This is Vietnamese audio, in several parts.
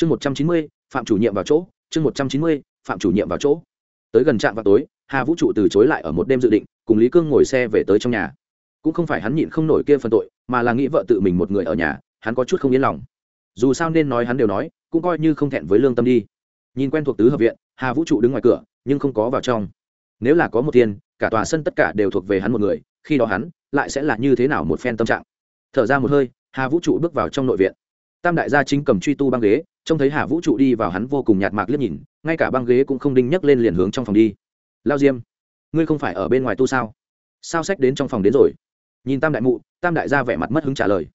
chương một trăm chín mươi, phạm chủ nhiệm vào chỗ. Chương một trăm chín mươi, phạm chủ nhiệm vào chỗ. Tới gần trạm vào tối, hà vũ trụ từ chối lại ở một đêm dự định, cùng lý cương ngồi xe về tới trong nhà. Cũng không phải hắn nhịn không nổi kia phần tội, mà là nghĩ vợ tự mình một người ở nhà, hắn có chút không yên lòng. Dù sao nên nói hắn đều nói, cũng coi như không thẹn với lương tâm đi. Nhìn quen thuộc tứ hợp viện, hà vũ trụ đứng ngoài cửa, nhưng không có vào trong. Nếu là có một tiền, cả tòa sân tất cả đều thuộc về hắn một người, khi đó hắn, lại sẽ là như thế nào một phen tâm trạng? Thở ra một hơi, hà vũ trụ bước vào trong nội viện. Tam đại gia chính cầm truy tu băng ghế trông thấy hà vũ trụ đi vào hắn vô cùng nhạt mạc liếc nhìn, ngay cả băng ghế cũng không đinh nhấc lên liền hướng trong phòng đi. Lao diêm, ngươi không phải ở bên ngoài tu sao? Sao sách đến trong phòng đến rồi? Nhìn tam đại mụ, tam đại gia vẻ mặt mất hứng trả lời.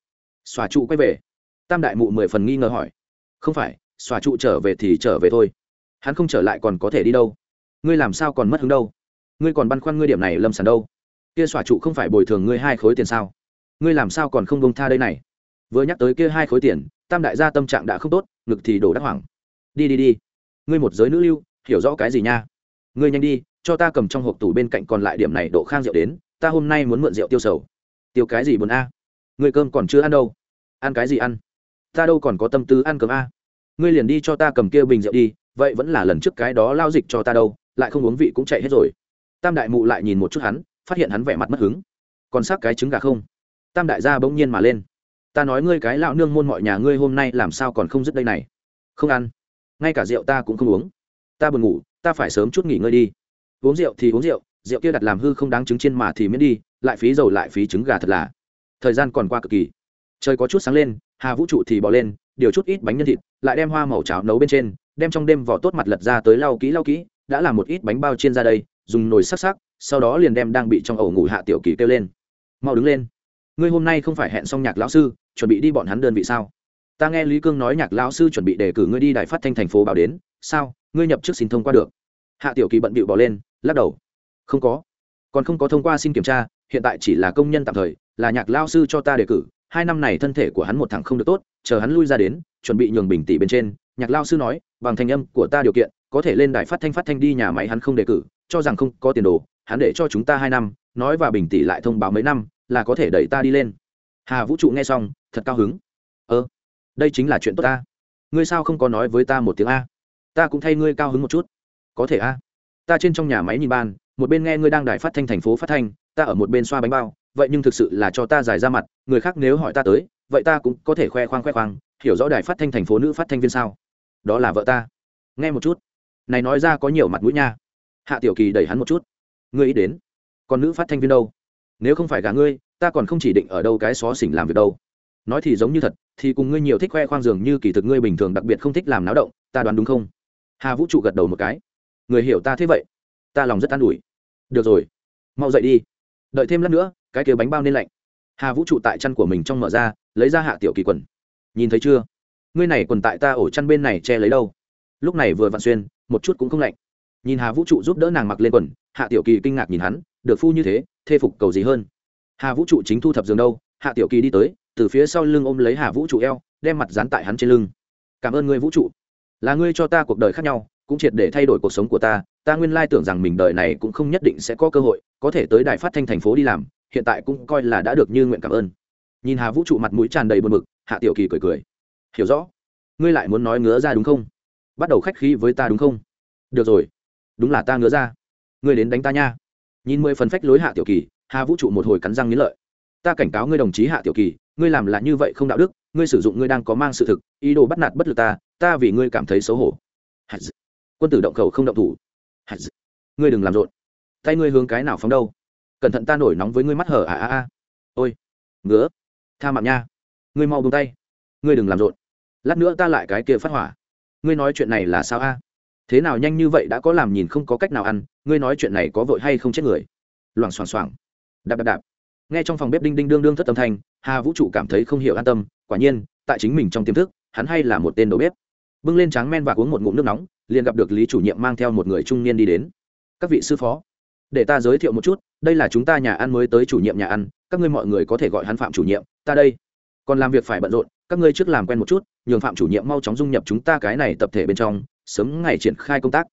Xòa trụ quay về. Tam đại mụ mười phần nghi ngờ hỏi. Không phải xòa trụ trở về thì trở về thôi. Hắn không trở lại còn có thể đi đâu. Ngươi làm sao còn mất hứng đâu? Ngươi còn băn khoăn ngươi điểm này lâm sàn đâu? Kia xòa trụ không phải bồi thường ngươi hai khối tiền sao? Ngươi làm sao còn không bông tha đây này? Vừa nhắc tới kia hai khối tiền, tam đại gia tâm trạng đã không tốt ngực thì đổ đắc hoảng. Đi đi đi. Ngươi một giới nữ lưu, hiểu rõ cái gì nha? Ngươi nhanh đi, cho ta cầm trong hộp tủ bên cạnh còn lại điểm này độ khang rượu đến, ta hôm nay muốn mượn rượu tiêu sầu. Tiêu cái gì buồn a? Ngươi cơm còn chưa ăn đâu. Ăn cái gì ăn? Ta đâu còn có tâm tư ăn cơm a? Ngươi liền đi cho ta cầm kia bình rượu đi, vậy vẫn là lần trước cái đó lao dịch cho ta đâu, lại không uống vị cũng chạy hết rồi. Tam đại mụ lại nhìn một chút hắn, phát hiện hắn vẻ mặt mất hứng. Còn xác cái trứng gà không? Tam đại gia bỗng nhiên mà lên ta nói ngươi cái lão nương môn mọi nhà ngươi hôm nay làm sao còn không dứt đây này? Không ăn. Ngay cả rượu ta cũng không uống. Ta buồn ngủ, ta phải sớm chút nghỉ ngơi đi. Uống rượu thì uống rượu rượu kia đặt làm hư không đáng trứng trên mà thì miễn đi, lại phí dầu lại phí trứng gà thật là. Thời gian còn qua cực kỳ. Trời có chút sáng lên, hà vũ trụ thì bỏ lên, điều chút ít bánh nhân thịt, lại đem hoa màu cháo nấu bên trên, đem trong đêm vỏ tốt mặt lật ra tới lau kỹ lau kỹ, đã làm một ít bánh bao chiên ra đây, dùng nồi sắc sắc, sau đó liền đem đang bị trong ổ ngủ hạ tiểu kỳ kêu lên. Mau đứng lên. Ngươi hôm nay không phải hẹn xong nhạc lão sư chuẩn bị đi bọn hắn đơn vị sao? Ta nghe lý cương nói nhạc lão sư chuẩn bị đề cử ngươi đi đài phát thanh thành phố bảo đến. Sao? Ngươi nhập trước xin thông qua được. Hạ tiểu kỳ bận bịu bỏ lên, lắc đầu. Không có. Còn không có thông qua xin kiểm tra, hiện tại chỉ là công nhân tạm thời, là nhạc lao sư cho ta đề cử. Hai năm này thân thể của hắn một thằng không được tốt, chờ hắn lui ra đến, chuẩn bị nhường bình tỷ bên trên. Nhạc lao sư nói, bằng thành âm của ta điều kiện, có thể lên đài phát thanh phát thanh đi nhà máy hắn không đề cử, cho rằng không có tiền đồ, hắn để cho chúng ta hai năm, nói và bình tỷ lại thông báo mấy năm, là có thể đẩy ta đi lên. Hà vũ trụ nghe xong thật cao hứng. Ơ, đây chính là chuyện tốt ta. Ngươi sao không có nói với ta một tiếng a? Ta cũng thay ngươi cao hứng một chút. Có thể a. Ta trên trong nhà máy nhìn ban một bên nghe ngươi đang đài phát thanh thành phố phát thanh, ta ở một bên xoa bánh bao, vậy nhưng thực sự là cho ta giải ra mặt, người khác nếu hỏi ta tới, vậy ta cũng có thể khoe khoang khoe khoang, hiểu rõ đài phát thanh thành phố nữ phát thanh viên sao? Đó là vợ ta. Nghe một chút. Này nói ra có nhiều mặt mũi nha. Hạ tiểu kỳ đẩy hắn một chút. Ngươi ý đến. Còn nữ phát thanh viên đâu? Nếu không phải gà ngươi, ta còn không chỉ định ở đâu cái xó xỉnh làm việc đâu nói thì giống như thật, thì cùng ngươi nhiều thích khoe khoang dường như kỳ thực ngươi bình thường đặc biệt không thích làm náo động, ta đoán đúng không? Hà vũ trụ gật đầu một cái. Người hiểu ta thế vậy? Ta lòng rất an ủi. Được rồi. Mau dậy đi. Đợi thêm lát nữa, cái kia bánh bao nên lạnh. Hà vũ trụ tại chăn của mình trong mở ra, lấy ra hạ tiểu kỳ quần. Nhìn thấy chưa? Ngươi này quần tại ta ổ chăn bên này che lấy đâu? Lúc này vừa vặn xuyên, một chút cũng không lạnh. Nhìn hà vũ trụ giúp đỡ nàng mặc lên quần, hạ tiểu kỳ kinh ngạc nhìn hắn, được phu như thế, thê phục cầu gì hơn? Hà vũ trụ chính thu thập giường đâu? Hạ tiểu kỳ đi tới, từ phía sau lưng ôm lấy hà vũ trụ eo, đem mặt dán tại hắn trên lưng. Cảm ơn ngươi, vũ trụ. Là ngươi cho ta cuộc đời khác nhau, cũng triệt để thay đổi cuộc sống của ta. Ta nguyên lai tưởng rằng mình đời này cũng không nhất định sẽ có cơ hội, có thể tới đài phát thanh thành phố đi làm, hiện tại cũng coi là đã được như nguyện cảm ơn. Nhìn hà vũ trụ mặt mũi tràn đầy buồn bực, hạ tiểu kỳ cười cười. Hiểu rõ. Ngươi lại muốn nói ngứa ra đúng không? Bắt đầu khách khí với ta đúng không? Được rồi. Đúng là ta ngứa ra. Ngươi đến đánh ta nha. Nhìn mười phần phách lối hạ tiểu kỳ, hà vũ trụ một hồi cắn răng nghĩ lợi ta cảnh cáo ngươi đồng chí hạ tiểu kỳ, ngươi làm là như vậy không đạo đức, ngươi sử dụng ngươi đang có mang sự thực, ý đồ bắt nạt bất lực ta ta vì ngươi cảm thấy xấu hổ. Quân tử động khẩu không động thủ. Ngươi đừng làm rộn. Tay ngươi hướng cái nào phóng đâu? Cẩn thận ta nổi nóng với ngươi mắt hở à à à. Ôi. Ngứa. Tha mạng nha. Ngươi mau buông tay. Ngươi đừng làm rộn. Lát nữa ta lại cái kia phát hỏa. Ngươi nói chuyện này là sao a? Thế nào nhanh như vậy đã có làm nhìn không có cách nào ăn, ngươi nói chuyện này có vội hay không chết người? Loảng xoảng xoảng. Đạp đạp đạp nghe trong phòng bếp đinh đinh đương đương thất âm thanh, hà vũ trụ cảm thấy không hiểu an tâm, quả nhiên, tại chính mình trong tiềm thức, hắn hay là một tên đầu bếp. Bưng lên tráng men và uống một ngụm nước nóng, liền gặp được lý chủ nhiệm mang theo một người trung niên đi đến. Các vị sư phó, để ta giới thiệu một chút, đây là chúng ta nhà ăn mới tới chủ nhiệm nhà ăn, các ngươi mọi người có thể gọi hắn phạm chủ nhiệm, ta đây. Còn làm việc phải bận rộn, các ngươi trước làm quen một chút, nhường phạm chủ nhiệm mau chóng dung nhập chúng ta cái này tập thể bên trong, sớm ngày triển khai công tác.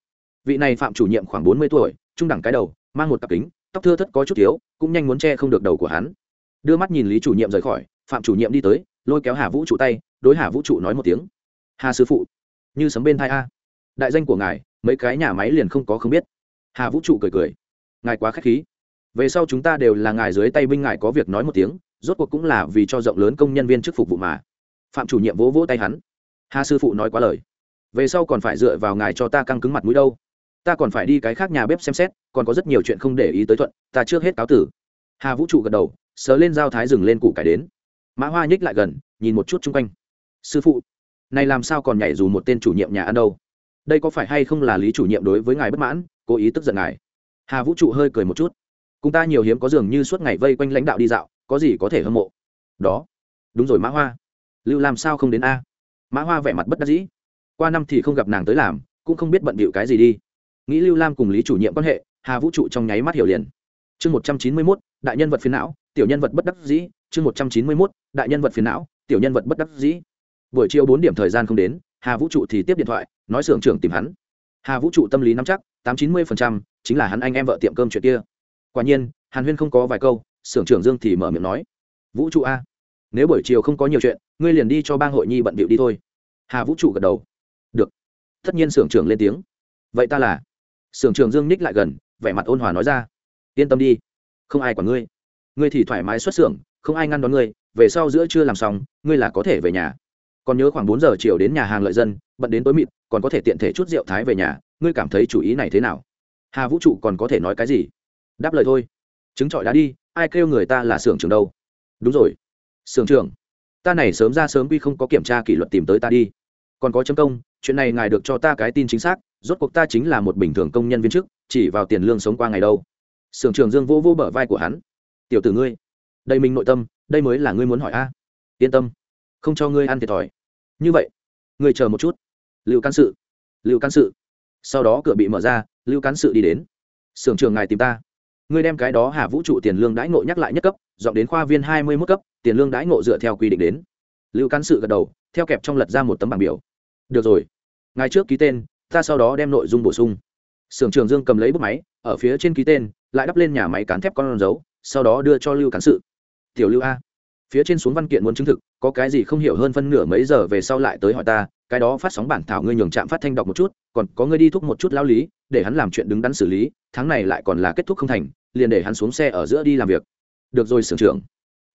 Vị này phạm chủ nhiệm khoảng bốn mươi tuổi, trung đẳng cái đầu, mang một cặp kính tóc thưa thất có chút thiếu, cũng nhanh muốn che không được đầu của hắn. Đưa mắt nhìn lý chủ nhiệm rời khỏi, phạm chủ nhiệm đi tới, lôi kéo hà vũ trụ tay, đối hà vũ trụ nói một tiếng. Hà sư phụ, như sấm bên thai a. Đại danh của ngài, mấy cái nhà máy liền không có không biết. Hà vũ trụ cười cười. Ngài quá k h á c h khí. Về sau chúng ta đều là ngài dưới tay binh ngài có việc nói một tiếng, rốt cuộc cũng là vì cho rộng lớn công nhân viên chức phục vụ mà. Phạm chủ nhiệm vỗ vỗ tay hắn. Hà sư phụ nói quá lời. Về sau còn phải dựa vào ngài cho ta căng cứng mặt mũi đâu ta còn phải đi cái khác nhà bếp xem xét, còn có rất nhiều chuyện không để ý tới thuận, ta trước hết cáo tử. Hà vũ trụ gật đầu sớ lên dao thái dừng lên củ cải đến. Mã hoa nhích lại gần, nhìn một chút chung quanh. Sư phụ, này làm sao còn nhảy dù một tên chủ nhiệm nhà ăn đâu? Đây có phải hay không là lý chủ nhiệm đối với ngài bất mãn, cố ý tức giận ngài? Hà vũ trụ hơi cười một chút. Cùng ta nhiều hiếm có dường như suốt ngày vây quanh lãnh đạo đi dạo, có gì có thể hâm mộ? Đó. Đúng rồi mã hoa. Lưu làm sao không đến a? Mã hoa vẻ mặt bất đắc dĩ. Qua năm thì không gặp nàng tới làm, cũng không biết bận bịu cái gì đi nghĩ lưu lam cùng lý chủ nhiệm quan hệ, hà vũ trụ trong nháy mắt hiểu liền. Chương một trăm chín mươi mốt, đại nhân vật phiền não, tiểu nhân vật bất đắc dĩ. Chương một trăm chín mươi mốt, đại nhân vật phiền não, tiểu nhân vật bất đắc dĩ. Buổi chiều bốn điểm thời gian không đến, hà vũ trụ thì tiếp điện thoại, nói xưởng trưởng tìm hắn. Hà vũ trụ tâm lý nắm chắc, tám chín mươi chính là hắn anh em vợ tiệm cơm chuyện kia. Quả nhiên, hàn huyên không có vài câu, xưởng trưởng dương thì mở miệng nói, vũ trụ a, nếu buổi chiều không có nhiều chuyện, ngươi liền đi cho bang hội nhi bận bịu đi thôi. Hà vũ trụ gật đầu. Được. Tất nhiên xưởng trưởng lên tiếng. Vậy ta là Sưởng trưởng dương ních lại gần, vẻ mặt ôn hòa nói ra, yên tâm đi, không ai quản ngươi. Ngươi thì thoải mái xuất xưởng, không ai ngăn đón ngươi, về sau giữa chưa làm xong, ngươi là có thể về nhà. Còn nhớ khoảng bốn giờ chiều đến nhà hàng lợi dân, bận đến tối mịt, còn có thể tiện thể chút rượu thái về nhà, ngươi cảm thấy chủ ý này thế nào? Hà vũ trụ còn có thể nói cái gì? Đáp lời thôi. Chứng trọi đã đi, ai kêu người ta là xưởng trưởng đâu? Đúng rồi xưởng trưởng. Ta này sớm ra sớm quy không có kiểm tra kỷ luật tìm tới ta đi còn có chấm công, chuyện này ngài được cho ta cái tin chính xác, rốt cuộc ta chính là một bình thường công nhân viên chức, chỉ vào tiền lương sống qua ngày đâu. Sưởng trường dương vô vô bờ vai của hắn. Tiểu tử ngươi đây mình nội tâm, đây mới là ngươi muốn hỏi a. Yên tâm, không cho ngươi ăn thiệt thòi. Như vậy, ngươi chờ một chút. Lưu can sự, lưu can sự. Sau đó cửa bị mở ra, lưu cán sự đi đến. Sưởng trường ngài tìm ta. Ngươi đem cái đó hà vũ trụ tiền lương đãi ngộ nhắc lại nhất cấp, dọn đến khoa viên hai mươi mức cấp, tiền lương đãi ngộ dựa theo quy định đến lưu cán sự gật đầu, theo kẹp trong lật ra một tấm bảng biểu. Được rồi, ngài trước ký tên, ta sau đó đem nội dung bổ sung. Sưởng trường dương cầm lấy bút máy, ở phía trên ký tên, lại đắp lên nhà máy cán thép con dấu, sau đó đưa cho lưu cán sự. Tiểu lưu a, phía trên xuống văn kiện muốn chứng thực, có cái gì không hiểu hơn phân nửa mấy giờ về sau lại tới hỏi ta, cái đó phát sóng bản thảo ngươi nhường trạm phát thanh đọc một chút, còn có ngươi đi thúc một chút lao lý, để hắn làm chuyện đứng đắn xử lý, tháng này lại còn là kết thúc không thành, liền để hắn xuống xe ở giữa đi làm việc. Được rồi, sưởng trưởng.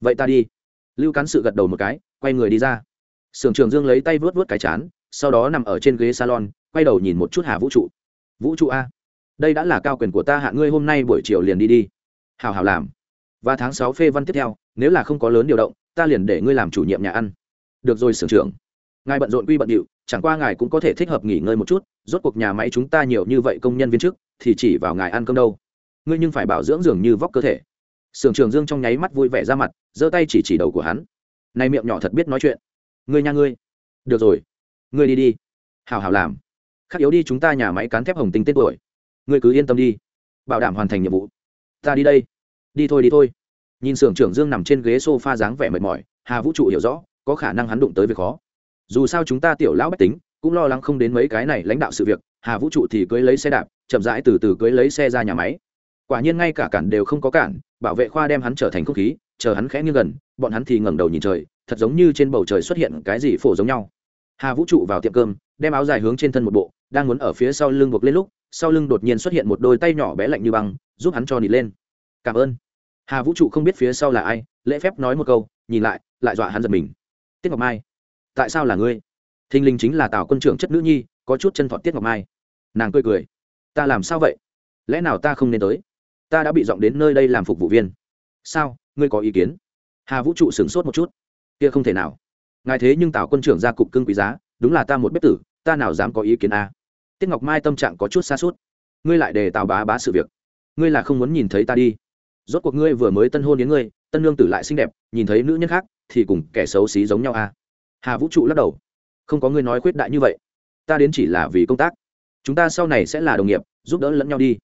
Vậy ta đi. Lưu cán sự gật đầu một cái quay người đi ra. Sưởng trưởng dương lấy tay vớt vớt cái chán, sau đó nằm ở trên ghế salon, quay đầu nhìn một chút hà vũ trụ. Vũ trụ a, đây đã là cao quyền của ta hạ ngươi hôm nay buổi chiều liền đi đi. Hào hào làm. Và tháng sáu phê văn tiếp theo, nếu là không có lớn điều động, ta liền để ngươi làm chủ nhiệm nhà ăn. Được rồi, sưởng trưởng. Ngài bận rộn quy bận điệu, chẳng qua ngài cũng có thể thích hợp nghỉ ngơi một chút, rốt cuộc nhà máy chúng ta nhiều như vậy công nhân viên chức, thì chỉ vào ngài ăn cơm đâu. Ngươi nhưng phải bảo dưỡng dường như vóc cơ thể. Sưởng trường dương trong nháy mắt vui vẻ ra mặt, giơ tay chỉ chỉ đầu của hắn này miệng nhỏ thật biết nói chuyện. Ngươi nha ngươi. Được rồi. Ngươi đi đi. Hào hào làm. Khắc yếu đi chúng ta nhà máy cán thép hồng tinh tết tuổi. Ngươi cứ yên tâm đi. Bảo đảm hoàn thành nhiệm vụ. Ta đi đây. Đi thôi đi thôi. Nhìn sưởng trưởng dương nằm trên ghế s o f a dáng vẻ mệt mỏi, hà vũ trụ hiểu rõ, có khả năng hắn đụng tới việc khó. Dù sao chúng ta tiểu lão bách tính, cũng lo lắng không đến mấy cái này lãnh đạo sự việc, hà vũ trụ thì cưới lấy xe đạp, chậm rãi từ từ cưới lấy xe ra nhà máy. Quả nhiên ngay cả cản đều không có cản, bảo vệ khoa đem hắn trở thành không khí, chờ hắn khẽ như gần bọn hắn thì ngẩng đầu nhìn trời, thật giống như trên bầu trời xuất hiện cái gì phổ giống nhau. Hà vũ trụ vào tiệm cơm, đem áo dài hướng trên thân một bộ, đang muốn ở phía sau lưng buộc lên lúc, sau lưng đột nhiên xuất hiện một đôi tay nhỏ bé lạnh như băng, giúp hắn cho nịt lên. Cảm ơn. Hà vũ trụ không biết phía sau là ai, lễ phép nói một câu, nhìn lại lại dọa hắn giật mình. Tiết ngọc mai, tại sao là ngươi? Thinh linh chính là tào quân trưởng chất nữ nhi, có chút chân thọt tiết ngọc mai. Nàng cười cười. Ta làm sao vậy? Lẽ nào ta không nên tới? Ta đã bị dọn đến nơi đây làm phục vụ viên. Sao? Ngươi có ý kiến? Hà vũ trụ sửng sốt một chút. Kia không thể nào. Ngài thế nhưng tào quân trưởng ra cục cưng quý giá, đúng là ta một bếp tử, ta nào dám có ý kiến a? À? tiết ngọc mai tâm trạng có chút xa suốt ngươi lại để tào bá bá sự việc. Ngươi là không muốn nhìn thấy ta đi. Rốt cuộc ngươi vừa mới tân hôn đến ngươi, tân lương tử lại xinh đẹp, nhìn thấy nữ nhân khác, thì cùng kẻ xấu xí giống nhau à hà vũ trụ lắc đầu. Không có ngươi nói khuyết đại như vậy. Ta đến chỉ là vì công tác. Chúng ta sau này sẽ là đồng nghiệp, giúp đỡ lẫn nhau đi.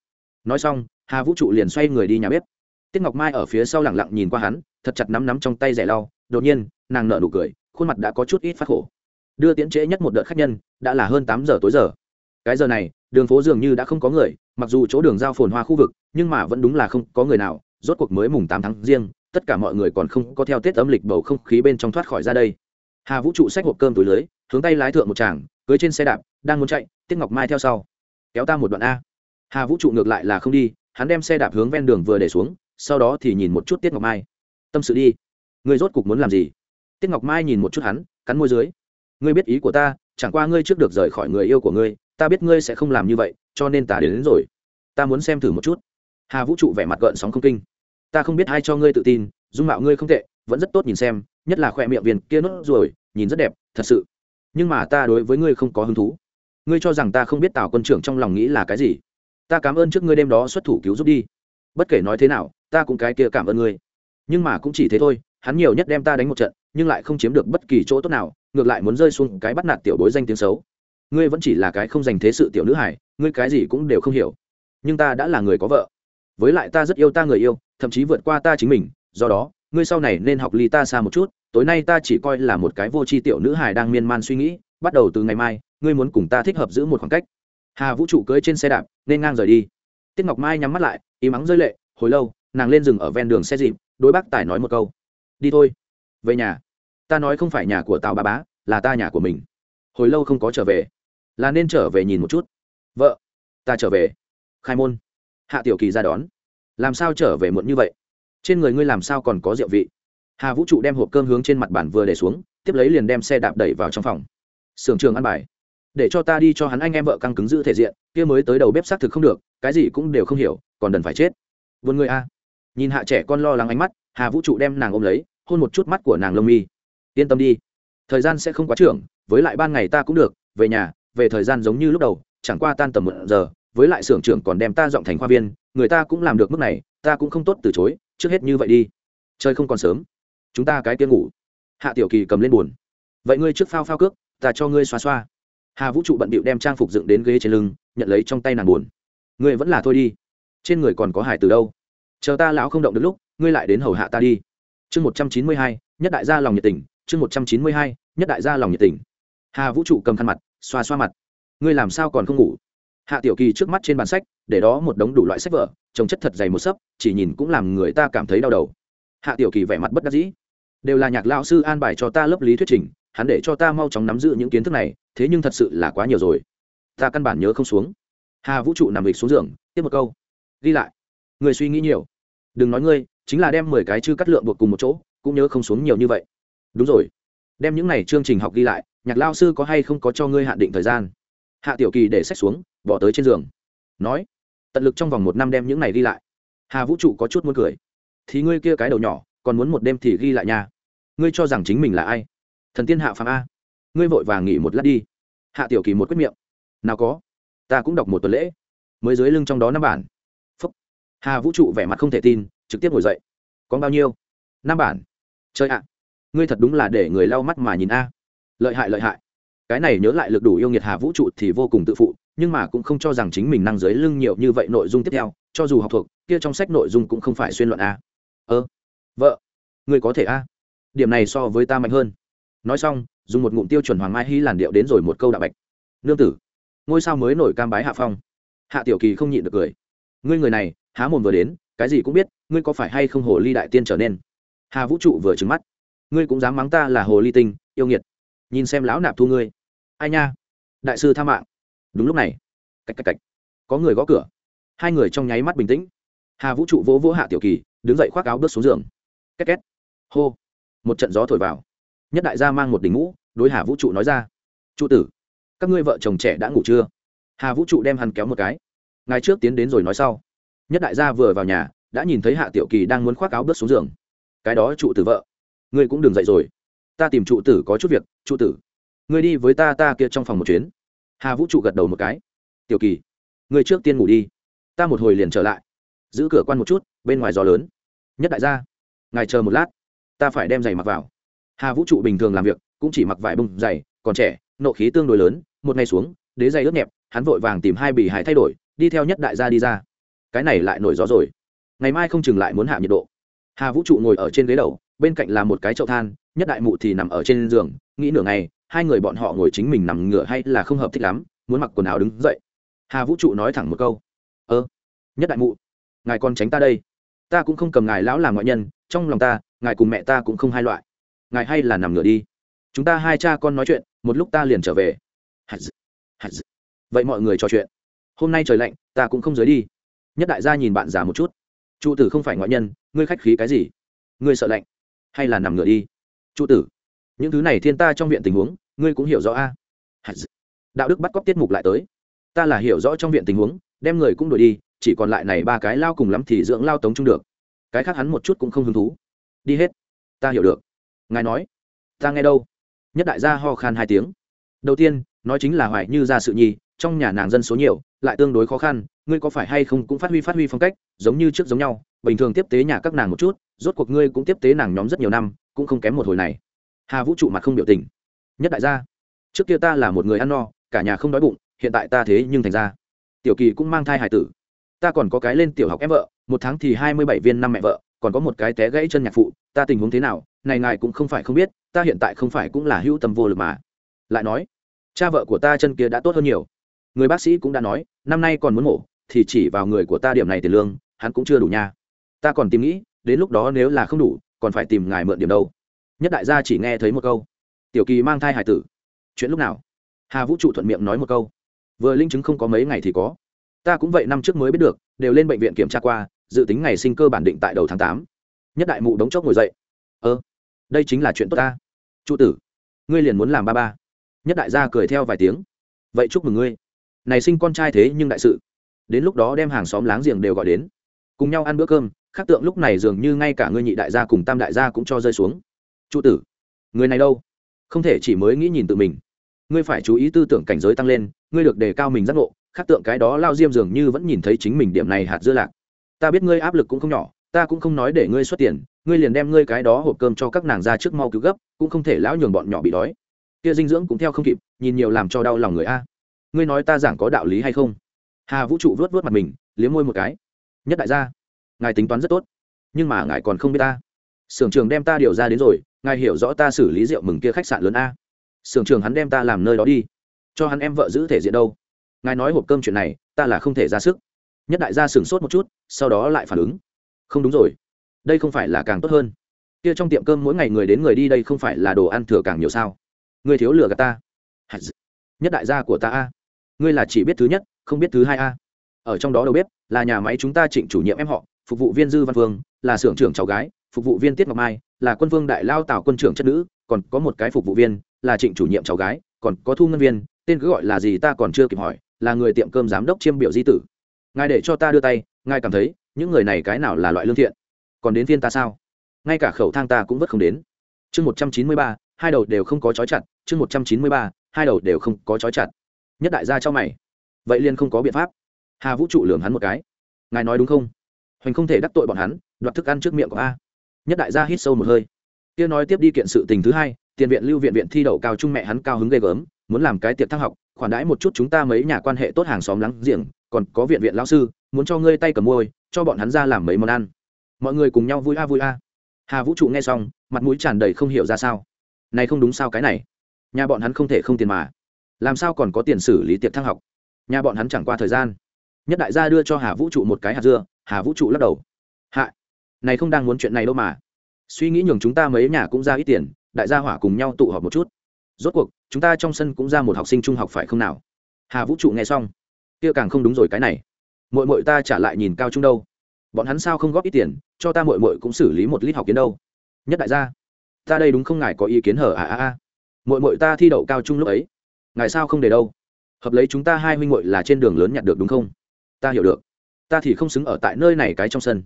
Nói xong, hà vũ trụ liền xoay người đi nhà bếp tiết ngọc mai ở phía sau lẳng lặng nhìn qua hắn, thật chặt nắm nắm trong tay rẻ lau, đột nhiên, nàng nở nụ cười, khuôn mặt đã có chút ít phát khổ. Đưa tiễn trễ nhất một đợt khách nhân, đã là hơn tám giờ tối giờ. Cái giờ này, đường phố dường như đã không có người, mặc dù chỗ đường giao phồn hoa khu vực, nhưng mà vẫn đúng là không có người nào, rốt cuộc mới mùng tám tháng riêng, tất cả mọi người còn không có theo tết âm lịch bầu không khí bên trong thoát khỏi ra đây. Hà vũ trụ xách hộp cơm túi lưới, hướng tay lái thượng một chàng cưới trên xe đạp, đang muốn chạy, tiết ngọc mai theo sau. Kéo ta một đoạn a. Hà vũ trụ ngược lại là không đi, hắn đem xe đạp hướng ven đường vừa để xuống sau đó thì nhìn một chút tiết ngọc mai. Tâm sự đi. Ngươi rốt cục muốn làm gì? Tiết ngọc mai nhìn một chút hắn cắn môi dưới. Ngươi biết ý của ta chẳng qua ngươi trước được rời khỏi người yêu của ngươi ta biết ngươi sẽ không làm như vậy cho nên ta đến, đến rồi. Ta muốn xem thử một chút. Hà vũ trụ vẻ mặt gợn sóng không kinh. Ta không biết ai cho ngươi tự tin dung mạo ngươi không tệ vẫn rất tốt nhìn xem nhất là khoe miệng viền kia nốt ruồi nhìn rất đẹp thật sự. Nhưng mà ta đối với ngươi không có hứng thú. Ngươi cho rằng ta không biết tào quân trưởng trong lòng nghĩ là cái gì. Ta cảm ơn trước ngươi đêm đó xuất thủ cứu giúp đi. Bất kể nói thế nào ta cũng cái kia cảm ơn ngươi. Nhưng mà cũng chỉ thế thôi, hắn nhiều nhất đem ta đánh một trận, nhưng lại không chiếm được bất kỳ chỗ tốt nào, ngược lại muốn rơi xuống cái bắt nạt tiểu bối danh tiếng xấu. Ngươi vẫn chỉ là cái không dành thế sự tiểu nữ hải ngươi cái gì cũng đều không hiểu. Nhưng ta đã là người có vợ. Với lại ta rất yêu ta người yêu, thậm chí vượt qua ta chính mình, do đó, ngươi sau này nên học ly ta xa một chút, tối nay ta chỉ coi là một cái vô tri tiểu nữ hài đang miên man suy nghĩ, bắt đầu từ ngày mai, ngươi muốn cùng ta thích hợp giữ một khoảng cách. Hà vũ trụ cưỡi trên xe đạp, nên ngang rời đi. Tiết ngọc mai nhắm mắt lại ý mắng rơi lệ, hồi lâu nàng lên rừng ở ven đường xe dịp, đối bác tài nói một câu. Đi thôi. Về nhà. Ta nói không phải nhà của tào bà bá, là ta nhà của mình. Hồi lâu không có trở về. Là nên trở về nhìn một chút. Vợ, ta trở về. Khai môn. Hạ tiểu kỳ ra đón. Làm sao trở về muộn như vậy? Trên người ngươi làm sao còn có rượu vị? Hà vũ trụ đem hộp cơm hướng trên mặt bàn vừa để xuống, tiếp lấy liền đem xe đạp đẩy vào trong phòng. Sưởng trường ăn bài. Để cho ta đi cho hắn anh em vợ căng cứng giữ thể diện, kia mới tới đầu bếp xác thực không được, cái gì cũng đều không hiểu, còn đần phải chết. Vươn người a nhìn hạ trẻ con lo lắng ánh mắt, hà vũ trụ đem nàng ôm lấy, hôn một chút mắt của nàng lông mi. Yên tâm đi, thời gian sẽ không quá trưởng, với lại ban ngày ta cũng được, về nhà, về thời gian giống như lúc đầu, chẳng qua tan tầm một giờ, với lại xưởng trưởng còn đem ta dọn thành khoa viên, người ta cũng làm được mức này, ta cũng không tốt từ chối, trước hết như vậy đi. Chơi không còn sớm, chúng ta cái tiếng ngủ. Hạ tiểu kỳ cầm lên buồn. Vậy ngươi trước phao phao cước, ta cho ngươi xoa xoa. Hà vũ trụ bận bịu đem trang phục dựng đến ghế trên lưng, nhận lấy trong tay nàng buồn. Ngươi vẫn là thôi đi, trên người còn có hải từ đâu? Chờ ta lão không động được lúc, ngươi lại đến hầu hạ ta đi. Chương một trăm chín mươi hai, nhất đại gia lòng nhiệt tình, chương một trăm chín mươi hai, nhất đại gia lòng nhiệt tình. Hà vũ trụ cầm khăn mặt, xoa xoa mặt. Ngươi làm sao còn không ngủ? Hạ tiểu kỳ trước mắt trên bàn sách, để đó một đống đủ loại sách vở trồng chất thật dày một sấp, chỉ nhìn cũng làm người ta cảm thấy đau đầu. Hạ tiểu kỳ vẻ mặt bất đắc dĩ. Đều là nhạc lao sư an bài cho ta lớp lý thuyết trình, hắn để cho ta mau chóng nắm giữ những kiến thức này, thế nhưng thật sự là quá nhiều rồi. Ta căn bản nhớ không xuống. Hà vũ trụ nằm lịch xuống giường, tiếp một câu. Ghi lại người suy nghĩ nhiều. Đừng nói ngươi, chính là đem mười cái chư cắt lượng buộc cùng một chỗ, cũng nhớ không xuống nhiều như vậy. Đúng rồi. Đem những này chương trình học ghi lại, nhạc lao sư có hay không có cho ngươi hạn định thời gian? Hạ tiểu kỳ để sách xuống, bỏ tới trên giường. Nói, tận lực trong vòng một năm đem những này ghi lại. Hà vũ trụ có chút muốn cười. Thì ngươi kia cái đầu nhỏ, còn muốn một đêm thì ghi lại nha. Ngươi cho rằng chính mình là ai? Thần tiên hạ phàm a. Ngươi vội vàng nghỉ một lát đi. Hạ tiểu kỳ một quyết miệng. Nào có. Ta cũng đọc một tuần lễ. Mới dưới lưng trong đó năm bản hà vũ trụ vẻ mặt không thể tin, trực tiếp ngồi dậy. Có bao nhiêu? Năm bản. Chơi ạ, ngươi thật đúng là để người lau mắt mà nhìn a. Lợi hại lợi hại. Cái này nhớ lại lực đủ yêu nghiệt hà vũ trụ thì vô cùng tự phụ, nhưng mà cũng không cho rằng chính mình năng dưới lưng nhiều như vậy nội dung tiếp theo, cho dù học thuộc, kia trong sách nội dung cũng không phải xuyên luận a. Ơ, vợ, ngươi có thể a. Điểm này so với ta mạnh hơn. Nói xong, dùng một ngụm tiêu chuẩn hoàng mai hy làn điệu đến rồi một câu đạo bạch. Nương tử, ngôi sao mới nổi cam bái hạ phong. Hạ tiểu kỳ không nhịn được cười. Ngươi người này há mồm vừa đến, cái gì cũng biết, ngươi có phải hay không hồ ly đại tiên trở nên? Hà vũ trụ vừa trứng mắt. Ngươi cũng dám mắng ta là hồ ly tinh, yêu nghiệt. Nhìn xem lão nạp thu ngươi. Ai nha? Đại sư tha mạng. Đúng lúc này. Cạch cạch cạch. Có người gõ cửa. Hai người trong nháy mắt bình tĩnh. Hà vũ trụ vỗ vỗ hạ tiểu kỳ, đứng dậy khoác áo bước xuống giường. Két két. Hô. Một trận gió thổi vào. Nhất đại gia mang một đỉnh ngũ đối hà vũ trụ nói ra. Trụ tử, các ngươi vợ chồng trẻ đã ngủ chưa? Hà vũ trụ đem hắn kéo một cái. Ngày trước tiến đến rồi nói sau nhất đại gia vừa vào nhà, đã nhìn thấy hạ tiểu kỳ đang muốn khoác áo bước xuống giường. Cái đó trụ tử vợ. Ngươi cũng đừng dậy rồi. Ta tìm trụ tử có chút việc, trụ tử. Ngươi đi với ta ta kia trong phòng một chuyến. Hà vũ trụ gật đầu một cái. Tiểu kỳ, ngươi trước tiên ngủ đi. Ta một hồi liền trở lại. Giữ cửa quan một chút, bên ngoài gió lớn. Nhất đại gia, ngài chờ một lát. Ta phải đem giày mặc vào. Hà vũ trụ bình thường làm việc, cũng chỉ mặc vải bông, giày, còn trẻ, nộ khí tương đối lớn. Một ngày xuống, đế giày ướt nhẹp, hắn vội vàng tìm hai bì hải thay đổi, đi theo nhất đại gia đi ra cái này lại nổi gió rồi. Ngày mai không chừng lại muốn hạ nhiệt độ. Hà vũ trụ ngồi ở trên ghế đầu bên cạnh là một cái chậu than nhất đại mụ thì nằm ở trên giường nghĩ nửa ngày hai người bọn họ ngồi chính mình nằm ngửa hay là không hợp thích lắm muốn mặc quần áo đứng dậy. Hà vũ trụ nói thẳng một câu. Ơ nhất đại mụ ngài còn tránh ta đây. Ta cũng không cầm ngài lão làm ngoại nhân trong lòng ta ngài cùng mẹ ta cũng không hai loại. Ngài hay là nằm ngửa đi. Chúng ta hai cha con nói chuyện một lúc ta liền trở về. Hạt dự, hạt dự. vậy mọi người trò chuyện. Hôm nay trời lạnh ta cũng không dưới đi nhất đại gia nhìn bạn già một chút. Trụ tử không phải ngoại nhân, ngươi khách khí cái gì? Ngươi sợ lạnh, hay là nằm ngửa đi? Trụ tử, những thứ này thiên ta trong viện tình huống, ngươi cũng hiểu rõ a. À? đạo đức bắt cóc tiết mục lại tới. Ta là hiểu rõ trong viện tình huống, đem người cũng đuổi đi, chỉ còn lại này ba cái lao cùng lắm thì dưỡng lao tống chung được. Cái khác hắn một chút cũng không hứng thú. Đi hết, ta hiểu được. Ngài nói, ta nghe đâu? Nhất đại gia ho khan hai tiếng. Đầu tiên, nói chính là hoài như ra sự nhi trong nhà nàng dân số nhiều, lại tương đối khó khăn, ngươi có phải hay không cũng phát huy phát huy phong cách, giống như trước giống nhau, bình thường tiếp tế nhà các nàng một chút, rốt cuộc ngươi cũng tiếp tế nàng nhóm rất nhiều năm, cũng không kém một hồi này. Hà vũ trụ mặt không biểu tình. Nhất đại gia, trước kia ta là một người ăn no, cả nhà không đói bụng, hiện tại ta thế nhưng thành ra. Tiểu kỳ cũng mang thai hải tử. Ta còn có cái lên tiểu học em vợ, một tháng thì hai mươi bảy viên năm mẹ vợ, còn có một cái té gãy chân nhạc phụ, ta tình huống thế nào, này ngài cũng không phải không biết, ta hiện tại không phải cũng là hữu tâm vô lực mà. Lại nói, cha vợ của ta chân kia đã tốt hơn nhiều người bác sĩ cũng đã nói, năm nay còn muốn mổ, thì chỉ vào người của ta điểm này tiền lương, hắn cũng chưa đủ nha. Ta còn tìm nghĩ, đến lúc đó nếu là không đủ, còn phải tìm ngài mượn điểm đâu. Nhất đại gia chỉ nghe thấy một câu. Tiểu kỳ mang thai hải tử. Chuyện lúc nào? Hà vũ trụ thuận miệng nói một câu. Vừa linh chứng không có mấy ngày thì có. Ta cũng vậy năm trước mới biết được, đều lên bệnh viện kiểm tra qua, dự tính ngày sinh cơ bản định tại đầu tháng tám. Nhất đại mụ đống chốc ngồi dậy. Ơ, đây chính là chuyện tốt ta. Trụ tử, ngươi liền muốn làm ba ba. Nhất đại gia cười theo vài tiếng. Vậy chúc mừng ngươi này sinh con trai thế nhưng đại sự. Đến lúc đó đem hàng xóm láng giềng đều gọi đến. Cùng nhau ăn bữa cơm, khắc tượng lúc này dường như ngay cả ngươi nhị đại gia cùng tam đại gia cũng cho rơi xuống. Trụ tử, người này đâu? Không thể chỉ mới nghĩ nhìn tự mình. Ngươi phải chú ý tư tưởng cảnh giới tăng lên, ngươi được đề cao mình giác ngộ, khắc tượng cái đó lao diêm dường như vẫn nhìn thấy chính mình điểm này hạt dưa lạc. Ta biết ngươi áp lực cũng không nhỏ, ta cũng không nói để ngươi xuất tiền, ngươi liền đem ngươi cái đó hộp cơm cho các nàng ra trước mau cứu gấp, cũng không thể lão nhường bọn nhỏ bị đói. Kia dinh dưỡng cũng theo không kịp, nhìn nhiều làm cho đau lòng người a ngươi nói ta giảng có đạo lý hay không? Hà vũ trụ vớt vớt mặt mình, liếm môi một cái. Nhất đại gia, ngài tính toán rất tốt, nhưng mà ngài còn không biết ta. Sưởng trường đem ta điều ra đến rồi, ngài hiểu rõ ta xử lý rượu mừng kia khách sạn lớn a. Sưởng trường hắn đem ta làm nơi đó đi. Cho hắn em vợ giữ thể diện đâu. Ngài nói hộp cơm chuyện này, ta là không thể ra sức. Nhất đại gia sửng sốt một chút, sau đó lại phản ứng. Không đúng rồi. Đây không phải là càng tốt hơn. Kia trong tiệm cơm mỗi ngày người đến người đi đây không phải là đồ ăn thừa càng nhiều sao? Người thiếu lừa gạt ta. Nhất đại gia của ta a ngươi là chỉ biết thứ nhất, không biết thứ hai a. Ở trong đó đầu biết là nhà máy chúng ta trịnh chủ nhiệm em họ, phục vụ viên dư văn phương là xưởng trưởng cháu gái, phục vụ viên tiết ngọc mai, là quân vương đại lao tào quân trưởng chất nữ, còn có một cái phục vụ viên là trịnh chủ nhiệm cháu gái, còn có thu ngân viên, tên cứ gọi là gì ta còn chưa kịp hỏi, là người tiệm cơm giám đốc chiêm biểu di tử. Ngài để cho ta đưa tay, ngài cảm thấy những người này cái nào là loại lương thiện? Còn đến viên ta sao? Ngay cả khẩu thang ta cũng vất không đến. Chương một trăm chín mươi ba, hai đầu đều không có trói chặt, chương một trăm chín mươi ba, hai đầu đều không có trói chặt nhất đại gia cho mày. Vậy liên không có biện pháp. Hà vũ trụ lường hắn một cái. Ngài nói đúng không? Hoành không thể đắc tội bọn hắn, đoạt thức ăn trước miệng của a. Nhất đại gia hít sâu một hơi. Kia nói tiếp đi kiện sự tình thứ hai, tiền viện lưu viện viện thi đậu cao trung mẹ hắn cao hứng ghê gớm, muốn làm cái tiệc thăng học, khoản đãi một chút chúng ta mấy nhà quan hệ tốt hàng xóm lắng giềng, còn có viện viện lão sư, muốn cho ngươi tay cầm môi, cho bọn hắn ra làm mấy món ăn. Mọi người cùng nhau vui a vui a. Hà vũ trụ nghe xong, mặt mũi tràn đầy không hiểu ra sao. Này không đúng sao cái này? Nhà bọn hắn không thể không tiền mà làm sao còn có tiền xử lý tiệc thăng học? Nhà bọn hắn chẳng qua thời gian. Nhất đại gia đưa cho hà vũ trụ một cái hạt dưa, hà vũ trụ lắc đầu. Hạ, này không đang muốn chuyện này đâu mà. Suy nghĩ nhường chúng ta mấy nhà cũng ra ít tiền, đại gia hỏa cùng nhau tụ họp một chút. Rốt cuộc, chúng ta trong sân cũng ra một học sinh trung học phải không nào? Hà vũ trụ nghe xong, kia càng không đúng rồi cái này. Mội mội ta trả lại nhìn cao trung đâu? Bọn hắn sao không góp ít tiền, cho ta mội mội cũng xử lý một lít học kiến đâu? Nhất đại gia, ta đây đúng không ngài có ý kiến hở à à à. Mội mội ta thi đậu cao trung lúc ấy ngài sao không để đâu? Hợp lấy chúng ta hai huynh muội là trên đường lớn nhặt được đúng không? Ta hiểu được. Ta thì không xứng ở tại nơi này cái trong sân.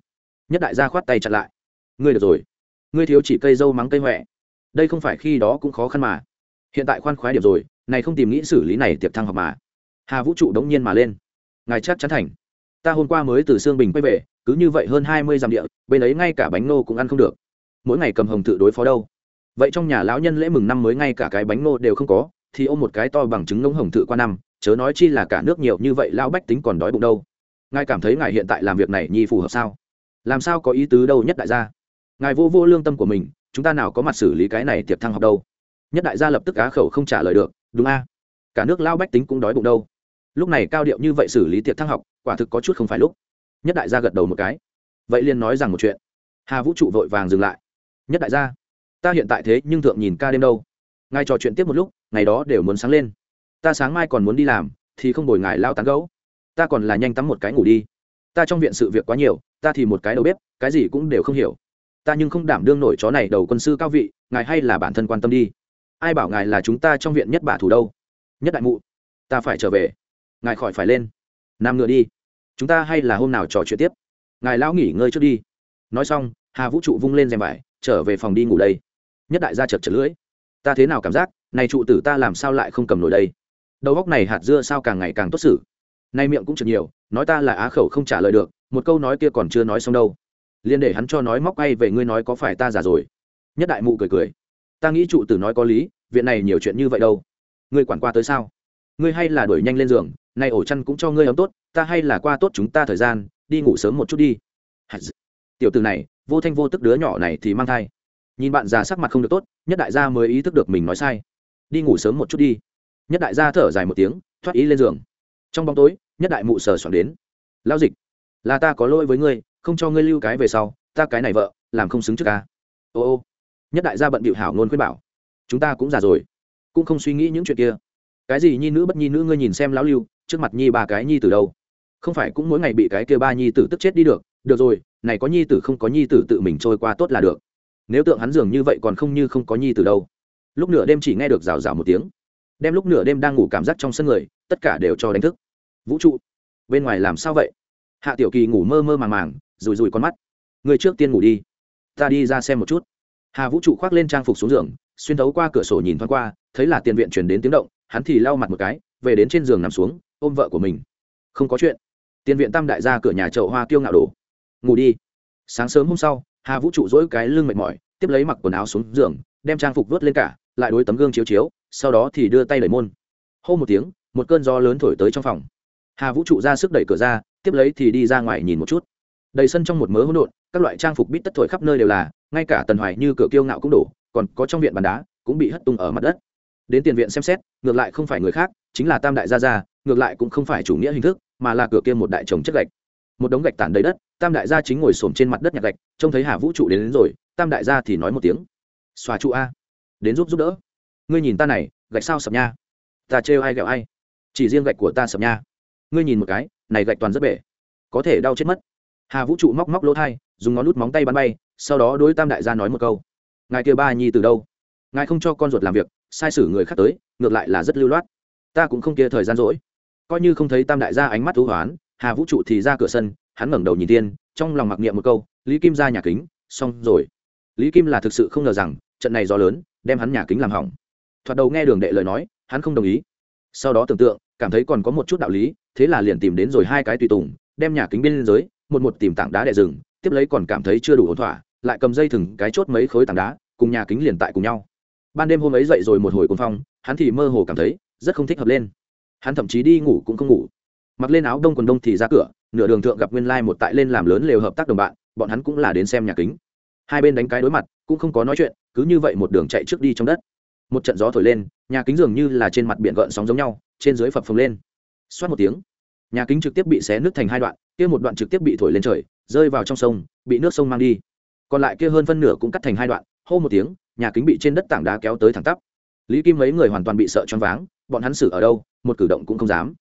Nhất đại gia khoát tay chặn lại. Ngươi được rồi. Ngươi thiếu chỉ cây dâu mắng cây huệ đây không phải khi đó cũng khó khăn mà. Hiện tại khoan khoái điểm rồi, này không tìm nghĩ xử lý này tiệp thăng học mà. Hà vũ trụ đống nhiên mà lên. Ngài chắc chắn thành. Ta hôm qua mới từ sương bình quay về, cứ như vậy hơn hai mươi dặm địa, bên ấy ngay cả bánh nô cũng ăn không được. Mỗi ngày cầm hồng tự đối phó đâu. Vậy trong nhà lão nhân lễ mừng năm mới ngay cả cái bánh nô đều không có thì ôm một cái to bằng trứng ngỗng hồng thự qua năm, chớ nói chi là cả nước nhiều như vậy lão bách tính còn đói bụng đâu. Ngài cảm thấy ngài hiện tại làm việc này nhi phù hợp sao? Làm sao có ý tứ đâu nhất đại gia? Ngài vô vô lương tâm của mình, chúng ta nào có mặt xử lý cái này tiệp thăng học đâu? Nhất đại gia lập tức á khẩu không trả lời được, đúng a? Cả nước lao bách tính cũng đói bụng đâu. Lúc này cao điệu như vậy xử lý tiệp thăng học, quả thực có chút không phải lúc. Nhất đại gia gật đầu một cái. Vậy liền nói rằng một chuyện. Hà vũ trụ vội vàng dừng lại. Nhất đại gia, ta hiện tại thế nhưng thượng nhìn ca đêm đâu. Ngài trò chuyện tiếp một lúc ngày đó đều muốn sáng lên. Ta sáng mai còn muốn đi làm, thì không bồi ngài lao tán gấu ta còn là nhanh tắm một cái ngủ đi. Ta trong viện sự việc quá nhiều, ta thì một cái đầu bếp, cái gì cũng đều không hiểu. Ta nhưng không đảm đương nổi chó này đầu quân sư cao vị, ngài hay là bản thân quan tâm đi. Ai bảo ngài là chúng ta trong viện nhất bả thủ đâu? Nhất đại mụ. Ta phải trở về. Ngài khỏi phải lên. Nằm ngựa đi. Chúng ta hay là hôm nào trò chuyện tiếp? Ngài lão nghỉ ngơi trước đi. Nói xong, hà vũ trụ vung lên rèm vải, trở về phòng đi ngủ đây. Nhất đại gia chật chật lưỡi. Ta thế nào cảm giác? Này trụ tử ta làm sao lại không cầm nổi đây? Đầu góc này hạt dưa sao càng ngày càng tốt xử? Nay miệng cũng chật nhiều, nói ta là á khẩu không trả lời được, một câu nói kia còn chưa nói xong đâu. Liền để hắn cho nói móc ngay về ngươi nói có phải ta giả rồi? Nhất đại mụ cười cười. Ta nghĩ trụ tử nói có lý, viện này nhiều chuyện như vậy đâu. Ngươi quản qua tới sao? Ngươi hay là đuổi nhanh lên giường nay ổ chăn cũng cho ngươi ấm tốt, ta hay là qua tốt chúng ta thời gian, đi ngủ sớm một chút đi. Tiểu tử này, vô thanh vô tức đứa nhỏ này thì mang thai. Nhìn bạn già sắc mặt không được tốt, nhất đại gia mới ý thức được mình nói sai đi ngủ sớm một chút đi. Nhất đại gia thở dài một tiếng, thoát ý lên giường. Trong bóng tối, nhất đại mụ sờ soạn đến. Lao dịch, là ta có lỗi với ngươi, không cho ngươi lưu cái về sau, ta cái này vợ, làm không xứng trước ca. Ô ô. Nhất đại gia bận bịu hảo ngôn khuyên bảo. Chúng ta cũng già rồi, cũng không suy nghĩ những chuyện kia. Cái gì nhi nữ bất nhi nữ ngươi nhìn xem lão lưu, trước mặt nhi ba cái nhi từ đâu? Không phải cũng mỗi ngày bị cái kia ba nhi tử tức chết đi được được rồi, này có nhi tử không có nhi tử tự mình trôi qua tốt là được. Nếu tượng hắn dường như vậy còn không như không có nhi tử đâu lúc nửa đêm chỉ nghe được rào rào một tiếng. Đem lúc nửa đêm đang ngủ cảm giác trong sân người, tất cả đều cho đánh thức. Vũ trụ, bên ngoài làm sao vậy? Hạ tiểu kỳ ngủ mơ mơ màng màng rùi rùi con mắt. Người trước tiên ngủ đi. Ta đi ra xem một chút. Hà vũ trụ khoác lên trang phục xuống giường, xuyên thấu qua cửa sổ nhìn thoáng qua, thấy là tiền viện chuyển đến tiếng động, hắn thì lau mặt một cái, về đến trên giường nằm xuống, ôm vợ của mình. Không có chuyện. Tiền viện tam đại ra cửa nhà chậu hoa kiêu ngạo đổ ngủ đi. Sáng sớm hôm sau, hà vũ trụ dỗi cái lưng mệt mỏi, tiếp lấy mặc quần áo xuống giường, đem trang phục vớt lên cả lại đối tấm gương chiếu chiếu sau đó thì đưa tay đẩy môn. Hô một tiếng một cơn gió lớn thổi tới trong phòng. Hà vũ trụ ra sức đẩy cửa ra tiếp lấy thì đi ra ngoài nhìn một chút. Đầy sân trong một mớ hỗn độn các loại trang phục bít tất thổi khắp nơi đều là ngay cả tần hoài như cửa kiêu ngạo cũng đổ còn có trong viện bàn đá cũng bị hất tung ở mặt đất. Đến tiền viện xem xét ngược lại không phải người khác chính là tam đại gia gia ngược lại cũng không phải chủ nghĩa hình thức mà là cửa kia một đại chồng chất gạch. Một đống gạch tản đầy đất tam đại gia chính ngồi xổm trên mặt đất nhặt gạch trông thấy hà vũ trụ đến, đến rồi tam đại gia thì nói một tiếng xòa trụ a đến giúp giúp đỡ. Ngươi nhìn ta này, gạch sao sập nha. Ta trêu ai gẹo ai? Chỉ riêng gạch của ta sập nha. Ngươi nhìn một cái, này gạch toàn rất bể. Có thể đau chết mất. Hà vũ trụ móc móc lỗ thai, dùng ngón nút móng tay bắn bay, sau đó đối tam đại gia nói một câu. Ngài kia ba nhi từ đâu? Ngài không cho con ruột làm việc, sai sử người khác tới, ngược lại là rất lưu loát. Ta cũng không kia thời gian rỗi. Coi như không thấy tam đại gia ánh mắt thú hoán, hà vũ trụ thì ra cửa sân, hắn ngẩng đầu nhìn tiên, trong lòng mặc niệm một câu, lý kim ra nhà kính, xong rồi. Lý kim là thực sự không ngờ rằng, trận này gió lớn đem hắn nhà kính làm hỏng. Thoạt đầu nghe đường đệ lời nói, hắn không đồng ý. Sau đó tưởng tượng, cảm thấy còn có một chút đạo lý, thế là liền tìm đến rồi hai cái tùy tùng, đem nhà kính bên dưới, một một tìm tảng đá đè rừng tiếp lấy còn cảm thấy chưa đủ ổn thỏa, lại cầm dây thừng cái chốt mấy khối tảng đá, cùng nhà kính liền tại cùng nhau. Ban đêm hôm ấy dậy rồi một hồi cuồng phong, hắn thì mơ hồ cảm thấy, rất không thích hợp lên. Hắn thậm chí đi ngủ cũng không ngủ. Mặc lên áo đông quần đông thì ra cửa, nửa đường thượng gặp nguyên lai một tại lên làm lớn lều hợp tác đồng bạn, bọn hắn cũng là đến xem nhà kính. Hai bên đánh cái đối mặt, cũng không có nói chuyện cứ như vậy một đường chạy trước đi trong đất. Một trận gió thổi lên, nhà kính dường như là trên mặt biển gợn sóng giống nhau, trên dưới phập phồng lên. Xoát một tiếng, nhà kính trực tiếp bị xé nước thành hai đoạn, kia một đoạn trực tiếp bị thổi lên trời, rơi vào trong sông, bị nước sông mang đi. Còn lại kia hơn phân nửa cũng cắt thành hai đoạn, hô một tiếng, nhà kính bị trên đất tảng đá kéo tới thẳng tắp. Lý kim mấy người hoàn toàn bị sợ choáng váng, bọn hắn xử ở đâu, một cử động cũng không dám.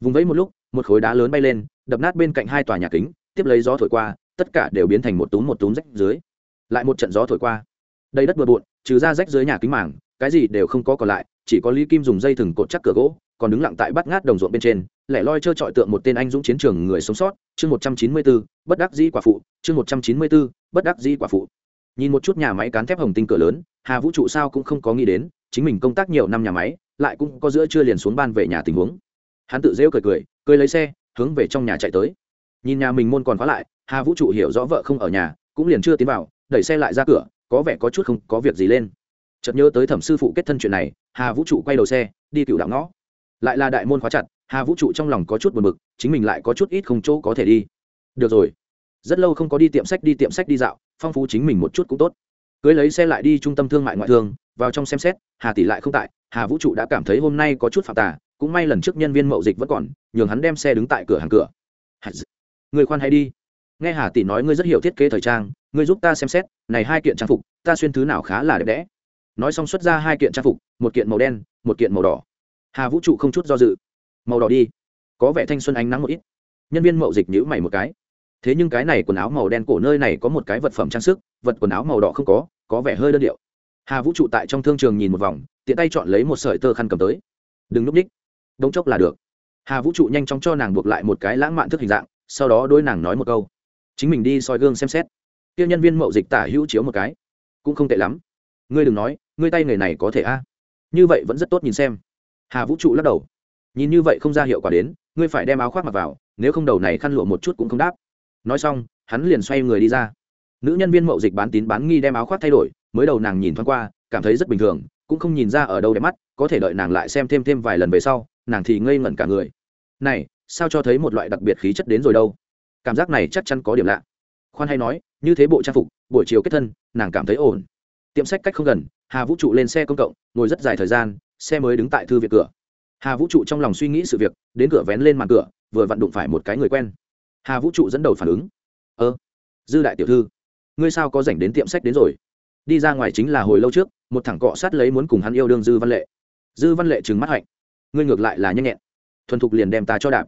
Vùng vẫy một lúc, một khối đá lớn bay lên, đập nát bên cạnh hai tòa nhà kính, tiếp lấy gió thổi qua, tất cả đều biến thành một túm một túm rách dưới. Lại một trận gió thổi qua đầy đất bừa bộn, trừ ra rách dưới nhà kính mảng cái gì đều không có còn lại, chỉ có lý kim dùng dây thừng cột chắc cửa gỗ, còn đứng lặng tại bắt ngát đồng ruộng bên trên, lẻ loi trơ trọi tượng một tên anh dũng chiến trường người sống sót, chương một trăm chín mươi b ố bất đắc dĩ quả phụ, chương một trăm chín mươi b ố bất đắc dĩ quả phụ. Nhìn một chút nhà máy cán thép hồng tinh cửa lớn, hà vũ trụ sao cũng không có nghĩ đến, chính mình công tác nhiều năm nhà máy, lại cũng có giữa chưa liền xuống ban về nhà tình huống. Hắn tự rêu cười cười cười lấy xe, hướng về trong nhà chạy tới. Nhìn nhà mình môn còn khóa lại, hà vũ trụ hiểu rõ vợ không ở nhà, cũng liền chưa tiến vào, đẩy xe lại ra cửa có vẻ có chút không có việc gì lên. Chợt nhớ tới thẩm sư phụ kết thân chuyện này, hà vũ trụ quay đầu xe, đi cựu đạo ngõ. Lại là đại môn khóa chặt, hà vũ trụ trong lòng có chút buồn bực, chính mình lại có chút ít không chỗ có thể đi. Được rồi. Rất lâu không có đi tiệm sách, đi tiệm sách, đi dạo, phong phú chính mình một chút cũng tốt. Cưới lấy xe lại đi trung tâm thương mại ngoại thương, vào trong xem xét, hà tỷ lại không tại, hà vũ trụ đã cảm thấy hôm nay có chút phạm tà, cũng may lần trước nhân viên mậu dịch vẫn còn, nhường hắn đem xe đứng tại cửa hàng cửa. Người khoan hay đi nghe hà tỷ nói ngươi rất hiểu thiết kế thời trang, ngươi giúp ta xem xét, này hai kiện trang phục, ta xuyên thứ nào khá là đẹp đẽ. Nói xong xuất ra hai kiện trang phục, một kiện màu đen, một kiện màu đỏ. Hà vũ trụ không chút do dự. Màu đỏ đi. Có vẻ thanh xuân ánh nắng một ít. Nhân viên mậu dịch nhữ mày một cái. Thế nhưng cái này quần áo màu đen cổ nơi này có một cái vật phẩm trang sức, vật quần áo màu đỏ không có có vẻ hơi đơn điệu. Hà vũ trụ tại trong thương trường nhìn một vòng, tiện tay chọn lấy một sợi tơ khăn cầm tới. Đừng núp ních đống chốc là được. Hà vũ trụ nhanh chóng cho nàng buộc lại một cái lãng mạn thức hình dạng, sau đó đôi nàng nói một câu chính mình đi soi gương xem xét. Kia nhân viên mậu dịch tả hữu chiếu một cái. Cũng không tệ lắm. Ngươi đừng nói, ngươi tay nghề này có thể a? Như vậy vẫn rất tốt nhìn xem. Hà vũ trụ lắc đầu. Nhìn như vậy không ra hiệu quả đến, ngươi phải đem áo khoác mặc vào, nếu không đầu này khăn lụa một chút cũng không đáp. Nói xong, hắn liền xoay người đi ra. Nữ nhân viên mậu dịch bán tín bán nghi đem áo khoác thay đổi, mới đầu nàng nhìn thoáng qua, cảm thấy rất bình thường, cũng không nhìn ra ở đâu đẹp mắt, có thể đợi nàng lại xem thêm thêm vài lần về sau, nàng thì ngây ngẩn cả người. Này, sao cho thấy một loại đặc biệt khí chất đến rồi đâu? Cảm giác này chắc chắn có điểm lạ. Khoan hay nói, như thế bộ trang phục, buổi chiều kết thân, nàng cảm thấy ổn. Tiệm sách cách không gần, hà vũ trụ lên xe công cộng, ngồi rất dài thời gian, xe mới đứng tại thư viện cửa. Hà vũ trụ trong lòng suy nghĩ sự việc, đến cửa vén lên màn cửa, vừa vặn đụng phải một cái người quen. Hà vũ trụ dẫn đầu phản ứng. Ơ, dư đại tiểu thư, ngươi sao có dành đến tiệm sách đến rồi? Đi ra ngoài chính là hồi lâu trước, một thằng cọ sát lấy muốn cùng hắn yêu đương dư văn lệ. Dư văn lệ trừng mắt hạnh. Ngươi ngược lại là nhanh nhẹn. Thuần thục liền đem ta cho đạp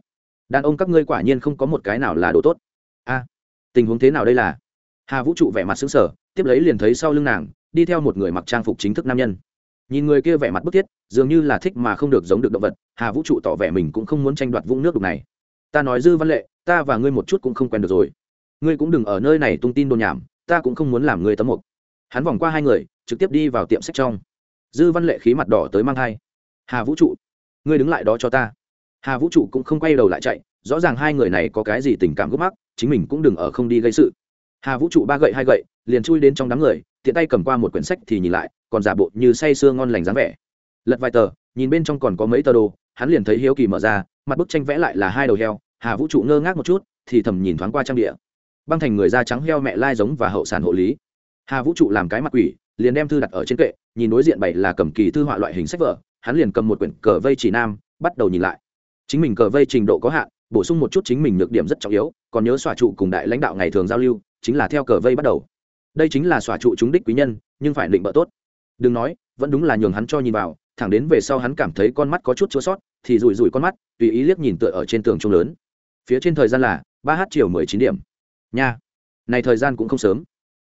đàn ông các ngươi quả nhiên không có một cái nào là đồ tốt. A, tình huống thế nào đây là? Hà vũ trụ vẻ mặt xứng sở tiếp lấy liền thấy sau lưng nàng, đi theo một người mặc trang phục chính thức nam nhân. Nhìn người kia vẻ mặt bức thiết, dường như là thích mà không được giống được động vật, hà vũ trụ tỏ vẻ mình cũng không muốn tranh đoạt vũng nước đục này. Ta nói dư văn lệ, ta và ngươi một chút cũng không quen được rồi. Ngươi cũng đừng ở nơi này tung tin đồn nhảm, ta cũng không muốn làm ngươi tấm mục. Hắn vòng qua hai người, trực tiếp đi vào tiệm sách trong. Dư văn lệ khí mặt đỏ tới mang thai. Hà vũ trụ, ngươi đứng lại đó cho ta hà vũ trụ cũng không quay đầu lại chạy, rõ ràng hai người này có cái gì tình cảm gốc mắc, chính mình cũng đừng ở không đi gây sự. Hà vũ trụ ba gậy hai gậy, liền chui đến trong đám người, tiện tay cầm qua một quyển sách thì nhìn lại, còn giả bộ như say sưa ngon lành dáng vẻ. Lật vài tờ, nhìn bên trong còn có mấy tờ đồ, hắn liền thấy hiếu kỳ mở ra, mặt bức tranh vẽ lại là hai đầu heo, hà vũ trụ ngơ ngác một chút, thì thầm nhìn thoáng qua trang địa. Băng thành người da trắng heo mẹ lai giống và hậu sản hộ lý. Hà vũ trụ làm cái mặt quỷ, liền đem thư đặt ở trên kệ, nhìn đối diện bảy là cầm kỳ thư họa loại hình sách vở, hắn liền cầm một quyển cờ vây chỉ nam, bắt đầu nhìn lại chính mình cờ vây trình độ có hạn, bổ sung một chút chính mình nhược điểm rất trọng yếu, còn nhớ xòa trụ cùng đại lãnh đạo ngày thường giao lưu, chính là theo cờ vây bắt đầu. Đây chính là xòa trụ chúng đích quý nhân, nhưng phải định bợ tốt. Đừng nói, vẫn đúng là nhường hắn cho nhìn vào, thẳng đến về sau hắn cảm thấy con mắt có chút chua sót, thì rủi rủi con mắt, tùy ý liếc nhìn tựa ở trên tường trông lớn. Phía trên thời gian là ba h chiều mười chín điểm. Nha, này thời gian cũng không sớm.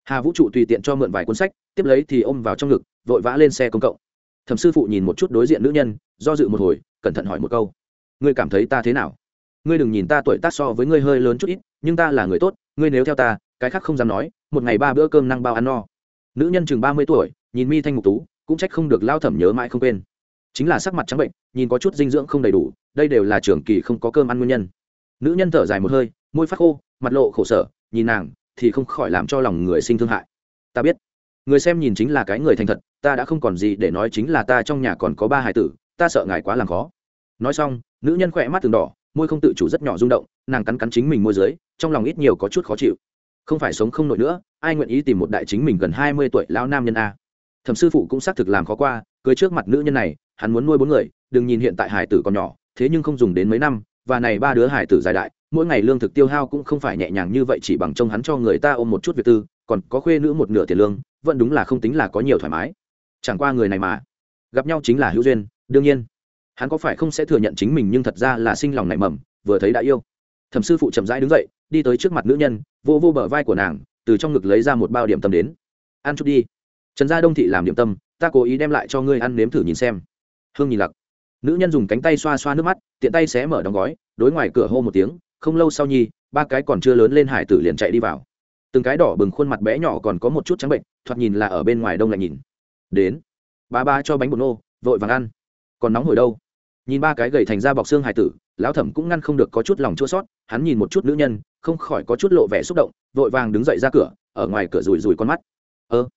Hà vũ trụ tùy tiện cho mượn vài cuốn sách, tiếp lấy thì ôm vào trong ngực, vội vã lên xe công cộng. Thẩm sư phụ nhìn một chút đối diện nữ nhân, do dự một hồi, cẩn thận hỏi một câu ngươi cảm thấy ta thế nào? Ngươi đừng nhìn ta tuổi tác so với ngươi hơi lớn chút ít, nhưng ta là người tốt, ngươi nếu theo ta, cái khác không dám nói, một ngày ba bữa cơm năng bao ăn no. Nữ nhân chừng ba mươi tuổi, nhìn mi thanh ngục tú, cũng trách không được lao thẩm nhớ mãi không quên. Chính là sắc mặt trắng bệnh, nhìn có chút dinh dưỡng không đầy đủ, đây đều là trường kỳ không có cơm ăn nguyên nhân. Nữ nhân thở dài một hơi, môi phát khô, mặt lộ khổ sở, nhìn nàng, thì không khỏi làm cho lòng người sinh thương hại. Ta biết, người xem nhìn chính là cái người thành thật, ta đã không còn gì để nói chính là ta trong nhà còn có ba hải tử, ta sợ ngài quá làm khó nói xong, nữ nhân khỏe mắt từng đỏ, môi không tự chủ rất nhỏ rung động, nàng cắn cắn chính mình môi dưới, trong lòng ít nhiều có chút khó chịu. Không phải sống không nổi nữa, ai nguyện ý tìm một đại chính mình gần hai mươi tuổi lão nam nhân a. Thẩm sư phụ cũng xác thực làm khó qua, cưới trước mặt nữ nhân này, hắn muốn nuôi bốn người, đừng nhìn hiện tại hải tử còn nhỏ, thế nhưng không dùng đến mấy năm, và này ba đứa hải tử dài đại, mỗi ngày lương thực tiêu hao cũng không phải nhẹ nhàng như vậy chỉ bằng trông hắn cho người ta ôm một chút việc tư, còn có khuê nữ một nửa tiền lương, vẫn đúng là không tính là có nhiều thoải mái. Chẳng qua người này mà gặp nhau chính là hữu duyên, đương nhiên hắn có phải không sẽ thừa nhận chính mình nhưng thật ra là sinh lòng nảy mầm, vừa thấy đã yêu. Thẩm sư phụ chậm rãi đứng dậy, đi tới trước mặt nữ nhân, vô vô bờ vai của nàng, từ trong ngực lấy ra một bao điểm tâm đến. Ăn chút đi. Trần gia đông thị làm điểm tâm, ta cố ý đem lại cho ngươi ăn nếm thử nhìn xem. Hương nhìn lặc. Nữ nhân dùng cánh tay xoa xoa nước mắt, tiện tay xé mở đóng gói, đối ngoài cửa hô một tiếng, không lâu sau nhi, ba cái còn chưa lớn lên hải tử liền chạy đi vào. Từng cái đỏ bừng khuôn mặt bé nhỏ còn có một chút trắng bệnh, thoạt nhìn là ở bên ngoài đông lại nhìn. Đến. Ba ba cho bánh bột nô, vội vàng ăn còn nóng hồi đâu. Nhìn ba cái gầy thành ra bọc xương hải tử, lão thẩm cũng ngăn không được có chút lòng chua sót, hắn nhìn một chút nữ nhân, không khỏi có chút lộ vẻ xúc động, vội vàng đứng dậy ra cửa, ở ngoài cửa rùi rùi con mắt. Ơ,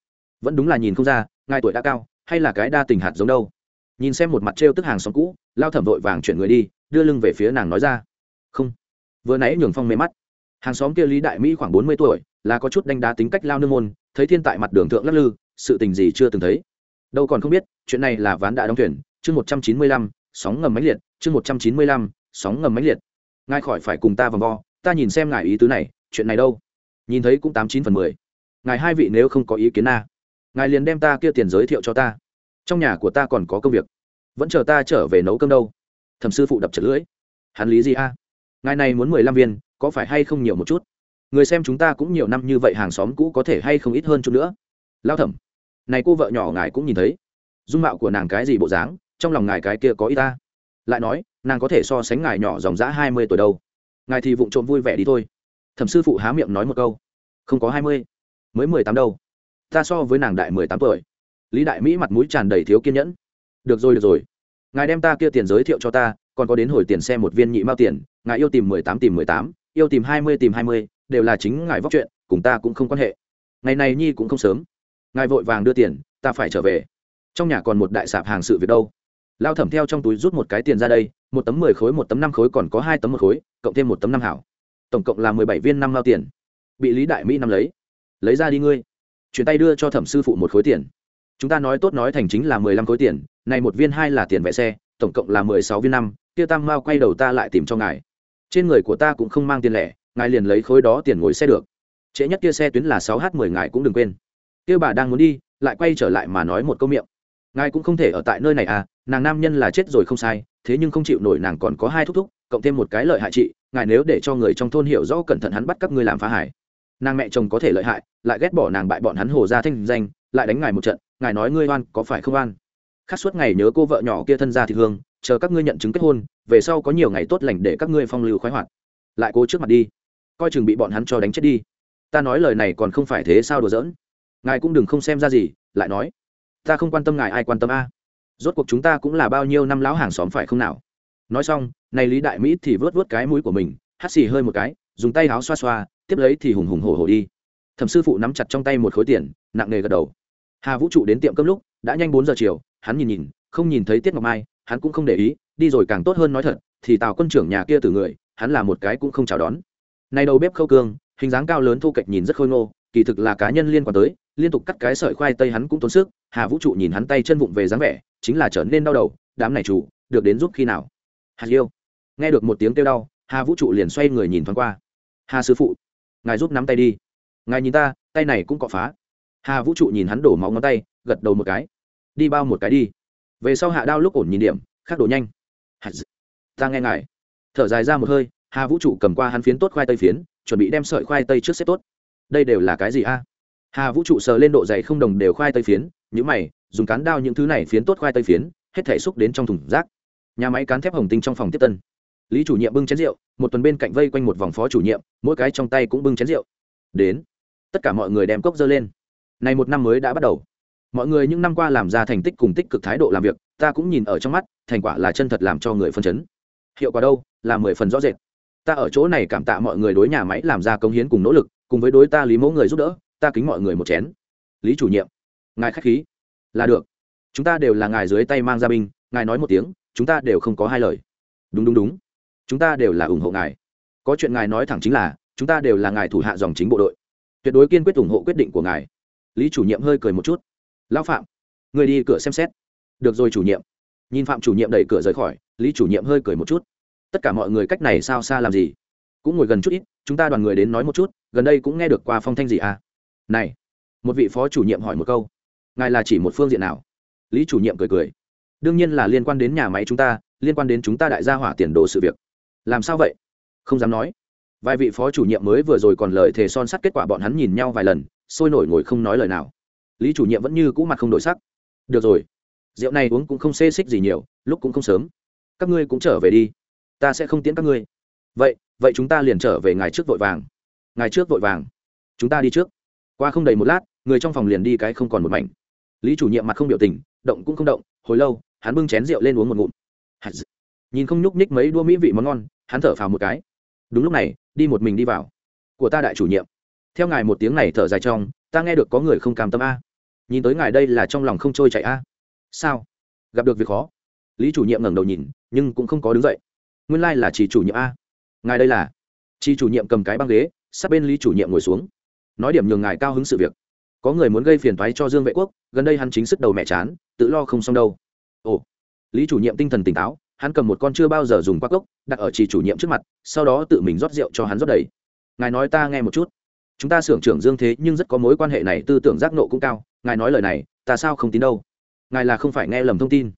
vẫn đúng là nhìn không ra, ngài tuổi đã cao, hay là cái đa tình hạt giống đâu? Nhìn xem một mặt trêu tức hàng xóm cũ lao thẩm vội vàng chuyển người đi, đưa lưng về phía nàng nói ra. Không. Vừa nãy nhường phong mê mắt. Hàng xóm kia lý đại mỹ khoảng bốn mươi tuổi, là có chút đánh đá tính cách lao nương môn, thấy thiên tại mặt đường thượng lắc lư, sự tình gì chưa từng thấy. Đâu còn không biết, chuyện này là ván đã đóng thuyền chương một trăm chín mươi lăm, sóng ngầm máy liệt, chương một trăm chín mươi lăm, sóng ngầm máy liệt. Ngài khỏi phải cùng ta vòng vo, ta nhìn xem ngài ý tứ này, chuyện này đâu? Nhìn thấy cũng tám chín phần mười. Ngài hai vị nếu không có ý kiến na, ngài liền đem ta kia tiền giới thiệu cho ta. Trong nhà của ta còn có công việc. Vẫn chờ ta trở về nấu cơm đâu. Thẩm sư phụ đập chật lưỡi. Hắn lý gì a? Ngài này muốn mười lăm viên, có phải hay không nhiều một chút? Người xem chúng ta cũng nhiều năm như vậy hàng xóm cũ có thể hay không ít hơn chút nữa. Lao thẩm, này cô vợ nhỏ ngài cũng nhìn thấy. Dung mạo của nàng cái gì bộ dáng? Trong lòng ngài cái kia có ý ta. Lại nói, nàng có thể so sánh ngài nhỏ dòng dã hai mươi tuổi đâu. Ngài thì vụng trộm vui vẻ đi thôi. Thẩm sư phụ há miệng nói một câu. Không có hai mươi, mới mười tám đâu. Ta so với nàng đại mười tám tuổi. Lý đại mỹ mặt mũi tràn đầy thiếu kiên nhẫn. Được rồi được rồi. Ngài đem ta kia tiền giới thiệu cho ta, còn có đến hồi tiền xe một viên nhị mao tiền. Ngài yêu tìm mười tám tìm mười tám, yêu tìm hai mươi tìm hai mươi, đều là chính ngài vóc chuyện, cùng ta cũng không quan hệ. Ngày này nhi cũng không sớm. Ngài vội vàng đưa tiền, ta phải trở về. Trong nhà còn một đại sạp hàng sự việc đâu lao thẩm theo trong túi rút một cái tiền ra đây, một tấm mười khối, một tấm năm khối, còn có hai tấm một khối, cộng thêm một tấm năm hảo. Tổng cộng là mười bảy viên năm lao tiền. Bị lý đại mỹ năm lấy. Lấy ra đi ngươi. Chuyển tay đưa cho thẩm sư phụ một khối tiền. Chúng ta nói tốt nói thành chính là mười lăm khối tiền, này một viên hai là tiền vẽ xe, tổng cộng là mười sáu viên năm, kia tam mao quay đầu ta lại tìm cho ngài. Trên người của ta cũng không mang tiền lẻ, ngài liền lấy khối đó tiền ngồi xe được. Trễ nhất kia xe tuyến là sáu h mười ngài cũng đừng quên. Kia bà đang muốn đi, lại quay trở lại mà nói một câu miệng. Ngài cũng không thể ở tại nơi này à nàng nam nhân là chết rồi không sai, thế nhưng không chịu nổi nàng còn có hai thúc thúc, cộng thêm một cái lợi hại chị, ngài nếu để cho người trong thôn hiểu rõ cẩn thận hắn bắt các ngươi làm phá hải nàng mẹ chồng có thể lợi hại, lại ghét bỏ nàng bại bọn hắn hồ ra thanh danh, lại đánh ngài một trận, ngài nói ngươi oan có phải không oan? Khát suốt ngày nhớ cô vợ nhỏ kia thân ra thì hương, chờ các ngươi nhận chứng kết hôn, về sau có nhiều ngày tốt lành để các ngươi phong lưu khoái hoạt. Lại cố trước mặt đi. Coi chừng bị bọn hắn cho đánh chết đi. Ta nói lời này còn không phải thế sao đùa giỡn. Ngài cũng đừng không xem ra gì, lại nói. Ta không quan tâm ngài, ai quan tâm a? Rốt cuộc chúng ta cũng là bao nhiêu năm lão hàng xóm phải không nào? Nói xong, này lý đại mỹ thì vớt vớt cái mũi của mình, hắt xì hơi một cái, dùng tay áo xoa xoa, tiếp lấy thì hùng hùng hổ hổ đi. Thẩm sư phụ nắm chặt trong tay một khối tiền, nặng nề gật đầu. Hà vũ trụ đến tiệm cơm lúc, đã nhanh bốn giờ chiều, hắn nhìn nhìn, không nhìn thấy tiết ngọc mai, hắn cũng không để ý, đi rồi càng tốt hơn nói thật, thì tào quân trưởng nhà kia từ người, hắn là một cái cũng không chào đón. Này đầu bếp khâu cương, hình dáng cao lớn thu kệch nhìn rất khôi ngô, kỳ thực là cá nhân liên quan tới liên tục cắt cái sợi khoai tây hắn cũng tốn sức, hà vũ trụ nhìn hắn tay chân vụng về dáng vẻ, chính là trở nên đau đầu, đám này chủ, được đến giúp khi nào? Hà liêu nghe được một tiếng kêu đau, hà vũ trụ liền xoay người nhìn thoáng qua. Hà sư phụ, ngài giúp nắm tay đi. Ngài nhìn ta, tay này cũng cọ phá. Hà vũ trụ nhìn hắn đổ máu ngón tay, gật đầu một cái. Đi bao một cái đi. Về sau hạ đao lúc ổn nhìn điểm khắc đổ nhanh. Ta nghe ngài. Thở dài ra một hơi, hà vũ trụ cầm qua hắn phiến tốt khoai tây phiến, chuẩn bị đem sợi khoai tây trước xếp tốt. Đây đều là cái gì a? Hà vũ trụ sờ lên độ dày không đồng đều khoai tây phiến nhữ mày, dùng cán đao những thứ này phiến tốt khoai tây phiến, hết thể xúc đến trong thùng rác. Nhà máy cán thép hồng tinh trong phòng tiếp tân. Lý chủ nhiệm bưng chén rượu, một tuần bên cạnh vây quanh một vòng phó chủ nhiệm, mỗi cái trong tay cũng bưng chén rượu. Đến. Tất cả mọi người đem cốc dơ lên. Này một năm mới đã bắt đầu. Mọi người những năm qua làm ra thành tích cùng tích cực thái độ làm việc, ta cũng nhìn ở trong mắt, thành quả là chân thật làm cho người phân chấn. Hiệu quả đâu? Là mười phần rõ rệt. Ta ở chỗ này cảm tạ mọi người đối nhà máy làm ra công hiến cùng nỗ lực, cùng với đối ta lý mẫu người giúp đỡ ta kính mọi người một chén. Lý chủ nhiệm, ngài k h á c h khí. Là được. Chúng ta đều là ngài dưới tay mang ra binh, ngài nói một tiếng, chúng ta đều không có hai lời. Đúng đúng đúng. Chúng ta đều là ủng hộ ngài. Có chuyện ngài nói thẳng chính là, chúng ta đều là ngài thủ hạ dòng chính bộ đội. Tuyệt đối kiên quyết ủng hộ quyết định của ngài. Lý chủ nhiệm hơi cười một chút. Lão phạm, người đi cửa xem xét. Được rồi chủ nhiệm. Nhìn phạm chủ nhiệm đẩy cửa rời khỏi, lý chủ nhiệm hơi cười một chút. Tất cả mọi người cách này sao xa làm gì? Cũng ngồi gần chút ít, chúng ta đoàn người đến nói một chút, gần đây cũng nghe được qua phong thanh gì à? Này, một vị phó chủ nhiệm hỏi một câu, ngài là chỉ một phương diện nào? Lý chủ nhiệm cười cười, đương nhiên là liên quan đến nhà máy chúng ta, liên quan đến chúng ta đại gia hỏa tiền đồ sự việc. Làm sao vậy? Không dám nói. Vài vị phó chủ nhiệm mới vừa rồi còn lời thề son sắt kết quả bọn hắn nhìn nhau vài lần, sôi nổi ngồi không nói lời nào. Lý chủ nhiệm vẫn như cũ mặt không đổi sắc. Được rồi, rượu này uống cũng không xê xích gì nhiều, lúc cũng không sớm. Các ngươi cũng trở về đi. Ta sẽ không tiễn các ngươi. Vậy vậy chúng ta liền trở về ngày trước vội vàng. Ngày trước vội vàng. Chúng ta đi trước qua không đầy một lát, người trong phòng liền đi cái không còn một mảnh. Lý chủ nhiệm mặt không biểu tình, động cũng không động, hồi lâu, hắn bưng chén rượu lên uống một ngụm. Nhìn không nhúc nhích mấy đua mỹ vị món ngon, hắn thở phào một cái. Đúng lúc này, đi một mình đi vào. Của ta đại chủ nhiệm. Theo ngài một tiếng này thở dài trong, ta nghe được có người không cam tâm a. Nhìn tới ngài đây là trong lòng không trôi chạy a. Sao? Gặp được việc khó. Lý chủ nhiệm ngẩng đầu nhìn, nhưng cũng không có đứng dậy. Nguyên lai、like、là chỉ chủ nhiệm a. Ngài đây là? Chỉ chủ nhiệm cầm cái băng ghế, sát bên lý chủ nhiệm ngồi xuống nói điểm nhường ngài cao hứng sự việc. Có người muốn gây phiền thoái cho dương vệ quốc, gần đây hắn chính sức đầu mẹ chán, tự lo không xong đâu. Ồ, lý chủ nhiệm tinh thần tỉnh táo, hắn cầm một con chưa bao giờ dùng qua cốc, đặt ở chỉ chủ nhiệm trước mặt, sau đó tự mình rót rượu cho hắn rót đầy. Ngài nói ta nghe một chút. Chúng ta xưởng trưởng dương thế nhưng rất có mối quan hệ này, tư tưởng giác nộ cũng cao, ngài nói lời này, ta sao không tin đâu? Ngài là không phải nghe lầm thông tin.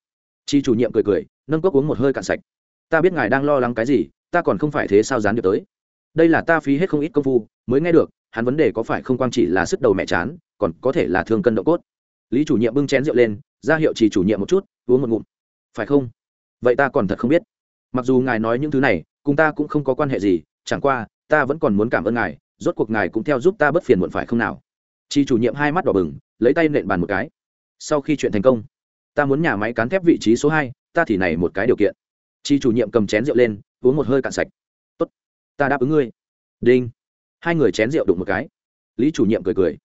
Chi chủ nhiệm cười cười, nâng cốc uống một hơi cạn sạch. Ta biết ngài đang lo lắng cái gì, ta còn không phải thế sao dán được tới. Đây là ta phí hết không ít công phu, mới nghe được hắn vấn đề có phải không quang chỉ là sức đầu mẹ chán, còn có thể là thương cân độ cốt. Lý chủ nhiệm bưng chén rượu lên, ra hiệu chỉ chủ nhiệm một chút, uống một ngụm. Phải không? Vậy ta còn thật không biết. Mặc dù ngài nói những thứ này, cùng ta cũng không có quan hệ gì, chẳng qua, ta vẫn còn muốn cảm ơn ngài, rốt cuộc ngài cũng theo giúp ta bất phiền muộn phải không nào? Chi chủ nhiệm hai mắt đỏ bừng, lấy tay nện bàn một cái. Sau khi chuyện thành công, ta muốn nhà máy cán thép vị trí số hai, ta thì này một cái điều kiện. Chi chủ nhiệm cầm chén rượu lên, uống một hơi cạn sạch. Tốt, ta đáp ứng ngươi. Đinh hai người chén rượu đụng một cái. Lý chủ nhiệm cười cười.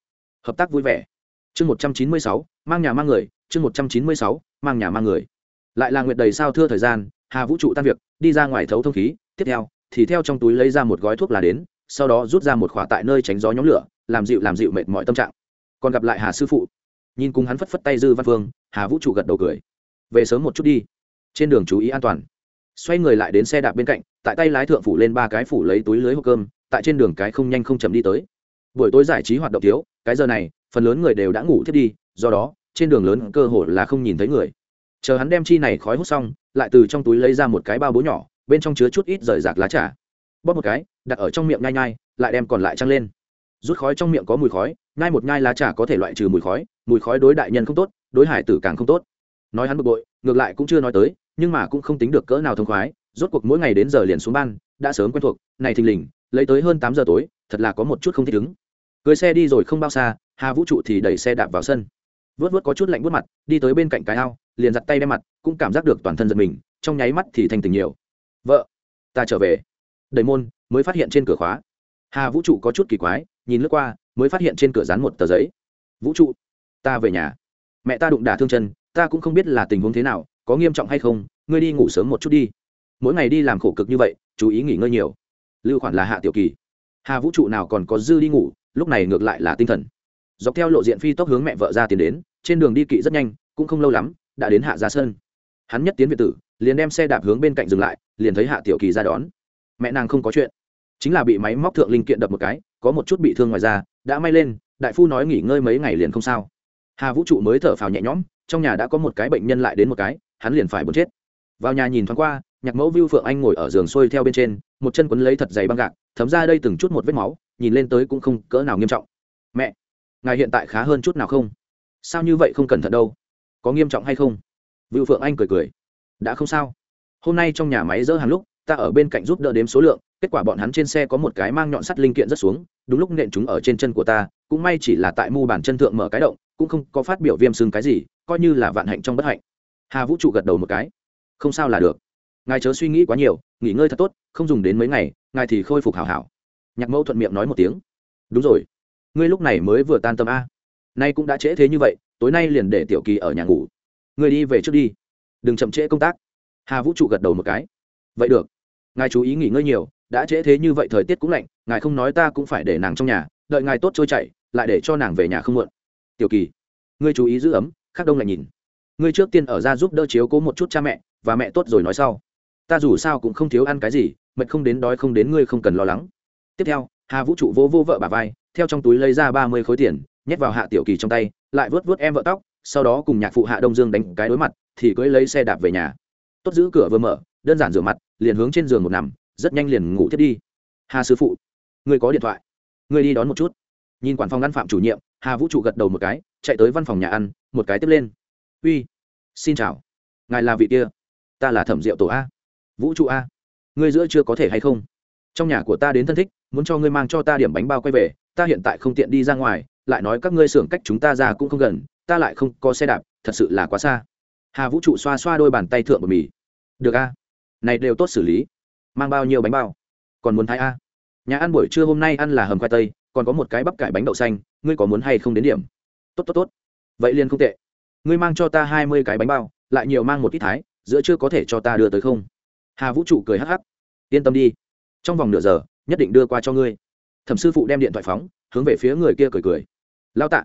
Hợp tác vui vẻ. Chương một trăm chín mươi sáu, mang nhà mang người. Chương một trăm chín mươi sáu, mang nhà mang người. Lại là nguyệt đầy sao thưa thời gian, hà vũ trụ tan việc, đi ra ngoài thấu thông khí. Tiếp theo, thì theo trong túi lấy ra một gói thuốc là đến, sau đó rút ra một khỏa tại nơi tránh gió nhóm lửa, làm dịu làm dịu mệt mọi tâm trạng. Còn gặp lại hà sư phụ. Nhìn cùng hắn phất phất tay dư văn phương, hà vũ trụ gật đầu cười. Về sớm một chút đi. Trên đường chú ý an toàn. Xoay người lại đến xe đạp bên cạnh, tại tay lái thượng phủ lên ba cái phủ lấy túi lưới hộp cơm tại trên đường cái không nhanh không chậm đi tới. Buổi tối giải trí hoạt động thiếu, cái giờ này, phần lớn người đều đã ngủ thiết đi, do đó, trên đường lớn cơ hồ là không nhìn thấy người. Chờ hắn đem chi này khói hút xong, lại từ trong túi lấy ra một cái bao bố nhỏ, bên trong chứa chút ít rời rạc lá trà. Bóp một cái, đặt ở trong miệng nhai nhai, lại đem còn lại trăng lên. Rút khói trong miệng có mùi khói, nhai một nhai lá trà có thể loại trừ mùi khói mùi khói đối đại nhân không tốt, đối hải tử càng không tốt. Nói hắn bực bội, ngược lại cũng chưa nói tới, nhưng mà cũng không tính được cỡ nào thông khoái, rốt cuộc mỗi ngày đến giờ liền xuống ban đã sớm quen thuộc, này thình lình, lấy tới hơn tám giờ tối, thật là có một chút không thích ứng. Cưới xe đi rồi không bao xa, hà vũ trụ thì đẩy xe đạp vào sân. Vớt vớt có chút lạnh vớt mặt, đi tới bên cạnh cái ao, liền giặt tay đem mặt, cũng cảm giác được toàn thân giật mình, trong nháy mắt thì thành tình nhiều. Vợ, ta trở về. Đầy môn, mới phát hiện trên cửa khóa. Hà vũ trụ có chút kỳ quái, nhìn lướt qua, mới phát hiện trên cửa dán một tờ giấy. Vũ trụ, ta về nhà. Mẹ ta đụng đả thương chân, ta cũng không biết là tình huống thế nào, có nghiêm trọng hay không, ngươi đi ngủ sớm một chút đi mỗi ngày đi làm khổ cực như vậy, chú ý nghỉ ngơi nhiều. Lưu khoản là hạ tiểu kỳ. Hà vũ trụ nào còn có dư đi ngủ, lúc này ngược lại là tinh thần. Dọc theo lộ diện phi tốc hướng mẹ vợ ra tiến đến, trên đường đi kỵ rất nhanh, cũng không lâu lắm, đã đến hạ gia sơn. Hắn nhất tiến việt tử, liền đem xe đạp hướng bên cạnh dừng lại, liền thấy hạ tiểu kỳ ra đón. Mẹ nàng không có chuyện. Chính là bị máy móc thượng linh kiện đập một cái, có một chút bị thương ngoài ra đã may lên, đại phu nói nghỉ ngơi mấy ngày liền không sao. Hà vũ trụ mới thở phào nhẹ nhõm, trong nhà đã có một cái bệnh nhân lại đến một cái, hắn liền phải buồn chết. Vào nhà nhìn thoáng qua nhạc mẫu vưu phượng anh ngồi ở giường xuôi theo bên trên, một chân quấn lấy thật dày băng gạc, thấm ra đây từng chút một vết máu, nhìn lên tới cũng không cỡ nào nghiêm trọng. Mẹ, ngài hiện tại khá hơn chút nào không? Sao như vậy không cẩn thận đâu? Có nghiêm trọng hay không? Vưu phượng anh cười cười. Đã không sao. Hôm nay trong nhà máy dỡ hàng lúc, ta ở bên cạnh giúp đỡ đếm số lượng, kết quả bọn hắn trên xe có một cái mang nhọn sắt linh kiện rất xuống, đúng lúc nện chúng ở trên chân của ta, cũng may chỉ là tại mu bàn chân thượng mở cái động, cũng không có phát biểu viêm sưng cái gì, coi như là vạn hạnh trong bất hạnh. Hà vũ trụ gật đầu một cái. Không sao là được ngài chớ suy nghĩ quá nhiều, nghỉ ngơi thật tốt, không dùng đến mấy ngày, ngài thì khôi phục hảo hảo. Nhạc mẫu thuận miệng nói một tiếng. Đúng rồi, ngươi lúc này mới vừa tan tâm a. Nay cũng đã trễ thế như vậy, tối nay liền để tiểu kỳ ở nhà ngủ. Ngươi đi về trước đi, đừng chậm trễ công tác. Hà vũ trụ gật đầu một cái. Vậy được, ngài chú ý nghỉ ngơi nhiều, đã trễ thế như vậy thời tiết cũng lạnh, ngài không nói ta cũng phải để nàng trong nhà, đợi ngài tốt trôi chảy, lại để cho nàng về nhà không muộn. Tiểu kỳ, ngươi chú ý giữ ấm, khắc đông lại nhìn. Ngươi trước tiên ở ra giúp đỡ chiếu cố một chút cha mẹ, và mẹ tốt rồi nói sau ta dù sao cũng không thiếu ăn cái gì, mệt không đến đói không đến ngươi không cần lo lắng. Tiếp theo, hà vũ trụ vô vô vợ bà vai, theo trong túi lấy ra ba mươi khối tiền, nhét vào hạ tiểu kỳ trong tay, lại vớt vớt em vợ tóc, sau đó cùng nhạc phụ hạ đông dương đánh cái đối mặt, thì cưới lấy xe đạp về nhà. Tốt giữ cửa vừa mở, đơn giản rửa mặt, liền hướng trên giường một nằm, rất nhanh liền ngủ thiết đi. Hà sư phụ người có điện thoại. Người đi đón một chút. Nhìn quản phòng ngăn phạm chủ nhiệm, hà vũ trụ gật đầu một cái, chạy tới văn phòng nhà ăn, một cái tiếp lên. Uy, xin chào. Ngài là vị kia. Ta là thẩm diệu tổ a vũ trụ a ngươi giữa chưa có thể hay không trong nhà của ta đến thân thích muốn cho ngươi mang cho ta điểm bánh bao quay về ta hiện tại không tiện đi ra ngoài lại nói các ngươi xưởng cách chúng ta ra cũng không gần ta lại không có xe đạp thật sự là quá xa hà vũ trụ xoa xoa đôi bàn tay thượng bờ mì được a này đều tốt xử lý mang bao nhiêu bánh bao còn muốn thái a nhà ăn buổi trưa hôm nay ăn là hầm khoai tây còn có một cái bắp cải bánh đậu xanh ngươi có muốn hay không đến điểm tốt tốt tốt vậy liền không tệ ngươi mang cho ta hai mươi cái bánh bao lại nhiều mang một ít thái giữa chưa có thể cho ta đưa tới không hà vũ trụ cười hắc hắc. Yên tâm đi. Trong vòng nửa giờ, nhất định đưa qua cho ngươi. Thẩm sư phụ đem điện thoại phóng, hướng về phía người kia cười cười. Lao tạ,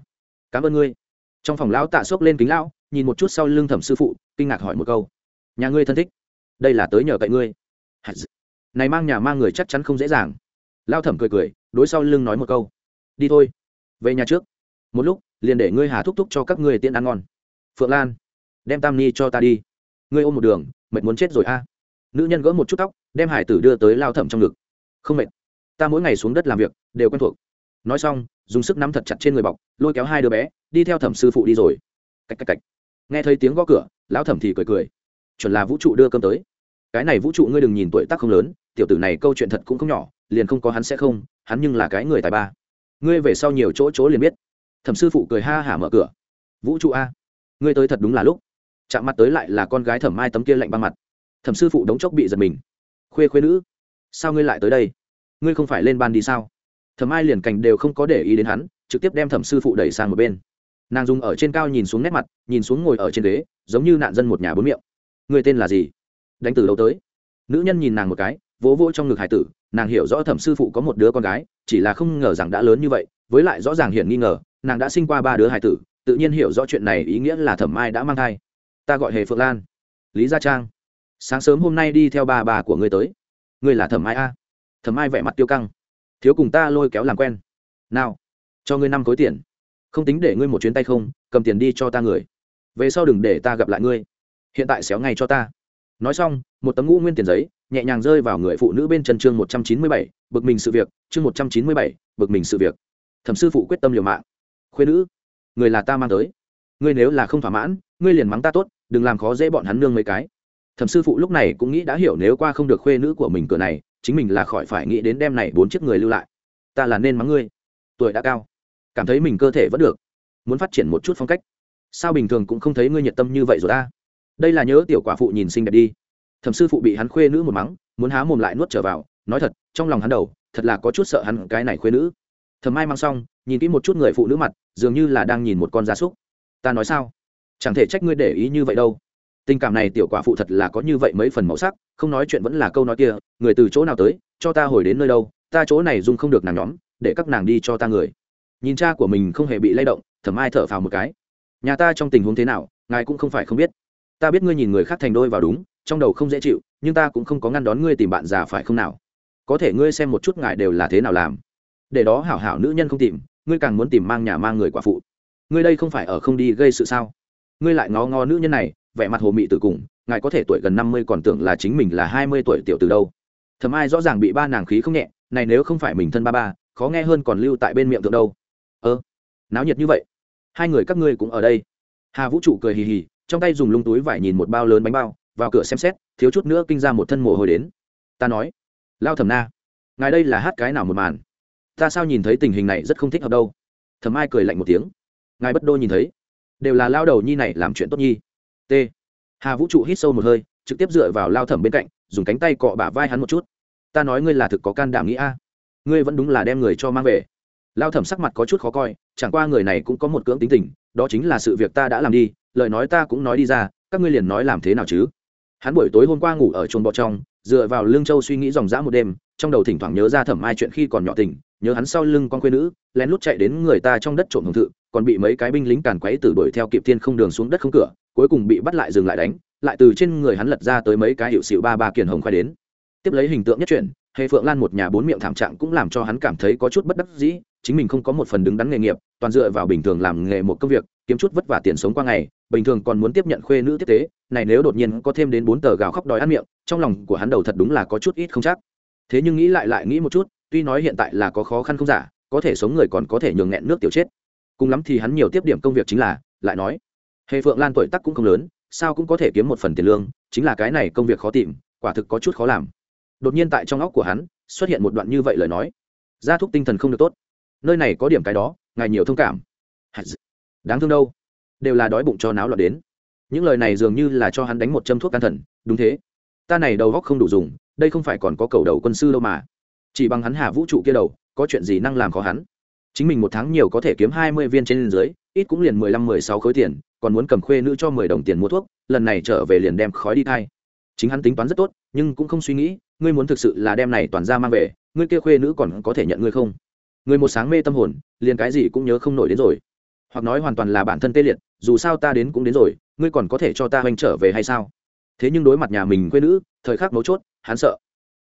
cảm ơn ngươi. Trong phòng lão tạ xốc lên kính lão, nhìn một chút sau lưng thẩm sư phụ, kinh ngạc hỏi một câu. Nhà ngươi thân thích? Đây là tới nhờ cậy ngươi. Này mang nhà mang người chắc chắn không dễ dàng. Lao thẩm cười cười, đối sau lưng nói một câu. Đi thôi. Về nhà trước. Một lúc, liền để ngươi hà thúc thúc cho các ngươi tiện ăn ngon. Phượng lan, đem tam ni cho ta đi. Ngươi ôm một đường, mệt muốn chết rồi a nữ nhân gỡ một chút tóc, đem hải tử đưa tới lao thẩm trong ngực. Không mệt. Ta mỗi ngày xuống đất làm việc, đều quen thuộc. Nói xong, dùng sức nắm thật chặt trên người bọc, lôi kéo hai đứa bé, đi theo thẩm sư phụ đi rồi. Cách cách cách. Nghe thấy tiếng gõ cửa, lão thẩm thì cười cười. Chuẩn là vũ trụ đưa cơm tới. Cái này vũ trụ ngươi đừng nhìn tuổi tác không lớn, tiểu tử này câu chuyện thật cũng không nhỏ, liền không có hắn sẽ không, hắn nhưng là cái người tài ba. Ngươi về sau nhiều chỗ chỗ liền biết. Thẩm sư phụ cười ha hả mở cửa. Vũ trụ a, ngươi tới thật đúng là lúc. Chạm mặt tới lại là con gái thẩm mai tấm kia lạnh băng mặt thẩm sư phụ đống chốc bị giật mình. Khuê khuê nữ, sao ngươi lại tới đây? Ngươi không phải lên ban đi sao? Thẩm ai liền cành đều không có để ý đến hắn, trực tiếp đem thẩm sư phụ đẩy sang một bên. Nàng dùng ở trên cao nhìn xuống nét mặt, nhìn xuống ngồi ở trên ghế, giống như nạn dân một nhà bốn miệng. Người tên là gì? Đánh từ đâu tới? Nữ nhân nhìn nàng một cái, vỗ vỗ trong ngực hải tử, nàng hiểu rõ thẩm sư phụ có một đứa con gái, chỉ là không ngờ rằng đã lớn như vậy, với lại rõ ràng hiển nghi ngờ, nàng đã sinh qua ba đứa hải tử, tự nhiên hiểu rõ chuyện này ý nghĩa là thẩm mai đã mang thai. Ta gọi hề phượng lan. Lý gia trang sáng sớm hôm nay đi theo bà bà của ngươi tới. Ngươi là thẩm Ai a. Thẩm Ai vẻ mặt tiêu căng. Thiếu cùng ta lôi kéo làm quen. Nào, cho ngươi năm khối tiền. Không tính để ngươi một chuyến tay không, cầm tiền đi cho ta người. Về sau đừng để ta gặp lại ngươi. Hiện tại xéo ngay cho ta. Nói xong, một tấm ngũ nguyên tiền giấy, nhẹ nhàng rơi vào người phụ nữ bên chân chương một trăm chín mươi bảy, bực mình sự việc, chương một trăm chín mươi bảy, bực mình sự việc. Thẩm sư phụ quyết tâm liều mạng. Khuyên nữ, người là ta mang tới. Ngươi nếu là không thỏa mãn, ngươi liền mắng ta tốt, đừng làm khó dễ bọn hắn nương mấy cái thẩm sư phụ lúc này cũng nghĩ đã hiểu nếu qua không được khuê nữ của mình cửa này, chính mình là khỏi phải nghĩ đến đem này bốn chiếc người lưu lại. Ta là nên mắng ngươi. Tuổi đã cao. Cảm thấy mình cơ thể vẫn được. Muốn phát triển một chút phong cách. Sao bình thường cũng không thấy ngươi nhiệt tâm như vậy rồi ta? Đây là nhớ tiểu quả phụ nhìn xinh đẹp đi. Thẩm sư phụ bị hắn khuê nữ một mắng, muốn há mồm lại nuốt trở vào, nói thật, trong lòng hắn đầu, thật là có chút sợ hắn cái này khuê nữ. Thầm mai mang xong, nhìn kỹ một chút người phụ nữ mặt, dường như là đang nhìn một con gia súc. Ta nói sao? Chẳng thể trách ngươi để ý như vậy đâu tình cảm này tiểu quả phụ thật là có như vậy mấy phần màu sắc, không nói chuyện vẫn là câu nói kia, người từ chỗ nào tới, cho ta hồi đến nơi đâu, ta chỗ này dung không được nàng nhóm, để các nàng đi cho ta người. Nhìn cha của mình không hề bị lay động thẩm ai thở phào một cái. Nhà ta trong tình huống thế nào, ngài cũng không phải không biết. Ta biết ngươi nhìn người khác thành đôi vào đúng, trong đầu không dễ chịu, nhưng ta cũng không có ngăn đón ngươi tìm bạn già phải không nào? Có thể ngươi xem một chút ngài đều là thế nào làm. Để đó hảo hảo nữ nhân không tìm, ngươi càng muốn tìm mang nhà mang người quả phụ. Ngươi đây không phải ở không đi gây sự sao? Ngươi lại ngó ngó nữ nhân này vẻ mặt hồ mị từ cùng, ngài có thể tuổi gần năm mươi còn tưởng là chính mình là hai mươi tuổi tiểu từ đâu. Thầm ai rõ ràng bị ba nàng khí không nhẹ, này nếu không phải mình thân ba ba, khó nghe hơn còn lưu tại bên miệng tượng đâu. Ơ, náo nhiệt như vậy. Hai người các ngươi cũng ở đây. Hà vũ trụ cười hì hì, trong tay dùng lung túi vải nhìn một bao lớn bánh bao, vào cửa xem xét, thiếu chút nữa kinh ra một thân mồ hôi đến. Ta nói, lao thầm na, ngài đây là hát cái nào một màn? Ta sao nhìn thấy tình hình này rất không thích hợp đâu. Thầm ai cười lạnh một tiếng, ngài bất đô nhìn thấy, đều là lao đầu nhi này làm chuyện tốt nhi t. Hà vũ trụ hít sâu một hơi, trực tiếp dựa vào lao thẩm bên cạnh, dùng cánh tay cọ bả vai hắn một chút. Ta nói ngươi là thực có can đảm nghĩ a. Ngươi vẫn đúng là đem người cho mang về. Lao thẩm sắc mặt có chút khó coi, chẳng qua người này cũng có một cưỡng tính tình, đó chính là sự việc ta đã làm đi, lời nói ta cũng nói đi ra, các ngươi liền nói làm thế nào chứ? Hắn buổi tối hôm qua ngủ ở chuồng bọ trong, dựa vào lương châu suy nghĩ dòng dã một đêm, trong đầu thỉnh thoảng nhớ ra thẩm ai chuyện khi còn nhỏ tình, nhớ hắn sau lưng con quê nữ, lén lút chạy đến người ta trong đất trộm hồng thự, còn bị mấy cái binh lính càn quấy từ đuổi theo kịp thiên không đường xuống đất không cửa cuối cùng bị bắt lại dừng lại đánh, lại từ trên người hắn lật ra tới mấy cái hiệu xịu ba ba kiền hồng khoai đến. Tiếp lấy hình tượng nhất truyện hệ phượng lan một nhà bốn miệng thảm trạng cũng làm cho hắn cảm thấy có chút bất đắc dĩ, chính mình không có một phần đứng đắn nghề nghiệp, toàn dựa vào bình thường làm nghề một công việc, kiếm chút vất vả tiền sống qua ngày, bình thường còn muốn tiếp nhận khuê nữ tiếp tế, này nếu đột nhiên có thêm đến bốn tờ gào khóc đòi ăn miệng, trong lòng của hắn đầu thật đúng là có chút ít không chắc. Thế nhưng nghĩ lại lại nghĩ một chút, tuy nói hiện tại là có khó khăn không giả, có thể sống người còn có thể nhường nghẹn nước tiểu chết. Cùng lắm thì hắn nhiều tiếp điểm công việc chính là, lại nói Hề phượng lan tuổi tắc cũng không lớn, sao cũng có thể kiếm một phần tiền lương, chính là cái này công việc khó tìm, quả thực có chút khó làm. Đột nhiên tại trong óc của hắn, xuất hiện một đoạn như vậy lời nói. Gia thúc tinh thần không được tốt. Nơi này có điểm cái đó, ngài nhiều thông cảm. Đáng thương đâu. Đều là đói bụng cho náo loạn đến. Những lời này dường như là cho hắn đánh một châm thuốc can thần, đúng thế. Ta này đầu góc không đủ dùng, đây không phải còn có cầu đầu quân sư đâu mà. Chỉ bằng hắn hà vũ trụ kia đầu, có chuyện gì năng làm khó hắn? Chính mình một tháng nhiều có thể kiếm hai mươi viên trên dưới, ít cũng liền mười lăm, mười sáu khối tiền còn muốn cầm khuê nữ cho mười đồng tiền mua thuốc, lần này trở về liền đem khói đi thai. Chính hắn tính toán rất tốt, nhưng cũng không suy nghĩ, ngươi muốn thực sự là đem này toàn ra mang về, ngươi kia khuê nữ còn có thể nhận ngươi không? Người một sáng mê tâm hồn, liền cái gì cũng nhớ không nổi đến rồi. Hoặc nói hoàn toàn là bản thân tê liệt, dù sao ta đến cũng đến rồi, ngươi còn có thể cho ta hoành trở về hay sao? Thế nhưng đối mặt nhà mình quê nữ, thời khắc mấu chốt, hắn sợ.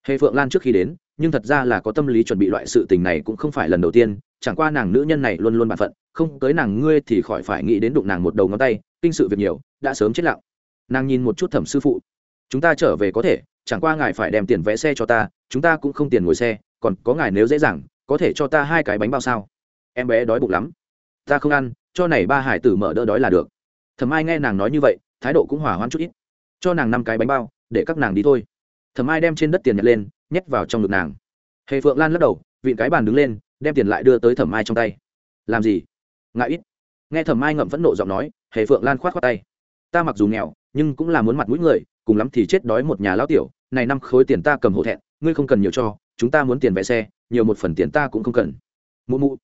Hề phượng lan trước khi đến, nhưng thật ra là có tâm lý chuẩn bị loại sự tình này cũng không phải lần đầu tiên chẳng qua nàng nữ nhân này luôn luôn b ả n phận, không tới nàng ngươi thì khỏi phải nghĩ đến đụng nàng một đầu ngón tay, kinh sự việc nhiều, đã sớm chết lặng. Nàng nhìn một chút thẩm sư phụ. Chúng ta trở về có thể, chẳng qua ngài phải đem tiền vẽ xe cho ta, chúng ta cũng không tiền ngồi xe, còn có ngài nếu dễ dàng, có thể cho ta hai cái bánh bao sao? Em bé đói bụng lắm. Ta không ăn, cho này ba hải tử mở đỡ đói là được. Thầm ai nghe nàng nói như vậy, thái độ cũng hỏa hoãn chút ít. Cho nàng năm cái bánh bao, để các nàng đi thôi. Thầm ai đem trên đất tiền nhặt lên, nhét vào trong ngực nàng. Hề phượng lan lắc đầu, vịn cái bàn đứng lên đem tiền lại đưa tới thẩm ai trong tay. Làm gì? Ngại ít. Nghe thẩm ai ngậm phẫn nộ giọng nói, hề phượng lan khoát khoát tay. Ta mặc dù nghèo, nhưng cũng là muốn mặt mũi người, cùng lắm thì chết đói một nhà lão tiểu. Này năm khối tiền ta cầm hộ thẹn, ngươi không cần nhiều cho, chúng ta muốn tiền vé xe, nhiều một phần tiền ta cũng không cần. Mụ mụ.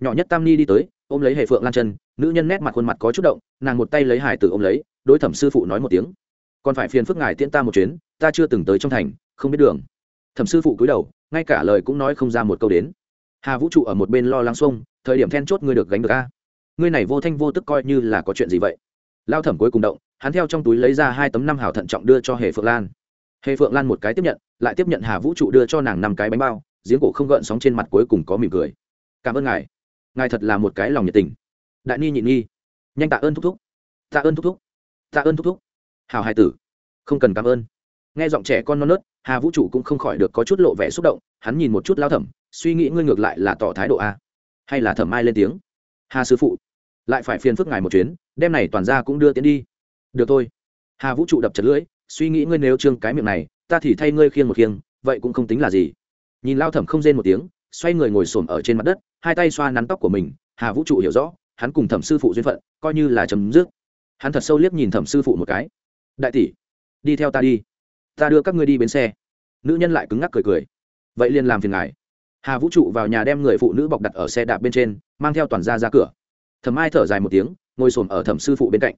Nhỏ nhất tam ni đi tới, ôm lấy hề phượng lan chân, nữ nhân nét mặt khuôn mặt có chút động, nàng một tay lấy hải tử ôm lấy, đối thẩm sư phụ nói một tiếng. Còn phải phiền phức ngài tiễn ta một chuyến, ta chưa từng tới trong thành, không biết đường. Thẩm sư phụ cúi đầu, ngay cả lời cũng nói không ra một câu đến hà vũ trụ ở một bên lo lắng xuông, thời điểm then chốt ngươi được gánh được a. Ngươi này vô thanh vô tức coi như là có chuyện gì vậy? Lao thẩm cuối cùng động, hắn theo trong túi lấy ra hai tấm năm hảo thận trọng đưa cho hề phượng lan. Hề phượng lan một cái tiếp nhận, lại tiếp nhận hà vũ trụ đưa cho nàng năm cái bánh bao, giếng cổ không gợn sóng trên mặt cuối cùng có mỉm cười. Cảm ơn ngài. Ngài thật là một cái lòng nhiệt tình. Đại ni nhịn nhi nhanh tạ ơn thúc thúc. Tạ ơn thúc thúc. Tạ ơn thúc thúc. Hào hai tử. Không cần cảm ơn. Nghe giọng trẻ con non nớt hà vũ trụ cũng không khỏi được có chút lộ vẻ xúc động, hắn nhìn một chút lao thẩm, suy nghĩ ngươi ngược lại là tỏ thái độ a. Hay là thẩm ai lên tiếng? Hà sư phụ, lại phải phiền phức ngài một chuyến, đêm này toàn ra cũng đưa tiến đi. Được thôi. Hà vũ trụ đập chật lưỡi, suy nghĩ ngươi nếu trương cái miệng này, ta thì thay ngươi khiêng một khiêng, vậy cũng không tính là gì. Nhìn lao thẩm không rên một tiếng, xoay người ngồi xổm ở trên mặt đất, hai tay xoa nắn tóc của mình, hà vũ trụ hiểu rõ, hắn cùng thẩm sư phụ duyên phận, coi như là chấm dứt. Hắn thật sâu liếc nhìn thẩm sư phụ một cái. Đại tỷ, đi theo ta đi ta đưa các ngươi đi bến xe. Nữ nhân lại cứng ngắc cười cười. Vậy liền làm phiền ngài. Hà vũ trụ vào nhà đem người phụ nữ bọc đặt ở xe đạp bên trên, mang theo toàn ra ra cửa. Thẩm ai thở dài một tiếng, ngồi xổm ở thẩm sư phụ bên cạnh.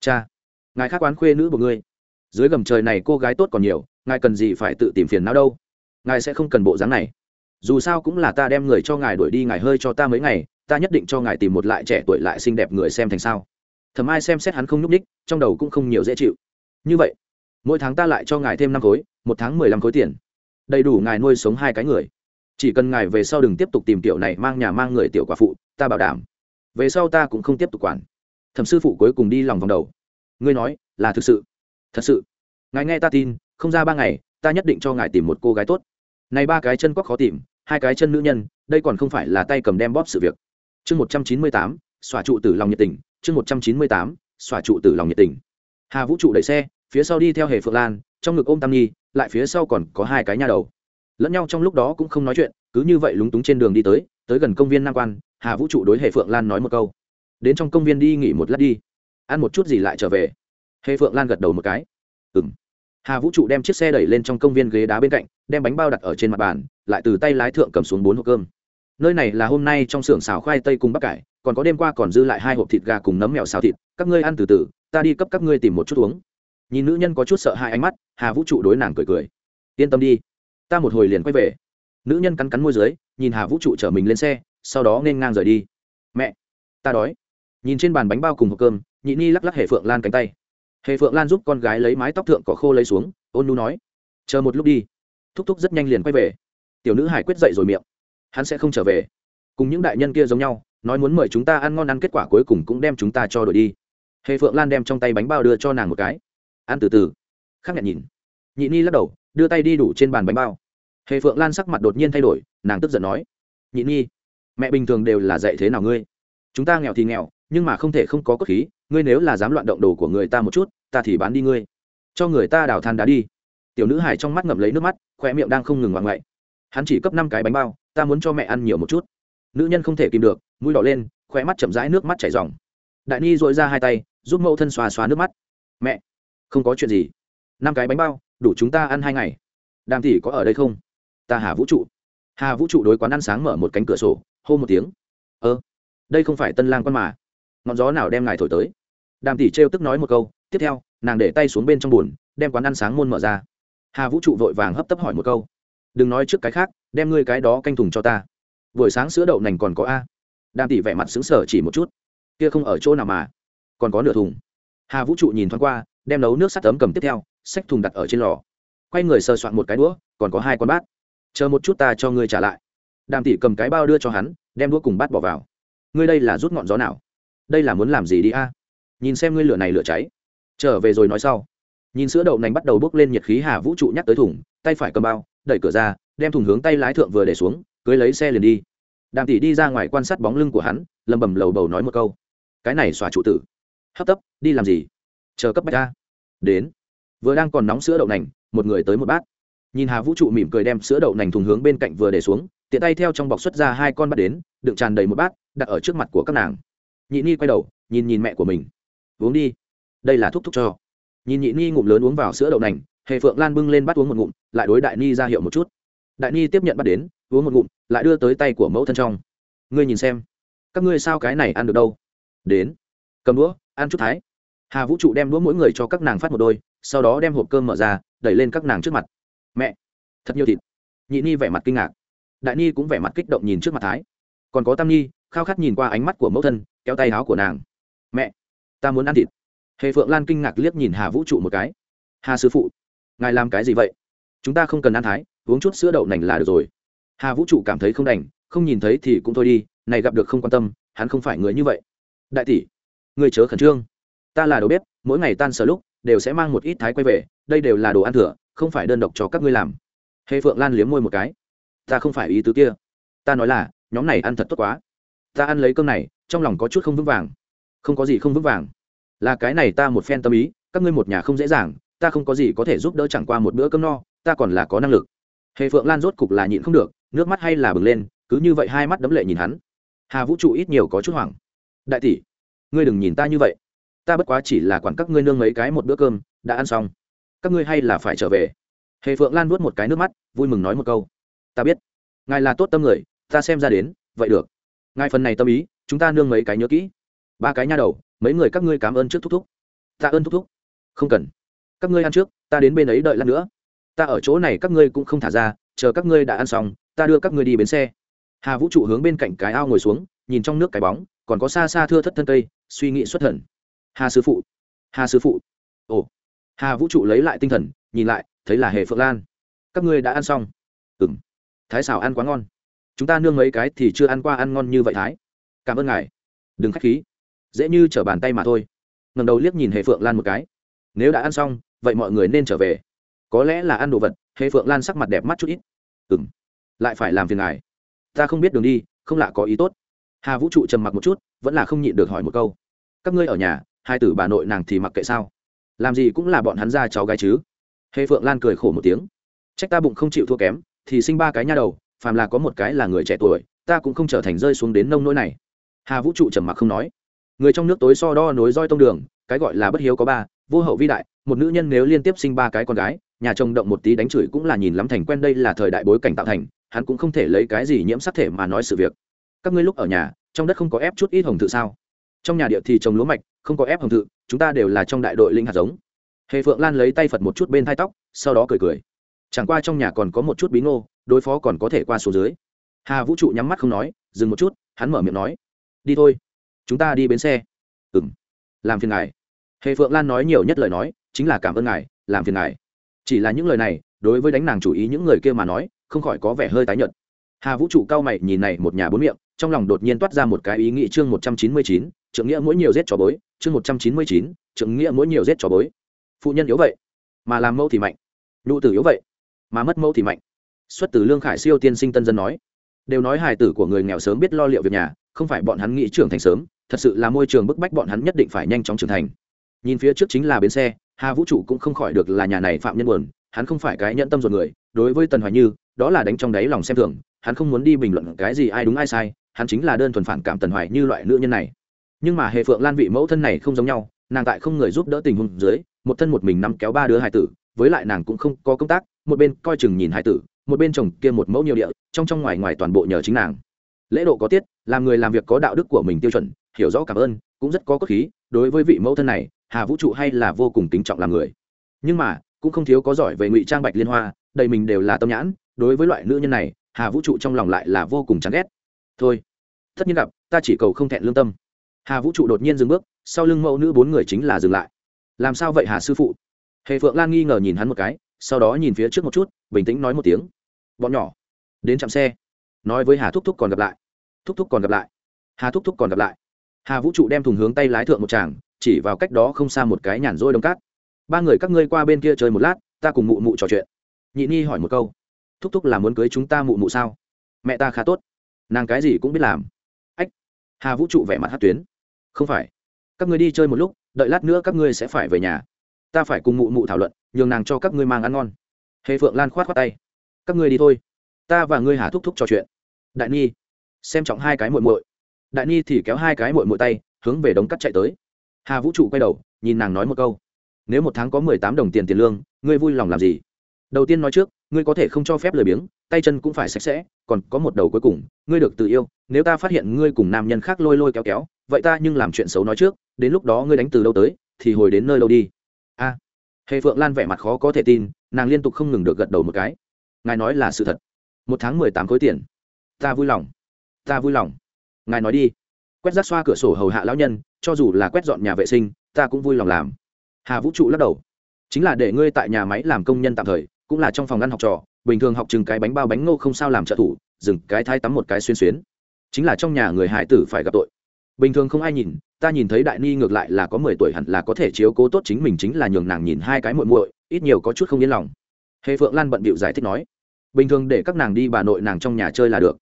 Cha, ngài khác quán khuê nữ của ngươi. Dưới gầm trời này cô gái tốt còn nhiều, ngài cần gì phải tự tìm phiền não đâu. Ngài sẽ không cần bộ dáng này. Dù sao cũng là ta đem người cho ngài đuổi đi, ngài hơi cho ta mấy ngày, ta nhất định cho ngài tìm một lại trẻ tuổi lại xinh đẹp người xem thành sao. Thầm ai xem xét hắn không nhúc ních trong đầu cũng không nhiều dễ chịu. Như vậy mỗi tháng ta lại cho ngài thêm năm khối, một tháng mười lăm khối tiền. Đầy đủ ngài nuôi sống hai cái người. Chỉ cần ngài về sau đừng tiếp tục tìm tiểu này mang nhà mang người tiểu quả phụ, ta bảo đảm. Về sau ta cũng không tiếp tục quản. Thẩm sư phụ cuối cùng đi lòng vòng đầu. Ngươi nói, là thực sự? Thật sự. Ngài nghe ta tin, không ra ba ngày, ta nhất định cho ngài tìm một cô gái tốt. Này ba cái chân quắc khó tìm, hai cái chân nữ nhân, đây còn không phải là tay cầm đem bóp sự việc. Chương một trăm chín mươi tám xòa trụ tử lòng nhiệt tình. Chương một trăm chín mươi tám xòa trụ tử lòng nhiệt tình. Hà vũ trụ đẩy xe phía sau đi theo hề phượng lan, trong ngực ôm tam nhi, lại phía sau còn có hai cái nha đầu. Lẫn nhau trong lúc đó cũng không nói chuyện, cứ như vậy lúng túng trên đường đi tới tới gần công viên nam quan, hà vũ trụ đối hề phượng lan nói một câu. Đến trong công viên đi nghỉ một lát đi. Ăn một chút gì lại trở về. Hề phượng lan gật đầu một cái. Ừ m hà vũ trụ đem chiếc xe đẩy lên trong công viên ghế đá bên cạnh, đem bánh bao đặt ở trên mặt bàn, lại từ tay lái thượng cầm xuống bốn hộp cơm. Nơi này là hôm nay trong xưởng xào khoai tây cùng bắp cải, còn có đêm qua còn dư lại hai hộp thịt gà cùng nấm mèo xào thịt. Các ngươi ăn từ từ, ta đi cấp các ngươi tìm một chút uống nhìn nữ nhân có chút sợ hai ánh mắt, hà vũ trụ đối nàng cười cười. Yên tâm đi, ta một hồi liền quay về. Nữ nhân cắn cắn môi dưới, nhìn hà vũ trụ chở mình lên xe, sau đó nên ngang rời đi. Mẹ, ta đói. Nhìn trên bàn bánh bao cùng hộp cơm, nhị ni lắc lắc hệ phượng lan cánh tay. Hệ phượng lan giúp con gái lấy mái tóc thượng cỏ khô lấy xuống, ôn nu nói, chờ một lúc đi. Thúc thúc rất nhanh liền quay về. Tiểu nữ hải quyết dậy rồi miệng. Hắn sẽ không trở về. Cùng những đại nhân kia giống nhau, nói muốn mời chúng ta ăn ngon ăn kết quả cuối cùng cũng đem chúng ta cho đổi đi. Hệ phượng lan đem trong tay bánh bao đưa cho nàng một cái ăn từ từ. Khác nhạt nhìn. Nhị ni lắc đầu, đưa tay đi đủ trên bàn bánh bao. Hề phượng lan sắc mặt đột nhiên thay đổi, nàng tức giận nói, nhị ni, mẹ bình thường đều là dạy thế nào ngươi? Chúng ta nghèo thì nghèo, nhưng mà không thể không có cốt khí, ngươi nếu là dám loạn động đồ của người ta một chút, ta thì bán đi ngươi. Cho người ta đào than đá đi. Tiểu nữ hải trong mắt ngậm lấy nước mắt khoe miệng đang không ngừng ngoạn ngoại. Hắn chỉ cấp năm cái bánh bao, ta muốn cho mẹ ăn nhiều một chút. Nữ nhân không thể kìm được, mũi đỏ lên khoe mắt chậm rãi nước mắt chảy dòng đại ni dội ra hai tay, giúp mẫu thân xòa xóa nước mắt. Mẹ không có chuyện gì. Năm cái bánh bao, đủ chúng ta ăn hai ngày. Đàm tỷ có ở đây không? Ta hà vũ trụ. Hà vũ trụ đối quán ăn sáng mở một cánh cửa sổ, hô một tiếng. Ơ, đây không phải tân lang quan mà. Ngọn gió nào đem ngài thổi tới? Đàm tỷ trêu tức nói một câu, tiếp theo, nàng để tay xuống bên trong b đem quán ăn sáng môn mở ra. Hà vũ trụ vội vàng hấp tấp hỏi một câu. Đừng nói trước cái khác, đem ngươi cái đó canh thùng cho ta. Buổi sáng sữa đậu nành còn có a? Đàm tỷ vẻ mặt xứng sở chỉ một chút. Kia không ở chỗ nào mà. Còn có nửa thùng. Hà vũ trụ nhìn thoáng qua đem nấu nước sắt tấm cầm tiếp theo, xách thùng đặt ở trên lò. Quay người sờ soạn một cái đũa, còn có hai con bát. Chờ một chút ta cho ngươi trả lại. Đàm tỷ cầm cái bao đưa cho hắn, đem đũa cùng bát bỏ vào. Ngươi đây là rút ngọn gió nào? Đây là muốn làm gì đi a? Nhìn xem ngươi lửa này lửa cháy. Trở về rồi nói sau. Nhìn sữa đậu nành bắt đầu bốc lên nhiệt khí hà vũ trụ nhắc tới thùng, tay phải cầm bao, đẩy cửa ra, đem thùng hướng tay lái thượng vừa để xuống, cưới lấy xe liền đi. Đàm tỷ đi ra ngoài quan sát bóng lưng của hắn lầm bầm lầu bầu nói một câu. Cái này xòa trụ tử. Hấp tấp, đi làm gì? Chờ cấp bách ra đến. Vừa đang còn nóng sữa đậu nành, một người tới một bát. Nhìn hà vũ trụ mỉm cười đem sữa đậu nành thùng hướng bên cạnh vừa để xuống, tiện tay theo trong bọc xuất ra hai con bát đến, đựng tràn đầy một bát, đặt ở trước mặt của các nàng. Nhị ni quay đầu, nhìn nhìn mẹ của mình. Uống đi. Đây là thuốc thuốc cho. Nhìn nhị ni ngụm lớn uống vào sữa đậu nành, hề phượng lan bưng lên bắt uống một ngụm, lại đối đại ni ra hiệu một chút. Đại ni tiếp nhận bắt đến, uống một ngụm, lại đưa tới tay của mẫu thân trong. Ngươi nhìn xem. Các ngươi sao cái này ăn được đâu? Đến. Cầm đũa, ăn chút thái hà vũ trụ đem đũa mỗi người cho các nàng phát một đôi, sau đó đem hộp cơm mở ra, đẩy lên các nàng trước mặt. Mẹ! Thật nhiều thịt. Nhị ni vẻ mặt kinh ngạc. Đại ni cũng vẻ mặt kích động nhìn trước mặt thái. Còn có tam ni, khao khát nhìn qua ánh mắt của mẫu thân, kéo tay áo của nàng. Mẹ, ta muốn ăn thịt. Hề phượng lan kinh ngạc liếc nhìn hà vũ trụ một cái. Hà sư phụ, ngài làm cái gì vậy? Chúng ta không cần ăn thái, uống chút sữa đậu nành là được rồi. Hà vũ trụ cảm thấy không đành, không nhìn thấy thì cũng thôi đi, này gặp được không quan tâm, hắn không phải người như vậy. Đại tỷ, người chớ khẩn trương ta là đầu bếp, mỗi ngày tan sở lúc, đều sẽ mang một ít thái quay về, đây đều là đồ ăn thừa, không phải đơn độc cho các ngươi làm. Hề phượng lan liếm môi một cái. Ta không phải ý tứ kia. Ta nói là, nhóm này ăn thật tốt quá. Ta ăn lấy cơm này, trong lòng có chút không vững vàng. Không có gì không vững vàng. Là cái này ta một phen tâm ý, các ngươi một nhà không dễ dàng, ta không có gì có thể giúp đỡ chẳng qua một bữa cơm no, ta còn là có năng lực. Hề phượng lan rốt cục là nhịn không được, nước mắt hay là bừng lên, cứ như vậy hai mắt đấm lệ nhìn hắn. Hà vũ trụ ít nhiều có chút hoảng. Đại tỷ, ngươi đừng nhìn ta như vậy ta bất quá chỉ là quản các ngươi nương mấy cái một bữa cơm, đã ăn xong. Các ngươi hay là phải trở về. Hề phượng lan nuốt một cái nước mắt, vui mừng nói một câu. Ta biết. Ngài là tốt tâm người, ta xem ra đến, vậy được. Ngài phần này tâm ý, chúng ta nương mấy cái nhớ kỹ. Ba cái nha đầu, mấy người các ngươi cảm ơn trước thúc thúc. Ta ơn thúc thúc. Không cần. Các ngươi ăn trước, ta đến bên ấy đợi lát nữa. Ta ở chỗ này các ngươi cũng không thả ra, chờ các ngươi đã ăn xong, ta đưa các ngươi đi bến xe. Hà vũ trụ hướng bên cạnh cái ao ngồi xuống, nhìn trong nước cái bóng, còn có xa xa thưa thất thân cây, suy nghĩ xuất thần hà sư phụ. Hà sư phụ. Ồ. Hà vũ trụ lấy lại tinh thần, nhìn lại, thấy là hề phượng lan. Các ngươi đã ăn xong. Ừ m thái xào ăn quá ngon. Chúng ta nương mấy cái thì chưa ăn qua ăn ngon như vậy thái. Cảm ơn ngài. Đừng k h á c h khí. Dễ như t r ở bàn tay mà thôi. Ngầm đầu liếc nhìn hề phượng lan một cái. Nếu đã ăn xong, vậy mọi người nên trở về. Có lẽ là ăn đồ vật, hề phượng lan sắc mặt đẹp mắt chút ít. Ừ m lại phải làm phiền ngài. Ta không biết đường đi, không lạ có ý tốt. Hà vũ trụ trầm mặc một chút, vẫn là không nhịn được hỏi một câu. Các ngươi ở nhà hai tử bà nội nàng thì mặc kệ sao? Làm gì cũng là bọn hắn ra cháu gái chứ? Hề phượng lan cười khổ một tiếng. Trách ta bụng không chịu thua kém, thì sinh ba cái nha đầu, phàm là có một cái là người trẻ tuổi, ta cũng không trở thành rơi xuống đến nông nỗi này. Hà vũ trụ trầm mặc không nói. Người trong nước tối so đo nối roi tông đường, cái gọi là bất hiếu có ba, vô hậu vi đại, một nữ nhân nếu liên tiếp sinh ba cái con gái, nhà chồng động một tí đánh chửi cũng là nhìn lắm thành quen đây là thời đại bối cảnh tạo thành, hắn cũng không thể lấy cái gì nhiễm sắc thể mà nói sự việc. Các ngươi lúc ở nhà, trong đất không có ép chút ít hồng thự sao? Trong nhà địa thì trồng lúa mạch không có ép hồng thự, chúng ta đều là trong đại đội linh hạt giống. Hề phượng lan lấy tay phật một chút bên thai tóc, sau đó cười cười. Chẳng qua trong nhà còn có một chút bí ngô, đối phó còn có thể qua số dưới. Hà vũ trụ nhắm mắt không nói, dừng một chút, hắn mở miệng nói. Đi thôi. Chúng ta đi bến xe. Ừ m làm phiền ngài. Hề phượng lan nói nhiều nhất lời nói, chính là cảm ơn ngài, làm phiền ngài. Chỉ là những lời này, đối với đánh nàng chủ ý những người kia mà nói, không khỏi có vẻ hơi tái nhợt hà vũ trụ cao mày nhìn này một nhà bốn miệng, trong lòng đột nhiên toát ra một cái ý nghĩ chương một trăm chín mươi chín trượng nghĩa mỗi nhiều giết trò bối chương một trăm chín mươi chín trượng nghĩa mỗi nhiều giết trò bối phụ nhân yếu vậy, mà làm mẫu thì mạnh. Nụ tử yếu vậy, mà mất mẫu thì mạnh. Xuất từ lương khải siêu tiên sinh tân dân nói. Đều nói hài tử của người nghèo sớm biết lo liệu việc nhà, không phải bọn hắn nghĩ trưởng thành sớm, thật sự là môi trường bức bách bọn hắn nhất định phải nhanh chóng trưởng thành. Nhìn phía trước chính là bến xe, hà vũ trụ cũng không khỏi được là nhà này phạm nhân buồn, hắn không phải cái nhẫn tâm ruột người, đối với tần hoài như, đó là đánh trong đáy lòng xem thường hắn không muốn đi bình luận cái gì ai đúng ai sai, hắn chính là đơn thuần phản cảm tần hoài như loại nữ nhân này. Nhưng mà hệ phượng lan vị mẫu thân này không giống nhau, nàng tại không người giúp đỡ tình huống dưới, một thân một mình nắm kéo ba đứa hải tử, với lại nàng cũng không có công tác, một bên coi chừng nhìn hải tử, một bên chồng kia một mẫu nhiều địa, trong trong ngoài ngoài toàn bộ nhờ chính nàng. Lễ độ có tiết, làm người làm việc có đạo đức của mình tiêu chuẩn, hiểu rõ cảm ơn, cũng rất có cốt khí, đối với vị mẫu thân này, hà vũ trụ hay là vô cùng kính trọng làm người. Nhưng mà, cũng không thiếu có giỏi về ngụy trang bạch liên hoa, đầy mình đều là tâm nhãn, đối với loại nữ nhân này hà vũ trụ trong lòng lại là vô cùng chán ghét. Thôi, tất nhiên gặp, ta chỉ cầu không thẹn lương tâm. Hà vũ trụ đột nhiên dừng bước, sau lưng mẫu nữ bốn người chính là dừng lại. Làm sao vậy hà sư phụ? Hề phượng lan nghi ngờ nhìn hắn một cái, sau đó nhìn phía trước một chút, bình tĩnh nói một tiếng. Bọn nhỏ, đến chạm xe. Nói với hà thúc thúc còn gặp lại. Thúc thúc còn gặp lại. Hà thúc thúc còn gặp lại. Hà vũ trụ đem thùng hướng tay lái thượng một tràng, chỉ vào cách đó không xa một cái nhàn rỗi đông cát. Ba người các ngươi qua bên kia chơi một lát, ta cùng mụ mụ trò chuyện. Nhị ni hỏi một câu thúc thúc là muốn cưới chúng ta mụ mụ sao? Mẹ ta khá tốt. Nàng cái gì cũng biết làm. Ách, hà vũ trụ vẻ mặt hát tuyến. Không phải. Các ngươi đi chơi một lúc, đợi lát nữa các ngươi sẽ phải về nhà. Ta phải cùng mụ mụ thảo luận, nhường nàng cho các ngươi mang ăn ngon. Hề phượng lan khoát khoát tay. Các ngươi đi thôi. Ta và ngươi hà thúc thúc trò chuyện. Đại ni xem trọng hai cái muội muội. Đại ni thì kéo hai cái muội muội tay, hướng về đống cắt chạy tới. Hà vũ trụ quay đầu, nhìn nàng nói một câu. Nếu một tháng có mười tám đồng tiền tiền lương, ngươi vui lòng làm gì? Đầu tiên nói trước ngươi có thể không cho phép lười biếng tay chân cũng phải sạch sẽ còn có một đầu cuối cùng ngươi được tự yêu nếu ta phát hiện ngươi cùng nam nhân khác lôi lôi kéo kéo vậy ta nhưng làm chuyện xấu nói trước đến lúc đó ngươi đánh từ đâu tới thì hồi đến nơi đâu đi. A. À, hề phượng lan vẻ mặt khó có thể tin nàng liên tục không ngừng được gật đầu một cái. Ngài nói là sự thật. Một tháng mười tám khối tiền. Ta vui lòng. Ta vui lòng. Ngài nói đi. Quét rác xoa cửa sổ hầu hạ lão nhân cho dù là quét dọn nhà vệ sinh ta cũng vui lòng làm. Hà vũ trụ lắc đầu. Chính là để ngươi tại nhà máy làm công nhân tạm thời cũng là trong phòng ăn học trò, bình thường học chừng cái bánh bao bánh ngô không sao làm trợ thủ, dừng cái thai tắm một cái xuyên xuyến. Chính là trong nhà người hải tử phải gặp tội. Bình thường không ai nhìn, ta nhìn thấy đại ni ngược lại là có mười tuổi hẳn là có thể chiếu cố tốt chính mình chính là nhường nàng nhìn hai cái muội muội, ít nhiều có chút không yên lòng. Hề phượng lan bận bịu giải thích nói, bình thường để các nàng đi bà nội nàng trong nhà chơi là được.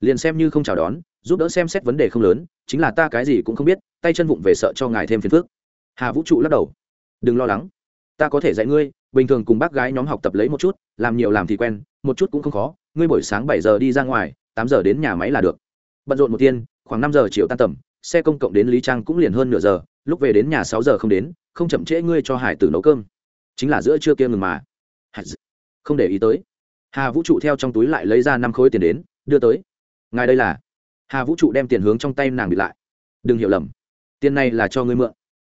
Liền xem như không chào đón, giúp đỡ xem xét vấn đề không lớn, chính là ta cái gì cũng không biết, tay chân vụng về sợ cho ngài thêm phiền phức. Hà vũ trụ lắc đầu, đừng lo lắng, ta có thể dạy ngươi bình thường cùng bác gái nhóm học tập lấy một chút, làm nhiều làm thì quen, một chút cũng không khó, ngươi buổi sáng bảy giờ đi ra ngoài, tám giờ đến nhà máy là được. Bận rộn một tiên, khoảng năm giờ chiều tan tầm, xe công cộng đến lý trang cũng liền hơn nửa giờ, lúc về đến nhà sáu giờ không đến, không chậm trễ ngươi cho hải tử nấu cơm. Chính là giữa trưa kia ngừng mà. Không để ý tới. Hà vũ trụ theo trong túi lại lấy ra năm khối tiền đến, đưa tới. Ngài đây là? Hà vũ trụ đem tiền hướng trong tay nàng bị lại. Đừng hiểu lầm. Tiền này là cho ngươi mượn.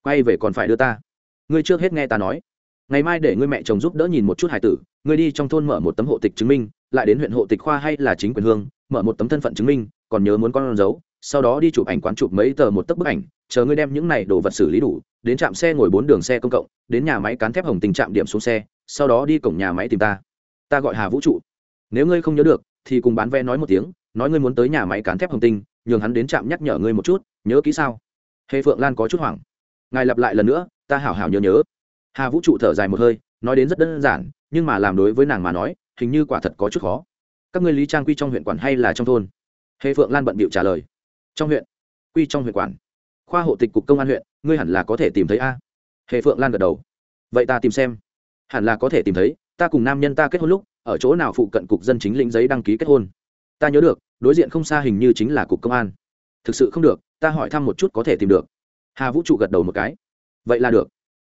Quay về còn phải đưa ta. Ngươi trước hết nghe ta nói ngày mai để ngươi mẹ chồng giúp đỡ nhìn một chút hải tử, ngươi đi trong thôn mở một tấm hộ tịch chứng minh, lại đến huyện hộ tịch khoa hay là chính quyền hương, mở một tấm thân phận chứng minh, còn nhớ muốn con dấu sau đó đi chụp ảnh quán chụp mấy tờ một tấc bức ảnh, chờ ngươi đem những này đồ vật xử lý đủ, đến trạm xe ngồi bốn đường xe công cộng, đến nhà máy cán thép hồng tình trạm điểm xuống xe, sau đó đi cổng nhà máy tìm ta. Ta gọi hà vũ trụ. Nếu ngươi không nhớ được, thì cùng bán vé nói một tiếng, nói ngươi muốn tới nhà máy cán thép hồng tinh nhường hắn đến trạm nhắc nhở ngươi một chút, nhớ kỹ sao? Hề phượng lan có chút hoảng. Ngài lặp lại lần nữa, ta hảo hảo nhớ nhớ hà vũ trụ thở dài một hơi, nói đến rất đơn giản, nhưng mà làm đối với nàng mà nói, hình như quả thật có chút khó. Các ngươi lý trang quy trong huyện quản hay là trong thôn? Hề phượng lan bận bịu trả lời. Trong huyện. Quy trong huyện quản. Khoa hộ tịch cục công an huyện, ngươi hẳn là có thể tìm thấy a. Hề phượng lan gật đầu. Vậy ta tìm xem. Hẳn là có thể tìm thấy, ta cùng nam nhân ta kết hôn lúc, ở chỗ nào phụ cận cục dân chính lĩnh giấy đăng ký kết hôn. Ta nhớ được, đối diện không xa hình như chính là cục công an. Thực sự không được, ta hỏi thăm một chút có thể tìm được. Hà vũ trụ gật đầu một cái. Vậy là được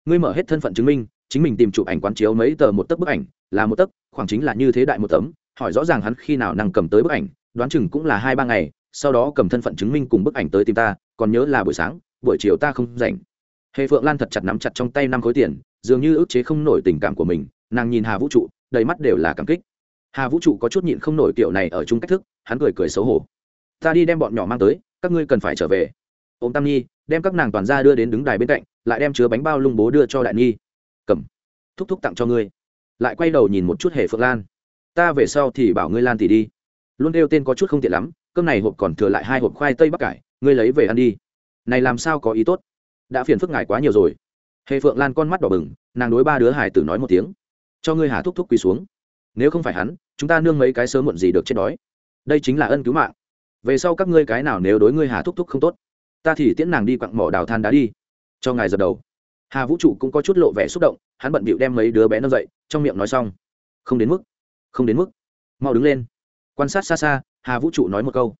ngươi mở hết thân phận chứng minh, chính mình tìm chụp ảnh quán chiếu mấy tờ một tấc bức ảnh, là một tấc, khoảng chính là như thế đại một tấm, hỏi rõ ràng hắn khi nào năng cầm tới bức ảnh, đoán chừng cũng là hai ba ngày, sau đó cầm thân phận chứng minh cùng bức ảnh tới tìm ta, còn nhớ là buổi sáng, buổi chiều ta không rảnh. Hề phượng lan thật chặt nắm chặt trong tay năm khối tiền, dường như ức chế không nổi tình cảm của mình, nàng nhìn hà vũ trụ, đầy mắt đều là cảm kích. Hà vũ trụ có chút nhịn không nổi kiểu này ở chung cách thức, hắn cười cười xấu hổ. Ta đi đem bọn nhỏ mang tới, các ngươi cần phải trở về. Ô m tam nhi đem các nàng toàn ra đưa đến đứng đài bên cạnh lại đem chứa bánh bao lung bố đưa cho đại nhi. Cầm. Thúc thúc tặng cho ngươi. Lại quay đầu nhìn một chút hề phượng lan. Ta về sau thì bảo ngươi lan thì đi. Luôn đeo tên có chút không tiện lắm, cơm này hộp còn thừa lại hai hộp khoai tây bắc cải, ngươi lấy về ăn đi. Này làm sao có ý tốt? Đã phiền phức ngài quá nhiều rồi. Hề phượng lan con mắt đỏ bừng, nàng đối ba đứa hải tử nói một tiếng. Cho ngươi hà thúc thúc quỳ xuống. Nếu không phải hắn, chúng ta nương mấy cái sớm muộn gì được chết đói. Đây chính là ân cứu mạng. Về sau các ngươi cái nào nếu đối ngươi hà thúc thúc không tốt, ta thì tiễn nàng đi quặng mỏ đào than đá đi cho ngài dập đầu. Hà vũ trụ cũng có chút lộ vẻ xúc động, hắn bận bịu đem mấy đứa bé nâng dậy, trong miệng nói xong. Không đến mức, không đến mức. Mau đứng lên. Quan sát xa xa, hà vũ trụ nói một câu.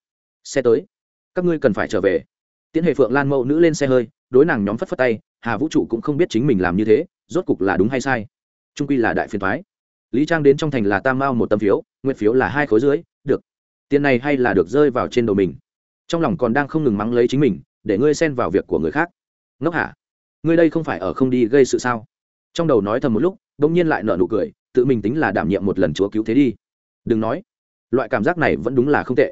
Xe tới. Các ngươi cần phải trở về. Tiến hệ phượng lan mẫu nữ lên xe hơi, đối nàng nhóm phất phất tay, hà vũ trụ cũng không biết chính mình làm như thế, rốt cục là đúng hay sai. Trung quy là đại phiền thoái lý trang đến trong thành là tam mao một tấm phiếu, nguyện phiếu là hai khối dưới được. Tiền này hay là được rơi vào trên đầu mình. Trong lòng còn đang không ngừng mắng lấy chính mình, để ngươi xen vào việc của người khác ngốc hả? Ngươi đây không phải ở không đi gây sự sao? Trong đầu nói thầm một lúc đ ỗ n g nhiên lại nở nụ cười, tự mình tính là đảm nhiệm một lần chúa cứu thế đi. Đừng nói, loại cảm giác này vẫn đúng là không tệ.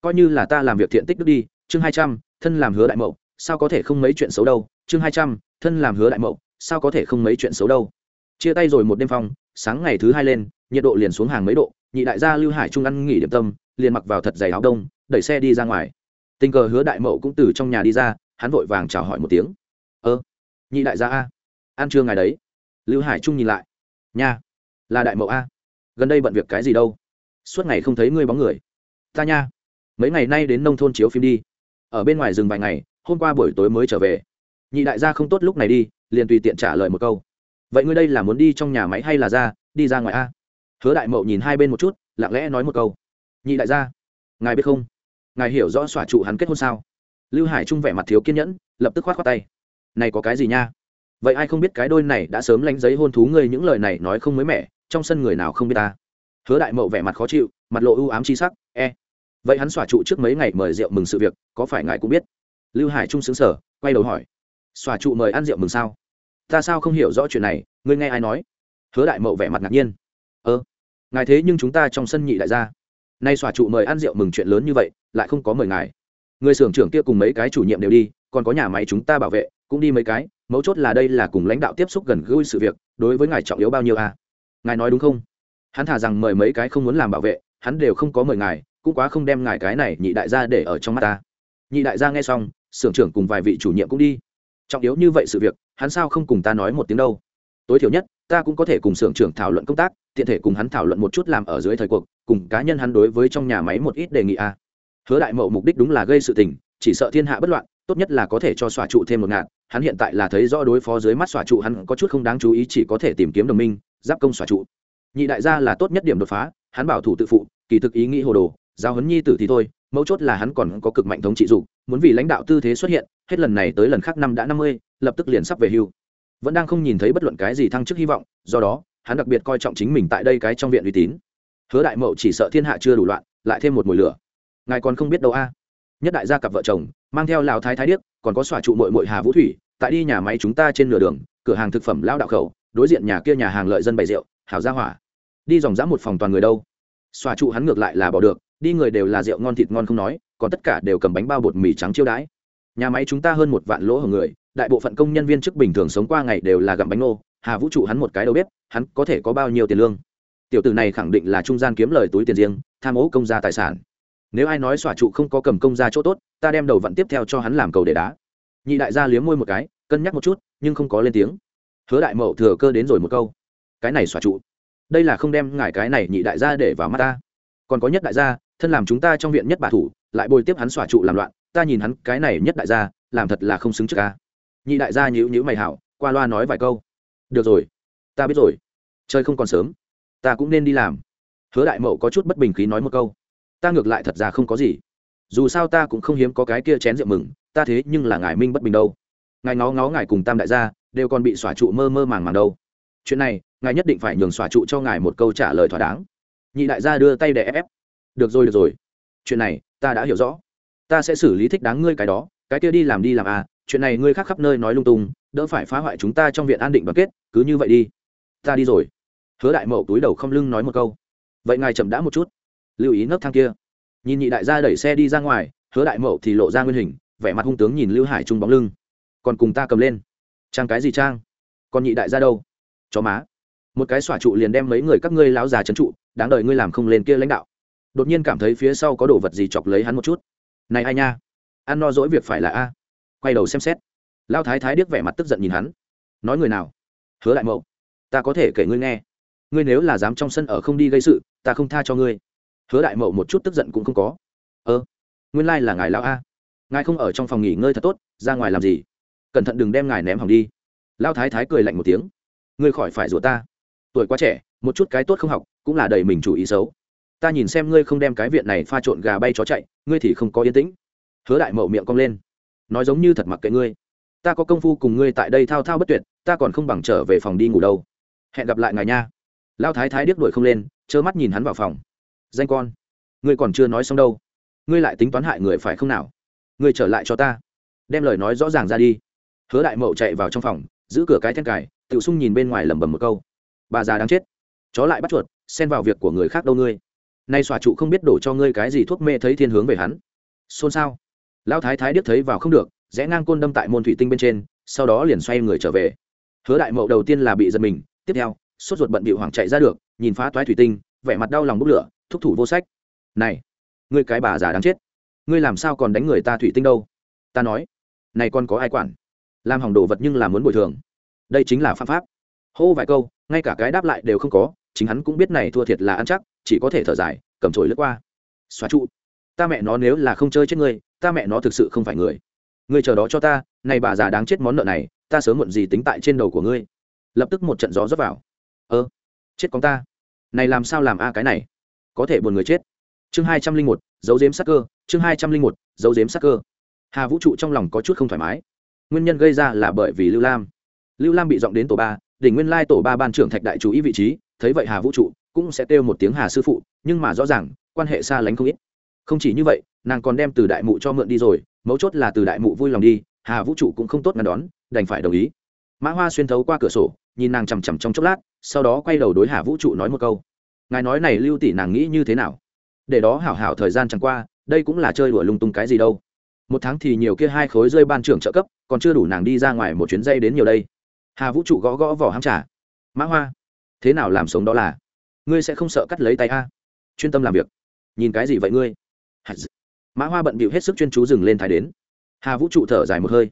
Coi như là ta làm việc thiện tích đức đi, chương hai trăm, thân làm hứa đại mậu, sao có thể không mấy chuyện xấu đâu? Chương hai trăm, thân làm hứa đại mậu, sao có thể không mấy chuyện xấu đâu? Chia tay rồi một đêm phong, sáng ngày thứ hai lên, nhiệt độ liền xuống hàng mấy độ, nhị đại gia lưu hải trung ăn nghỉ điểm tâm, liền mặc vào thật dày áo đông, đẩy xe đi ra ngoài. Tình cờ hứa đại mậu cũng từ trong nhà đi ra, hắn vội vàng chào hỏi một tiếng ơ, nhị đại gia a. Ăn trưa ngài đấy. Lưu hải trung nhìn lại. Nha, là đại mậu a. Gần đây bận việc cái gì đâu? Suốt ngày không thấy ngươi bóng người. Ta nha. Mấy ngày nay đến nông thôn chiếu phim đi. Ở bên ngoài rừng vài ngày, hôm qua buổi tối mới trở về. Nhị đại gia không tốt lúc này đi, liền tùy tiện trả lời một câu. Vậy ngươi đây là muốn đi trong nhà máy hay là ra, đi ra ngoài a? Hứa đại mậu nhìn hai bên một chút, lặng lẽ nói một câu. Nhị đại gia, ngài biết không? Ngài hiểu rõ xỏa trụ hắn kết hôn sao? Lưu hải trung vẻ mặt thiếu kiên nhẫn, lập tức khoát khoát tay này có cái gì nha? Vậy ai không biết cái đôi này đã sớm lánh giấy hôn thú ngươi những lời này nói không mới mẻ, trong sân người nào không biết ta? Hứa đại mậu vẻ mặt khó chịu, mặt lộ ưu ám chi sắc e. Vậy hắn xòa trụ trước mấy ngày mời rượu mừng sự việc, có phải ngài cũng biết? Lưu hải trung xứng sở quay đầu hỏi, xòa trụ mời ăn rượu mừng sao? Ta sao không hiểu rõ chuyện này, ngươi nghe ai nói? Hứa đại mậu vẻ mặt ngạc nhiên ơ ngài thế nhưng chúng ta trong sân nhị đại gia. Nay xòa trụ mời ăn rượu mừng chuyện lớn như vậy, lại không có mời ngài. Người xưởng trưởng kia cùng mấy cái chủ nhiệm đều đi, còn có nhà máy chúng ta bảo vệ cũng đi mấy cái, mấu chốt là đây là cùng lãnh đạo tiếp xúc gần gũi sự việc, đối với ngài trọng yếu bao nhiêu à? ngài nói đúng không hắn thả rằng mời mấy cái không muốn làm bảo vệ, hắn đều không có mời ngài, cũng quá không đem ngài cái này nhị đại gia để ở trong mắt ta nhị đại gia nghe xong, xưởng trưởng cùng vài vị chủ nhiệm cũng đi trọng yếu như vậy sự việc, hắn sao không cùng ta nói một tiếng đâu tối thiểu nhất, ta cũng có thể cùng xưởng trưởng thảo luận công tác, tiện thể cùng hắn thảo luận một chút làm ở dưới thời cuộc, cùng cá nhân hắn đối với trong nhà máy một ít đề nghị a à. hứa đại mậu mục đích đúng là gây sự tình, chỉ sợ thiên hạ bất loạn, tốt nhất là có thể cho xòa trụ thêm một ngạn hắn hiện tại là thấy rõ đối phó dưới mắt xòa trụ, hắn có chút không đáng chú ý, chỉ có thể tìm kiếm đồng minh, giáp công xòa trụ. Nhị đại gia là tốt nhất điểm đột phá, hắn bảo thủ tự phụ, kỳ thực ý nghĩ hồ đồ, giao huấn nhi tử thì thôi, mấu chốt là hắn còn có cực mạnh thống trị dục, muốn vì lãnh đạo tư thế xuất hiện, hết lần này tới lần khác năm đã năm mươi, lập tức liền sắp về hưu. Vẫn đang không nhìn thấy bất luận cái gì thăng chức hy vọng, do đó, hắn đặc biệt coi trọng chính mình tại đây cái trong viện uy tín. Hứa đại mậu chỉ sợ thiên hạ chưa đủ loạn, lại thêm một mùi lửa. Ngài còn không biết đâu a nhất đại gia cặp vợ chồng, mang theo lào thái thái điếc, còn có xòa trụ mội mội hà vũ thủy, tại đi nhà máy chúng ta trên nửa đường, cửa hàng thực phẩm lao đạo khẩu, đối diện nhà kia nhà hàng lợi dân bày rượu, hảo gia hỏa. Đi dòng dã một phòng toàn người đâu? Xòa trụ hắn ngược lại là bỏ được, đi người đều là rượu ngon thịt ngon không nói, còn tất cả đều cầm bánh bao bột mì trắng chiêu đãi. Nhà máy chúng ta hơn một vạn lỗ hồng người, đại bộ phận công nhân viên chức bình thường sống qua ngày đều là gặm bánh nô hà vũ trụ hắn một cái đầu bếp, hắn có thể có bao nhiêu tiền lương? Tiểu tử này khẳng định là trung gian kiếm lời túi tiền riêng, tham ô công gia tài sản nếu ai nói xòa trụ không có cầm công ra chỗ tốt, ta đem đầu vặn tiếp theo cho hắn làm cầu để đá. Nhị đại gia liếm môi một cái, cân nhắc một chút, nhưng không có lên tiếng. Hứa đại mậu thừa cơ đến rồi một câu. Cái này xòa trụ. Đây là không đem ngải cái này nhị đại gia để vào mắt ta. Còn có nhất đại gia, thân làm chúng ta trong viện nhất bà thủ, lại bồi tiếp hắn xòa trụ làm loạn, ta nhìn hắn cái này nhất đại gia, làm thật là không xứng trước ca. Nhị đại gia nhữ nhữ mày hảo, qua loa nói vài câu. Được rồi, ta biết rồi. Chơi không còn sớm, ta cũng nên đi làm. Hứa đại mậu có chút bất bình khí nói một câu ta ngược lại thật ra không có gì. Dù sao ta cũng không hiếm có cái kia chén rượu mừng, ta thế nhưng là ngài minh bất bình đâu. Ngài ngó ngó ngài cùng tam đại gia, đều còn bị xòa trụ mơ mơ màng màng đâu. Chuyện này, ngài nhất định phải nhường xòa trụ cho ngài một câu trả lời thỏa đáng. Nhị đại gia đưa tay để ép. Được rồi được rồi. Chuyện này, ta đã hiểu rõ. Ta sẽ xử lý thích đáng ngươi cái đó, cái kia đi làm đi làm à chuyện này ngươi khác khắp nơi nói lung tung, đỡ phải phá hoại chúng ta trong viện an định đoàn kết, cứ như vậy đi. Ta đi rồi. Hứa đại mậu túi đầu không lưng nói một câu. Vậy ngài chậm đã một chút lưu ý nấc thang kia. Nhìn nhị đại gia đẩy xe đi ra ngoài, hứa đại mậu thì lộ ra nguyên hình, vẻ mặt hung tướng nhìn lưu hải trung bóng lưng. Còn cùng ta cầm lên. Trang cái gì trang? Còn nhị đại gia đâu? Chó má. Một cái xỏa trụ liền đem mấy người các ngươi láo già trấn trụ, đáng đợi ngươi làm không lên kia lãnh đạo. Đột nhiên cảm thấy phía sau có đồ vật gì chọc lấy hắn một chút. Này ai nha? Ăn no dỗi việc phải là a. Quay đầu xem xét. Lao thái thái điếc vẻ mặt tức giận nhìn hắn. Nói người nào? Hứa đại mậu. Ta có thể kể ngươi nghe. Ngươi nếu là dám trong sân ở không đi gây sự, ta không tha cho ngươi hứa đại mậu một chút tức giận cũng không có. Ơ, nguyên lai là ngài lao a. Ngài không ở trong phòng nghỉ ngơi thật tốt, ra ngoài làm gì? Cẩn thận đừng đem ngài ném hỏng đi. Lao thái thái cười lạnh một tiếng. Ngươi khỏi phải rủa ta. Tuổi quá trẻ, một chút cái tốt không học, cũng là đầy mình chủ ý xấu. Ta nhìn xem ngươi không đem cái viện này pha trộn gà bay chó chạy, ngươi thì không có yên tĩnh. Hứa đại mậu miệng cong lên. Nói giống như thật mặc kệ ngươi. Ta có công phu cùng ngươi tại đây thao thao bất tuyệt, ta còn không bằng trở về phòng đi ngủ đâu. Hẹn gặp lại ngài nha. Lao thái thái điếc đuổi không lên, trơ mắt nhìn hắn vào phòng danh con. Ngươi còn chưa nói xong đâu. Ngươi lại tính toán hại người phải không nào? Ngươi trở lại cho ta. Đem lời nói rõ ràng ra đi. Hứa đại mậu chạy vào trong phòng, giữ cửa cái then cài tự sung nhìn bên ngoài lẩm bẩm một câu. Bà già đáng chết. Chó lại bắt chuột, xen vào việc của người khác đâu ngươi. Nay xòa trụ không biết đổ cho ngươi cái gì thuốc mê thấy thiên hướng về hắn. Xôn xao. Lão thái thái điếc thấy vào không được, rẽ ngang côn đâm tại môn thủy tinh bên trên, sau đó liền xoay người trở về. Hứa đại mậu đầu tiên là bị giật mình, tiếp theo, sốt ruột bận bị hoảng chạy ra được, nhìn phá toái thủy tinh, vẻ mặt đau lòng bốc lửa thúc thủ vô sách. Này, ngươi cái bà già đáng chết, ngươi làm sao còn đánh người ta thủy tinh đâu? Ta nói, này còn có ai quản? Làm hỏng đồ vật nhưng là muốn bồi thường. Đây chính là pháp pháp. Hô vài câu, ngay cả cái đáp lại đều không có, chính hắn cũng biết này thua thiệt là ăn chắc, chỉ có thể thở dài, cầm trồi lướt qua. Xóa trụ. Ta mẹ nó nếu là không chơi chết ngươi, ta mẹ nó thực sự không phải người. Ngươi chờ đó cho ta, này bà già đáng chết món nợ này, ta sớm muộn gì tính tại trên đầu của ngươi. Lập tức một trận gió rớt vào. Ơ, chết con ta. Này làm sao làm a cái này? Có thể buồn người chết. Chương hai trăm linh một dấu dếm sắc cơ, chương hai trăm linh một dấu dếm sắc cơ. Hà vũ trụ trong lòng có chút không thoải mái. Nguyên nhân gây ra là bởi vì lưu lam. Lưu lam bị dọn đến tổ ba đỉnh nguyên lai tổ ba ban trưởng thạch đại chú ý vị trí, thấy vậy hà vũ trụ cũng sẽ kêu một tiếng hà sư phụ, nhưng mà rõ ràng, quan hệ xa lánh không ít. Không chỉ như vậy, nàng còn đem từ đại mụ cho mượn đi rồi, mấu chốt là từ đại mụ vui lòng đi, hà vũ trụ cũng không tốt ngăn đón, đành phải đồng ý. Mã hoa xuyên thấu qua cửa sổ, nhìn nàng chằm chằm trong chốc lát, sau đó quay đầu đối hà vũ trụ nói một câu ngài nói này lưu tỷ nàng nghĩ như thế nào? Để đó hảo hảo thời gian chẳng qua, đây cũng là chơi đùa lung tung cái gì đâu. Một tháng thì nhiều kia hai khối rơi ban trưởng trợ cấp, còn chưa đủ nàng đi ra ngoài một chuyến dây đến nhiều đây. Hà vũ trụ gõ gõ vỏ hăng trả. mã hoa, thế nào làm sống đó là? Ngươi sẽ không sợ cắt lấy tay a? Chuyên tâm làm việc. Nhìn cái gì vậy ngươi? Mã hoa bận bịu hết sức chuyên chú dừng lên thái đến. Hà vũ trụ thở dài một hơi.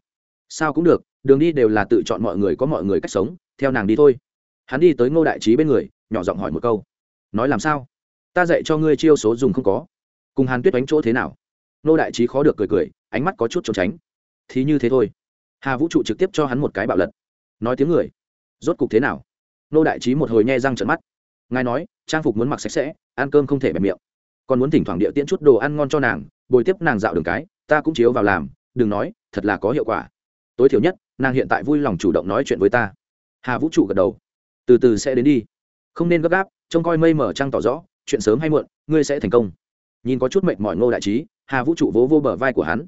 Sao cũng được, đường đi đều là tự chọn mọi người có mọi người cách sống, theo nàng đi thôi. Hắn đi tới ngô đại trí bên người, nhỏ giọng hỏi một câu nói làm sao? Ta dạy cho ngươi chiêu số dùng không có. Cùng hàn tuyết đánh chỗ thế nào? Nô đại trí khó được cười cười, ánh mắt có chút trốn tránh. Thì như thế thôi. Hà vũ trụ trực tiếp cho hắn một cái bạo lật. Nói tiếng người. Rốt cục thế nào? Nô đại trí một hồi nhe răng trận mắt. Ngài nói, trang phục muốn mặc sạch sẽ, ăn cơm không thể bẹp miệng. Còn muốn thỉnh thoảng địa tiễn chút đồ ăn ngon cho nàng, bồi tiếp nàng dạo đường cái, ta cũng chiếu vào làm, đừng nói, thật là có hiệu quả. Tối thiểu nhất, nàng hiện tại vui lòng chủ động nói chuyện với ta. Hà vũ trụ gật đầu. Từ từ sẽ đến đi. Không nên gấp gáp trông coi mây mở trăng tỏ rõ, chuyện sớm hay muộn, ngươi sẽ thành công. Nhìn có chút mệnh mọi ngô đại trí, hà vũ trụ vỗ vô bờ vai của hắn.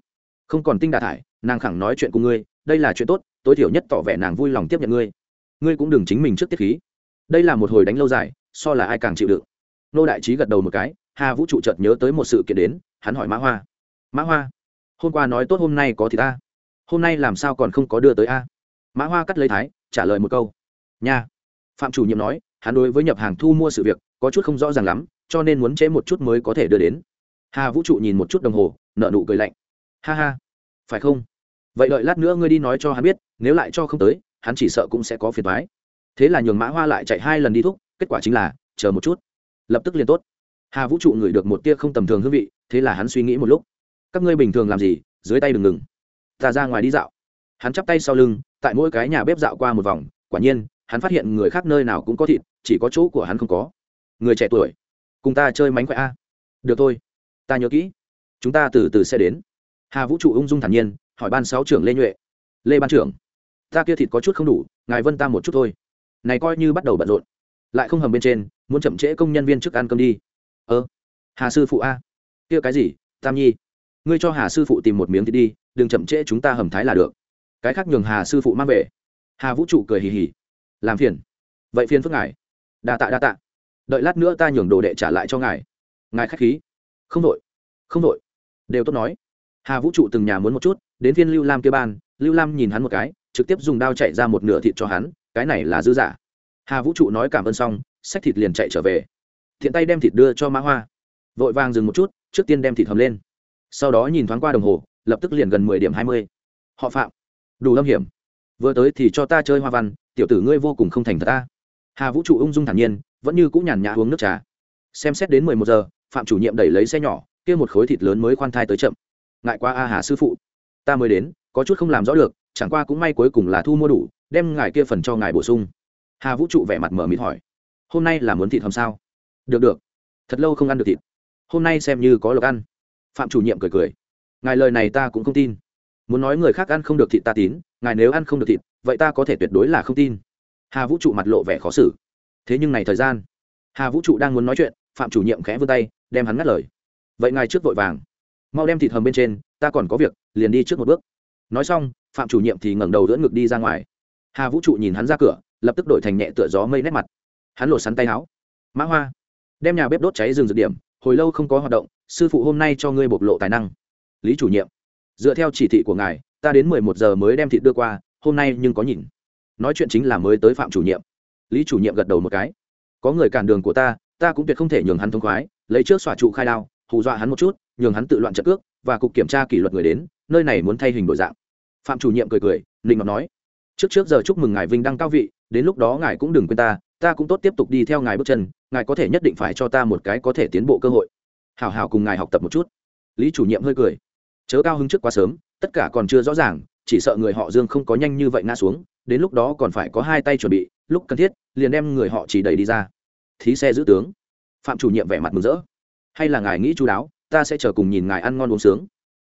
Không còn tinh đà thải, nàng khẳng nói chuyện cùng ngươi, đây là chuyện tốt, tối thiểu nhất tỏ vẻ nàng vui lòng tiếp nhận ngươi. Ngươi cũng đừng chính mình trước tiết khí. Đây là một hồi đánh lâu dài, so là ai càng chịu đựng. Nô đại trí gật đầu một cái, hà vũ trụ chợt nhớ tới một sự kiện đến, hắn hỏi mã hoa. Mã hoa, hôm qua nói tốt hôm nay có thì ta. Hôm nay làm sao còn không có đưa tới a? Mã hoa cắt lấy thái, trả lời một câu. Nha. Phạm chủ nhiệm nói hắn đối với nhập hàng thu mua sự việc có chút không rõ ràng lắm, cho nên muốn chế một chút mới có thể đưa đến. Hà vũ trụ nhìn một chút đồng hồ nợ nụ cười lạnh. Ha ha, phải không? Vậy đợi lát nữa ngươi đi nói cho hắn biết, nếu lại cho không tới, hắn chỉ sợ cũng sẽ có phiền thoái thế là nhường mã hoa lại chạy hai lần đi thúc, kết quả chính là, chờ một chút. Lập tức liền tốt. Hà vũ trụ ngửi được một tia không tầm thường hương vị, thế là hắn suy nghĩ một lúc. Các ngươi bình thường làm gì? Dưới tay đừng ngừng. Ta ra ngoài đi dạo. Hắn chắp tay sau lưng, tại mỗi cái nhà bếp dạo qua một vòng, quả nhiên hắn phát hiện người khác nơi nào cũng có thịt, chỉ có chỗ của hắn không có. Người trẻ tuổi, cùng ta chơi mánh khỏe a. Được thôi, ta nhớ kỹ. Chúng ta từ từ sẽ đến. Hà vũ trụ ung dung thản nhiên, hỏi ban sáu trưởng lê nhuệ. Lê ban trưởng, ta kia thịt có chút không đủ, ngài vân ta một chút thôi. Này coi như bắt đầu bận rộn. Lại không hầm bên trên, muốn chậm trễ công nhân viên trước ăn cơm đi. Ơ, hà sư phụ a. Kia cái gì, tam nhi? Ngươi cho hà sư phụ tìm một miếng thịt đi, đừng chậm trễ chúng ta hầm thái là được. Cái khác nhường hà sư phụ mang về. Hà vũ trụ cười hì hì làm phiền. Vậy phiền phức ngài. Đa tạ đa tạ. Đợi lát nữa ta nhường đồ đệ trả lại cho ngài. Ngài k h á c h khí. Không đội không đội đều tốt nói. Hà vũ trụ từng nhà muốn một chút, đến phiên lưu lam kia ban, lưu lam nhìn hắn một cái, trực tiếp dùng đao chạy ra một nửa thịt cho hắn, cái này là dư giả. Hà vũ trụ nói cảm ơn xong, xách thịt liền chạy trở về. Thiện tay đem thịt đưa cho mã hoa. Vội vàng dừng một chút, trước tiên đem thịt hầm lên. Sau đó nhìn thoáng qua đồng hồ, lập tức liền gần mười điểm hai mươi. Họ phạm, đủ lâm hiểm. Vừa tới thì cho ta chơi hoa văn tiểu tử ngươi vô cùng không thành thật ta. Hà vũ trụ ung dung thản nhiên, vẫn như cũng nhàn nhã uống nước trà. Xem xét đến mười một giờ, phạm chủ nhiệm đẩy lấy xe nhỏ, kia một khối thịt lớn mới khoan thai tới chậm. Ngại qua a hà sư phụ. Ta mới đến, có chút không làm rõ được, chẳng qua cũng may cuối cùng là thu mua đủ, đem ngài kia phần cho ngài bổ sung. Hà vũ trụ vẻ mặt mở mịt hỏi. Hôm nay là muốn thịt hầm sao? Được được. Thật lâu không ăn được thịt. Hôm nay xem như có lộc ăn. Phạm chủ nhiệm cười cười. Ngài lời này ta cũng không tin. Muốn nói người khác ăn không được thịt ta tín, ngài nếu ăn không được thịt vậy ta có thể tuyệt đối là không tin. Hà vũ trụ mặt lộ vẻ khó xử. Thế nhưng này thời gian, hà vũ trụ đang muốn nói chuyện, phạm chủ nhiệm khẽ vươn tay, đem hắn ngắt lời. Vậy ngài trước vội vàng. Mau đem thịt hầm bên trên, ta còn có việc, liền đi trước một bước. Nói xong, phạm chủ nhiệm thì ngẩng đầu đỡ ngực đi ra ngoài. Hà vũ trụ nhìn hắn ra cửa, lập tức đổi thành nhẹ tựa gió mây nét mặt. Hắn lột sắn tay áo. Mã hoa, đem nhà bếp đốt cháy rừng dược điểm, hồi lâu không có hoạt động, sư phụ hôm nay cho ngươi bộc lộ tài năng. Lý chủ nhiệm, dựa theo chỉ thị của ngài, ta đến mười một giờ mới đem thịt đưa qua hôm nay nhưng có nhìn. Nói chuyện chính là mới tới phạm chủ nhiệm. Lý chủ nhiệm gật đầu một cái. Có người cản đường của ta ta cũng tuyệt không thể nhường hắn thông khoái, lấy trước xòa trụ khai đao, hù dọa hắn một chút, nhường hắn tự loạn trận cước và cục kiểm tra kỷ luật người đến, nơi này muốn thay hình đổi dạng. Phạm chủ nhiệm cười cười linh ngọc nói, trước trước giờ chúc mừng ngài vinh đăng cao vị, đến lúc đó ngài cũng đừng quên ta ta cũng tốt tiếp tục đi theo ngài bước chân, ngài có thể nhất định phải cho ta một cái có thể tiến bộ cơ hội. Hảo hảo cùng ngài học tập một chút. Lý chủ nhiệm hơi cười, chớ cao hứng trước quá sớm, tất cả còn chưa rõ ràng chỉ sợ người họ dương không có nhanh như vậy ngã xuống, đến lúc đó còn phải có hai tay chuẩn bị, lúc cần thiết, liền đem người họ chỉ đẩy đi ra. Thí xe giữ tướng. Phạm chủ nhiệm vẻ mặt mừng rỡ. Hay là ngài nghĩ chú đáo, ta sẽ chờ cùng nhìn ngài ăn ngon uống sướng.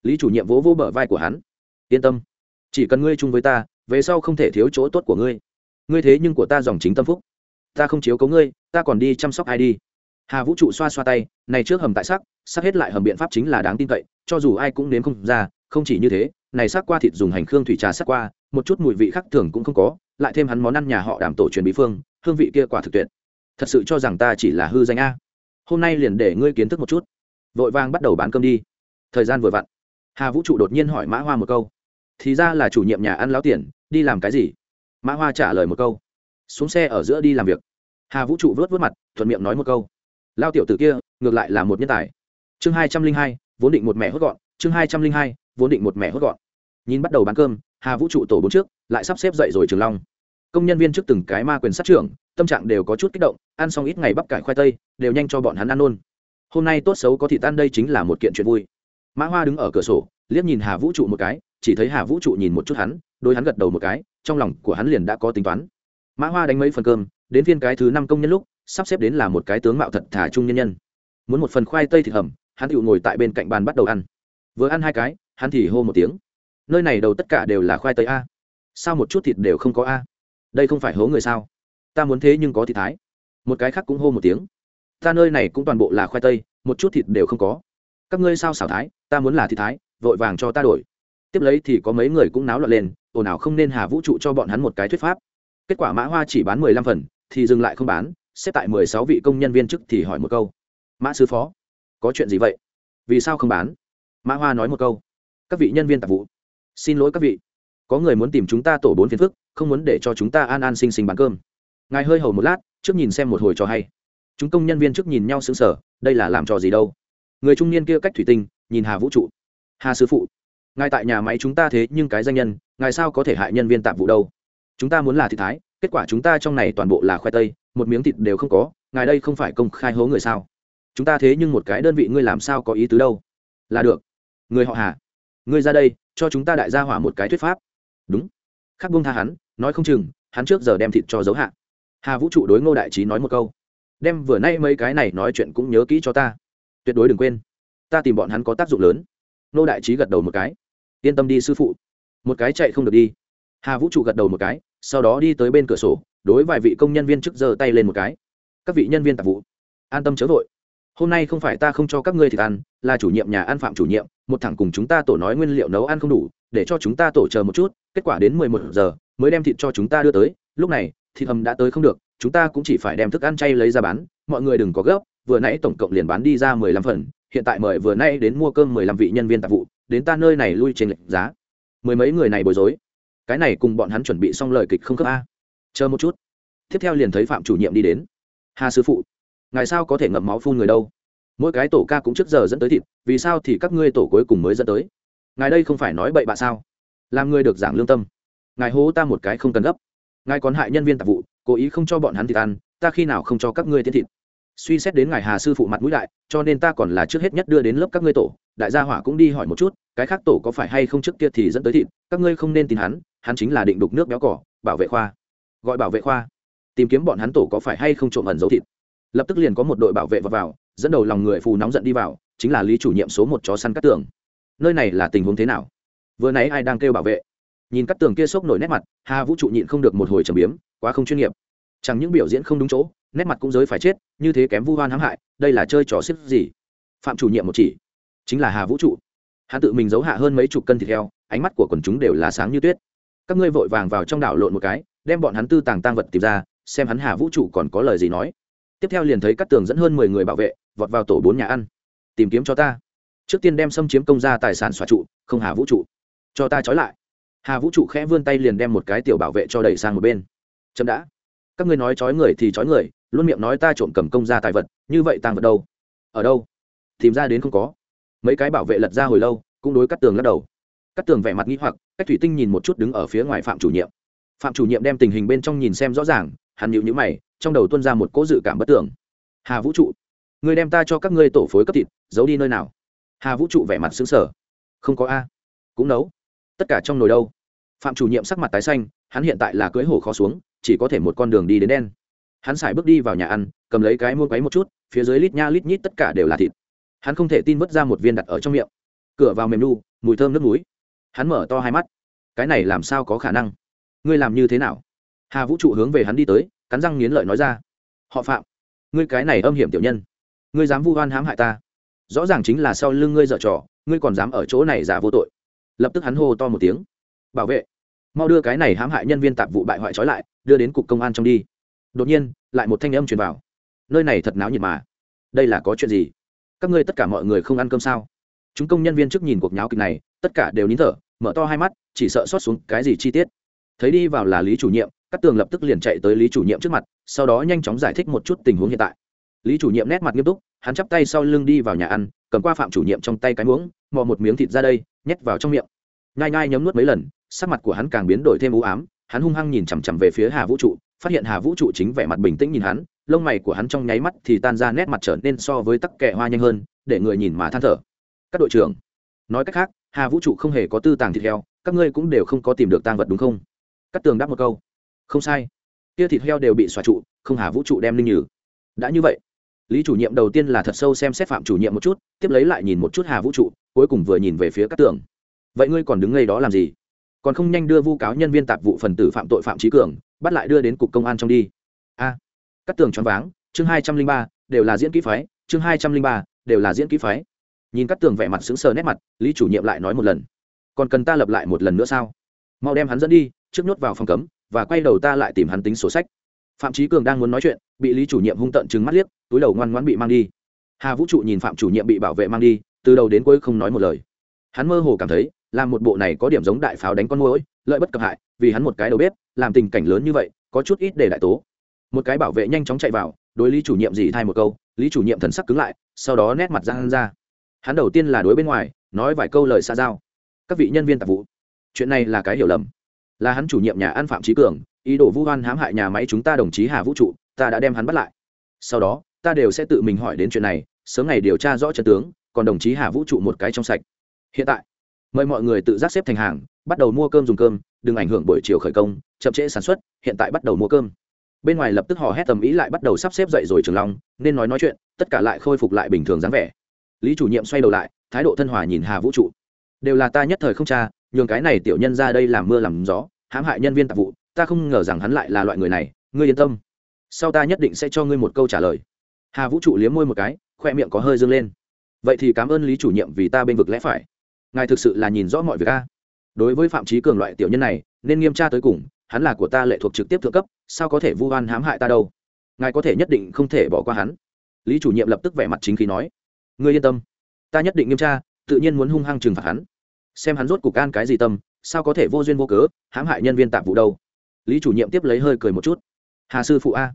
Lý chủ nhiệm vỗ vỗ bờ vai của hắn. Yên tâm. Chỉ cần ngươi chung với ta, về sau không thể thiếu chỗ tốt của ngươi. Ngươi thế nhưng của ta dòng chính tâm phúc. Ta không chiếu cấu ngươi, ta còn đi chăm sóc ai đi. Hà vũ trụ xoa xoa tay, này trước hầm tại sắc sắc hết lại hầm biện pháp chính là đáng tin cậy, cho dù ai cũng nếm không ra, không chỉ như thế này sắc qua thịt dùng hành khương thủy trà sắc qua, một chút mùi vị khác thường cũng không có, lại thêm hắn món ăn nhà họ đảm tổ truyền bí phương, hương vị kia quả thực tuyệt. Thật sự cho rằng ta chỉ là hư danh a. Hôm nay liền để ngươi kiến thức một chút. Vội vàng bắt đầu bán cơm đi. Thời gian vừa vặn. Hà vũ trụ đột nhiên hỏi mã hoa một câu. Thì ra là chủ nhiệm nhà ăn láo tiền, đi làm cái gì? Mã hoa trả lời một câu. Xuống xe ở giữa đi làm việc. Hà vũ trụ vớt vớt mặt, thuận miệng nói một câu. Lao tiểu t ử kia, ngược lại là một nhân tài. Chương hai trăm linh hai, vốn định một mẹ hốt gọn. Chương hai trăm linh hai vốn định một mẻ hốt gọn. Nhìn bắt đầu bán cơm, hà vũ trụ tổ bốn trước, lại sắp xếp dậy rồi trường long. Công nhân viên trước từng cái ma quyền sát trưởng, tâm trạng đều có chút kích động, ăn xong ít ngày bắp cải khoai tây, đều nhanh cho bọn hắn ăn luôn. Hôm nay tốt xấu có thị tan đây chính là một kiện chuyện vui. Mã hoa đứng ở cửa sổ, liếc nhìn hà vũ trụ một cái, chỉ thấy hà vũ trụ nhìn một chút hắn, đôi hắn gật đầu một cái, trong lòng của hắn liền đã có tính toán. Mã hoa đánh mấy phần cơm, đến phiên cái thứ năm công nhân lúc, sắp xếp đến là một cái tướng mạo thật thả trung nhân nhân. Muốn một phần khoai tây thịt hầm, hắn tự ngồi tại bên cạnh bàn bắt đầu ăn. Vừa ăn hai cái hắn thì hô một tiếng. Nơi này đầu tất cả đều là khoai tây a. Sao một chút thịt đều không có a? Đây không phải hố người sao? Ta muốn thế nhưng có thịt thái. Một cái khác cũng hô một tiếng. Ta nơi này cũng toàn bộ là khoai tây, một chút thịt đều không có. Các ngươi sao xảo thái, ta muốn là thịt thái, vội vàng cho ta đổi. Tiếp lấy thì có mấy người cũng náo loạn lên, ồn ào không nên hà vũ trụ cho bọn hắn một cái thuyết pháp. Kết quả mã hoa chỉ bán mười lăm phần, thì dừng lại không bán, xếp tại mười sáu vị công nhân viên chức thì hỏi một câu. Mã sư phó, có chuyện gì vậy? Vì sao không bán? Mã hoa nói một câu các vị nhân viên tạp vụ. Xin lỗi các vị. Có người muốn tìm chúng ta tổ bốn phiền phức, không muốn để cho chúng ta an an sinh sinh bán cơm. Ngài hơi hầu một lát, trước nhìn xem một hồi cho hay. Chúng công nhân viên trước nhìn nhau sững sờ, đây là làm trò gì đâu? Người trung niên kia cách thủy tinh, nhìn hà vũ trụ. Hà sư phụ, ngài tại nhà máy chúng ta thế nhưng cái danh nhân, ngài sao có thể hại nhân viên tạp vụ đâu? Chúng ta muốn là thị thái, kết quả chúng ta trong này toàn bộ là khoai tây, một miếng thịt đều không có, ngài đây không phải công khai hố người sao? Chúng ta thế nhưng một cái đơn vị, ngươi làm sao có ý tứ đâu? Là được. Người họ hà ngươi ra đây, cho chúng ta đại gia hỏa một cái thuyết pháp. Đúng. Khắc buông tha hắn, nói không chừng, hắn trước giờ đem thịt cho giấu hạ. Hà vũ trụ đối ngô đại trí nói một câu. Đem vừa nay mấy cái này nói chuyện cũng nhớ kỹ cho ta. Tuyệt đối đừng quên. Ta tìm bọn hắn có tác dụng lớn. Ngô đại trí gật đầu một cái. Yên tâm đi sư phụ. Một cái chạy không được đi. Hà vũ trụ gật đầu một cái, sau đó đi tới bên cửa sổ, đối vài vị công nhân viên trước giờ tay lên một cái. Các vị nhân viên tạp vụ, an tâm chớ vội hôm nay không phải ta không cho các ngươi thịt ăn, là chủ nhiệm nhà ăn phạm chủ nhiệm, một thằng cùng chúng ta tổ nói nguyên liệu nấu ăn không đủ, để cho chúng ta tổ chờ một chút, kết quả đến mười một giờ, mới đem thịt cho chúng ta đưa tới, lúc này, thịt hầm đã tới không được, chúng ta cũng chỉ phải đem thức ăn chay lấy ra bán, mọi người đừng có gấp, vừa nãy tổng cộng liền bán đi ra mười lăm phần, hiện tại mời vừa nay đến mua cơm mười lăm vị nhân viên tạp vụ, đến ta nơi này lui trên lệnh giá. Mười mấy người này bối rối. Cái này cùng bọn hắn chuẩn bị xong lời kịch không khớp a. Chờ một chút. Tiếp theo liền thấy phạm chủ nhiệm đi đến. Hà sư phụ ngài sao có thể ngậm máu phun người đâu? Mỗi cái tổ ca cũng trước giờ dẫn tới thịt, vì sao thì các ngươi tổ cuối cùng mới dẫn tới? Ngài đây không phải nói bậy bạ sao? Làm ngươi được giảng lương tâm. Ngài hố ta một cái không cần gấp. Ngài còn hại nhân viên tạp vụ, cố ý không cho bọn hắn thịt ăn, ta khi nào không cho các ngươi tiến thịt? Suy xét đến ngài hà sư phụ mặt mũi đại, cho nên ta còn là trước hết nhất đưa đến lớp các ngươi tổ. Đại gia hỏa cũng đi hỏi một chút, cái khác tổ có phải hay không trước kia thì dẫn tới thịt, các ngươi không nên tin hắn hắn chính là định đục nước béo cỏ, bảo vệ khoa. Gọi bảo vệ khoa. Tìm kiếm bọn hắn tổ có phải hay không trộm ẩn dấu thịt? Lập tức liền có một đội bảo vệ vào, vào dẫn đầu lòng người phù nóng giận đi vào chính là lý chủ nhiệm số một chó săn cắt tường. Nơi này là tình huống thế nào? Vừa nãy ai đang kêu bảo vệ? Nhìn cắt tường kia sốc nổi nét mặt hà vũ trụ nhịn không được một hồi trầm biếm quá không chuyên nghiệp. Chẳng những biểu diễn không đúng chỗ nét mặt cũng giới phải chết như thế kém vu hoan hãm hại đây là chơi trò xếp gì? Phạm chủ nhiệm một chỉ chính là hà vũ trụ. Hắn tự mình giấu hạ hơn mấy chục cân thịt heo ánh mắt của quần chúng đều là sáng như tuyết. Các ngươi vội vàng vào trong đảo lộn một cái đem bọn hắn tư tàng tăng vật tìm ra xem hắn hà vũ trụ còn có lời gì nói tiếp theo liền thấy các tường dẫn hơn mười người bảo vệ, vọt vào tổ bốn nhà ăn. Tìm kiếm cho ta. Trước tiên đem xâm chiếm công gia tài sản xóa trụ, không hà vũ trụ. Cho ta trói lại. Hà vũ trụ khẽ vươn tay liền đem một cái tiểu bảo vệ cho đẩy sang một bên. Chậm đã. Các ngươi nói trói người thì trói người, luôn miệng nói ta trộm cầm công gia tài vật, như vậy tàng vật đâu? Ở đâu? Tìm ra đến không có. Mấy cái bảo vệ lật ra hồi lâu, cũng đối cắt tường lắc đầu. Cắt tường vẻ mặt nghĩ hoặc, cách thủy tinh nhìn một chút đứng ở phía ngoài phạm chủ nhiệm. Phạm chủ nhiệm đem tình hình bên trong nhìn xem rõ ràng, hắn nhịu nhữ mày trong đầu tuân ra một cỗ dự cảm bất tưởng hà vũ trụ, người đem ta cho các ngươi tổ phối cấp thịt, giấu đi nơi nào? Hà vũ trụ vẻ mặt xứng sở không có a, cũng nấu. Tất cả trong nồi đâu? Phạm chủ nhiệm sắc mặt tái xanh, hắn hiện tại là cưới hổ khó xuống, chỉ có thể một con đường đi đến đen. Hắn xài bước đi vào nhà ăn, cầm lấy cái muôn quấy một chút, phía dưới lít nha lít nhít tất cả đều là thịt. Hắn không thể tin vứt ra một viên đặt ở trong miệng. Cửa vào mềm nu, mùi thơm nước núi hắn mở to hai mắt. Cái này làm sao có khả năng? Ngươi làm như thế nào? Hà vũ trụ hướng về hắn đi tới cắn răng nghiến lợi nói ra. Họ phạm, ngươi cái này âm hiểm tiểu nhân, ngươi dám vu oan hãm hại ta. Rõ ràng chính là sau lưng ngươi dở trò, ngươi còn dám ở chỗ này giả vô tội. Lập tức hắn hô to một tiếng. Bảo vệ, mau đưa cái này hãm hại nhân viên tạp vụ bại hoại trói lại, đưa đến cục công an trong đi. Đột nhiên, lại một thanh âm truyền vào. Nơi này thật náo nhiệt mà. Đây là có chuyện gì? Các ngươi tất cả mọi người không ăn cơm sao? Chúng công nhân viên trước nhìn cuộc nháo kịch này, tất cả đều nín thở, mở to hai mắt, chỉ sợ xót xuống cái gì chi tiết. Thấy đi vào là lý chủ nhiệm các tường lập tức liền chạy tới lý chủ nhiệm trước mặt, sau đó nhanh chóng giải thích một chút tình huống hiện tại. Lý chủ nhiệm nét mặt nghiêm túc, hắn chắp tay sau lưng đi vào nhà ăn, cầm qua phạm chủ nhiệm trong tay cái muỗng, mò một miếng thịt ra đây, nhét vào trong miệng. Ngai ngai nhấm nuốt mấy lần, sắc mặt của hắn càng biến đổi thêm u ám, hắn hung hăng nhìn chằm chằm về phía hà vũ trụ, phát hiện hà vũ trụ chính vẻ mặt bình tĩnh nhìn hắn, lông mày của hắn trong nháy mắt thì tan ra nét mặt trở nên so với tắc kẹ hoa nhanh hơn, để người nhìn mà than thở. Các đội trưởng, nói cách khác, hà vũ trụ không hề có tư tàng thịt heo, các ngươi cũng đều không có tìm được tang vật đúng không? Cắt tường đáp một câu không sai. Kia thịt heo đều bị xòa trụ không hà vũ trụ đem linh nhử đã như vậy lý chủ nhiệm đầu tiên là thật sâu xem xét phạm chủ nhiệm một chút tiếp lấy lại nhìn một chút hà vũ trụ cuối cùng vừa nhìn về phía các tường. Vậy ngươi còn đứng ngay đó làm gì? Còn không nhanh đưa vu cáo nhân viên tạp vụ phần tử phạm tội phạm trí cường bắt lại đưa đến cục công an trong đi. A à, các tường choáng váng chương hai trăm linh ba đều là diễn kỹ phái chương hai trăm linh ba đều là diễn kỹ phái. Nhìn các tường vẻ mặt sững sờ nét mặt lý chủ nhiệm lại nói một lần. Còn cần ta lập lại một lần nữa sao? Mau đem hắn dẫn đi trước nhốt vào phòng cấm và quay đầu ta lại tìm hắn tính sổ sách. Phạm trí cường đang muốn nói chuyện, bị lý chủ nhiệm hung tận chừng mắt liếc, túi đầu ngoan ngoãn bị mang đi. Hà vũ trụ nhìn phạm chủ nhiệm bị bảo vệ mang đi, từ đầu đến cuối không nói một lời. Hắn mơ hồ cảm thấy, làm một bộ này có điểm giống đại pháo đánh con môi lợi bất cập hại, vì hắn một cái đầu bếp, làm tình cảnh lớn như vậy, có chút ít để đại tố. Một cái bảo vệ nhanh chóng chạy vào, đối lý chủ nhiệm dì thay một câu, lý chủ nhiệm thần sắc cứng lại, sau đó nét mặt ra hắn ra. Hắn đầu tiên là đối bên ngoài, nói vài câu lời xa giao. Các vị nhân viên tạp vụ, chuyện này là cái hiểu lầm là hắn chủ nhiệm nhà ăn phạm trí cường, ý đồ vu hoan hãm hại nhà máy chúng ta đồng chí hà vũ trụ, ta đã đem hắn bắt lại. Sau đó, ta đều sẽ tự mình hỏi đến chuyện này, sớm ngày điều tra rõ trận tướng, còn đồng chí hà vũ trụ một cái trong sạch. Hiện tại, mời mọi người tự giác xếp thành hàng, bắt đầu mua cơm dùng cơm, đừng ảnh hưởng buổi chiều khởi công, chậm trễ sản xuất, hiện tại bắt đầu mua cơm. Bên ngoài lập tức hò hét tầm ý lại bắt đầu sắp xếp dậy rồi trường long, nên nói nói chuyện, tất cả lại khôi phục lại bình thường dáng vẻ. Lý chủ nhiệm xoay đầu lại, thái độ thân hòa nhìn hà vũ trụ. Đều là ta nhất thời không cha, nhường cái này tiểu nhân ra đây làm mưa làm gió hãm hại nhân viên tạp vụ, ta không ngờ rằng hắn lại là loại người này, ngươi yên tâm. Sau ta nhất định sẽ cho ngươi một câu trả lời. Hà vũ trụ liếm môi một cái, khoe miệng có hơi dâng lên. Vậy thì cảm ơn lý chủ nhiệm vì ta bên vực lẽ phải. Ngài thực sự là nhìn rõ mọi việc a. Đối với phạm trí cường loại tiểu nhân này, nên nghiêm tra tới cùng, hắn là của ta lệ thuộc trực tiếp thượng cấp, sao có thể vu oan hãm hại ta đâu? Ngài có thể nhất định không thể bỏ qua hắn. Lý chủ nhiệm lập tức vẻ mặt chính khí nói. Ngươi yên tâm, ta nhất định nghiêm tra, tự nhiên muốn hung hăng trừng phạt hắn. Xem hắn rốt cục can cái gì tâm sao có thể vô duyên vô cớ, hãm hại nhân viên tạp vụ đâu? Lý chủ nhiệm tiếp lấy hơi cười một chút. Hà sư phụ a,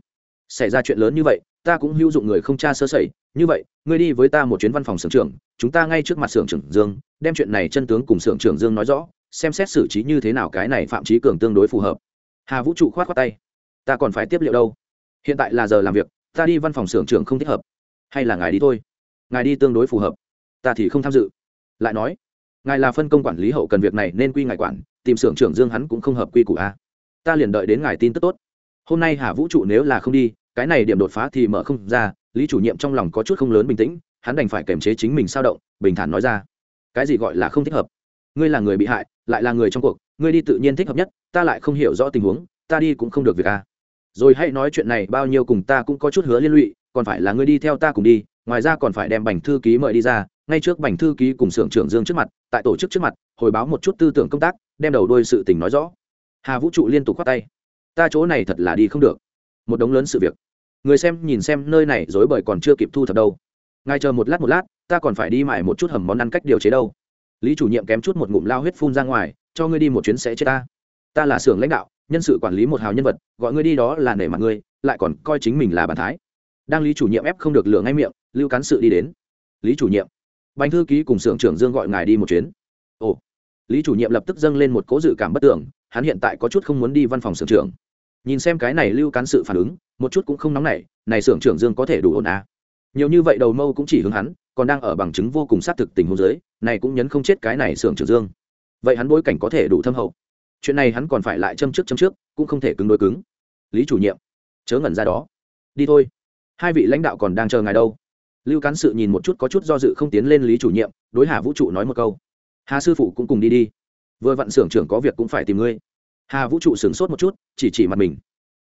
xảy ra chuyện lớn như vậy, ta cũng hữu dụng người không tra sơ sẩy. Như vậy, ngươi đi với ta một chuyến văn phòng xưởng trưởng, chúng ta ngay trước mặt xưởng trưởng dương, đem chuyện này chân tướng cùng xưởng trưởng dương nói rõ, xem xét xử trí như thế nào cái này phạm trí cường tương đối phù hợp. Hà vũ trụ khoát khoát tay. Ta còn phải tiếp liệu đâu? Hiện tại là giờ làm việc, ta đi văn phòng xưởng trưởng không thích hợp. Hay là ngài đi thôi. Ngài đi tương đối phù hợp. Ta thì không tham dự. Lại nói ngài là phân công quản lý hậu cần việc này nên quy ngài quản, tìm xưởng trưởng dương hắn cũng không hợp quy củ a ta liền đợi đến ngài tin tức tốt. Hôm nay hà vũ trụ nếu là không đi, cái này điểm đột phá thì mở không ra, lý chủ nhiệm trong lòng có chút không lớn bình tĩnh, hắn đành phải kiềm chế chính mình sao động, bình thản nói ra. Cái gì gọi là không thích hợp? Ngươi là người bị hại, lại là người trong cuộc, ngươi đi tự nhiên thích hợp nhất, ta lại không hiểu rõ tình huống, ta đi cũng không được việc a rồi hãy nói chuyện này, bao nhiêu cùng ta cũng có chút hứa liên lụy, còn phải là ngươi đi theo ta cùng đi, ngoài ra còn phải đem bành thư ký mời đi ra ngay trước bành thư ký cùng xưởng trưởng dương trước mặt, tại tổ chức trước mặt, hồi báo một chút tư tưởng công tác, đem đầu đôi sự tình nói rõ. Hà vũ trụ liên tục khoát tay. Ta chỗ này thật là đi không được. Một đống lớn sự việc. Người xem nhìn xem nơi này dối bời còn chưa kịp thu thập đâu. Ngay chờ một lát một lát, ta còn phải đi mải một chút hầm món ăn cách điều chế đâu. Lý chủ nhiệm kém chút một ngụm lao huyết phun ra ngoài, cho ngươi đi một chuyến sẽ chết ta. Ta là xưởng lãnh đạo, nhân sự quản lý một hào nhân vật, gọi ngươi đi đó là nể mặt ngươi, lại còn coi chính mình là bàn thái. Đang lý chủ nhiệm ép không được lửa ngay miệng, lưu cán sự đi đến. Lý chủ nhiệm bánh thư ký cùng xưởng trưởng dương gọi ngài đi một chuyến. Ồ. Lý chủ nhiệm lập tức dâng lên một cố dự cảm bất tưởng, hắn hiện tại có chút không muốn đi văn phòng xưởng trưởng. Nhìn xem cái này lưu cán sự phản ứng, một chút cũng không nóng nảy, này xưởng trưởng dương có thể đủ ổn à. nhiều như vậy đầu mâu cũng chỉ hướng hắn, còn đang ở bằng chứng vô cùng xác thực tình huống giới này cũng nhấn không chết cái này xưởng trưởng dương. Vậy hắn bối cảnh có thể đủ thâm hậu? Chuyện này hắn còn phải lại châm trước châm trước, cũng không thể cứng đối cứng. Lý chủ nhiệm, chớ ngẩn ra đó. Đi thôi. Hai vị lãnh đạo còn đang chờ ngài đâu? Lưu cán sự nhìn một chút có chút do dự không tiến lên lý chủ nhiệm, đối hà vũ trụ nói một câu. Hà sư phụ cũng cùng đi đi. Vừa vặn xưởng trưởng có việc cũng phải tìm ngươi. Hà vũ trụ sửng sốt một chút, chỉ chỉ mặt mình.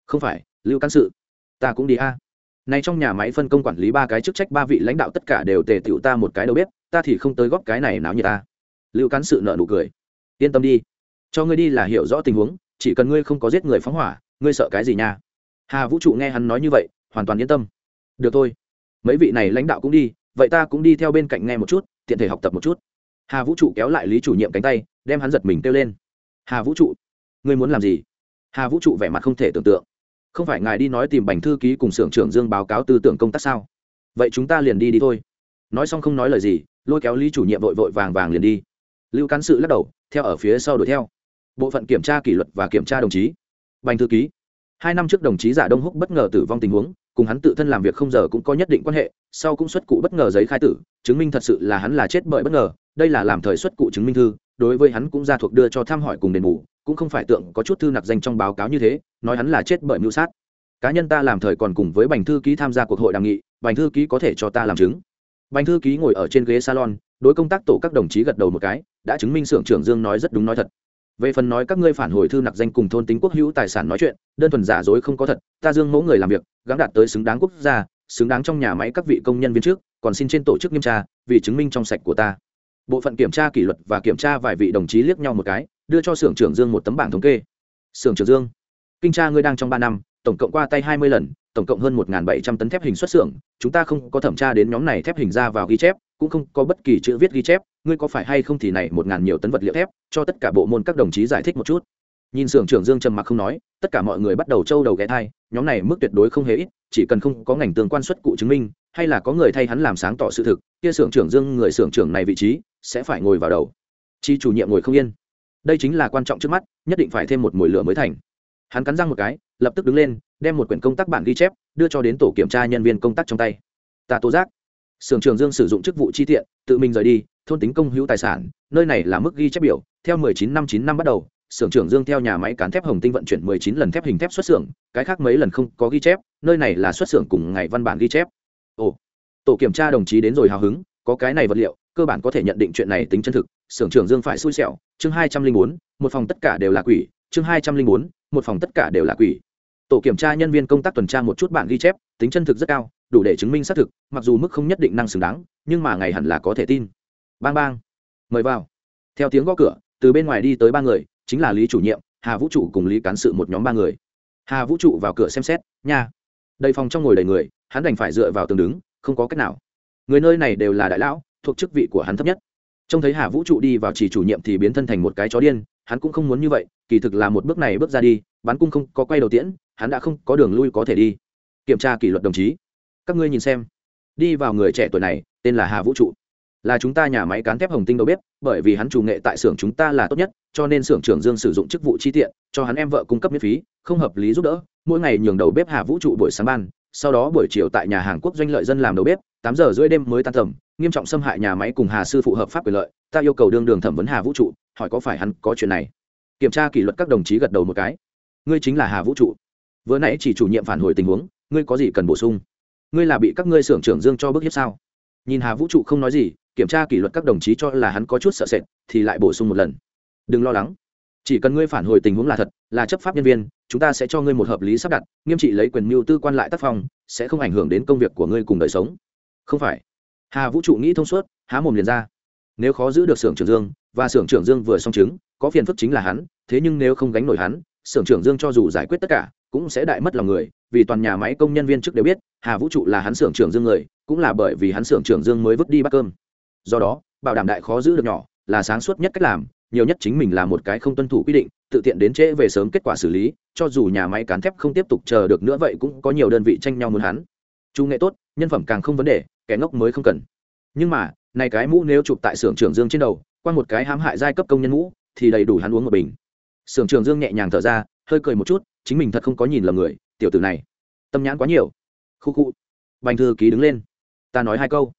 Không phải, lưu cán sự, ta cũng đi a. À. này trong nhà máy phân công quản lý ba cái chức trách, ba vị lãnh đạo tất cả đều tề tựu ta một cái đâu biết ta thì không tới góp cái này náo như ta. Lưu cán sự nợ nụ cười. Yên tâm đi. Cho ngươi đi là hiểu rõ tình huống, chỉ cần ngươi không có giết người phóng hỏa, ngươi sợ cái gì nha? Hà vũ trụ nghe hắn nói như vậy, hoàn toàn yên tâm. Được thôi mấy vị này lãnh đạo cũng đi, vậy ta cũng đi theo bên cạnh nghe một chút, tiện thể học tập một chút. Hà vũ trụ kéo lại lý chủ nhiệm cánh tay, đem hắn giật mình kêu lên. Hà vũ trụ, ngươi muốn làm gì? Hà vũ trụ vẻ mặt không thể tưởng tượng. Không phải ngài đi nói tìm bành thư ký cùng xưởng trưởng dương báo cáo tư tưởng công tác sao? Vậy chúng ta liền đi đi thôi. Nói xong không nói lời gì, lôi kéo lý chủ nhiệm vội vội vàng vàng liền đi. Lưu cán sự lắc đầu, theo ở phía sau đuổi theo. Bộ phận kiểm tra kỷ luật và kiểm tra đồng chí. Bành thư ký, hai năm trước đồng chí giả đông húc bất ngờ tử vong tình huống cùng hắn tự thân làm việc không giờ cũng có nhất định quan hệ, sau cũng xuất cụ bất ngờ giấy khai tử, chứng minh thật sự là hắn là chết bởi bất ngờ, đây là làm thời xuất cụ chứng minh thư, đối với hắn cũng ra thuộc đưa cho tham hỏi cùng đền bù, cũng không phải tượng có chút thư nặc danh trong báo cáo như thế, nói hắn là chết bởi mưu sát. Cá nhân ta làm thời còn cùng với bành thư ký tham gia cuộc hội đàm nghị, bành thư ký có thể cho ta làm chứng. Bành thư ký ngồi ở trên ghế salon, đối công tác tổ các đồng chí gật đầu một cái, đã chứng minh xưởng trưởng dương nói rất đúng nói thật về phần nói các ngươi phản hồi thư nặc danh cùng thôn tính quốc hữu tài sản nói chuyện, đơn thuần giả dối không có thật, ta dương mẫu người làm việc gắn đạt tới xứng đáng quốc gia, xứng đáng trong nhà máy các vị công nhân viên trước, còn xin trên tổ chức nghiêm tra, vì chứng minh trong sạch của ta. Bộ phận kiểm tra kỷ luật và kiểm tra vài vị đồng chí liếc nhau một cái, đưa cho xưởng trưởng dương một tấm bảng thống kê. Xưởng trưởng dương, kinh tra ngươi đang trong ba năm, tổng cộng qua tay hai mươi lần, tổng cộng hơn một bảy trăm tấn thép hình xuất xưởng, chúng ta không có thẩm tra đến nhóm này thép hình ra vào ghi chép cũng không có bất kỳ chữ viết ghi chép, ngươi có phải hay không thì này một ngàn nhiều tấn vật liệu thép, cho tất cả bộ môn các đồng chí giải thích một chút. Nhìn xưởng trưởng dương trầm mặc không nói, tất cả mọi người bắt đầu trâu đầu ghé thai, nhóm này mức tuyệt đối không hề ít, chỉ cần không có ngành tương quan xuất cụ chứng minh, hay là có người thay hắn làm sáng tỏ sự thực, kia xưởng trưởng dương, người xưởng trưởng này vị trí, sẽ phải ngồi vào đầu. Chi chủ nhiệm ngồi không yên. Đây chính là quan trọng trước mắt, nhất định phải thêm một mồi lửa mới thành. Hắn cắn răng một cái, lập tức đứng lên, đem một quyển công tác bản ghi chép, đưa cho đến tổ kiểm tra nhân viên công tác trong tay. Ta tố giác sưởng trường dương sử dụng chức vụ chi tiện tự mình rời đi thôn tính công hữu tài sản nơi này là mức ghi chép biểu theo 19 năm 9 năm bắt đầu sưởng trưởng dương theo nhà máy cán thép hồng tinh vận chuyển 19 lần thép hình thép xuất xưởng cái khác mấy lần không có ghi chép nơi này là xuất xưởng cùng ngày văn bản ghi chép. Ồ tổ kiểm tra đồng chí đến rồi hào hứng có cái này vật liệu cơ bản có thể nhận định chuyện này tính chân thực sưởng trưởng dương phải xui xẻo chương 204, một phòng tất cả đều là quỷ chương 204, một phòng tất cả đều là quỷ. Tổ kiểm tra nhân viên công tác tuần tra một chút bản ghi chép tính chân thực rất cao đủ để chứng minh xác thực, mặc dù mức không nhất định năng xứng đáng, nhưng mà ngày hẳn là có thể tin. Bang bang. Mời vào. Theo tiếng gõ cửa, từ bên ngoài đi tới ba người, chính là lý chủ nhiệm, hà vũ trụ cùng lý cán sự một nhóm ba người. Hà vũ trụ vào cửa xem xét, nha. Đầy phòng trong ngồi đầy người, hắn đành phải dựa vào tường đứng, không có cách nào. Người nơi này đều là đại lão, thuộc chức vị của hắn thấp nhất. Trông thấy hà vũ trụ đi vào chỉ chủ nhiệm thì biến thân thành một cái chó điên, hắn cũng không muốn như vậy, kỳ thực là một bước này bước ra đi bắn cung không có quay đầu tiễn, hắn đã không có đường lui có thể đi. Kiểm tra kỷ luật đồng chí các ngươi nhìn xem. Đi vào người trẻ tuổi này, tên là hà vũ trụ. Là chúng ta nhà máy cán thép hồng tinh đâu biết bởi vì hắn chủ nghệ tại xưởng chúng ta là tốt nhất, cho nên xưởng trưởng dương sử dụng chức vụ chi tiện, cho hắn em vợ cung cấp miễn phí, không hợp lý giúp đỡ. Mỗi ngày nhường đầu bếp hà vũ trụ buổi sáng ban, sau đó buổi chiều tại nhà hàng quốc doanh lợi dân làm đầu bếp, tám giờ rưỡi đêm mới tan tầm, nghiêm trọng xâm hại nhà máy cùng hà sư phụ hợp pháp quyền lợi, ta yêu cầu đương đường thẩm vấn hà vũ trụ, hỏi có phải hắn có chuyện này. Kiểm tra kỷ luật các đồng chí gật đầu một cái. Ngươi chính là hà vũ trụ. Vừa nãy chỉ chủ nhiệm phản hồi tình huống, ngươi có gì cần bổ sung? Ngươi là bị các ngươi xưởng trưởng dương cho bức hiếp sao? Nhìn hà vũ trụ không nói gì, kiểm tra kỷ luật các đồng chí cho là hắn có chút sợ sệt, thì lại bổ sung một lần. Đừng lo lắng. Chỉ cần ngươi phản hồi tình huống là thật, là chấp pháp nhân viên, chúng ta sẽ cho ngươi một hợp lý sắp đặt, nghiêm trị lấy quyền mưu tư quan lại tác phong, sẽ không ảnh hưởng đến công việc của ngươi cùng đời sống. Không phải. Hà vũ trụ nghĩ thông suốt, há mồm liền ra. Nếu khó giữ được xưởng trưởng dương, và xưởng trưởng dương vừa xong chứng, có phiền phức chính là hắn, thế nhưng nếu không gánh nổi hắn, xưởng trưởng dương cho dù giải quyết tất cả, cũng sẽ đại mất lòng người vì toàn nhà máy công nhân viên trước đều biết, hà vũ trụ là hắn xưởng trưởng dương người, cũng là bởi vì hắn xưởng trưởng dương mới vứt đi bát cơm. Do đó, bảo đảm đại khó giữ được nhỏ, là sáng suốt nhất cách làm, nhiều nhất chính mình là một cái không tuân thủ quy định, tự tiện đến trễ về sớm kết quả xử lý, cho dù nhà máy cán thép không tiếp tục chờ được nữa vậy cũng có nhiều đơn vị tranh nhau muốn hắn. Chu nghệ tốt, nhân phẩm càng không vấn đề, kẻ ngốc mới không cần. Nhưng mà, này cái mũ nếu chụp tại xưởng trưởng dương trên đầu, qua một cái hãm hại giai cấp công nhân mũ, thì đầy đủ hắn uống một bình. Sưởng trưởng dương nhẹ nhàng thở ra, hơi cười một chút, chính mình thật không có nhìn lầm người tiểu tử này, tâm nhãn quá nhiều. Khu khu. Bành thư ký đứng lên. Ta nói hai câu.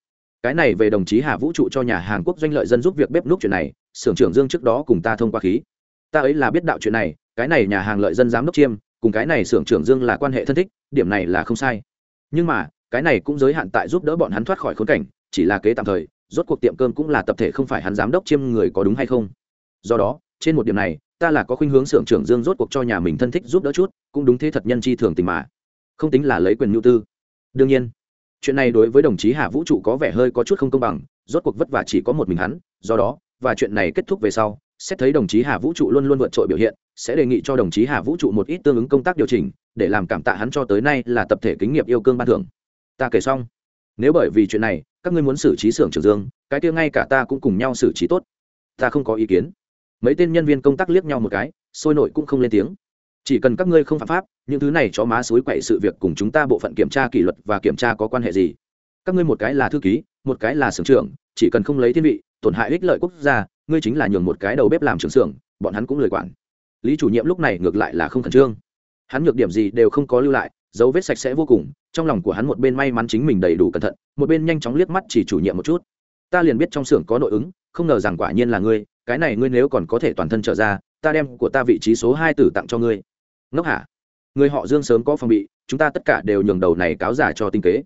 Cái này về đồng chí hà vũ trụ cho nhà hàng quốc doanh lợi dân giúp việc bếp núc chuyện này sưởng trưởng dương trước đó cùng ta thông qua khí. Ta ấy là biết đạo chuyện này, cái này nhà hàng lợi dân giám đốc chiêm, cùng cái này sưởng trưởng dương là quan hệ thân thích, điểm này là không sai. Nhưng mà, cái này cũng giới hạn tại giúp đỡ bọn hắn thoát khỏi khốn cảnh, chỉ là kế tạm thời, rốt cuộc tiệm cơm cũng là tập thể không phải hắn giám đốc chiêm người có đúng hay không. Do đó, trên một điểm này ta là có khuynh hướng sưởng trưởng dương rốt cuộc cho nhà mình thân thích giúp đỡ chút, cũng đúng thế thật nhân chi thường tình mà. Không tính là lấy quyền nhu tư. Đương nhiên, chuyện này đối với đồng chí hà vũ trụ có vẻ hơi có chút không công bằng, rốt cuộc vất vả chỉ có một mình hắn, do đó, và chuyện này kết thúc về sau, xét thấy đồng chí hà vũ trụ luôn luôn vượt trội biểu hiện, sẽ đề nghị cho đồng chí hà vũ trụ một ít tương ứng công tác điều chỉnh, để làm cảm tạ hắn cho tới nay là tập thể kính nghiệp yêu cương ban thưởng. Ta kể xong. Nếu bởi vì chuyện này, các ngươi muốn xử trí xưởng trưởng dương, cái kia ngay cả ta cũng cùng nhau xử trí tốt. Ta không có ý kiến mấy tên nhân viên công tác liếc nhau một cái, sôi nổi cũng không lên tiếng. Chỉ cần các ngươi không phạm pháp, những thứ này cho má suối quậy sự việc cùng chúng ta bộ phận kiểm tra kỷ luật và kiểm tra có quan hệ gì? Các ngươi một cái là thư ký, một cái là xưởng trưởng, chỉ cần không lấy thiên vị, tổn hại ích lợi quốc gia, ngươi chính là nhường một cái đầu bếp làm trưởng xưởng, bọn hắn cũng lười quản. Lý chủ nhiệm lúc này ngược lại là không khẩn trương. Hắn nhược điểm gì đều không có lưu lại, dấu vết sạch sẽ vô cùng, trong lòng của hắn một bên may mắn chính mình đầy đủ cẩn thận, một bên nhanh chóng liếc mắt chỉ chủ nhiệm một chút. Ta liền biết trong xưởng có nội ứng, không ngờ rằng quả nhiên là ngươi cái này ngươi nếu còn có thể toàn thân trở ra, ta đem của ta vị trí số hai tử tặng cho ngươi. Ngốc hả? Người họ dương sớm có phòng bị, chúng ta tất cả đều nhường đầu này cáo giả cho tinh kế.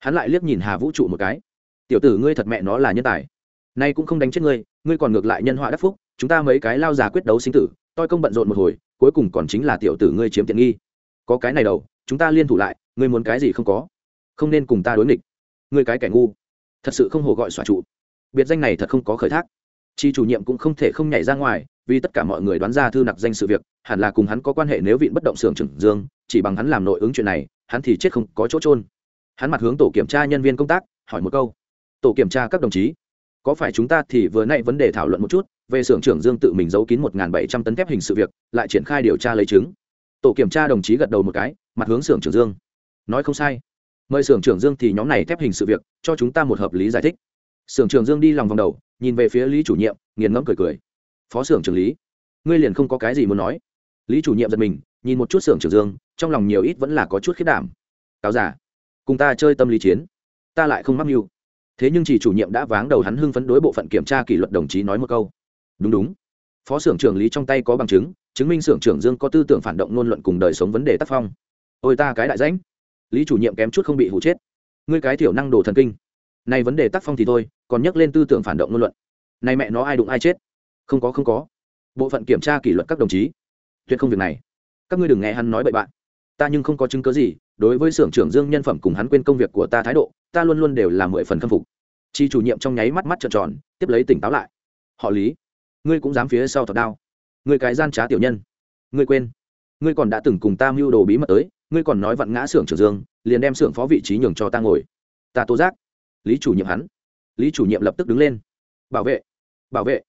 Hắn lại liếc nhìn hà vũ trụ một cái. Tiểu tử ngươi thật mẹ nó là nhân tài. Nay cũng không đánh chết ngươi ngươi còn ngược lại nhân họa đắc phúc, chúng ta mấy cái lao già quyết đấu sinh tử tôi công bận rộn một hồi, cuối cùng còn chính là tiểu tử ngươi chiếm tiện nghi. Có cái này đâu chúng ta liên thủ lại, ngươi muốn cái gì không có. Không nên cùng ta đối nghịch. Ngươi cái kẻ ngu. Thật sự không hồ gọi xòa trụ. Biệt danh này thật không có khởi thác chi chủ nhiệm cũng không thể không nhảy ra ngoài, vì tất cả mọi người đoán ra thư nặc danh sự việc, hẳn là cùng hắn có quan hệ nếu vịn bất động xưởng trưởng dương, chỉ bằng hắn làm nội ứng chuyện này, hắn thì chết không có chỗ trôn hắn mặt hướng tổ kiểm tra nhân viên công tác, hỏi một câu. Tổ kiểm tra các đồng chí, có phải chúng ta thì vừa nãy vấn đề thảo luận một chút, về xưởng trưởng dương tự mình giấu kín một bảy trăm tấn thép hình sự việc, lại triển khai điều tra lấy chứng. Tổ kiểm tra đồng chí gật đầu một cái, mặt hướng xưởng trưởng dương. Nói không sai. Mời xưởng trưởng dương thì nhóm này thép hình sự việc, cho chúng ta một hợp lý giải thích. Xưởng trưởng dương đi lòng vòng đầu nhìn về phía lý chủ nhiệm, nghiền ngẫm cười cười. Phó xưởng trưởng lý, ngươi liền không có cái gì muốn nói. Lý chủ nhiệm giật mình, nhìn một chút xưởng trưởng dương, trong lòng nhiều ít vẫn là có chút khiết đảm. Cáo giả cùng ta chơi tâm lý chiến, ta lại không mắc mưu. Thế nhưng chỉ chủ nhiệm đã váng đầu hắn hưng phấn đối bộ phận kiểm tra kỷ luật đồng chí nói một câu. Đúng đúng. Phó xưởng trưởng lý trong tay có bằng chứng chứng minh xưởng trưởng dương có tư tưởng phản động ngôn luận cùng đời sống vấn đề tác phong. Ôi ta cái đại danh. Lý chủ nhiệm kém chút không bị hụ chết. Ngươi cái thiểu năng đồ thần kinh này vấn đề tác phong thì thôi, còn nhắc lên tư tưởng phản động ngôn luận. Này mẹ nó ai đụng ai chết? Không có không có. Bộ phận kiểm tra kỷ luật các đồng chí. Tuyệt không việc này. Các ngươi đừng nghe hắn nói bậy bạn. Ta nhưng không có chứng cớ gì, đối với xưởng trưởng dương nhân phẩm cùng hắn quên công việc của ta thái độ, ta luôn luôn đều là mười phần khâm phục. Chi chủ nhiệm trong nháy mắt mắt trợn tròn, tiếp lấy tỉnh táo lại. Họ lý, ngươi cũng dám phía sau thật đao ngươi cái gian trá tiểu nhân. Ngươi quên. Ngươi còn đã từng cùng ta mưu đồ bí mật tới, ngươi còn nói vặn ngã xưởng trưởng dương, liền đem xưởng phó vị trí nhường cho ta ngồi. Ta tố giác lý chủ nhiệm hắn. Lý chủ nhiệm lập tức đứng lên. Bảo vệ bảo vệ.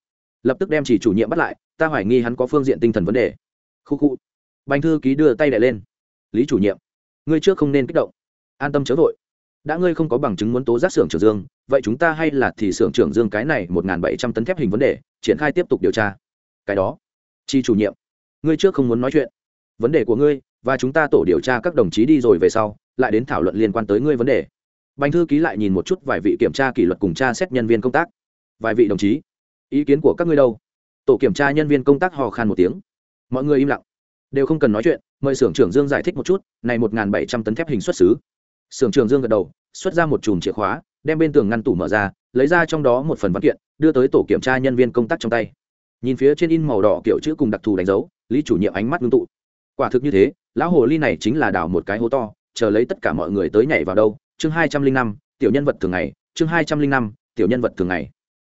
Lập tức đem chỉ chủ nhiệm bắt lại, ta hoài nghi hắn có phương diện tinh thần vấn đề. Khu khu. Bành thư ký đưa tay đ lên. Lý chủ nhiệm, ngươi trước không nên kích động. An tâm chớ vội. Đã ngươi không có bằng chứng muốn tố giác xưởng trưởng dương, vậy chúng ta hay là thì xưởng trưởng dương cái này một bảy trăm tấn thép hình vấn đề, triển khai tiếp tục điều tra. Cái đó. Chi chủ nhiệm, ngươi trước không muốn nói chuyện. Vấn đề của ngươi, và chúng ta tổ điều tra các đồng chí đi rồi về sau, lại đến thảo luận liên quan tới ngươi vấn đề bành thư ký lại nhìn một chút vài vị kiểm tra kỷ luật cùng tra xét nhân viên công tác. Vài vị đồng chí, ý kiến của các ngươi đâu? Tổ kiểm tra nhân viên công tác hò khan một tiếng. Mọi người im lặng. Đều không cần nói chuyện, mời xưởng trưởng dương giải thích một chút, này một bảy trăm tấn thép hình xuất xứ. Xưởng trưởng dương gật đầu, xuất ra một chùm chìa khóa, đem bên tường ngăn tủ mở ra, lấy ra trong đó một phần văn kiện, đưa tới tổ kiểm tra nhân viên công tác trong tay. Nhìn phía trên in màu đỏ kiểu chữ cùng đặc thù đánh dấu, lý chủ nhiệm ánh mắt ngưng tụ. Quả thực như thế, lão hồ ly này chính là đào một cái hố to, chờ lấy tất cả mọi người tới nhảy vào đâu chương hai trăm linh năm, tiểu nhân vật thường ngày, chương hai trăm linh năm, tiểu nhân vật thường ngày.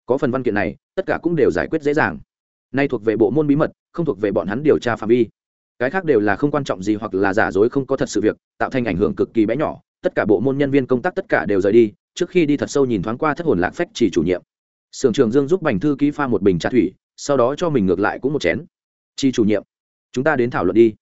Có phần văn kiện này, tất cả cũng đều giải quyết dễ dàng. Nay thuộc về bộ môn bí mật, không thuộc về bọn hắn điều tra phạm vi. Cái khác đều là không quan trọng gì hoặc là giả dối không có thật sự việc, tạo thành ảnh hưởng cực kỳ bé nhỏ. Tất cả bộ môn nhân viên công tác tất cả đều rời đi, trước khi đi thật sâu nhìn thoáng qua thất hồn lạc phách chỉ chủ nhiệm. Sưởng trường dương giúp bành thư ký pha một bình trà thủy, sau đó cho mình ngược lại cũng một chén. Chi chủ nhiệm, chúng ta đến thảo luận đi.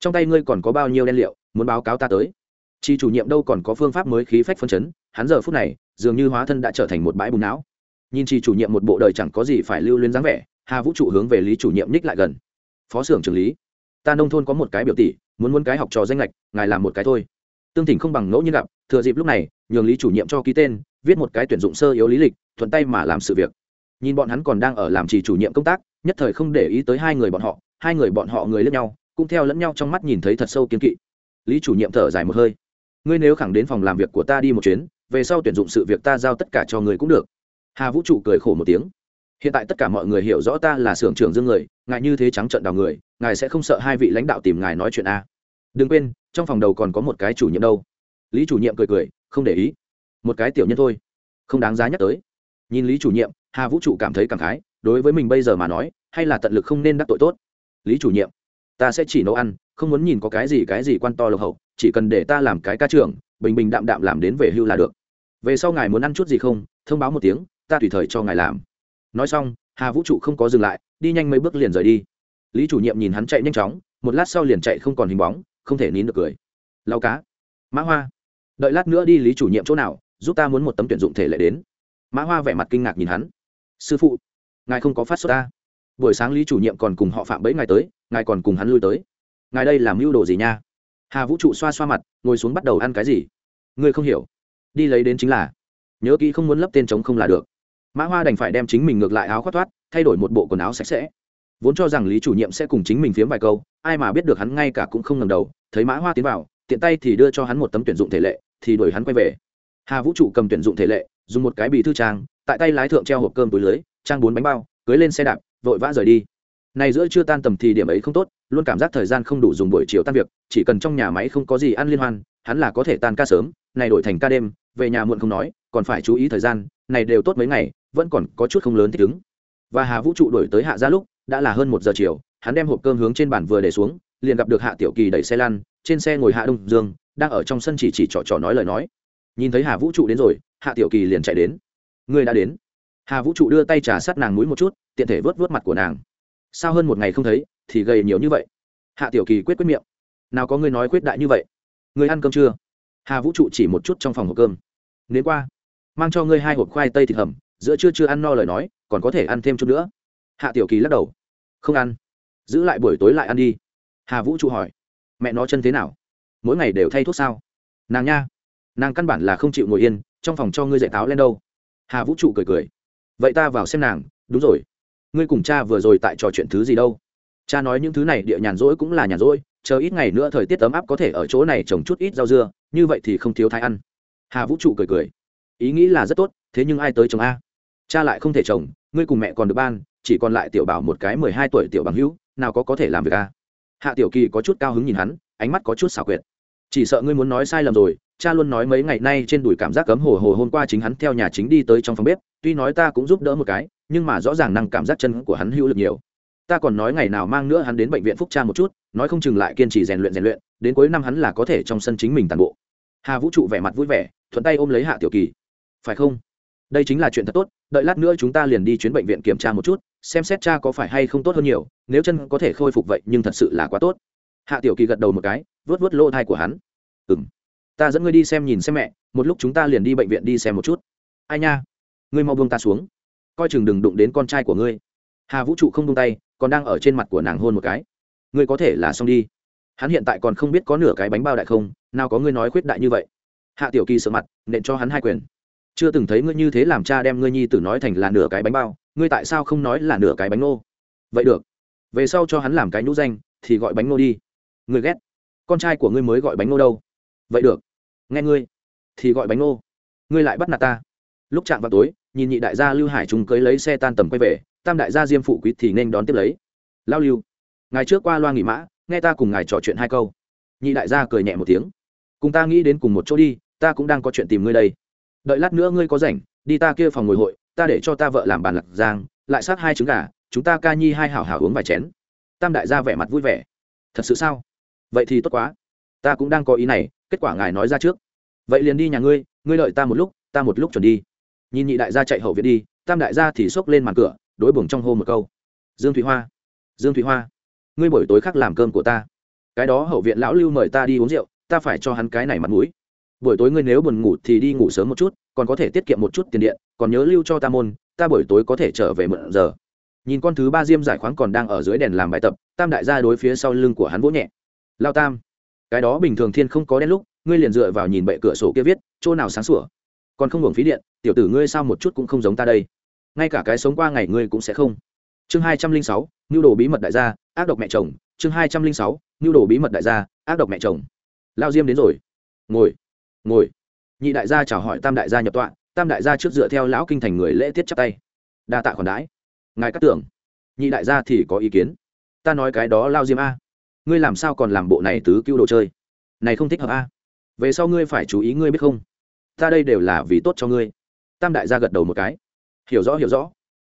Trong tay ngươi còn có bao nhiêu đen liệu, muốn báo cáo ta tới? Chi chủ nhiệm đâu còn có phương pháp mới khí phách phân chấn, hắn giờ phút này, dường như hóa thân đã trở thành một bãi bùn não. Nhìn chi chủ nhiệm một bộ đời chẳng có gì phải lưu luyến dáng vẻ, hà vũ trụ hướng về lý chủ nhiệm ních lại gần. Phó xưởng trưởng lý, ta nông thôn có một cái biểu tỷ, muốn muốn cái học trò danh lệch, ngài làm một cái thôi. Tương thỉnh không bằng ngẫu nhiên gặp, thừa dịp lúc này, nhường lý chủ nhiệm cho ký tên, viết một cái tuyển dụng sơ yếu lý lịch, thuận tay mà làm sự việc. Nhìn bọn hắn còn đang ở làm chỉ chủ nhiệm công tác, nhất thời không để ý tới hai người bọn họ, hai người bọn họ người lẫn nhau, cũng theo lẫn nhau trong mắt nhìn thấy thật sâu kiến kỵ. Lý chủ nhiệm thở dài một hơi ngươi nếu khẳng đến phòng làm việc của ta đi một chuyến, về sau tuyển dụng sự việc ta giao tất cả cho người cũng được. Hà vũ trụ cười khổ một tiếng. Hiện tại tất cả mọi người hiểu rõ ta là xưởng trưởng dương người, ngài như thế trắng trận đào người, ngài sẽ không sợ hai vị lãnh đạo tìm ngài nói chuyện a? Đừng quên, trong phòng đầu còn có một cái chủ nhiệm đâu. Lý chủ nhiệm cười cười, không để ý. Một cái tiểu nhân thôi. Không đáng giá nhắc tới. Nhìn lý chủ nhiệm, hà vũ trụ cảm thấy cảm khái, đối với mình bây giờ mà nói, hay là tận lực không nên đắc tội tốt. Lý chủ nhiệm, ta sẽ chỉ nấu ăn không muốn nhìn có cái gì cái gì quan to lộc hậu, chỉ cần để ta làm cái ca trưởng, bình bình đạm đạm làm đến về hưu là được. Về sau ngài muốn ăn chút gì không, thông báo một tiếng, ta tùy thời cho ngài làm. Nói xong, hà vũ trụ không có dừng lại, đi nhanh mấy bước liền rời đi. Lý chủ nhiệm nhìn hắn chạy nhanh chóng, một lát sau liền chạy không còn hình bóng, không thể nín được cười. Lau cá. Mã hoa. Đợi lát nữa đi lý chủ nhiệm chỗ nào, giúp ta muốn một tấm tuyển dụng thể lệ đến. Mã hoa vẻ mặt kinh ngạc nhìn hắn. Sư phụ, ngài không có phát xuất ta. Buổi sáng lý chủ nhiệm còn cùng họ phạm bẫy ngài tới, ngài còn cùng hắn lui tới ngài đây làm mưu đồ gì nha? Hà vũ trụ xoa xoa mặt, ngồi xuống bắt đầu ăn cái gì? Ngươi không hiểu. Đi lấy đến chính là, nhớ kỹ không muốn lấp tên trống không là được. Mã hoa đành phải đem chính mình ngược lại áo khoác thoát, thay đổi một bộ quần áo sạch sẽ. Vốn cho rằng lý chủ nhiệm sẽ cùng chính mình phiếm vài câu, ai mà biết được hắn ngay cả cũng không ngầm đầu, thấy mã hoa tiến vào, tiện tay thì đưa cho hắn một tấm tuyển dụng thể lệ, thì đuổi hắn quay về. Hà vũ trụ cầm tuyển dụng thể lệ, dùng một cái bì thư trang, tại tay lái thượng treo hộp cơm túi lưới, trang bốn bánh bao, cưới lên xe đạp, vội vã rời đi này giữa chưa tan tầm thì điểm ấy không tốt, luôn cảm giác thời gian không đủ dùng buổi chiều tan việc, chỉ cần trong nhà máy không có gì ăn liên hoan, hắn là có thể tan ca sớm, này đổi thành ca đêm, về nhà muộn không nói, còn phải chú ý thời gian, này đều tốt mấy ngày, vẫn còn có chút không lớn thích ứng. Và hà vũ trụ đổi tới hạ ra lúc, đã là hơn một giờ chiều, hắn đem hộp cơm hướng trên bàn vừa để xuống, liền gặp được hạ tiểu kỳ đẩy xe lăn, trên xe ngồi hạ đông dương, đang ở trong sân chỉ chỉ trò trò nói lời nói. Nhìn thấy hà vũ trụ đến rồi, hạ tiểu kỳ liền chạy đến. Người đã đến. Hà vũ trụ đưa tay trà sát nàng mũi một chút, tiện thể vớt vớt mặt của nàng sao hơn một ngày không thấy, thì gầy nhiều như vậy. Hạ tiểu kỳ quyết quyết miệng. Nào có người nói quyết đại như vậy? Người ăn cơm chưa? Hà vũ trụ chỉ một chút trong phòng hộp cơm. Nếu qua. Mang cho ngươi hai hộp khoai tây thịt hầm, giữa trưa chưa ăn no lời nói, còn có thể ăn thêm chút nữa. Hạ tiểu kỳ lắc đầu. Không ăn. Giữ lại buổi tối lại ăn đi. Hà vũ trụ hỏi. Mẹ nó chân thế nào? Mỗi ngày đều thay thuốc sao? Nàng nha. Nàng căn bản là không chịu ngồi yên, trong phòng cho ngươi dạy táo lên đâu. Hà vũ trụ cười cười. Vậy ta vào xem nàng. Đúng rồi ngươi cùng cha vừa rồi tại trò chuyện thứ gì đâu? Cha nói những thứ này địa nhàn rỗi cũng là nhàn rỗi, chờ ít ngày nữa thời tiết ấm áp có thể ở chỗ này trồng chút ít rau dưa, như vậy thì không thiếu thái ăn. Hà vũ trụ cười cười. Ý nghĩ là rất tốt, thế nhưng ai tới chồng a? Cha lại không thể chồng ngươi cùng mẹ còn được ban, chỉ còn lại tiểu bảo một cái mười hai tuổi tiểu bằng hữu, nào có có thể làm việc a? Hạ tiểu kỳ có chút cao hứng nhìn hắn, ánh mắt có chút xảo quyệt. Chỉ sợ ngươi muốn nói sai lầm rồi, cha luôn nói mấy ngày nay trên đùi cảm giác cấm hồ hồ hôm qua chính hắn theo nhà chính đi tới trong phòng bếp tuy nói ta cũng giúp đỡ một cái, nhưng mà rõ ràng năng cảm giác chân của hắn hữu lực nhiều. Ta còn nói ngày nào mang nữa hắn đến bệnh viện phúc tra một chút, nói không chừng lại kiên trì rèn luyện rèn luyện, đến cuối năm hắn là có thể trong sân chính mình tàn bộ. Hà vũ trụ vẻ mặt vui vẻ, thuận tay ôm lấy hạ tiểu kỳ. Phải không? Đây chính là chuyện thật tốt, đợi lát nữa chúng ta liền đi chuyến bệnh viện kiểm tra một chút, xem xét cha có phải hay không tốt hơn nhiều, nếu chân có thể khôi phục vậy nhưng thật sự là quá tốt. Hạ tiểu kỳ gật đầu một cái vớt vớt lỗ thai của hắn. Ừ m ta dẫn ngươi đi xem nhìn xem mẹ, một lúc chúng ta liền đi bệnh viện đi xem một chút. Ai nha? Ngươi mau buông ta xuống. Coi chừng đừng đụng đến con trai của ngươi. Hà vũ trụ không buông tay, còn đang ở trên mặt của nàng hôn một cái. Ngươi có thể là xong đi. Hắn hiện tại còn không biết có nửa cái bánh bao đại không, nào có ngươi nói khuyết đại như vậy. Hạ tiểu kỳ sợ mặt, nện cho hắn hai quyền. Chưa từng thấy ngươi như thế làm cha đem ngươi nhi tử nói thành là nửa cái bánh bao, ngươi tại sao không nói là nửa cái bánh nô? vậy được. Về sau cho hắn làm cái nhũ danh, thì gọi bánh nô đi. Ngươi ghét. Con trai của ngươi mới gọi bánh nô đâu? Vậy được. Nghe ngươi. Thì gọi bánh nô. ngươi lại bắt nạt ta lúc chạm vào tối, nhìn nhị đại gia lưu hải chúng cưới lấy xe tan tầm quay về, tam đại gia diêm phụ quý thì nên đón tiếp lấy. Lao lưu, ngài trước qua loa nghỉ mã, nghe ta cùng ngài trò chuyện hai câu. Nhị đại gia cười nhẹ một tiếng. Cùng ta nghĩ đến cùng một chỗ đi, ta cũng đang có chuyện tìm ngươi đây. Đợi lát nữa ngươi có rảnh, đi ta kia phòng ngồi hội, ta để cho ta vợ làm bàn lạc giang, lại sát hai trứng gà, chúng ta ca nhi hai hảo hảo uống vài chén. Tam đại gia vẻ mặt vui vẻ. Thật sự sao? Vậy thì tốt quá. Ta cũng đang có ý này, kết quả ngài nói ra trước. Vậy liền đi nhà ngươi ngươi đợi ta một lúc, ta một lúc chuẩn đi nhìn nhị đại gia chạy hậu viện đi, tam đại gia thì xốc lên màn cửa, đối buồng trong hô một câu. Dương thụy hoa, dương thụy hoa, ngươi buổi tối khác làm cơm của ta. Cái đó hậu viện lão lưu mời ta đi uống rượu, ta phải cho hắn cái này mặt mũi. Buổi tối ngươi nếu buồn ngủ thì đi ngủ sớm một chút, còn có thể tiết kiệm một chút tiền điện, còn nhớ lưu cho ta môn, ta buổi tối có thể trở về mượn giờ. Nhìn con thứ ba diêm giải khoáng còn đang ở dưới đèn làm bài tập, tam đại gia đối phía sau lưng của hắn vỗ nhẹ. Lao tam, cái đó bình thường thiên không có đen lúc, ngươi liền dựa vào nhìn bệ cửa sổ kia viết, chỗ nào sáng sủa? Còn không hưởng phí điện tiểu tử ngươi sao một chút cũng không giống ta đây? Ngay cả cái sống qua ngày ngươi cũng sẽ không. Chương hai trăm linh sáu nhu đồ bí mật đại gia, ác độc mẹ chồng. Chương hai trăm linh sáu nhu đồ bí mật đại gia, ác độc mẹ chồng. Lao diêm đến rồi. Ngồi ngồi. Nhị đại gia chào hỏi tam đại gia nhập tọa, tam đại gia trước dựa theo lão kinh thành người lễ tiết chắp tay. Đa tạ khoản đãi. Ngài cắt tưởng. Nhị đại gia thì có ý kiến. Ta nói cái đó lao diêm a. Ngươi làm sao còn làm bộ này tứ cứu đồ chơi? Này không thích hợp a. Về sau ngươi phải chú ý ngươi biết không? Ta đây đều là vì tốt cho ngươi tam đại gia gật đầu một cái. Hiểu rõ hiểu rõ.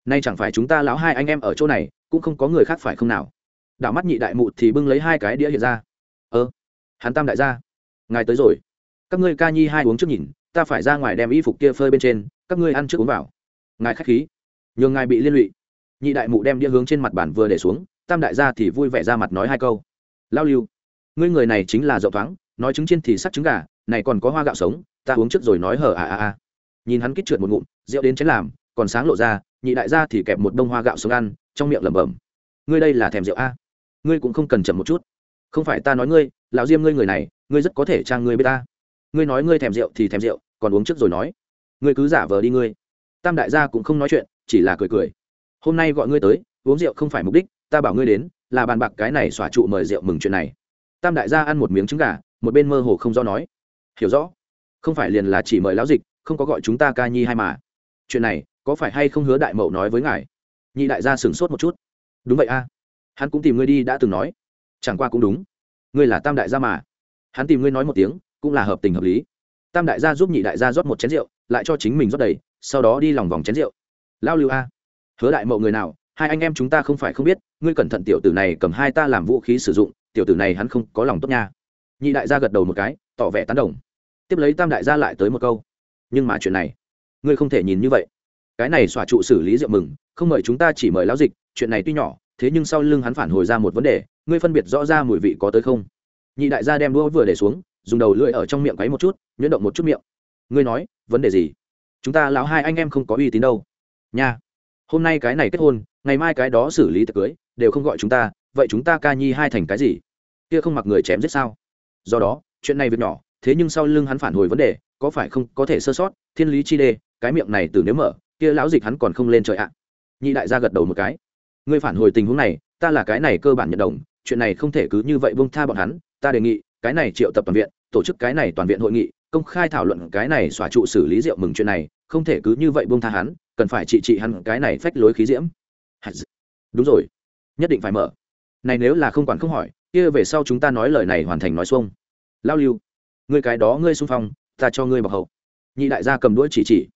Nay chẳng phải chúng ta lão hai anh em ở chỗ này, cũng không có người khác phải không nào? Đảo mắt nhị đại mụ thì bưng lấy hai cái đĩa hiện ra. Ơ, hắn tam đại gia. Ngài tới rồi. Các ngươi ca nhi hai uống trước nhìn, ta phải ra ngoài đem y phục kia phơi bên trên, các ngươi ăn trước uống vào. Ngài khách khí. Nhường ngài bị liên lụy. Nhị đại mụ đem đĩa hướng trên mặt bàn vừa để xuống, tam đại gia thì vui vẻ ra mặt nói hai câu. Lao lưu, ngươi người này chính là rộng thoáng, nói trứng chiên thì sắc trứng gà, này còn có hoa gạo sống, ta uống trước rồi nói hở à à à nhìn hắn kích trượt một ngụm, rượu đến chén làm, còn sáng lộ ra, nhị đại gia thì kẹp một bông hoa gạo sống ăn, trong miệng lẩm bẩm, ngươi đây là thèm rượu a? Ngươi cũng không cần chậm một chút. Không phải ta nói ngươi, lão diêm ngươi người này, ngươi rất có thể trang ngươi bê ta. Ngươi nói ngươi thèm rượu thì thèm rượu, còn uống trước rồi nói. Ngươi cứ giả vờ đi ngươi. Tam đại gia cũng không nói chuyện, chỉ là cười cười. Hôm nay gọi ngươi tới, uống rượu không phải mục đích, ta bảo ngươi đến, là bàn bạc cái này xỏa trụ mời rượu mừng chuyện này. Tam đại gia ăn một miếng trứng gà, một bên mơ hồ không do nói. Hiểu rõ. Không phải liền là chỉ mời lão dịch không có gọi chúng ta ca nhi hay mà. Chuyện này, có phải hay không hứa đại mậu nói với ngài? Nhị đại gia sửng sốt một chút. Đúng vậy a. Hắn cũng tìm ngươi đi đã từng nói. Chẳng qua cũng đúng. Ngươi là tam đại gia mà. Hắn tìm ngươi nói một tiếng, cũng là hợp tình hợp lý. Tam đại gia giúp nhị đại gia rót một chén rượu, lại cho chính mình rót đầy, sau đó đi lòng vòng chén rượu. Lao lưu a. Hứa đại mậu người nào, hai anh em chúng ta không phải không biết, ngươi cẩn thận tiểu tử này cầm hai ta làm vũ khí sử dụng, tiểu tử này hắn không có lòng tốt nha. Nhị đại gia gật đầu một cái, tỏ vẻ tán đồng. Tiếp lấy tam đại gia lại tới một câu nhưng mà chuyện này, ngươi không thể nhìn như vậy. Cái này xòa trụ xử lý rượu mừng, không mời chúng ta chỉ mời lão dịch, chuyện này tuy nhỏ, thế nhưng sau lưng hắn phản hồi ra một vấn đề, ngươi phân biệt rõ ra mùi vị có tới không? Nhị đại gia đem đũa vừa để xuống, dùng đầu lưỡi ở trong miệng quấy một chút, nhuyễn động một chút miệng. Ngươi nói, vấn đề gì? Chúng ta lão hai anh em không có uy tín đâu. Nha, hôm nay cái này kết hôn, ngày mai cái đó xử lý tiệc cưới, đều không gọi chúng ta, vậy chúng ta ca nhi hai thành cái gì? Kia không mặc người chém giết sao? Do đó, chuyện này việc nhỏ, thế nhưng sau lưng hắn phản hồi vấn đề có phải không có thể sơ sót, thiên lý chi đê, cái miệng này từ nếu mở, kia lão dịch hắn còn không lên trời ạ. Nhị đại gia gật đầu một cái. Ngươi phản hồi tình huống này, ta là cái này cơ bản nhận đồng, chuyện này không thể cứ như vậy buông tha bọn hắn, ta đề nghị, cái này triệu tập toàn viện, tổ chức cái này toàn viện hội nghị, công khai thảo luận cái này xóa trụ xử lý rượu mừng chuyện này, không thể cứ như vậy buông tha hắn, cần phải trị trị hắn cái này phách lối khí diễm. Đúng rồi. Nhất định phải mở. Này nếu là không quản không hỏi, kia về sau chúng ta nói lời này hoàn thành nói xuông. Lao lưu, ngươi cái đó ngươi xung phong ta cho ngươi bọc hậu. Nhị đại gia cầm đuôi chỉ chỉ.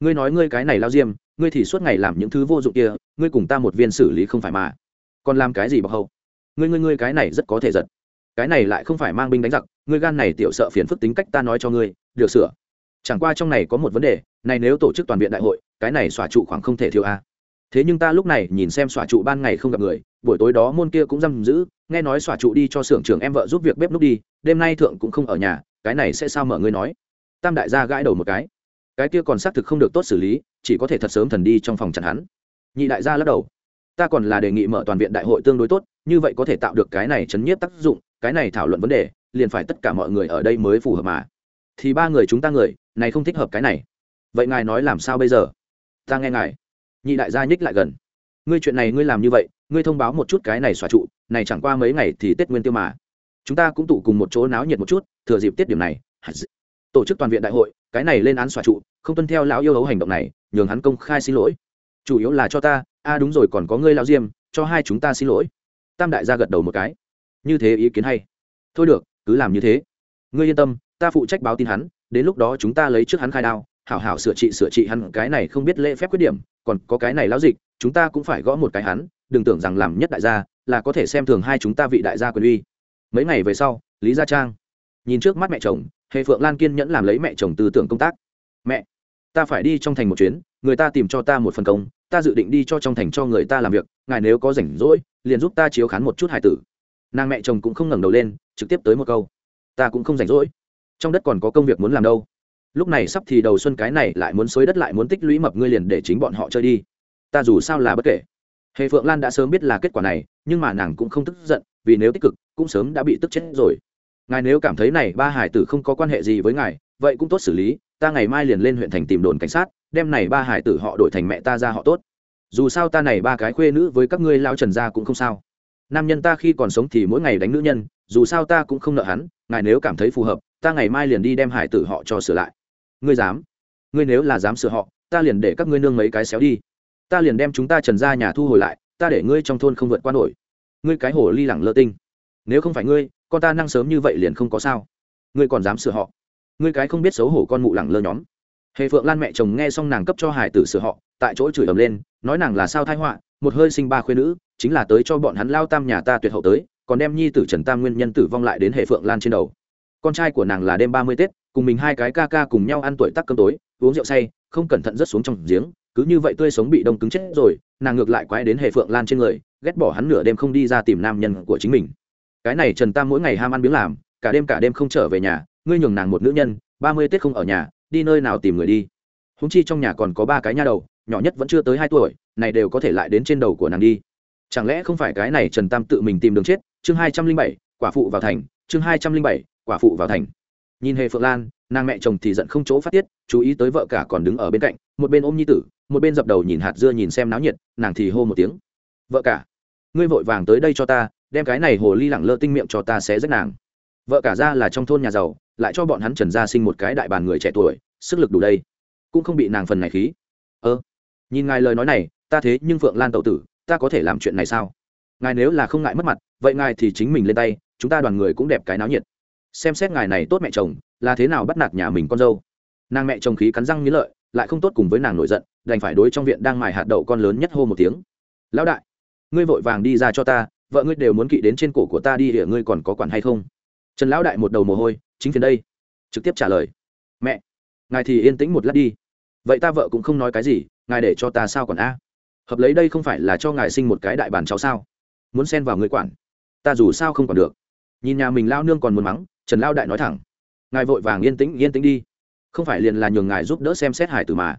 Ngươi nói ngươi cái này lao diêm, ngươi thì suốt ngày làm những thứ vô dụng kia, ngươi cùng ta một viên xử lý không phải mà. Còn làm cái gì bọc hậu? Ngươi ngươi ngươi cái này rất có thể giật. Cái này lại không phải mang binh đánh giặc, ngươi gan này tiểu sợ phiền phức tính cách ta nói cho ngươi, được sửa. Chẳng qua trong này có một vấn đề, này nếu tổ chức toàn viện đại hội, cái này xòa trụ khoảng không thể thiếu a. Thế nhưng ta lúc này nhìn xem xòa trụ ban ngày không gặp người, buổi tối đó môn kia cũng giam giữ, nghe nói xòa trụ đi cho xưởng trưởng em vợ giúp việc bếp núc đi, đêm nay thượng cũng không ở nhà, cái này sẽ sao mở ngươi nói? Tam đại gia gãi đầu một cái. Cái kia còn xác thực không được tốt xử lý, chỉ có thể thật sớm thần đi trong phòng chặn hắn. Nhị đại gia lắc đầu. Ta còn là đề nghị mở toàn viện đại hội tương đối tốt, như vậy có thể tạo được cái này chấn nhiếp tác dụng, cái này thảo luận vấn đề, liền phải tất cả mọi người ở đây mới phù hợp mà. Thì ba người chúng ta người, này không thích hợp cái này. Vậy ngài nói làm sao bây giờ? Ta nghe ngài. Nhị đại gia nhích lại gần. Ngươi chuyện này ngươi làm như vậy, ngươi thông báo một chút cái này xóa trụ, này chẳng qua mấy ngày thì tết nguyên tiêu mà. Chúng ta cũng tụ cùng một chỗ náo nhiệt một chút, thừa dịp tiết điểm này tổ chức toàn viện đại hội, cái này lên án xóa trụ, không tuân theo lão yêu hấu hành động này, nhường hắn công khai xin lỗi. Chủ yếu là cho ta, a, đúng rồi, còn có ngươi lão diêm, cho hai chúng ta xin lỗi. Tam đại gia gật đầu một cái. Như thế ý kiến hay. Thôi được, cứ làm như thế. Ngươi yên tâm, ta phụ trách báo tin hắn, đến lúc đó chúng ta lấy trước hắn khai đao, hảo hảo sửa trị sửa trị hắn, cái này không biết lễ phép khuyết điểm, còn có cái này lão dịch, chúng ta cũng phải gõ một cái hắn, đừng tưởng rằng làm nhất đại gia là có thể xem thường hai chúng ta vị đại gia quyền uy. Mấy ngày về sau, lý gia trang nhìn trước mắt mẹ chồng hệ phượng lan kiên nhẫn làm lấy mẹ chồng tư tưởng công tác. Mẹ, ta phải đi trong thành một chuyến, người ta tìm cho ta một phần công, ta dự định đi cho trong thành cho người ta làm việc, ngài nếu có rảnh rỗi, liền giúp ta chiếu khán một chút hải tử. Nàng mẹ chồng cũng không ngẩng đầu lên, trực tiếp tới một câu. Ta cũng không rảnh rỗi, trong đất còn có công việc muốn làm đâu. Lúc này sắp thì đầu xuân cái này lại muốn xới đất lại muốn tích lũy mập ngươi liền để chính bọn họ chơi đi. Ta dù sao là bất kể. Hề phượng lan đã sớm biết là kết quả này, nhưng mà nàng cũng không tức giận, vì nếu tích cực, cũng sớm đã bị tức chết rồi ngài nếu cảm thấy này ba hải tử không có quan hệ gì với ngài, vậy cũng tốt xử lý, ta ngày mai liền lên huyện thành tìm đồn cảnh sát, đem này ba hải tử họ đổi thành mẹ ta ra họ tốt. Dù sao ta này ba cái khuê nữ với các ngươi lao trần gia cũng không sao. Nam nhân ta khi còn sống thì mỗi ngày đánh nữ nhân, dù sao ta cũng không nợ hắn, ngài nếu cảm thấy phù hợp, ta ngày mai liền đi đem hải tử họ cho sửa lại. Ngươi dám? Ngươi nếu là dám sửa họ, ta liền để các ngươi nương mấy cái xéo đi. Ta liền đem chúng ta trần ra nhà thu hồi lại, ta để ngươi trong thôn không vượt qua nổi. Ngươi cái hồ ly lẳng lơ tinh. Nếu không phải ngươi con ta năng sớm như vậy liền không có sao. Ngươi còn dám sửa họ? Ngươi cái không biết xấu hổ con mụ lẳng lơ nhóm. Hề phượng lan mẹ chồng nghe xong nàng cấp cho hải tử sửa họ, tại chỗ chửi ầm lên, nói nàng là sao thai họa, một hơi sinh ba khuyên nữ, chính là tới cho bọn hắn lao tam nhà ta tuyệt hậu tới, còn đem nhi tử trần tam nguyên nhân tử vong lại đến hệ phượng lan trên đầu. Con trai của nàng là đêm ba mươi tết, cùng mình hai cái ca ca cùng nhau ăn tuổi tắc cơm tối, uống rượu say, không cẩn thận rớt xuống trong giếng, cứ như vậy tươi sống bị đông cứng chết rồi, nàng ngược lại quái đến hệ phượng lan trên người, ghét bỏ hắn nửa đêm không đi ra tìm nam nhân của chính mình cái này trần tam mỗi ngày ham ăn biếng làm, cả đêm cả đêm không trở về nhà, ngươi nhường nàng một nữ nhân, ba mươi tết không ở nhà, đi nơi nào tìm người đi. Húng chi trong nhà còn có ba cái nha đầu, nhỏ nhất vẫn chưa tới hai tuổi, này đều có thể lại đến trên đầu của nàng đi. Chẳng lẽ không phải cái này trần tam tự mình tìm đường chết? Chương hai trăm linh bảy, quả phụ vào thành, chương hai trăm linh bảy, quả phụ vào thành. Nhìn hề phượng lan, nàng mẹ chồng thì giận không chỗ phát tiết, chú ý tới vợ cả còn đứng ở bên cạnh, một bên ôm nhi tử, một bên dập đầu nhìn hạt dưa nhìn xem náo nhiệt, nàng thì hô một tiếng. Vợ cả, ngươi vội vàng tới đây cho ta đem cái này hồ ly lẳng lơ tinh miệng cho ta xé rách nàng. Vợ cả ra là trong thôn nhà giàu, lại cho bọn hắn trần gia sinh một cái đại bàn người trẻ tuổi, sức lực đủ đây. Cũng không bị nàng phần này khí. Ơ, nhìn ngài lời nói này, ta thế nhưng phượng lan tậu tử, ta có thể làm chuyện này sao? Ngài nếu là không ngại mất mặt, vậy ngài thì chính mình lên tay, chúng ta đoàn người cũng đẹp cái náo nhiệt. Xem xét ngài này tốt mẹ chồng, là thế nào bắt nạt nhà mình con dâu? Nàng mẹ chồng khí cắn răng nghĩ lợi, lại không tốt cùng với nàng nổi giận, đành phải đối trong viện đang mài hạt đậu con lớn nhất hô một tiếng. Lão đại, ngươi vội vàng đi ra cho ta vợ ngươi đều muốn kỵ đến trên cổ của ta đi địa ngươi còn có quản hay không? Trần lão đại một đầu mồ hôi, chính phiền đây. Trực tiếp trả lời. Mẹ, ngài thì yên tĩnh một lát đi. Vậy ta vợ cũng không nói cái gì, ngài để cho ta sao còn a? Hợp lấy đây không phải là cho ngài sinh một cái đại bản cháu sao? Muốn xen vào người quản. Ta dù sao không còn được. Nhìn nhà mình lao nương còn muốn mắng, trần lao đại nói thẳng. Ngài vội vàng yên tĩnh yên tĩnh đi. Không phải liền là nhường ngài giúp đỡ xem xét hải tử mà.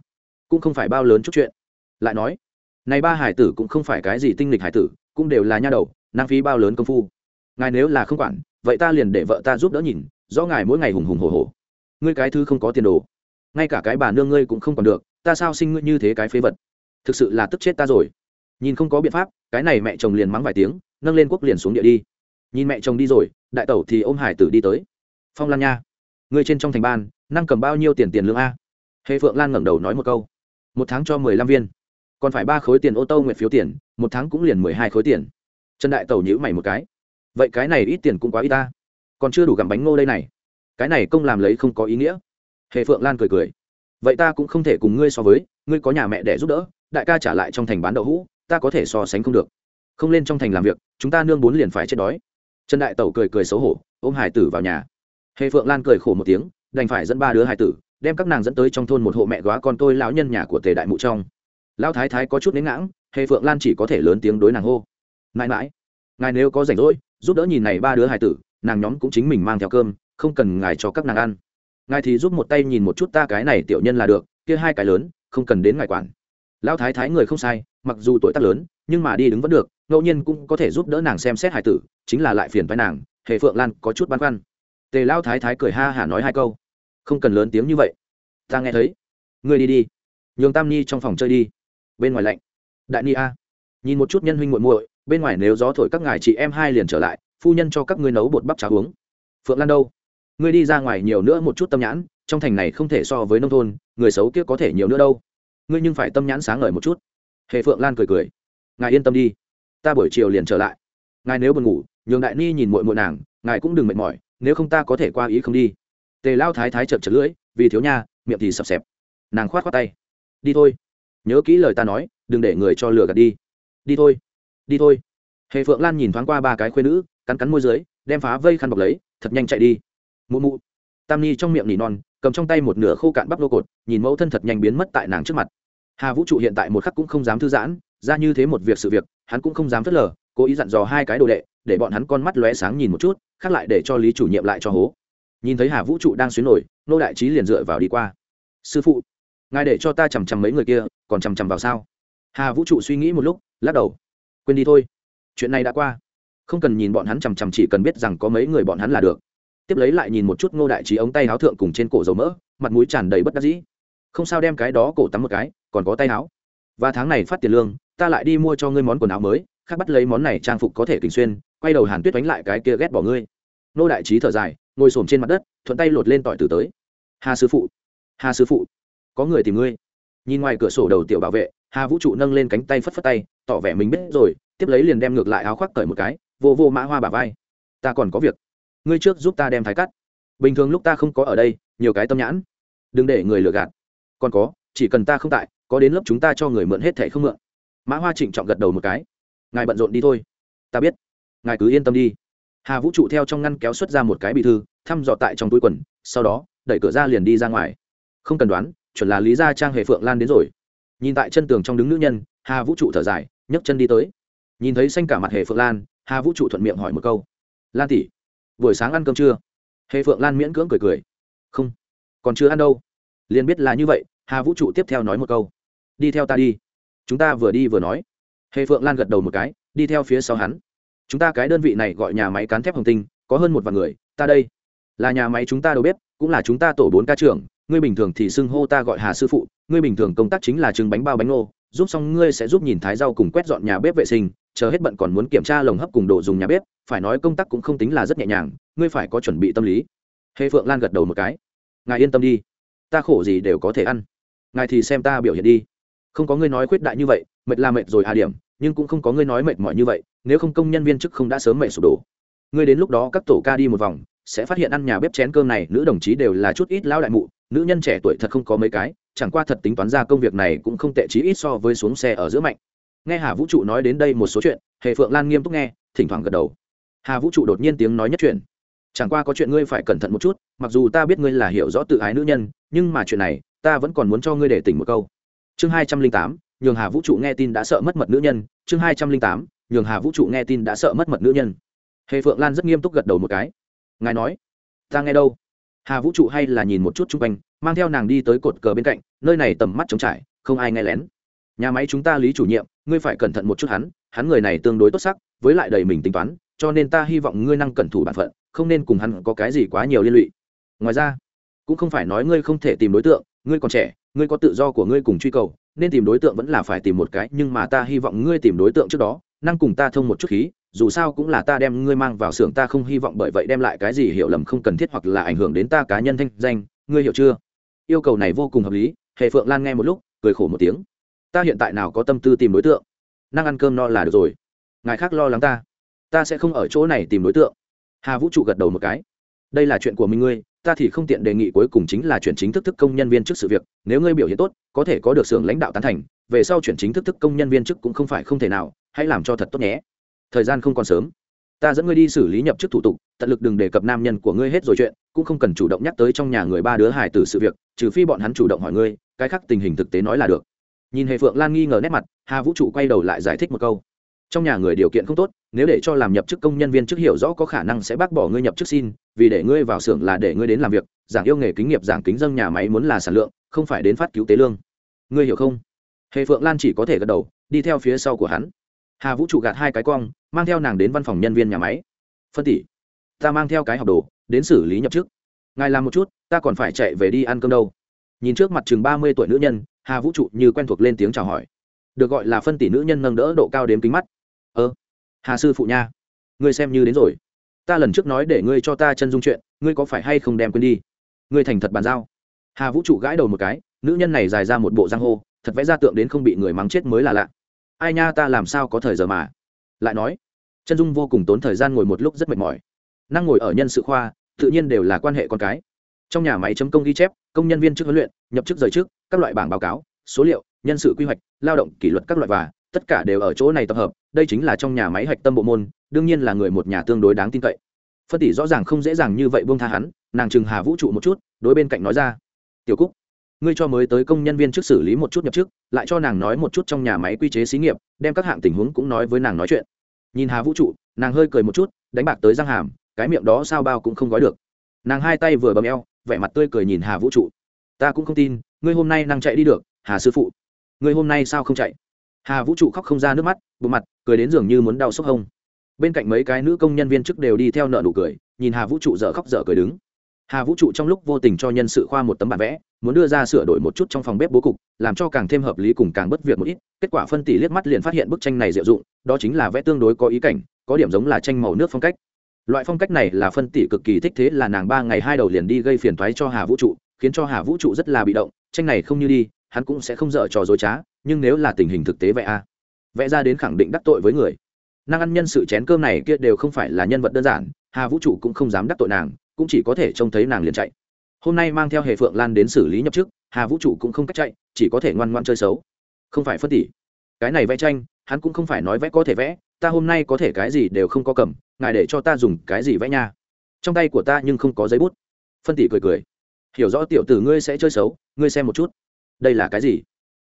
Cũng không phải bao lớn chút chuyện. Lại nói, này ba hải tử cũng không phải cái gì tinh lịch hải tử cũng đều là nha đầu, năng phí bao lớn công phu. Ngài nếu là không quản, vậy ta liền để vợ ta giúp đỡ nhìn do ngài mỗi ngày hùng hùng hồ hồ ngươi cái thứ không có tiền đồ. Ngay cả cái bà nương ngươi cũng không còn được, ta sao sinh ngươi như thế cái phế vật? Thực sự là tức chết ta rồi. Nhìn không có biện pháp, cái này mẹ chồng liền mắng vài tiếng, nâng lên quốc liền xuống địa đi. Nhìn mẹ chồng đi rồi, đại tẩu thì ôm hải tử đi tới. Phong lan nha, ngươi trên trong thành ban, năng cầm bao nhiêu tiền tiền lương a? Hệ phượng lan ngẩng đầu nói một câu. Một tháng cho mười lăm viên còn phải ba khối tiền ô tô nguyện phiếu tiền, một tháng cũng liền mười hai khối tiền. Trần đại tẩu nhữ mày một cái. Vậy cái này ít tiền cũng quá ít ta. Còn chưa đủ gặm bánh ngô đây này. Cái này công làm lấy không có ý nghĩa. Hề phượng lan cười cười. Vậy ta cũng không thể cùng ngươi so với, ngươi có nhà mẹ để giúp đỡ, đại ca trả lại trong thành bán đậu hũ, ta có thể so sánh không được. Không lên trong thành làm việc, chúng ta nương bốn liền phải chết đói. Trần đại tẩu cười cười xấu hổ, ôm hải tử vào nhà. Hề phượng lan cười khổ một tiếng, đành phải dẫn ba đứa hải tử, đem các nàng dẫn tới trong thôn một hộ mẹ góa con tôi lão nhân nhà của tề đại mụ trong lão thái thái có chút nến ngãng, hề phượng lan chỉ có thể lớn tiếng đối nàng hô. Mãi mãi, ngài nếu có rảnh rỗi, giúp đỡ nhìn này ba đứa hải tử, nàng nhóm cũng chính mình mang theo cơm, không cần ngài cho các nàng ăn. Ngài thì giúp một tay nhìn một chút ta cái này tiểu nhân là được, kia hai cái lớn, không cần đến ngài quản. Lão thái thái người không sai, mặc dù tuổi tác lớn, nhưng mà đi đứng vẫn được, ngẫu nhiên cũng có thể giúp đỡ nàng xem xét hải tử, chính là lại phiền với nàng hệ phượng lan có chút băn khoăn. Tề lão thái thái cười ha hả nói hai câu. Không cần lớn tiếng như vậy. Ta nghe thấy. Ngươi đi đi. Nhường tam ni trong phòng chơi đi bên ngoài lạnh. Đại ni a, nhìn một chút nhân huynh muội muội, bên ngoài nếu gió thổi các ngài chị em hai liền trở lại, phu nhân cho các ngươi nấu bột bắp cháo uống. Phượng lan đâu? Ngươi đi ra ngoài nhiều nữa một chút tâm nhãn, trong thành này không thể so với nông thôn, người xấu kia có thể nhiều nữa đâu. Ngươi nhưng phải tâm nhãn sáng ngời một chút. Hệ phượng lan cười cười. Ngài yên tâm đi, ta buổi chiều liền trở lại. Ngài nếu buồn ngủ, nhường đại ni nhìn muội muội nàng, ngài cũng đừng mệt mỏi, nếu không ta có thể qua ý không đi. Tề lao thái thái chật chật lưỡi, vì thiếu nha, miệng thì sập sẹp. Nàng khoát khoát tay. Đi thôi nhớ kỹ lời ta nói, đừng để người cho lừa gạt đi. Đi thôi đi thôi. Hề phượng lan nhìn thoáng qua ba cái khuê nữ, cắn cắn môi dưới, đem phá vây khăn bọc lấy, thật nhanh chạy đi. Mụ mụ. Tam ni trong miệng nỉ non, cầm trong tay một nửa khô cạn bắp lô cột, nhìn mẫu thân thật nhanh biến mất tại nàng trước mặt. Hà vũ trụ hiện tại một khắc cũng không dám thư giãn, ra như thế một việc sự việc, hắn cũng không dám phớt lờ, cố ý dặn dò hai cái đồ đệ, để bọn hắn con mắt lóe sáng nhìn một chút, khác lại để cho lý chủ nhiệm lại cho hố. Nhìn thấy hà vũ trụ đang xuyến nổi, nô đại trí liền dựa vào đi qua. Sư phụ ngài để cho ta chằm chằm mấy người kia, còn chằm chằm vào sao? Hà vũ trụ suy nghĩ một lúc, lắc đầu. Quên đi thôi. Chuyện này đã qua. Không cần nhìn bọn hắn chằm chằm, chỉ cần biết rằng có mấy người bọn hắn là được. Tiếp lấy lại nhìn một chút ngô đại trí ống tay áo thượng cùng trên cổ dầu mỡ, mặt mũi tràn đầy bất đắc dĩ. Không sao đem cái đó cổ tắm một cái, còn có tay áo. Và tháng này phát tiền lương, ta lại đi mua cho ngươi món quần áo mới, khác bắt lấy món này trang phục có thể kình xuyên, quay đầu hàn tuyết đánh lại cái kia ghét bỏ ngươi. Nô đại trí thở dài, ngồi s trên mặt đất, thuận tay lột lên tỏi từ tới. Hà sư phụ! Hà sư phụ! Có người tìm ngươi. Nhìn ngoài cửa sổ đầu tiểu bảo vệ, hà vũ trụ nâng lên cánh tay phất phất tay, tỏ vẻ mình biết rồi, tiếp lấy liền đem ngược lại áo khoác cởi một cái, vô vô mã hoa bà vai. Ta còn có việc. Ngươi trước giúp ta đem thái cắt. Bình thường lúc ta không có ở đây, nhiều cái tâm nhãn. Đừng để người lừa gạt. Còn có, chỉ cần ta không tại, có đến lớp chúng ta cho người mượn hết thẻ không mượn. Mã hoa trịnh trọng gật đầu một cái. Ngài bận rộn đi thôi. Ta biết. Ngài cứ yên tâm đi. Hà vũ trụ theo trong ngăn kéo xuất ra một cái bị thư, thăm dò tại trong túi quần, sau đó, đẩy cửa ra liền đi ra ngoài. Không cần đoán chuẩn là lý gia trang hề phượng lan đến rồi. Nhìn tại chân tường trong đứng nữ nhân, hà vũ trụ thở dài, nhấc chân đi tới. Nhìn thấy xanh cả mặt hề phượng lan, hà vũ trụ thuận miệng hỏi một câu. Lan tỷ, buổi sáng ăn cơm chưa? Hề phượng lan miễn cưỡng cười cười. Không, còn chưa ăn đâu. Liền biết là như vậy, hà vũ trụ tiếp theo nói một câu. Đi theo ta đi. Chúng ta vừa đi vừa nói. Hề phượng lan gật đầu một cái, đi theo phía sau hắn. Chúng ta cái đơn vị này gọi nhà máy cán thép hồng tinh, có hơn một vạn người, ta đây. Là nhà máy chúng ta đầu bếp, cũng là chúng ta tổ bốn ca trưởng ngươi bình thường thì xưng hô ta gọi hà sư phụ, ngươi bình thường công tác chính là trứng bánh bao bánh ngô, giúp xong ngươi sẽ giúp nhìn thái rau cùng quét dọn nhà bếp vệ sinh, chờ hết bận còn muốn kiểm tra lồng hấp cùng đồ dùng nhà bếp, phải nói công tác cũng không tính là rất nhẹ nhàng, ngươi phải có chuẩn bị tâm lý. Hề phượng lan gật đầu một cái. Ngài yên tâm đi, ta khổ gì đều có thể ăn. Ngài thì xem ta biểu hiện đi. Không có ngươi nói khuyết đại như vậy, mệt là mệt rồi hà điểm, nhưng cũng không có ngươi nói mệt mỏi như vậy, nếu không công nhân viên chức không đã sớm mệt sụp đổ. Ngươi đến lúc đó các tổ ca đi một vòng, sẽ phát hiện ăn nhà bếp chén cơm này, nữ đồng chí đều là chút ít lão đại mụ nữ nhân trẻ tuổi thật không có mấy cái, chẳng qua thật tính toán ra công việc này cũng không tệ chí ít so với xuống xe ở giữa mạnh. Nghe hà vũ trụ nói đến đây một số chuyện hệ phượng lan nghiêm túc nghe, thỉnh thoảng gật đầu. Hà vũ trụ đột nhiên tiếng nói nhất chuyện chẳng qua có chuyện ngươi phải cẩn thận một chút, mặc dù ta biết ngươi là hiểu rõ tự ái nữ nhân, nhưng mà chuyện này, ta vẫn còn muốn cho ngươi để tỉnh một câu. Chương hai trăm linh tám, nhường hà vũ trụ nghe tin đã sợ mất mật nữ nhân. Chương hai trăm linh tám, nhường hà vũ trụ nghe tin đã sợ mất mật nữ nhân. Hề phượng lan rất nghiêm túc gật đầu một cái. Ngài nói, ta nghe đâu? Hà vũ trụ hay là nhìn một chút chung quanh, mang theo nàng đi tới cột cờ bên cạnh, nơi này tầm mắt trống trải, không ai nghe lén. Nhà máy chúng ta lý chủ nhiệm, ngươi phải cẩn thận một chút hắn hắn người này tương đối tốt sắc, với lại đầy mình tính toán, cho nên ta hy vọng ngươi năng cẩn thủ bản phận, không nên cùng hắn có cái gì quá nhiều liên lụy. Ngoài ra, cũng không phải nói ngươi không thể tìm đối tượng, ngươi còn trẻ, ngươi có tự do của ngươi cùng truy cầu, nên tìm đối tượng vẫn là phải tìm một cái, nhưng mà ta hy vọng ngươi tìm đối tượng trước đó năng cùng ta thông một chút khí, dù sao cũng là ta đem ngươi mang vào xưởng, ta không hy vọng bởi vậy đem lại cái gì hiểu lầm không cần thiết hoặc là ảnh hưởng đến ta cá nhân thanh danh, ngươi hiểu chưa? Yêu cầu này vô cùng hợp lý hệ phượng lan nghe một lúc, cười khổ một tiếng. Ta hiện tại nào có tâm tư tìm đối tượng? Năng ăn cơm no là được rồi. Ngài khác lo lắng ta. Ta sẽ không ở chỗ này tìm đối tượng. Hà vũ trụ gật đầu một cái. Đây là chuyện của mình ngươi, ta thì không tiện đề nghị cuối cùng chính là chuyển chính thức thức công nhân viên trước sự việc. Nếu ngươi biểu hiện tốt, có thể có được xưởng lãnh đạo tán thành. Về sau chuyển chính thức thức công nhân viên chức cũng không phải không thể nào hãy làm cho thật tốt nhé. Thời gian không còn sớm. Ta dẫn ngươi đi xử lý nhập chức thủ tục, tận lực đừng đề cập nam nhân của ngươi hết rồi chuyện, cũng không cần chủ động nhắc tới trong nhà người ba đứa hải tử sự việc, trừ phi bọn hắn chủ động hỏi ngươi, cái khác tình hình thực tế nói là được. Nhìn hề phượng lan nghi ngờ nét mặt, hà vũ trụ quay đầu lại giải thích một câu. Trong nhà người điều kiện không tốt, nếu để cho làm nhập chức công nhân viên chức hiểu rõ có khả năng sẽ bác bỏ ngươi nhập chức xin, vì để ngươi vào xưởng là để ngươi đến làm việc, giảng yêu nghề kính nghiệp, giảng kính dân nhà máy muốn là sản lượng, không phải đến phát cứu tế lương. Ngươi hiểu không? Hề phượng lan chỉ có thể gật đầu, đi theo phía sau của hắn hà vũ trụ gạt hai cái cong, mang theo nàng đến văn phòng nhân viên nhà máy. Phân tỷ, ta mang theo cái học đồ, đến xử lý nhập chức. Ngài làm một chút, ta còn phải chạy về đi ăn cơm đâu. Nhìn trước mặt chừng ba mươi tuổi nữ nhân, hà vũ trụ như quen thuộc lên tiếng chào hỏi. Được gọi là phân tỷ nữ nhân nâng đỡ độ cao đếm kính mắt. Ơ, hà sư phụ nha, ngươi xem như đến rồi. Ta lần trước nói để ngươi cho ta chân dung chuyện, ngươi có phải hay không đem quên đi? Ngươi thành thật bàn giao. Hà vũ trụ gãi đầu một cái, nữ nhân này dài ra một bộ giang hô, thật vẽ ra tượng đến không bị người mắng chết mới là lạ ai nha, ta làm sao có thời giờ mà? Lại nói, chân dung vô cùng tốn thời gian ngồi một lúc rất mệt mỏi. Năng ngồi ở nhân sự khoa, tự nhiên đều là quan hệ con cái. Trong nhà máy chấm công ghi chép, công nhân viên chức huấn luyện, nhập chức rời chức, các loại bảng báo cáo, số liệu, nhân sự quy hoạch, lao động, kỷ luật các loại và, tất cả đều ở chỗ này tập hợp. Đây chính là trong nhà máy hạch tâm bộ môn, đương nhiên là người một nhà tương đối đáng tin cậy. Phân tỷ rõ ràng không dễ dàng như vậy buông tha hắn, nàng chừng hà vũ trụ một chút, đối bên cạnh nói ra, tiểu cúc ngươi cho mới tới công nhân viên trước xử lý một chút nhập chức, lại cho nàng nói một chút trong nhà máy quy chế xí nghiệp, đem các hạng tình huống cũng nói với nàng nói chuyện. Nhìn hà vũ trụ, nàng hơi cười một chút, đánh bạc tới răng hàm, cái miệng đó sao bao cũng không gói được. Nàng hai tay vừa bấm eo, vẻ mặt tươi cười nhìn hà vũ trụ. Ta cũng không tin, ngươi hôm nay năng chạy đi được, hà sư phụ. Ngươi hôm nay sao không chạy? Hà vũ trụ khóc không ra nước mắt bộ mặt, cười đến dường như muốn đau sốc hông. Bên cạnh mấy cái nữ công nhân viên chức đều đi theo nợ nụ cười, nhìn hà vũ trụ dở khóc dở cười đứng hà vũ trụ trong lúc vô tình cho nhân sự khoa một tấm bản vẽ, muốn đưa ra sửa đổi một chút trong phòng bếp bố cục, làm cho càng thêm hợp lý cùng càng bất việc một ít, kết quả phân tỷ liếc mắt liền phát hiện bức tranh này diệu dụng, đó chính là vẽ tương đối có ý cảnh, có điểm giống là tranh màu nước phong cách. Loại phong cách này là phân tỷ cực kỳ thích thế là nàng ba ngày hai đầu liền đi gây phiền toái cho hà vũ trụ, khiến cho hà vũ trụ rất là bị động, tranh này không như đi, hắn cũng sẽ không dở trò dối trá, nhưng nếu là tình hình thực tế vẽ a, vẽ ra đến khẳng định đắc tội với người. Năng ăn nhân sự chén cơm này kia đều không phải là nhân vật đơn giản, hà vũ trụ cũng không dám đắc tội nàng cũng chỉ có thể trông thấy nàng liền chạy. Hôm nay mang theo hệ phượng lan đến xử lý nhập chức, hà vũ trụ cũng không cách chạy, chỉ có thể ngoan ngoan chơi xấu. Không phải phân tỉ cái này vẽ tranh, hắn cũng không phải nói vẽ có thể vẽ, ta hôm nay có thể cái gì đều không có cầm, ngài để cho ta dùng cái gì vẽ nha. Trong tay của ta nhưng không có giấy bút. Phân tỷ cười cười. Hiểu rõ tiểu tử ngươi sẽ chơi xấu, ngươi xem một chút. Đây là cái gì?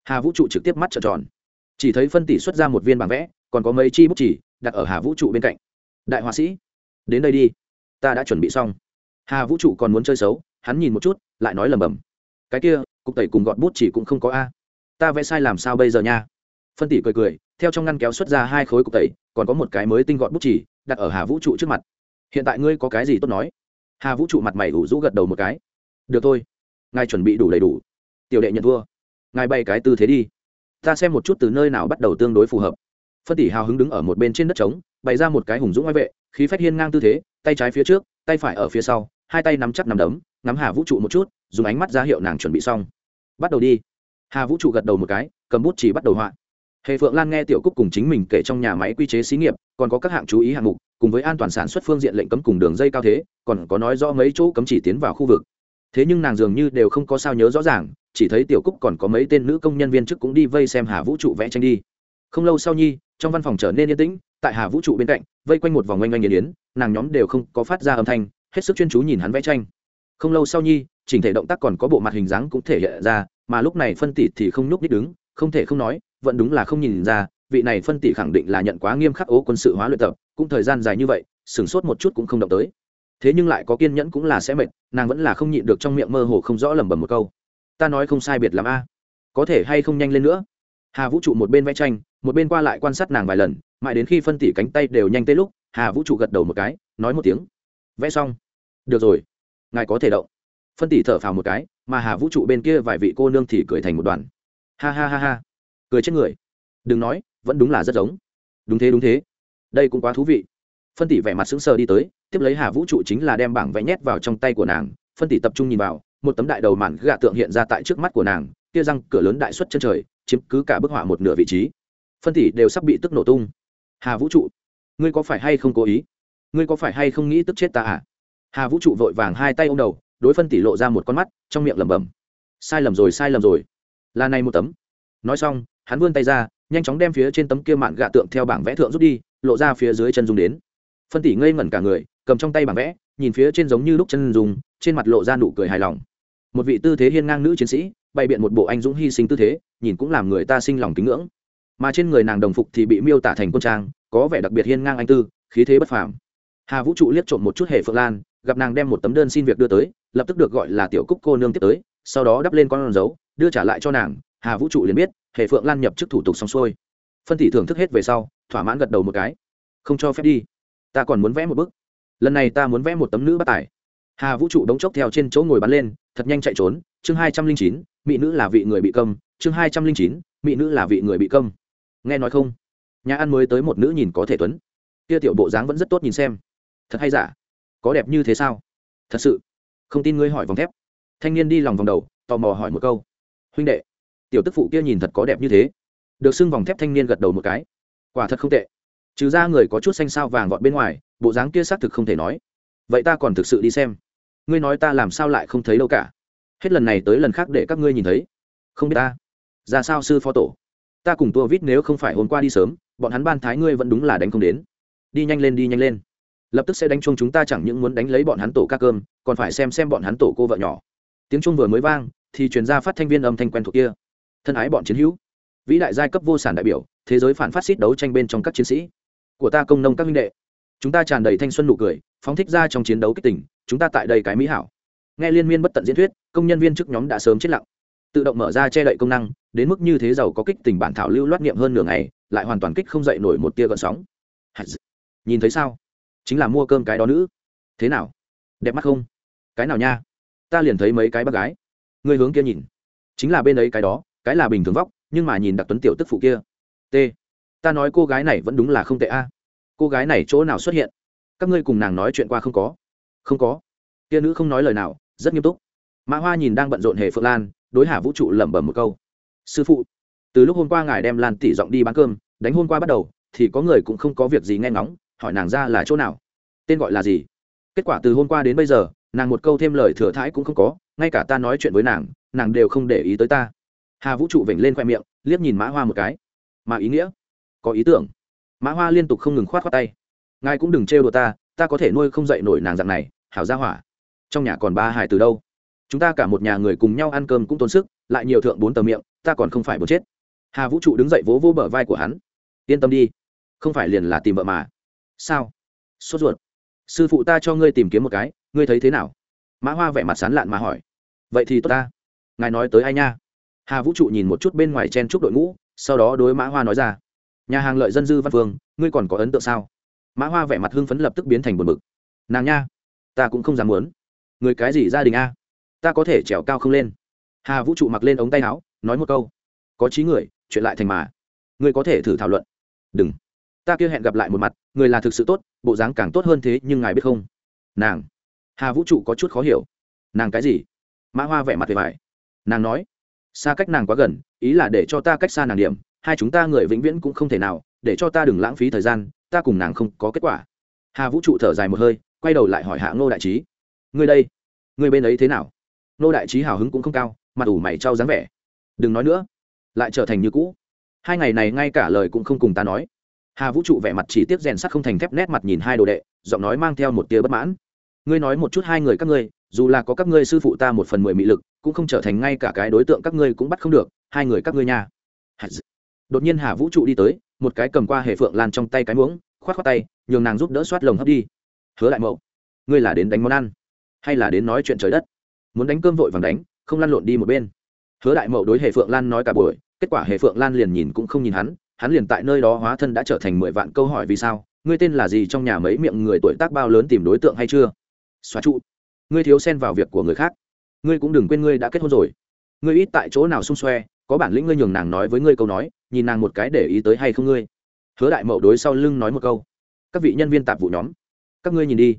Hà vũ trụ trực tiếp mắt trợn tròn. Chỉ thấy phân tỷ xuất ra một viên bảng vẽ, còn có mấy chi bút chỉ, đặt ở hà vũ trụ bên cạnh. Đại họa sĩ, đến đây đi. Ta đã chuẩn bị xong hà vũ trụ còn muốn chơi xấu, hắn nhìn một chút, lại nói lầm bầm cái kia, cục tẩy cùng gọt bút chỉ cũng không có a. Ta vẽ sai làm sao bây giờ nha? Phân tỷ cười cười, theo trong ngăn kéo xuất ra hai khối cục tẩy, còn có một cái mới tinh gọn bút chỉ, đặt ở hà vũ trụ trước mặt. Hiện tại ngươi có cái gì tốt nói? Hà vũ trụ mặt mày ủ rũ gật đầu một cái. Được thôi, ngài chuẩn bị đủ đầy đủ. Tiểu đệ nhận thua. Ngài bay cái tư thế đi. Ta xem một chút từ nơi nào bắt đầu tương đối phù hợp. Phân tỷ hào hứng đứng ở một bên trên đất trống, bày ra một cái hùng dũng ngoại vệ, khí phách hiên ngang tư thế, tay trái phía trước, tay phải ở phía sau hai tay nắm chắc nắm đấm, ngắm hà vũ trụ một chút, dùng ánh mắt ra hiệu nàng chuẩn bị xong. Bắt đầu đi. Hà vũ trụ gật đầu một cái, cầm bút chỉ bắt đầu họa. Hệ phượng lan nghe tiểu cúc cùng chính mình kể trong nhà máy quy chế xí nghiệp, còn có các hạng chú ý hạng mục, cùng với an toàn sản xuất phương diện lệnh cấm cùng đường dây cao thế, còn có nói rõ mấy chỗ cấm chỉ tiến vào khu vực. Thế nhưng nàng dường như đều không có sao nhớ rõ ràng, chỉ thấy tiểu cúc còn có mấy tên nữ công nhân viên chức cũng đi vây xem hà vũ trụ vẽ tranh đi. Không lâu sau nhi, trong văn phòng trở nên yên tĩnh, tại hà vũ trụ bên cạnh, vây quanh một vòng oanh oanh nghiền yến nàng nhóm đều không có phát ra âm thanh hết sức chuyên chú nhìn hắn vẽ tranh. Không lâu sau nhi, chỉnh thể động tác còn có bộ mặt hình dáng cũng thể hiện ra, mà lúc này phân tỷ thì không nhúc nhích đứng, không thể không nói, vẫn đúng là không nhìn ra, vị này phân tỷ khẳng định là nhận quá nghiêm khắc ố quân sự hóa luyện tập, cũng thời gian dài như vậy, sửng sốt một chút cũng không động tới. Thế nhưng lại có kiên nhẫn cũng là sẽ mệt, nàng vẫn là không nhịn được trong miệng mơ hồ không rõ lẩm bẩm một câu. Ta nói không sai biệt làm a. Có thể hay không nhanh lên nữa? Hà vũ trụ một bên vẽ tranh, một bên qua lại quan sát nàng vài lần, mãi đến khi phân tỉ cánh tay đều nhanh tới lúc, hà vũ trụ gật đầu một cái, nói một tiếng vẽ xong. Được rồi. Ngài có thể động. Phân tỉ thở phào một cái, mà hà vũ trụ bên kia vài vị cô nương thì cười thành một đoàn. Ha ha ha ha. Cười chết người. Đừng nói, vẫn đúng là rất giống. Đúng thế đúng thế. Đây cũng quá thú vị. Phân tỷ vẻ mặt sững sờ đi tới, tiếp lấy hà vũ trụ chính là đem bảng vẽ nhét vào trong tay của nàng. Phân tỷ tập trung nhìn vào, một tấm đại đầu màn gạ tượng hiện ra tại trước mắt của nàng, kia răng cửa lớn đại xuất chân trời, chiếm cứ cả bức họa một nửa vị trí. Phân tỷ đều sắp bị tức nổ tung. Hà vũ trụ, ngươi có phải hay không cố ý? Ngươi có phải hay không nghĩ tức chết ta à? Hà vũ trụ vội vàng hai tay ô m đầu, đối phân tỷ lộ ra một con mắt, trong miệng lẩm bẩm. Sai lầm rồi, sai lầm rồi. Là này một tấm. Nói xong, hắn vươn tay ra, nhanh chóng đem phía trên tấm kia mạn gạ tượng theo bảng vẽ thượng rút đi, lộ ra phía dưới chân dung đến. Phân tỷ ngây ngẩn cả người, cầm trong tay bảng vẽ, nhìn phía trên giống như lúc chân dùng trên mặt lộ ra nụ cười hài lòng. Một vị tư thế hiên ngang nữ chiến sĩ, bày biện một bộ anh dũng hy sinh tư thế, nhìn cũng làm người ta sinh lòng kính ngưỡng. Mà trên người nàng đồng phục thì bị miêu tả thành quân trang, có vẻ đặc biệt hiên ngang anh tư, khí thế bất phàm hà vũ trụ liếc trộm một chút hề phượng lan, gặp nàng đem một tấm đơn xin việc đưa tới, lập tức được gọi là tiểu cúc cô nương tiếp tới, sau đó đắp lên con dấu, đưa trả lại cho nàng. Hà vũ trụ liền biết hệ phượng lan nhập chức thủ tục xong xuôi. Phân thị thưởng thức hết về sau, thỏa mãn gật đầu một cái. Không cho phép đi. Ta còn muốn vẽ một bức. Lần này ta muốn vẽ một tấm nữ bắt tải hà vũ trụ đống chốc theo trên chỗ ngồi bắn lên, thật nhanh chạy trốn. Chương hai trăm linh chín, mỹ nữ là vị người bị câm. Chương hai trăm linh chín, mỹ nữ là vị người bị câm. Nghe nói không? Nhà ăn mới tới một nữ nhìn có thể tuấn. Kia tiểu bộ dáng vẫn rất tốt nhìn xem thật hay giả? Có đẹp như thế sao? Thật sự. Không tin ngươi hỏi vòng thép. Thanh niên đi lòng vòng đầu, tò mò hỏi một câu. Huynh đệ, tiểu tức phụ kia nhìn thật có đẹp như thế. Được xưng vòng thép thanh niên gật đầu một cái. Quả thật không tệ. Trừ ra người có chút xanh sao vàng gọn bên ngoài, bộ dáng kia xác thực không thể nói. Vậy ta còn thực sự đi xem. Ngươi nói ta làm sao lại không thấy đâu cả. Hết lần này tới lần khác để các ngươi nhìn thấy. Không biết ta. Ra sao sư phó tổ? Ta cùng tua vít nếu không phải hôm qua đi sớm, bọn hắn ban thái ngươi vẫn đúng là đánh không đến. Đi nhanh lên, đi nhanh lên lập tức sẽ đánh chung chúng ta chẳng những muốn đánh lấy bọn hắn tổ ca cơm, còn phải xem xem bọn hắn tổ cô vợ nhỏ. Tiếng chung vừa mới vang, thì chuyển ra phát thanh viên âm thanh quen thuộc kia. Thân ái bọn chiến hữu, vĩ đại giai cấp vô sản đại biểu, thế giới phản phát xít đấu tranh bên trong các chiến sĩ. Của ta công nông các minh đệ. Chúng ta tràn đầy thanh xuân nụ cười, phóng thích ra trong chiến đấu kích tỉnh chúng ta tại đây cái mỹ hảo. Nghe liên miên bất tận diễn thuyết, công nhân viên chức nhóm đã sớm chết lặng. Tự động mở ra che đậy công năng, đến mức như thế giàu có kích tình bản thảo lưu loát nghiệm hơn nửa ngày, lại hoàn toàn kích không dậy nổi một tia gợn sóng. Nhìn thấy sao? Chính là mua cơm cái đó nữ. Thế nào? Đẹp mắt không? Cái nào nha? Ta liền thấy mấy cái bác gái. Người hướng kia nhìn. Chính là bên ấy cái đó, cái là bình thường vóc, nhưng mà nhìn đặc tuấn tiểu tức phụ kia. T. Ta nói cô gái này vẫn đúng là không tệ a. Cô gái này chỗ nào xuất hiện? Các ngươi cùng nàng nói chuyện qua không có? Không có. Kia nữ không nói lời nào, rất nghiêm túc. Mã hoa nhìn đang bận rộn hề phượng lan, đối hà vũ trụ lẩm bẩm một câu. Sư phụ, từ lúc hôm qua ngài đem lan tỉ giọng đi bán cơm, đánh hôm qua bắt đầu, thì có người cũng không có việc gì nghe ngóng hỏi nàng ra là chỗ nào? Tên gọi là gì? Kết quả từ hôm qua đến bây giờ, nàng một câu thêm lời thừa thãi cũng không có, ngay cả ta nói chuyện với nàng nàng đều không để ý tới ta. Hà vũ trụ vểnh lên khoe miệng, liếc nhìn mã hoa một cái. Mà ý nghĩa? Có ý tưởng. Mã hoa liên tục không ngừng khoát khoát tay. Ngài cũng đừng trêu đồ ta ta có thể nuôi không dậy nổi nàng dạng này, hảo ra hỏa. Trong nhà còn ba hải từ đâu? Chúng ta cả một nhà người cùng nhau ăn cơm cũng tốn sức, lại nhiều thượng bốn tờ miệng, ta còn không phải muốn chết. Hà vũ trụ đứng dậy vỗ vỗ bờ vai của hắn. Yên tâm đi, không phải liền là tìm vợ mà sao? Sốt ruột. Sư phụ ta cho ngươi tìm kiếm một cái, ngươi thấy thế nào? Mã hoa vẻ mặt sán lạn mà hỏi. Vậy thì tốt ta. Ngài nói tới ai nha? Hà vũ trụ nhìn một chút bên ngoài chen chúc đội ngũ, sau đó đối mã hoa nói ra. Nhà hàng lợi dân dư văn phương, ngươi còn có ấn tượng sao? Mã hoa vẻ mặt hưng phấn lập tức biến thành buồn bực. Nàng nha, ta cũng không dám muốn. Người cái gì gia đình a? Ta có thể trèo cao không lên. Hà vũ trụ mặc lên ống tay áo, nói một câu. Có trí người, chuyện lại thành mà. Ngươi có thể thử thảo luận. Đừng. Ta kia hẹn gặp lại một mặt người là thực sự tốt, bộ dáng càng tốt hơn thế nhưng ngài biết không? Nàng. Hà vũ trụ có chút khó hiểu. Nàng cái gì? Mã hoa vẻ mặt về vải nàng nói, xa cách nàng quá gần, ý là để cho ta cách xa nàng điểm, hai chúng ta người vĩnh viễn cũng không thể nào, để cho ta đừng lãng phí thời gian, ta cùng nàng không có kết quả. Hà vũ trụ thở dài một hơi, quay đầu lại hỏi hạ ngô đại trí, ngươi đây, ngươi bên ấy thế nào? Ngô đại trí hào hứng cũng không cao, mặt ủ mày trao dáng vẻ. Đừng nói nữa, lại trở thành như cũ. Hai ngày này ngay cả lời cũng không cùng ta nói hà vũ trụ vẻ mặt chỉ tiếp rèn sắt không thành thép nét mặt nhìn hai đồ đệ, giọng nói mang theo một tia bất mãn. Ngươi nói một chút hai người các ngươi, dù là có các ngươi sư phụ ta một phần mười mị lực, cũng không trở thành ngay cả cái đối tượng các ngươi cũng bắt không được, hai người các ngươi nha. Đột nhiên hà vũ trụ đi tới, một cái cầm qua hệ phượng lan trong tay cái muỗng, khoát khoát tay, nhường nàng giúp đỡ soát lồng hấp đi. Hứa đại mậu, ngươi là đến đánh món ăn, hay là đến nói chuyện trời đất? Muốn đánh cơm vội vàng đánh, không lăn lộn đi một bên. Hứa đại mậu đối hệ phượng lan nói cả buổi, kết quả hệ phượng lan liền nhìn cũng không nhìn hắn hắn liền tại nơi đó hóa thân đã trở thành mười vạn câu hỏi vì sao. Ngươi tên là gì? Trong nhà mấy miệng người tuổi tác bao lớn tìm đối tượng hay chưa? Xóa trụ. Ngươi thiếu xen vào việc của người khác. Ngươi cũng đừng quên ngươi đã kết hôn rồi. Ngươi ít tại chỗ nào xung xoe, có bản lĩnh ngươi nhường nàng nói với ngươi câu nói, nhìn nàng một cái để ý tới hay không ngươi. Hứa đại mậu đối sau lưng nói một câu. Các vị nhân viên tạp vụ nhóm, các ngươi nhìn đi.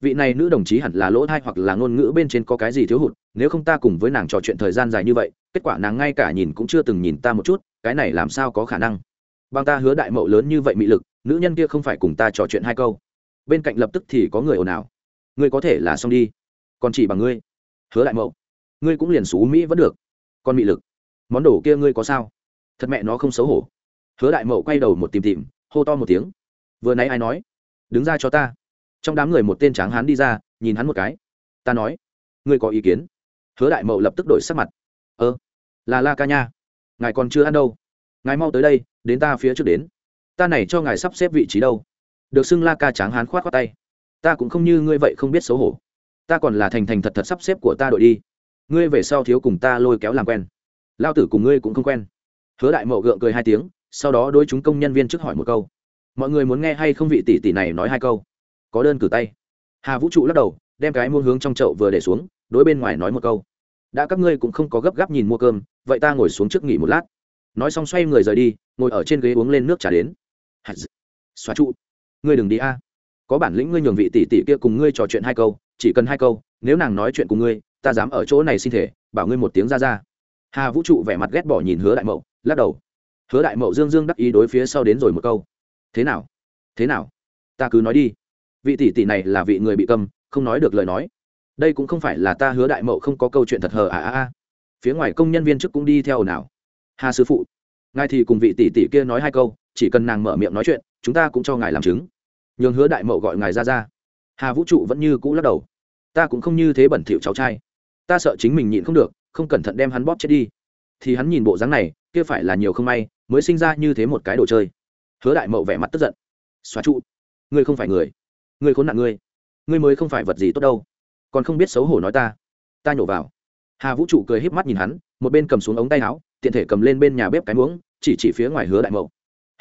Vị này nữ đồng chí hẳn là lỗ thai hoặc là ngôn ngữ bên trên có cái gì thiếu hụt, nếu không ta cùng với nàng trò chuyện thời gian dài như vậy, kết quả nàng ngay cả nhìn cũng chưa từng nhìn ta một chút, cái này làm sao có khả năng? Bằng ta hứa đại mậu lớn như vậy mị lực, nữ nhân kia không phải cùng ta trò chuyện hai câu. Bên cạnh lập tức thì có người ồn ào. Ngươi có thể là xong đi. Còn chỉ bằng ngươi. Hứa đại mậu. Ngươi cũng liền xú mỹ vẫn được. Còn mị lực. Món đồ kia ngươi có sao? Thật mẹ nó không xấu hổ. Hứa đại mậu quay đầu một tìm tìm, hô to một tiếng. Vừa nãy ai nói? Đứng ra cho ta. Trong đám người một tên tráng hán đi ra, nhìn hắn một cái. Ta nói. Ngươi có ý kiến? Hứa đại mậu lập tức đổi sắc mặt. Ơ là la ca nha. Ngài còn chưa ăn đâu. Ngài mau tới đây đến ta phía trước đến. Ta này cho ngài sắp xếp vị trí đâu? Được xưng la ca tráng hán khoát khoát tay. Ta cũng không như ngươi vậy không biết xấu hổ. Ta còn là thành thành thật thật sắp xếp của ta đội đi. Ngươi về sau thiếu cùng ta lôi kéo làm quen. Lao tử cùng ngươi cũng không quen. Hứa đại mậu gượng cười hai tiếng, sau đó đôi chúng công nhân viên trước hỏi một câu. Mọi người muốn nghe hay không vị tỷ tỷ này nói hai câu? Có đơn cử tay. Hà vũ trụ lắc đầu, đem cái muôn hướng trong chậu vừa để xuống, đối bên ngoài nói một câu. Đã các ngươi cũng không có gấp gáp nhìn mua cơm, vậy ta ngồi xuống trước nghỉ một lát nói xong xoay người rời đi ngồi ở trên ghế uống lên nước trà đến. Xóa trụ. Ngươi đừng đi a. Có bản lĩnh ngươi nhường vị tỷ tỷ kia cùng ngươi trò chuyện hai câu chỉ cần hai câu nếu nàng nói chuyện cùng ngươi ta dám ở chỗ này xin thể bảo ngươi một tiếng ra ra. Hà vũ trụ vẻ mặt ghét bỏ nhìn hứa đại mậu lắc đầu. Hứa đại mậu dương dương đắc ý đối phía sau đến rồi một câu. Thế nào? Thế nào? Ta cứ nói đi. Vị tỷ tỷ này là vị người bị cầm, không nói được lời nói. Đây cũng không phải là ta hứa đại mậu không có câu chuyện thật hờ à à à. Phía ngoài công nhân viên chức cũng đi theo nào hà sư phụ. Ngài thì cùng vị tỷ tỷ kia nói hai câu, chỉ cần nàng mở miệng nói chuyện, chúng ta cũng cho ngài làm chứng. Nhường hứa đại mậu gọi ngài ra ra. Hà vũ trụ vẫn như cũ lắc đầu. Ta cũng không như thế bẩn thỉu cháu trai. Ta sợ chính mình nhịn không được, không cẩn thận đem hắn bóp chết đi. Thì hắn nhìn bộ dáng này, kia phải là nhiều không may, mới sinh ra như thế một cái đồ chơi. Hứa đại mậu vẻ mặt tức giận. Xóa trụ. Ngươi không phải người. Ngươi khốn nạn ngươi. Ngươi mới không phải vật gì tốt đâu. Còn không biết xấu hổ nói ta. Ta nhổ vào. Hà vũ trụ cười híp mắt nhìn hắn, một bên cầm xuống ống tay áo tiện thể cầm lên bên nhà bếp cái muỗng, chỉ chỉ phía ngoài hứa đại mậu.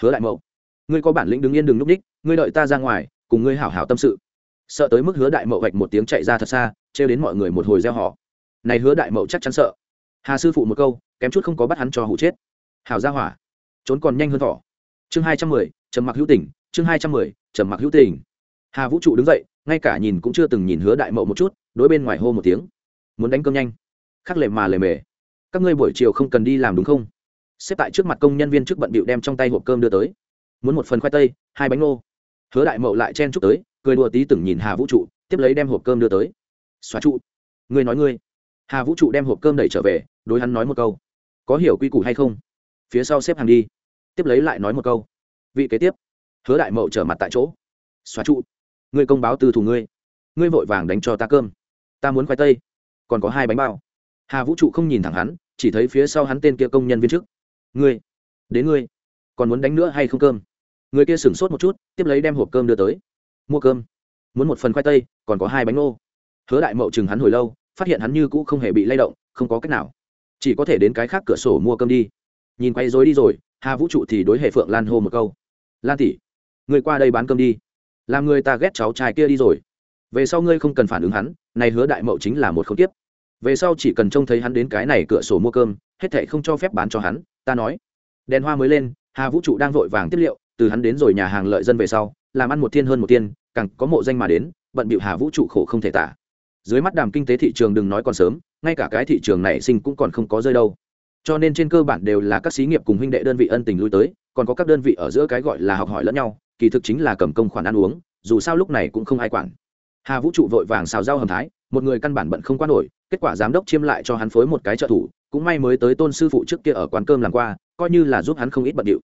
Hứa đại mậu, ngươi có bản lĩnh đứng yên đừng núp ních ngươi đợi ta ra ngoài, cùng ngươi hảo hảo tâm sự. Sợ tới mức hứa đại mậu vạch một tiếng chạy ra thật xa, trêu đến mọi người một hồi gieo họ này hứa đại mậu chắc chắn sợ. Hà sư phụ một câu, kém chút không có bắt hắn cho hụ chết. Hảo ra hỏa, trốn còn nhanh hơn thỏ. Chương hai trăm mười, trầm mặc hữu tình, chương hai trăm mười, trầm mặc hữu tình. Hà vũ trụ đứng dậy, ngay cả nhìn cũng chưa từng nhìn hứa đại mậu một chút, đối bên ngoài hô một tiếng. Muốn đánh cơm nhanh. Khắc lệ mà lề mề các ngươi buổi chiều không cần đi làm đúng không? Xếp tại trước mặt công nhân viên trước bận bịu đem trong tay hộp cơm đưa tới. Muốn một phần khoai tây, hai bánh ngô. Hứa đại mậu lại chen chúc tới, cười đùa tí từng nhìn hà vũ trụ, tiếp lấy đem hộp cơm đưa tới. Xóa trụ. Ngươi nói ngươi. Hà vũ trụ đem hộp cơm đẩy trở về, đối hắn nói một câu. Có hiểu quy củ hay không? Phía sau xếp hàng đi. Tiếp lấy lại nói một câu. Vị kế tiếp. Hứa đại mậu trở mặt tại chỗ. Xóa trụ. Ngươi công báo từ thủ ngươi. Ngươi vội vàng đánh cho ta cơm. Ta muốn khoai tây. Còn có hai bánh bao hà vũ trụ không nhìn thẳng hắn, chỉ thấy phía sau hắn tên kia công nhân viên chức. Ngươi, đến ngươi. Còn muốn đánh nữa hay không cơm? Người kia sửng sốt một chút, tiếp lấy đem hộp cơm đưa tới. Mua cơm. Muốn một phần khoai tây, còn có hai bánh ngô. Hứa đại mậu chừng hắn hồi lâu, phát hiện hắn như cũ không hề bị lay động, không có cách nào. Chỉ có thể đến cái khác cửa sổ mua cơm đi. Nhìn quay dối đi rồi, hà vũ trụ thì đối hệ phượng lan hô một câu. Lan tỉ người qua đây bán cơm đi. Làm người ta ghét cháu trai kia đi rồi. Về sau ngươi không cần phản ứng hắn, này hứa đại mậu chính là một không tiếp về sau chỉ cần trông thấy hắn đến cái này cửa sổ mua cơm, hết thệ không cho phép bán cho hắn, ta nói. Đèn hoa mới lên, hà vũ trụ đang vội vàng tiếp liệu, từ hắn đến rồi nhà hàng lợi dân về sau, làm ăn một thiên hơn một tiên càng có mộ danh mà đến, bận bịu hà vũ trụ khổ không thể tả. Dưới mắt đàm kinh tế thị trường đừng nói còn sớm, ngay cả cái thị trường này sinh cũng còn không có rơi đâu. Cho nên trên cơ bản đều là các xí nghiệp cùng huynh đệ đơn vị ân tình lui tới, còn có các đơn vị ở giữa cái gọi là học hỏi lẫn nhau, kỳ thực chính là cầm công khoản ăn uống, dù sao lúc này cũng không ai quản. Hà vũ trụ vội vàng xào rau hầm thái, một người căn bản bận không qua nổi kết quả giám đốc chiêm lại cho hắn phối một cái trợ thủ, cũng may mới tới tôn sư phụ trước kia ở quán cơm làm qua, coi như là giúp hắn không ít bận điệu.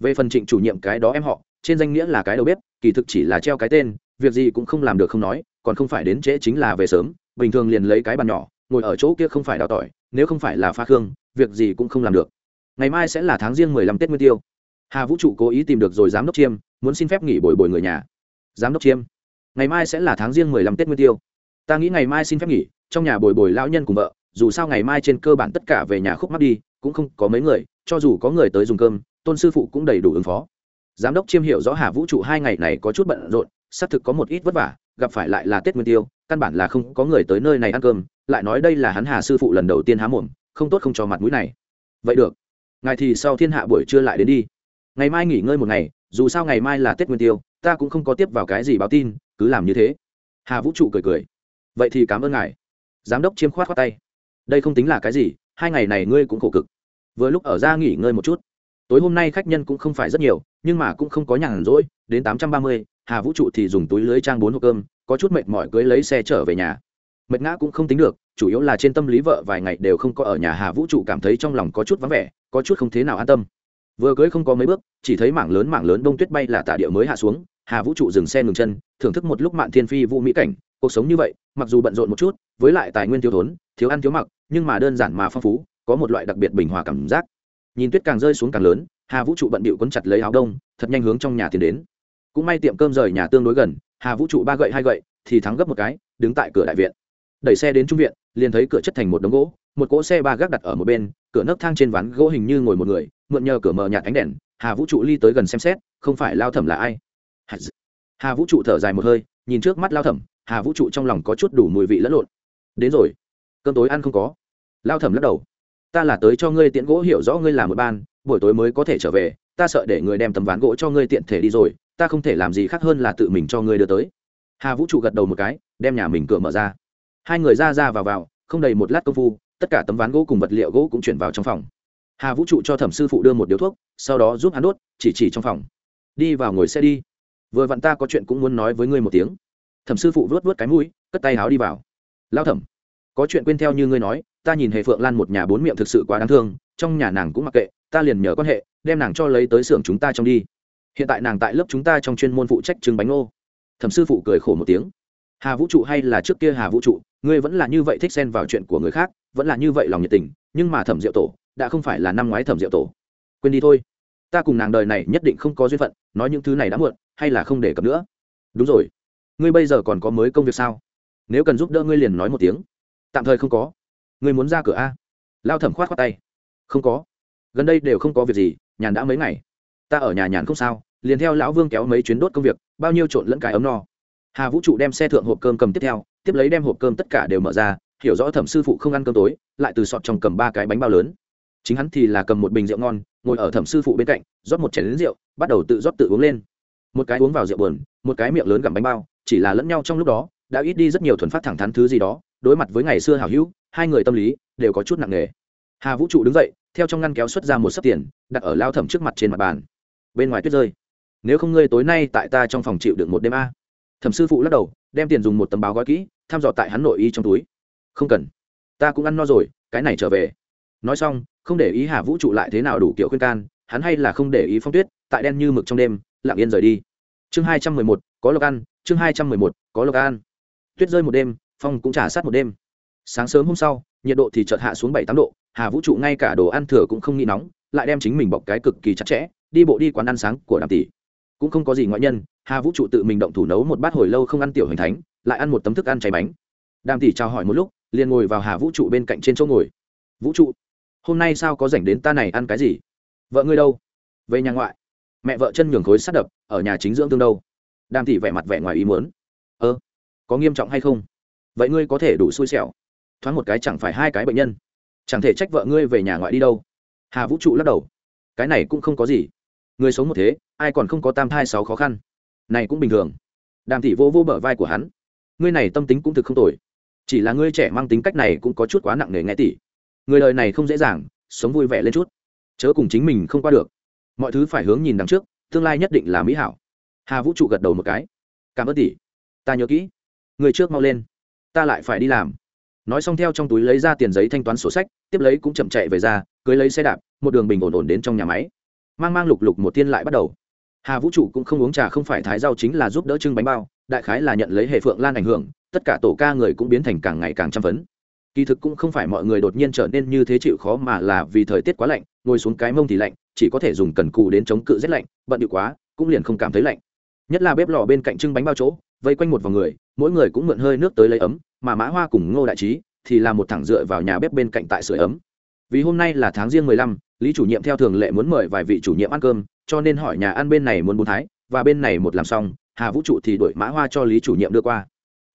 Về phần trịnh chủ nhiệm cái đó em họ, trên danh nghĩa là cái đầu bếp, kỳ thực chỉ là treo cái tên, việc gì cũng không làm được không nói, còn không phải đến trễ chính là về sớm, bình thường liền lấy cái bàn nhỏ, ngồi ở chỗ kia không phải đào tỏi, nếu không phải là pha khương, việc gì cũng không làm được. Ngày mai sẽ là tháng riêng mười lăm tết nguyên tiêu. Hà vũ trụ cố ý tìm được rồi giám đốc chiêm, muốn xin phép nghỉ bồi bồi người nhà. Giám đốc chiêm, ngày mai sẽ là tháng riêng mười lăm tết nguyên tiêu. Ta nghĩ ngày mai xin phép nghỉ trong nhà bồi bồi lão nhân cùng vợ, dù sao ngày mai trên cơ bản tất cả về nhà khúc mắt đi, cũng không có mấy người, cho dù có người tới dùng cơm, tôn sư phụ cũng đầy đủ ứng phó. Giám đốc chiêm hiểu rõ hà vũ trụ hai ngày này có chút bận rộn, xác thực có một ít vất vả, gặp phải lại là tết nguyên tiêu, căn bản là không có người tới nơi này ăn cơm, lại nói đây là hắn hà sư phụ lần đầu tiên há mồm, không tốt không cho mặt mũi này. Vậy được, ngài thì sau thiên hạ buổi trưa lại đến đi. Ngày mai nghỉ ngơi một ngày, dù sao ngày mai là tết nguyên tiêu, ta cũng không có tiếp vào cái gì báo tin, cứ làm như thế. Hà vũ trụ cười cười. Vậy thì cảm ơn ngài giám đốc chiêm khoát khoát tay. Đây không tính là cái gì, hai ngày này ngươi cũng khổ cực. Vừa lúc ở ra nghỉ ngơi một chút. Tối hôm nay khách nhân cũng không phải rất nhiều, nhưng mà cũng không có nhàn rỗi, đến tám trăm ba mươi, hà vũ trụ thì dùng túi lưới trang bốn hộp cơm, có chút mệt mỏi cưới lấy xe trở về nhà. Mệt ngã cũng không tính được, chủ yếu là trên tâm lý vợ vài ngày đều không có ở nhà, hà vũ trụ cảm thấy trong lòng có chút vắng vẻ, có chút không thế nào an tâm. Vừa cưới không có mấy bước, chỉ thấy mảng lớn mảng lớn đông tuyết bay là tả địa mới hạ xuống, hà vũ trụ dừng xe ngừng chân, thưởng thức một lúc mạn thiên phi vũ mỹ cảnh cuộc sống như vậy, mặc dù bận rộn một chút, với lại tài nguyên thiếu thốn, thiếu ăn thiếu mặc, nhưng mà đơn giản mà phong phú, có một loại đặc biệt bình hòa cảm giác. Nhìn tuyết càng rơi xuống càng lớn, hà vũ trụ bận bịu quấn chặt lấy áo đông, thật nhanh hướng trong nhà tiến đến. Cũng may tiệm cơm rời nhà tương đối gần, hà vũ trụ ba gậy hai gậy, thì thắng gấp một cái, đứng tại cửa đại viện. Đẩy xe đến trung viện, liền thấy cửa chất thành một đống gỗ, một cỗ xe ba gác đặt ở một bên, cửa nấc thang trên ván gỗ hình như ngồi một người, mượn nhờ cửa mờ nhạt ánh đèn, hà vũ trụ ly tới gần xem xét, không phải lao thẩm là ai. Hà vũ trụ thở dài một hơi, nhìn trước mắt lao thẩm hà vũ trụ trong lòng có chút đủ mùi vị lẫn lộn. Đến rồi, cơm tối ăn không có. Lao thẩm lắc đầu. Ta là tới cho ngươi tiễn gỗ hiểu rõ ngươi là một ban, buổi tối mới có thể trở về, ta sợ để người đem tấm ván gỗ cho ngươi tiện thể đi rồi, ta không thể làm gì khác hơn là tự mình cho ngươi đưa tới. Hà vũ trụ gật đầu một cái, đem nhà mình cửa mở ra. Hai người ra ra vào vào, không đầy một lát công phu, tất cả tấm ván gỗ cùng vật liệu gỗ cũng chuyển vào trong phòng. Hà vũ trụ cho thẩm sư phụ đưa một điếu thuốc, sau đó giúp hắn đốt, chỉ chỉ trong phòng. Đi vào ngồi xe đi. Vừa vặn ta có chuyện cũng muốn nói với ngươi một tiếng thẩm sư phụ vớt vớt cái mũi, cất tay háo đi vào. Lao thẩm, có chuyện quên theo như ngươi nói, ta nhìn hề phượng lan một nhà bốn miệng thực sự quá đáng thương, trong nhà nàng cũng mặc kệ, ta liền nhờ quan hệ, đem nàng cho lấy tới xưởng chúng ta trong đi. Hiện tại nàng tại lớp chúng ta trong chuyên môn phụ trách trứng bánh ngô. Thẩm sư phụ cười khổ một tiếng. Hà vũ trụ hay là trước kia hà vũ trụ, ngươi vẫn là như vậy thích xen vào chuyện của người khác, vẫn là như vậy lòng nhiệt tình, nhưng mà thẩm diệu tổ, đã không phải là năm ngoái thẩm diệu tổ. Quên đi thôi. Ta cùng nàng đời này nhất định không có duyên phận, nói những thứ này đã muộn, hay là không để cập nữa. Đúng rồi ngươi bây giờ còn có mới công việc sao? Nếu cần giúp đỡ ngươi liền nói một tiếng. Tạm thời không có. Ngươi muốn ra cửa a? Lao thẩm khoát khoát tay. Không có. Gần đây đều không có việc gì, nhàn đã mấy ngày. Ta ở nhà nhàn không sao, liền theo lão vương kéo mấy chuyến đốt công việc, bao nhiêu trộn lẫn cái ấm no. Hà vũ trụ đem xe thượng hộp cơm cầm tiếp theo, tiếp lấy đem hộp cơm tất cả đều mở ra, hiểu rõ thẩm sư phụ không ăn cơm tối, lại từ sọt trong cầm ba cái bánh bao lớn. Chính hắn thì là cầm một bình rượu ngon, ngồi ở thẩm sư phụ bên cạnh, rót một chén lính rượu, bắt đầu tự rót tự uống lên. Một cái uống vào rượu buồn, một cái miệng lớn gặm bánh bao chỉ là lẫn nhau trong lúc đó, đã ít đi rất nhiều thuần phát thẳng thắn thứ gì đó, đối mặt với ngày xưa hào hữu, hai người tâm lý đều có chút nặng nề. Hà vũ trụ đứng dậy, theo trong ngăn kéo xuất ra một sấp tiền, đặt ở lao thẩm trước mặt trên mặt bàn. Bên ngoài tuyết rơi. Nếu không ngươi tối nay tại ta trong phòng chịu được một đêm a. Thẩm sư phụ lắc đầu, đem tiền dùng một tấm báo gói kỹ, thăm dò tại hắn nội y trong túi. Không cần. Ta cũng ăn no rồi, cái này trở về. Nói xong, không để ý hà vũ trụ lại thế nào đủ kiểu khuyên can, hắn hay là không để ý phong tuyết, tại đen như mực trong đêm, lặng yên rời đi. Chương hai trăm mười một, có lộc ăn chương hai trăm mười một, có lộc an. Tuyết rơi một đêm, phong cũng trả sát một đêm. Sáng sớm hôm sau, nhiệt độ thì chợt hạ xuống bảy tám độ, hà vũ trụ ngay cả đồ ăn thừa cũng không nghĩ nóng, lại đem chính mình bọc cái cực kỳ chặt chẽ, đi bộ đi quán ăn sáng của đàm tỷ. Cũng không có gì ngoại nhân, hà vũ trụ tự mình động thủ nấu một bát hồi lâu không ăn tiểu hình thánh, lại ăn một tấm thức ăn cháy bánh. Đàm tỷ chào hỏi một lúc, liền ngồi vào hà vũ trụ bên cạnh trên chỗ ngồi. Vũ trụ, hôm nay sao có rảnh đến ta này ăn cái gì? Vợ ngươi đâu? Về nhà ngoại. Mẹ vợ chân nhường khối sát đập, ở nhà chính dưỡng tương đâu? Đàm tỷ vẻ mặt vẻ ngoài ý muốn. Ơ, có nghiêm trọng hay không? Vậy ngươi có thể đủ xui xẻo. Thoáng một cái chẳng phải hai cái bệnh nhân. Chẳng thể trách vợ ngươi về nhà ngoại đi đâu. Hà vũ trụ lắc đầu. Cái này cũng không có gì. Người sống một thế, ai còn không có tam thai sáu khó khăn? Này cũng bình thường. Đàm tỷ vô vô bờ vai của hắn. Ngươi này tâm tính cũng thực không tồi. Chỉ là ngươi trẻ mang tính cách này cũng có chút quá nặng nề nghe tỷ. Người đời này không dễ dàng, sống vui vẻ lên chút. Chớ cùng chính mình không qua được. Mọi thứ phải hướng nhìn đằng trước, tương lai nhất định là mỹ hảo hà vũ trụ gật đầu một cái. Cảm ơn tỷ. Ta nhớ kỹ. Người trước mau lên. Ta lại phải đi làm. Nói xong theo trong túi lấy ra tiền giấy thanh toán sổ sách, tiếp lấy cũng chậm chạy về ra, cưới lấy xe đạp, một đường bình ổn ổn đến trong nhà máy. Mang mang lục lục một tiên lại bắt đầu. Hà vũ trụ cũng không uống trà, không phải thái rau chính là giúp đỡ trưng bánh bao, đại khái là nhận lấy hệ phượng lan ảnh hưởng, tất cả tổ ca người cũng biến thành càng ngày càng chăm phấn. Kỳ thực cũng không phải mọi người đột nhiên trở nên như thế chịu khó mà là vì thời tiết quá lạnh, ngồi xuống cái mông thì lạnh, chỉ có thể dùng cần cù đến chống cự rét lạnh, bận điệu quá, cũng liền không cảm thấy lạnh nhất là bếp lò bên cạnh trưng bánh bao chỗ, vây quanh một vòng người, mỗi người cũng mượn hơi nước tới lấy ấm, mà mã hoa cùng ngô đại trí thì là một thẳng dựa vào nhà bếp bên cạnh tại sưởi ấm. Vì hôm nay là tháng riêng mười lăm, lý chủ nhiệm theo thường lệ muốn mời vài vị chủ nhiệm ăn cơm, cho nên hỏi nhà ăn bên này muốn bún thái, và bên này một làm xong, hà vũ trụ thì đổi mã hoa cho lý chủ nhiệm đưa qua.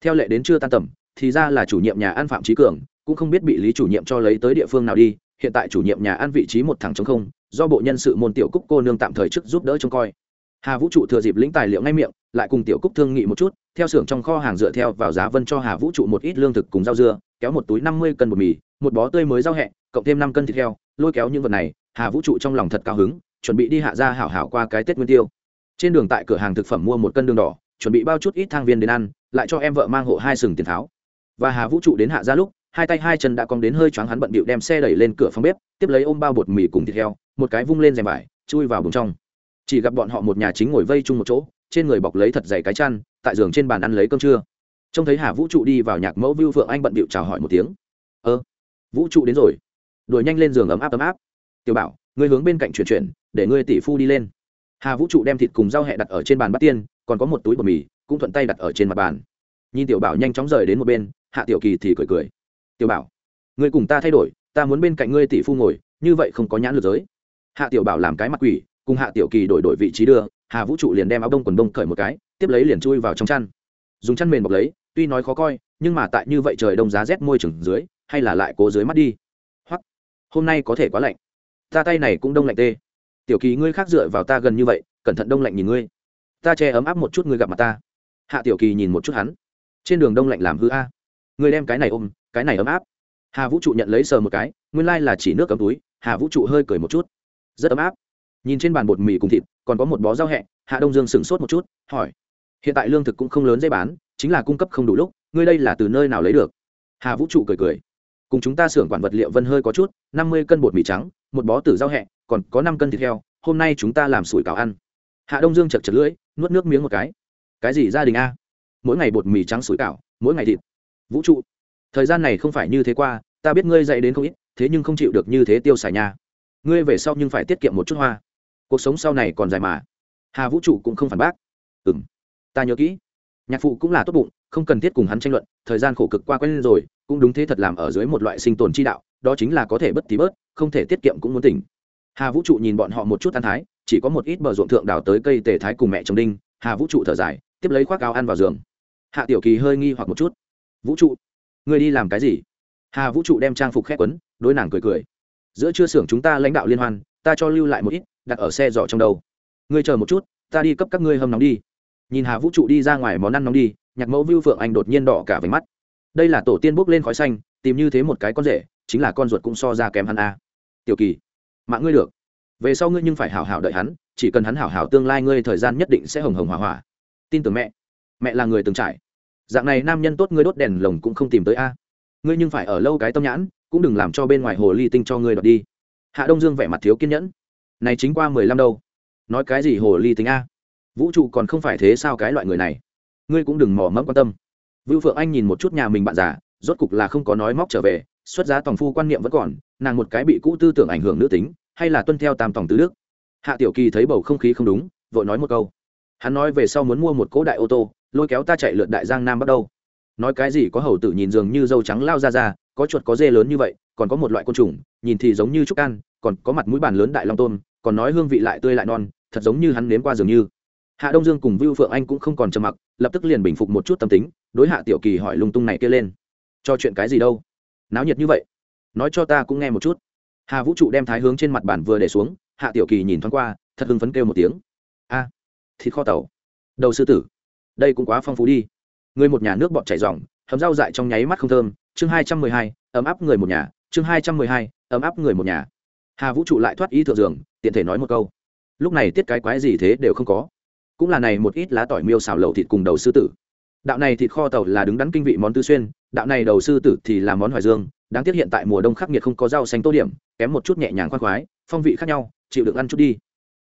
Theo lệ đến chưa tan tầm, thì ra là chủ nhiệm nhà ăn phạm trí cường cũng không biết bị lý chủ nhiệm cho lấy tới địa phương nào đi, hiện tại chủ nhiệm nhà ăn vị trí một thằng chống không, do bộ nhân sự môn tiểu cúc cô nương tạm thời chức giúp đỡ trông coi hà vũ trụ thừa dịp lĩnh tài liệu ngay miệng, lại cùng tiểu cúc thương nghị một chút, theo xưởng trong kho hàng dựa theo vào giá vân cho hà vũ trụ một ít lương thực cùng rau dưa, kéo một túi năm mươi cân bột mì, một bó tươi mới rau hẹ, cộng thêm năm cân thịt heo, lôi kéo những vật này, hà vũ trụ trong lòng thật cao hứng, chuẩn bị đi hạ ra hảo hảo qua cái tết nguyên tiêu. Trên đường tại cửa hàng thực phẩm mua một cân đường đỏ, chuẩn bị bao chút ít thang viên đến ăn, lại cho em vợ mang hộ hai sừng tiền tháo. Và hà vũ trụ đến hạ ra lúc, hai tay hai chân đã cong đến hơi choáng hắn bận bịu đem xe đẩy lên cửa phòng bếp, tiếp lấy ôm bao bột mì cùng thịt heo, một cái vung lên rèm vải, chui vào bùng trong chỉ gặp bọn họ một nhà chính ngồi vây chung một chỗ, trên người bọc lấy thật dày cái chăn, tại giường trên bàn ăn lấy cơm trưa. Trông thấy hà vũ trụ đi vào nhạc mẫu vưu phượng anh bận bịu chào hỏi một tiếng. Ơ, vũ trụ đến rồi. Đuổi nhanh lên giường ấm áp ấm áp. Tiểu bảo, ngươi hướng bên cạnh chuyển chuyển, để ngươi tỷ phu đi lên. Hà vũ trụ đem thịt cùng rau hẹ đặt ở trên bàn bát tiên, còn có một túi bột mì, cũng thuận tay đặt ở trên mặt bàn. Nhìn tiểu bảo nhanh chóng rời đến một bên, hạ tiểu kỳ thì cười cười. Tiểu bảo, ngươi cùng ta thay đổi, ta muốn bên cạnh ngươi tỷ phu ngồi, như vậy không có nhãn lược giới. Hạ tiểu bảo làm cái mặt quỷ cùng hạ tiểu kỳ đổi đổi vị trí đưa, hà vũ trụ liền đem áo đông quần đông cởi một cái, tiếp lấy liền chui vào trong chăn. Dùng chăn mềm bọc lấy, tuy nói khó coi, nhưng mà tại như vậy trời đông giá rét môi trường dưới, hay là lại cố dưới mắt đi. Hoặc hôm nay có thể quá lạnh. Ta tay này cũng đông lạnh tê. Tiểu kỳ, ngươi khác dựa vào ta gần như vậy, cẩn thận đông lạnh nhìn ngươi. Ta che ấm áp một chút ngươi gặp mặt ta. Hạ tiểu kỳ nhìn một chút hắn. Trên đường đông lạnh làm hư a. Ngươi đem cái này ôm, cái này ấm áp. Hà vũ trụ nhận lấy sờ một cái, nguyên lai là chỉ nước cầm túi. Hà vũ trụ hơi cười một chút. Rất ấm áp nhìn trên bàn bột mì cùng thịt còn có một bó rau hẹ hạ đông dương sửng sốt một chút hỏi hiện tại lương thực cũng không lớn dễ bán chính là cung cấp không đủ lúc ngươi đây là từ nơi nào lấy được? Hà vũ trụ cười cười cùng chúng ta xưởng quản vật liệu vân hơi có chút năm mươi cân bột mì trắng một bó tử rau hẹ còn có năm cân thịt heo hôm nay chúng ta làm sủi cảo ăn. Hạ đông dương chật chật lưỡi nuốt nước miếng một cái. Cái gì gia đình a? Mỗi ngày bột mì trắng sủi cảo mỗi ngày thịt. Vũ trụ thời gian này không phải như thế qua ta biết ngươi dạy đến không ít thế nhưng không chịu được như thế tiêu xài nhà, ngươi về sau nhưng phải tiết kiệm một chút hoa cuộc sống sau này còn dài mà. Hà vũ trụ cũng không phản bác. Ừ m ta nhớ kỹ. Nhạc phụ cũng là tốt bụng, không cần thiết cùng hắn tranh luận, thời gian khổ cực qua quen rồi, cũng đúng thế thật làm ở dưới một loại sinh tồn chi đạo, đó chính là có thể bất tí bớt, không thể tiết kiệm cũng muốn tỉnh. Hà vũ trụ nhìn bọn họ một chút ăn thái, chỉ có một ít bờ ruộng thượng đào tới cây tề thái cùng mẹ chồng đinh, hà vũ trụ thở dài, tiếp lấy khoác áo ăn vào giường. Hạ tiểu kỳ hơi nghi hoặc một chút. Vũ trụ người đi làm cái gì? Hà vũ trụ đem trang phục khét quấn, đối nàng cười cười. Giữa trưa xưởng chúng ta lãnh đạo liên hoan, ta cho lưu lại một ít đặt ở xe giỏ trong đầu. Ngươi chờ một chút, ta đi cấp các ngươi hâm nóng đi. Nhìn hà vũ trụ đi ra ngoài món ăn nóng đi, nhạc mẫu vưu phượng anh đột nhiên đỏ cả váy mắt. Đây là tổ tiên bốc lên khói xanh, tìm như thế một cái con rể, chính là con ruột cũng so ra kém hắn a. Tiểu kỳ, mạng ngươi được. Về sau ngươi nhưng phải hảo hảo đợi hắn, chỉ cần hắn hảo hảo tương lai ngươi thời gian nhất định sẽ hồng hồng hỏa hỏa tin tưởng mẹ. Mẹ là người từng trải. Dạng này nam nhân tốt ngươi đốt đèn lồng cũng không tìm tới a. Ngươi nhưng phải ở lâu cái tâm nhãn, cũng đừng làm cho bên ngoài hồ ly tinh cho ngươi đọt đi. Hạ đông dương vẻ mặt thiếu kiên nhẫn này chính qua mười lăm đâu. Nói cái gì hồ ly tính a? Vũ trụ còn không phải thế sao cái loại người này? Ngươi cũng đừng mò mẫm quan tâm. Vưu phượng anh nhìn một chút nhà mình bạn già, rốt cục là không có nói móc trở về, xuất giá tòng phu quan niệm vẫn còn, nàng một cái bị cũ tư tưởng ảnh hưởng nữ tính, hay là tuân theo tam tòng tứ đức. Hạ tiểu kỳ thấy bầu không khí không đúng, vội nói một câu. Hắn nói về sau muốn mua một cỗ đại ô tô, lôi kéo ta chạy lượt đại giang nam bắt đầu nói cái gì có hầu tử nhìn dường như dâu trắng lao ra ra, có chuột có dê lớn như vậy, còn có một loại côn trùng, nhìn thì giống như trúc can, còn có mặt mũi bàn lớn đại long tôm còn nói hương vị lại tươi lại non, thật giống như hắn nếm qua dường như. Hạ đông dương cùng vưu phượng anh cũng không còn trầm mặc, lập tức liền bình phục một chút tâm tính, đối hạ tiểu kỳ hỏi lung tung này kia lên. Cho chuyện cái gì đâu? Náo nhiệt như vậy. Nói cho ta cũng nghe một chút. Hà vũ trụ đem thái hướng trên mặt bàn vừa để xuống, hạ tiểu kỳ nhìn thoáng qua, thật hưng phấn kêu một tiếng. A, thịt kho tàu. Đầu sư tử. Đây cũng quá phong phú đi. Người một nhà nước bọt chảy dòng hầm rau dại trong nháy mắt không thơm. Chương hai trăm mười hai, ấm áp người một nhà. Chương hai trăm mười hai, ấm áp người một nhà. Hà vũ trụ lại thoát ý thượng giường tiện thể nói một câu. Lúc này tiết cái quái gì thế đều không có. Cũng là này một ít lá tỏi miêu xào lẩu thịt cùng đầu sư tử. Đạo này thịt kho tàu là đứng đắn kinh vị món tư xuyên, đạo này đầu sư tử thì là món hoài dương. Đáng tiếc hiện tại mùa đông khắc nghiệt không có rau xanh tô điểm, kém một chút nhẹ nhàng khoan khoái, phong vị khác nhau, chịu được ăn chút đi.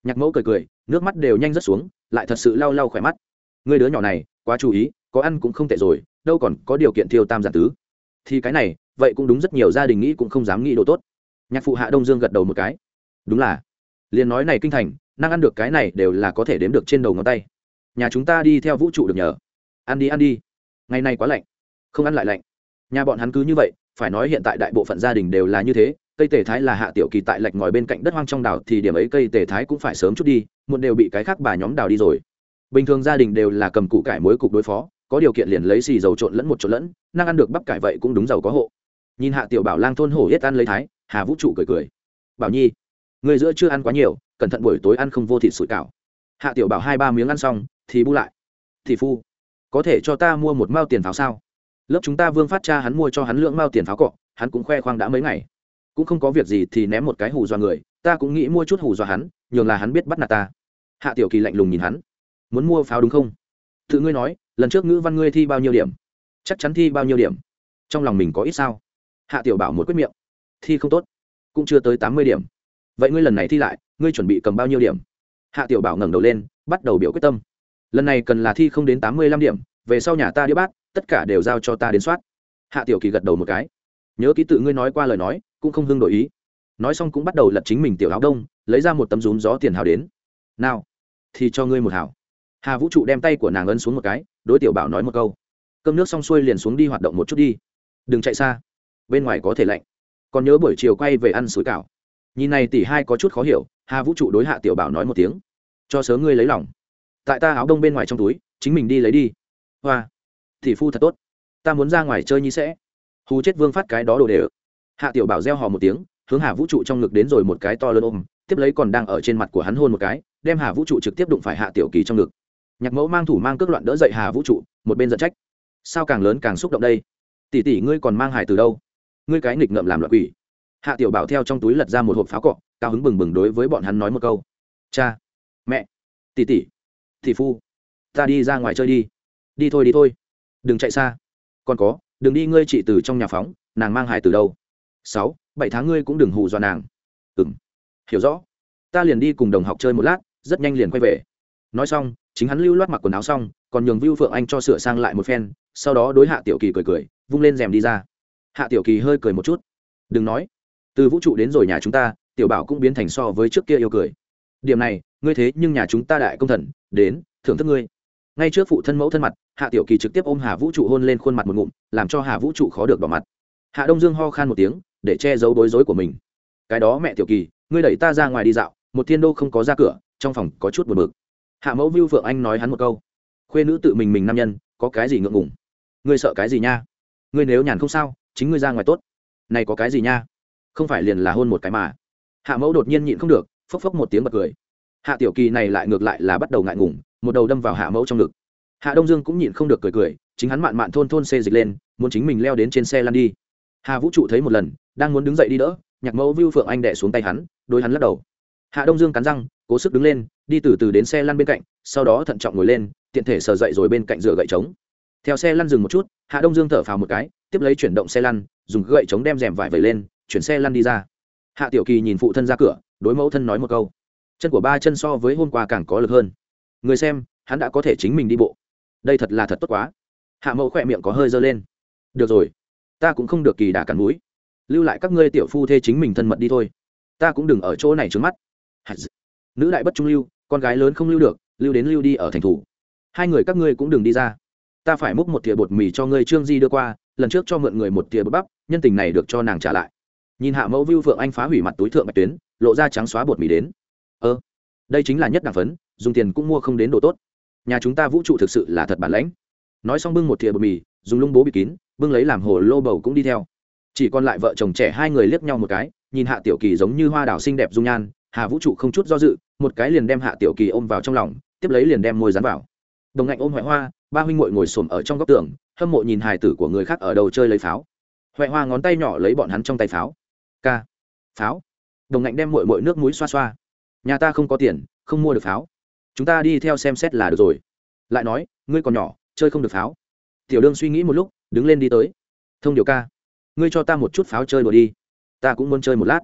Nhạc mẫu cười cười, nước mắt đều nhanh rất xuống, lại thật sự lau lau khỏe mắt. Người đứa nhỏ này, quá chú ý, có ăn cũng không tệ rồi, đâu còn có điều kiện thiêu tam giản tứ. Thì cái này, vậy cũng đúng rất nhiều gia đình nghĩ cũng không dám nghĩ đồ tốt. Nhạc phụ hạ đông dương gật đầu một cái. Đúng là liền nói này kinh thành, năng ăn được cái này đều là có thể đếm được trên đầu ngón tay. Nhà chúng ta đi theo vũ trụ được nhờ. Ăn đi ăn đi. Ngày nay quá lạnh, không ăn lại lạnh. Nhà bọn hắn cứ như vậy, phải nói hiện tại đại bộ phận gia đình đều là như thế, cây tề thái là hạ tiểu kỳ tại lạch ngòi bên cạnh đất hoang trong đảo thì điểm ấy cây tề thái cũng phải sớm chút đi, muộn đều bị cái khác bà nhóm đào đi rồi. Bình thường gia đình đều là cầm củ cải mối cục đối phó, có điều kiện liền lấy xì dầu trộn lẫn một trộn lẫn, năng ăn được bắp cải vậy cũng đúng giàu có hộ. Nhìn hạ tiểu bảo lang thôn hổ yết ăn lấy thái, hà vũ trụ cười cười. Bảo nhi người giữa chưa ăn quá nhiều, cẩn thận buổi tối ăn không vô thịt sủi cảo. Hạ tiểu bảo hai ba miếng ăn xong, thì bu lại. Thì phu, có thể cho ta mua một mao tiền pháo sao? Lớp chúng ta vương phát cha hắn mua cho hắn lượng mao tiền pháo cọ, hắn cũng khoe khoang đã mấy ngày. Cũng không có việc gì thì ném một cái hù dọa người, ta cũng nghĩ mua chút hù dọa hắn, nhường là hắn biết bắt nạt ta. Hạ tiểu kỳ lạnh lùng nhìn hắn. Muốn mua pháo đúng không? Tự ngươi nói, lần trước ngữ văn ngươi thi bao nhiêu điểm? Chắc chắn thi bao nhiêu điểm? Trong lòng mình có ít sao? Hạ tiểu bảo một quyết miệng. Thi không tốt, cũng chưa tới tám mươi điểm vậy ngươi lần này thi lại, ngươi chuẩn bị cầm bao nhiêu điểm? Hạ tiểu bảo ngẩng đầu lên, bắt đầu biểu quyết tâm. Lần này cần là thi không đến tám mươi lăm điểm, về sau nhà ta đĩa bát, tất cả đều giao cho ta đến soát. Hạ tiểu kỳ gật đầu một cái. Nhớ ký tự ngươi nói qua lời nói, cũng không hưng đổi ý. Nói xong cũng bắt đầu lật chính mình tiểu áo đông, lấy ra một tấm rúm gió tiền hào đến. Nào, thì cho ngươi một hào. Hà vũ trụ đem tay của nàng ấn xuống một cái, đối tiểu bảo nói một câu. Cơm nước xong xuôi liền xuống đi hoạt động một chút đi. Đừng chạy xa. Bên ngoài có thể lạnh. Còn nhớ buổi chiều quay về ăn sủi cảo nhìn này tỷ hai có chút khó hiểu, hà vũ trụ đối hạ tiểu bảo nói một tiếng. Cho sớ ngươi lấy lòng. Tại ta áo đông bên ngoài trong túi, chính mình đi lấy đi. Hoa, tỷ phu thật tốt. Ta muốn ra ngoài chơi như sẽ. Hù chết vương phát cái đó đồ đề hạ tiểu bảo reo hò một tiếng, hướng hà vũ trụ trong ngực đến rồi một cái to lớn ôm, tiếp lấy còn đang ở trên mặt của hắn hôn một cái, đem hà vũ trụ trực tiếp đụng phải hạ tiểu kỳ trong ngực. Nhạc mẫu mang thủ mang cước loạn đỡ dậy hà vũ trụ, một bên giận trách. Sao càng lớn càng xúc động đây? Tỷ tỷ ngươi còn mang hải từ đâu? Ngươi cái nghịch ngợm làm loạn quỷ hạ tiểu bảo theo trong túi lật ra một hộp pháo cọ, cao hứng bừng bừng đối với bọn hắn nói một câu. Cha, mẹ, tỷ tỷ tỷ phu, ta đi ra ngoài chơi đi. Đi thôi đi thôi. Đừng chạy xa. Còn có, đừng đi ngươi chị từ trong nhà phóng, nàng mang hải từ đâu? Sáu, bảy tháng ngươi cũng đừng hù dọa nàng. Ừng hiểu rõ. Ta liền đi cùng đồng học chơi một lát, rất nhanh liền quay về. Nói xong, chính hắn lưu loát mặc quần áo xong, còn nhường vưu phượng anh cho sửa sang lại một phen, sau đó đối hạ tiểu kỳ cười cười, vung lên rèm đi ra. Hạ tiểu kỳ hơi cười một chút. Đừng nói từ vũ trụ đến rồi nhà chúng ta, tiểu bảo cũng biến thành so với trước kia yêu cười. Điểm này, ngươi thế nhưng nhà chúng ta đại công thần, đến, thưởng thức ngươi. Ngay trước phụ thân mẫu thân mặt, hạ tiểu kỳ trực tiếp ôm hà vũ trụ hôn lên khuôn mặt một ngụm, làm cho hà vũ trụ khó được bỏ mặt. Hạ đông dương ho khan một tiếng, để che giấu bối rối của mình. Cái đó mẹ tiểu kỳ, ngươi đẩy ta ra ngoài đi dạo, một thiên đô không có ra cửa, trong phòng có chút buồn bực. Hạ mẫu vưu phượng anh nói hắn một câu. Khuê nữ tự mình mình nam nhân, có cái gì ngượng ngùng? Ngươi sợ cái gì nha? Ngươi nếu nhàn không sao, chính ngươi ra ngoài tốt. Này có cái gì nha? Không phải liền là hôn một cái mà. Hạ mẫu đột nhiên nhịn không được, phốc phốc một tiếng bật cười. Hạ tiểu kỳ này lại ngược lại là bắt đầu ngại ngùng, một đầu đâm vào hạ mẫu trong ngực. Hạ đông dương cũng nhịn không được cười cười, chính hắn mạn mạn thôn thôn xê dịch lên, muốn chính mình leo đến trên xe lăn đi. Hà vũ trụ thấy một lần, đang muốn đứng dậy đi đỡ, nhạc mẫu vưu phượng anh đẻ xuống tay hắn đôi hắn lắc đầu. Hạ đông dương cắn răng, cố sức đứng lên, đi từ từ đến xe lăn bên cạnh, sau đó thận trọng ngồi lên, tiện thể sờ dậy rồi bên cạnh rửa gậy trống. Theo xe lăn dừng một chút, hạ đông dương thở phào một cái, tiếp lấy chuyển động xe lăn, dùng gậy trống đem rèm vải vẩy lên chuyển xe lăn đi ra. Hạ tiểu kỳ nhìn phụ thân ra cửa, đối mẫu thân nói một câu. Chân của ba chân so với hôm qua càng có lực hơn. Người xem, hắn đã có thể chính mình đi bộ. Đây thật là thật tốt quá. Hạ mẫu khỏe miệng có hơi dơ lên. Được rồi, ta cũng không được kỳ đà cắn núi lưu lại các ngươi tiểu phu thê chính mình thân mật đi thôi. Ta cũng đừng ở chỗ này trướng mắt. Nữ đại bất trung lưu, con gái lớn không lưu được, lưu đến lưu đi ở thành thủ. Hai người các ngươi cũng đừng đi ra. Ta phải múc một thìa bột mì cho ngươi trương di đưa qua, lần trước cho mượn người một thìa bột bắp, nhân tình này được cho nàng trả lại nhìn hạ mẫu vưu phượng anh phá hủy mặt túi thượng bạch tuyến, lộ ra trắng xóa bột mì đến. Ơ, đây chính là nhất đẳng phấn, dùng tiền cũng mua không đến đồ tốt. Nhà chúng ta vũ trụ thực sự là thật bản lãnh. Nói xong bưng một thìa bột mì, dùng lung bố bịt kín, bưng lấy làm hồ lô bầu cũng đi theo. Chỉ còn lại vợ chồng trẻ hai người liếc nhau một cái, nhìn hạ tiểu kỳ giống như hoa đảo xinh đẹp dung nhan, hà vũ trụ không chút do dự, một cái liền đem hạ tiểu kỳ ôm vào trong lòng, tiếp lấy liền đem môi dán vào. Đồng ngạnh ôm hoại hoa, ba huynh ngồi ngồi xổm ở trong góc tường, hâm mộ nhìn hài tử của người khác ở đầu chơi lấy pháo. Huệ hoa ngón tay nhỏ lấy bọn hắn trong tay pháo ca pháo. Đồng ngạnh đem mội mội nước muối xoa xoa. Nhà ta không có tiền, không mua được pháo. Chúng ta đi theo xem xét là được rồi. Lại nói, ngươi còn nhỏ, chơi không được pháo. Tiểu đương suy nghĩ một lúc, đứng lên đi tới. Thông điều ca, ngươi cho ta một chút pháo chơi đùa đi. Ta cũng muốn chơi một lát.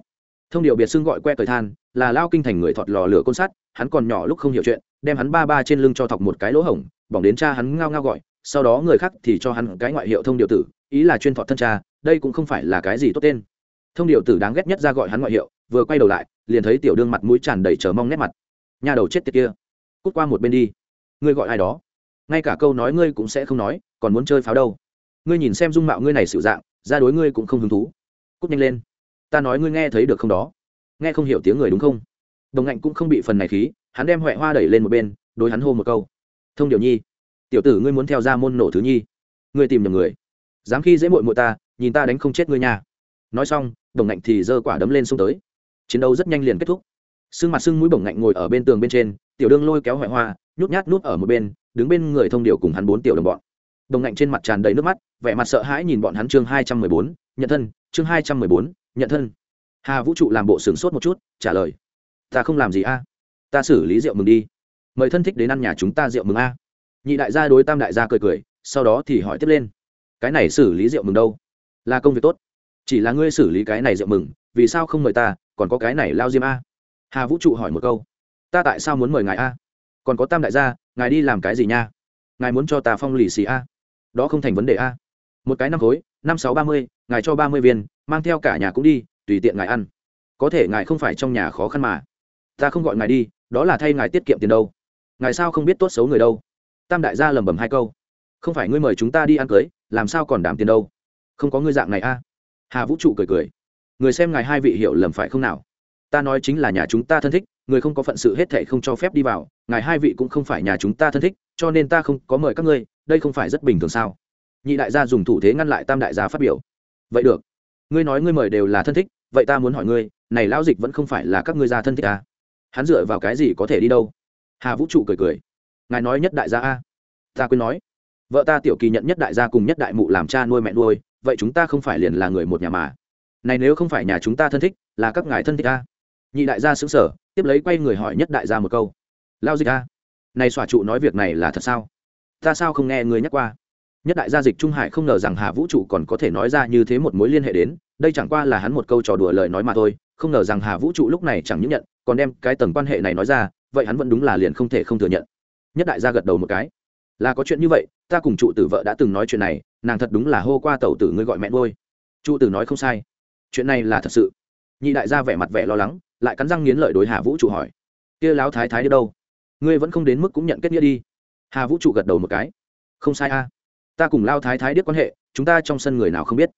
Thông điệu biệt xưng gọi que cởi than, là lao kinh thành người thọt lò lửa côn sắt, hắn còn nhỏ lúc không hiểu chuyện, đem hắn ba ba trên lưng cho thọc một cái lỗ hổng, bỏng đến cha hắn ngao ngao gọi, sau đó người khác thì cho hắn cái ngoại hiệu thông điệu tử, ý là chuyên thọt thân cha, đây cũng không phải là cái gì tốt tên thông điệu tử đáng ghét nhất ra gọi hắn ngoại hiệu, vừa quay đầu lại, liền thấy tiểu đương mặt mũi tràn đầy chờ mong nét mặt. Nhà đầu chết tiệt kia, cút qua một bên đi. Ngươi gọi ai đó? Ngay cả câu nói ngươi cũng sẽ không nói, còn muốn chơi pháo đâu. Ngươi nhìn xem dung mạo ngươi này sự dạng, ra đối ngươi cũng không hứng thú. Cút nhanh lên. Ta nói ngươi nghe thấy được không đó? Nghe không hiểu tiếng người đúng không? Đồng ngạnh cũng không bị phần này khí, hắn đem huệ hoa đẩy lên một bên, đối hắn hô một câu. Thông điều nhi. Tiểu tử ngươi muốn theo ra môn nổ thứ nhi. Ngươi tìm nhầm người. Dám khi dễ mội mội ta, nhìn ta đánh không chết ngươi nha nói xong đồng ngạnh thì giơ quả đấm lên xông tới. Chiến đấu rất nhanh liền kết thúc. Sưng mặt sưng mũi bổng ngạnh ngồi ở bên tường bên trên, tiểu đương lôi kéo hoại hoa, nhút nhát nút ở một bên, đứng bên người thông điều cùng hắn bốn tiểu đồng bọn. Đồng ngạnh trên mặt tràn đầy nước mắt, vẻ mặt sợ hãi nhìn bọn hắn chương hai trăm mười bốn, nhận thân, chương hai trăm mười bốn, nhận thân. Hà vũ trụ làm bộ sửng sốt một chút, trả lời, ta không làm gì a. Ta xử lý rượu mừng đi. Mời thân thích đến ăn nhà chúng ta rượu mừng a. Nhị đại gia đối tam đại gia cười cười, sau đó thì hỏi tiếp lên, cái này xử lý rượu mừng đâu? Là công việc tốt chỉ là ngươi xử lý cái này rượu mừng, vì sao không mời ta, còn có cái này lao diêm a. Hà vũ trụ hỏi một câu. Ta tại sao muốn mời ngài a? Còn có tam đại gia, ngài đi làm cái gì nha? Ngài muốn cho ta phong lì xì a? Đó không thành vấn đề a. Một cái năm khối, năm sáu ba mươi, ngài cho ba mươi viên, mang theo cả nhà cũng đi, tùy tiện ngài ăn. Có thể ngài không phải trong nhà khó khăn mà. Ta không gọi ngài đi, đó là thay ngài tiết kiệm tiền đâu. Ngài sao không biết tốt xấu người đâu? Tam đại gia lẩm bẩm hai câu. Không phải ngươi mời chúng ta đi ăn cưới, làm sao còn đảm tiền đâu? Không có ngươi dạng này a hà vũ trụ cười cười. Người xem ngài hai vị hiểu lầm phải không nào? Ta nói chính là nhà chúng ta thân thích, người không có phận sự hết thệ không cho phép đi vào, ngài hai vị cũng không phải nhà chúng ta thân thích, cho nên ta không có mời các ngươi, đây không phải rất bình thường sao? Nhị đại gia dùng thủ thế ngăn lại tam đại gia phát biểu. Vậy được. Ngươi nói ngươi mời đều là thân thích, vậy ta muốn hỏi ngươi, này lão dịch vẫn không phải là các ngươi gia thân thích à? hắn dựa vào cái gì có thể đi đâu? Hà vũ trụ cười cười. Ngài nói nhất đại gia a. Ta quên nói. Vợ ta tiểu kỳ nhận nhất đại gia cùng nhất đại mụ làm cha nuôi mẹ nuôi vậy chúng ta không phải liền là người một nhà mà. Này nếu không phải nhà chúng ta thân thích, là các ngài thân thích ta nhị đại gia xứng sở tiếp lấy quay người hỏi nhất đại gia một câu. Lao dịch ta này xòa trụ nói việc này là thật sao? Ta sao không nghe người nhắc qua? Nhất đại gia dịch trung hải không ngờ rằng hà vũ trụ còn có thể nói ra như thế một mối liên hệ đến, đây chẳng qua là hắn một câu trò đùa lời nói mà thôi, không ngờ rằng hà vũ trụ lúc này chẳng những nhận, còn đem cái tầng quan hệ này nói ra, vậy hắn vẫn đúng là liền không thể không thừa nhận. Nhất đại gia gật đầu một cái là có chuyện như vậy, ta cùng trụ tử vợ đã từng nói chuyện này, nàng thật đúng là hô qua tẩu tử ngươi gọi mẹ ngôi trụ tử nói không sai. Chuyện này là thật sự. Nhị đại gia vẻ mặt vẻ lo lắng, lại cắn răng nghiến lợi đối hà vũ trụ hỏi. Kia láo thái thái đi đâu? Ngươi vẫn không đến mức cũng nhận kết nghĩa đi. Hà vũ trụ gật đầu một cái. Không sai a. Ta cùng lao thái thái điếc quan hệ, chúng ta trong sân người nào không biết.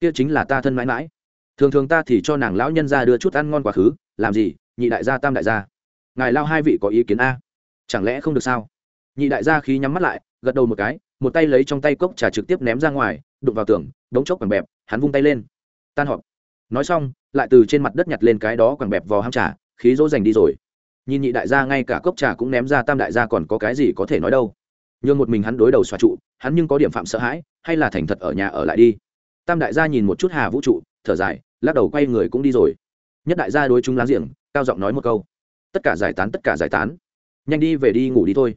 Kia chính là ta thân mãi mãi. Thường thường ta thì cho nàng lão nhân ra đưa chút ăn ngon quá khứ, làm gì, nhị đại gia tam đại gia. Ngài lao hai vị có ý kiến a? Chẳng lẽ không được sao? Nhị đại gia khí nhắm mắt lại, gật đầu một cái, một tay lấy trong tay cốc trà trực tiếp ném ra ngoài, đụng vào tường, đống chốc quảng bẹp, hắn vung tay lên. Tan họp. Nói xong, lại từ trên mặt đất nhặt lên cái đó quảng bẹp vào hăng trà, khí dỗ dành đi rồi. Nhìn nhị đại gia ngay cả cốc trà cũng ném ra, tam đại gia còn có cái gì có thể nói đâu. Nhưng một mình hắn đối đầu xoa trụ, hắn nhưng có điểm phạm sợ hãi, hay là thành thật ở nhà ở lại đi. Tam đại gia nhìn một chút hà vũ trụ, thở dài, lắc đầu quay người cũng đi rồi. Nhất đại gia đối chúng láng giềng, cao giọng nói một câu. Tất cả giải tán, tất cả giải tán. Nhanh đi về đi ngủ đi thôi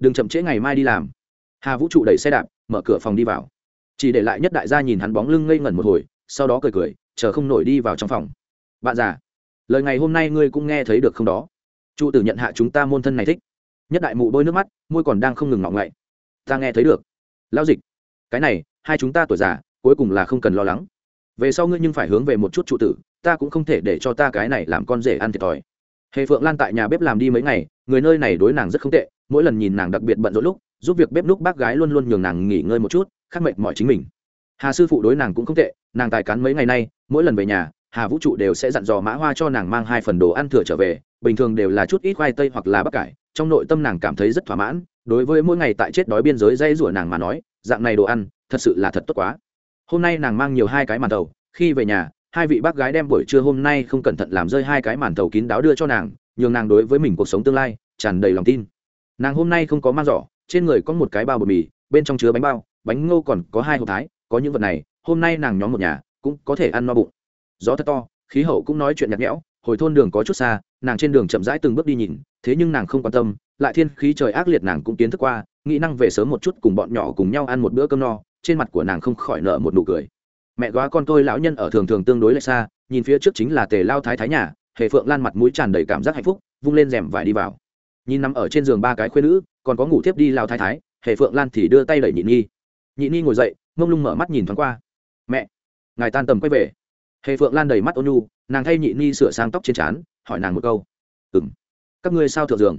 đừng chậm trễ ngày mai đi làm. Hà vũ trụ đẩy xe đạp, mở cửa phòng đi vào. Chỉ để lại nhất đại gia nhìn hắn bóng lưng ngây ngẩn một hồi, sau đó cười cười, chờ không nổi đi vào trong phòng. Bạn già, lời ngày hôm nay ngươi cũng nghe thấy được không đó? Trụ tử nhận hạ chúng ta môn thân này thích. Nhất đại mụ bôi nước mắt, môi còn đang không ngừng ngọng ngậy. Ta nghe thấy được. Lao dịch, cái này, hai chúng ta tuổi già, cuối cùng là không cần lo lắng. Về sau ngươi nhưng phải hướng về một chút trụ tử, ta cũng không thể để cho ta cái này làm con rể ăn thiệt thòi hề phượng lan tại nhà bếp làm đi mấy ngày, người nơi này đối nàng rất không tệ, mỗi lần nhìn nàng đặc biệt bận rộn lúc, giúp việc bếp lúc bác gái luôn luôn nhường nàng nghỉ ngơi một chút, khắc mệt mọi chính mình. Hà sư phụ đối nàng cũng không tệ, nàng tài cán mấy ngày nay, mỗi lần về nhà, hà vũ trụ đều sẽ dặn dò mã hoa cho nàng mang hai phần đồ ăn thừa trở về, bình thường đều là chút ít khoai tây hoặc là bắp cải, trong nội tâm nàng cảm thấy rất thỏa mãn, đối với mỗi ngày tại chết đói biên giới dây rủa nàng mà nói, dạng này đồ ăn, thật sự là thật tốt quá. Hôm nay nàng mang nhiều hai cái màn tàu khi về nhà hai vị bác gái đem buổi trưa hôm nay không cẩn thận làm rơi hai cái màn tàu kín đáo đưa cho nàng, nhường nàng đối với mình cuộc sống tương lai tràn đầy lòng tin. Nàng hôm nay không có mang giỏ, trên người có một cái bao bột mì, bên trong chứa bánh bao, bánh ngô còn có hai hộp thái, có những vật này, hôm nay nàng nhóm một nhà cũng có thể ăn no bụng. Gió thật to, khí hậu cũng nói chuyện nhạt nhẽo, hồi thôn đường có chút xa, nàng trên đường chậm rãi từng bước đi nhìn, thế nhưng nàng không quan tâm, lại thiên khí trời ác liệt nàng cũng kiến thức qua, nghĩ năng về sớm một chút cùng bọn nhỏ cùng nhau ăn một bữa cơm no, trên mặt của nàng không khỏi nợ một nụ cười mẹ góa con tôi lão nhân ở thường thường tương đối lại xa, nhìn phía trước chính là tề lao thái thái nhà hệ phượng lan mặt mũi tràn đầy cảm giác hạnh phúc, vung lên rèm vải đi vào. Nhìn nằm ở trên giường ba cái khuyên nữ, còn có ngủ thiếp đi lao thái thái hệ phượng lan thì đưa tay đẩy nhị nhi. Nhị nhi ngồi dậy, mông lung mở mắt nhìn thoáng qua. Mẹ, ngài tan tầm quay về. Hệ phượng lan đầy mắt ôn nhu, nàng thay nhị nhi sửa sang tóc trên trán, hỏi nàng một câu. Ừng các ngươi sao thượng giường?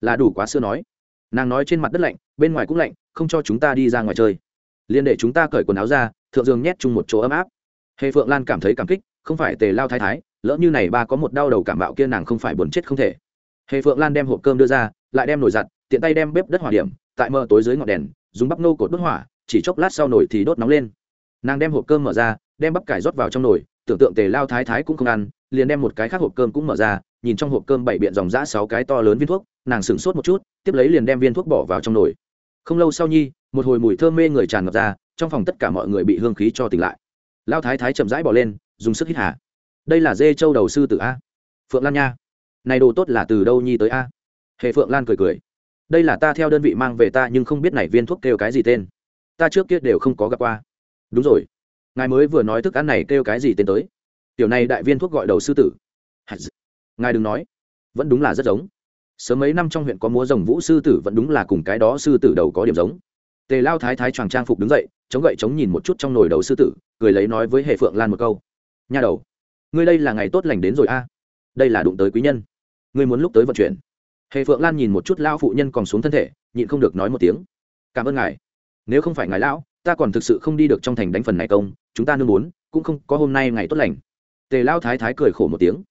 Là đủ quá xưa nói. Nàng nói trên mặt đất lạnh, bên ngoài cũng lạnh, không cho chúng ta đi ra ngoài chơi liên để chúng ta cởi quần áo ra, thượng dương nhét chung một chỗ ấm áp. Hề phượng lan cảm thấy cảm kích, không phải tề lao thái thái, lỡ như này ba có một đau đầu cảm bạo kia nàng không phải buồn chết không thể. Hề phượng lan đem hộp cơm đưa ra, lại đem nồi giặt, tiện tay đem bếp đất hỏa điểm, tại mờ tối dưới ngọn đèn, dùng bắp nô cột đốt hỏa, chỉ chốc lát sau nồi thì đốt nóng lên. Nàng đem hộp cơm mở ra, đem bắp cải rót vào trong nồi, tưởng tượng tề lao thái thái cũng không ăn, liền đem một cái khác hộp cơm cũng mở ra, nhìn trong hộp cơm bảy biện dòng giã sáu cái to lớn viên thuốc, nàng sửng sốt một chút, tiếp lấy liền đem viên thuốc bỏ vào trong nồi không lâu sau nhi, một hồi mùi thơm mê người tràn ngập ra, trong phòng tất cả mọi người bị hương khí cho tỉnh lại. Lao thái thái chậm rãi bỏ lên, dùng sức hít hà. Đây là dê châu đầu sư tử a. Phượng lan nha. Này đồ tốt là từ đâu nhi tới a? Hệ phượng lan cười cười. Đây là ta theo đơn vị mang về ta nhưng không biết này viên thuốc kêu cái gì tên. Ta trước kia đều không có gặp qua. Đúng rồi. Ngài mới vừa nói thức ăn này kêu cái gì tên tới? Tiểu này đại viên thuốc gọi đầu sư tử. Ngài đừng nói. Vẫn đúng là rất giống sớm mấy năm trong huyện có múa rồng vũ sư tử vẫn đúng là cùng cái đó sư tử đầu có điểm giống. Tề lao thái thái choàng trang phục đứng dậy, chống gậy chống nhìn một chút trong nồi đầu sư tử, cười lấy nói với hệ phượng lan một câu. Nha đầu, ngươi đây là ngày tốt lành đến rồi a. Đây là đụng tới quý nhân. Ngươi muốn lúc tới vận chuyển. Hệ phượng lan nhìn một chút lao phụ nhân còn xuống thân thể, nhịn không được nói một tiếng. Cảm ơn ngài. Nếu không phải ngài lão, ta còn thực sự không đi được trong thành đánh phần này công, chúng ta nương muốn, cũng không có hôm nay ngày tốt lành. Tề lao thái thái cười khổ một tiếng.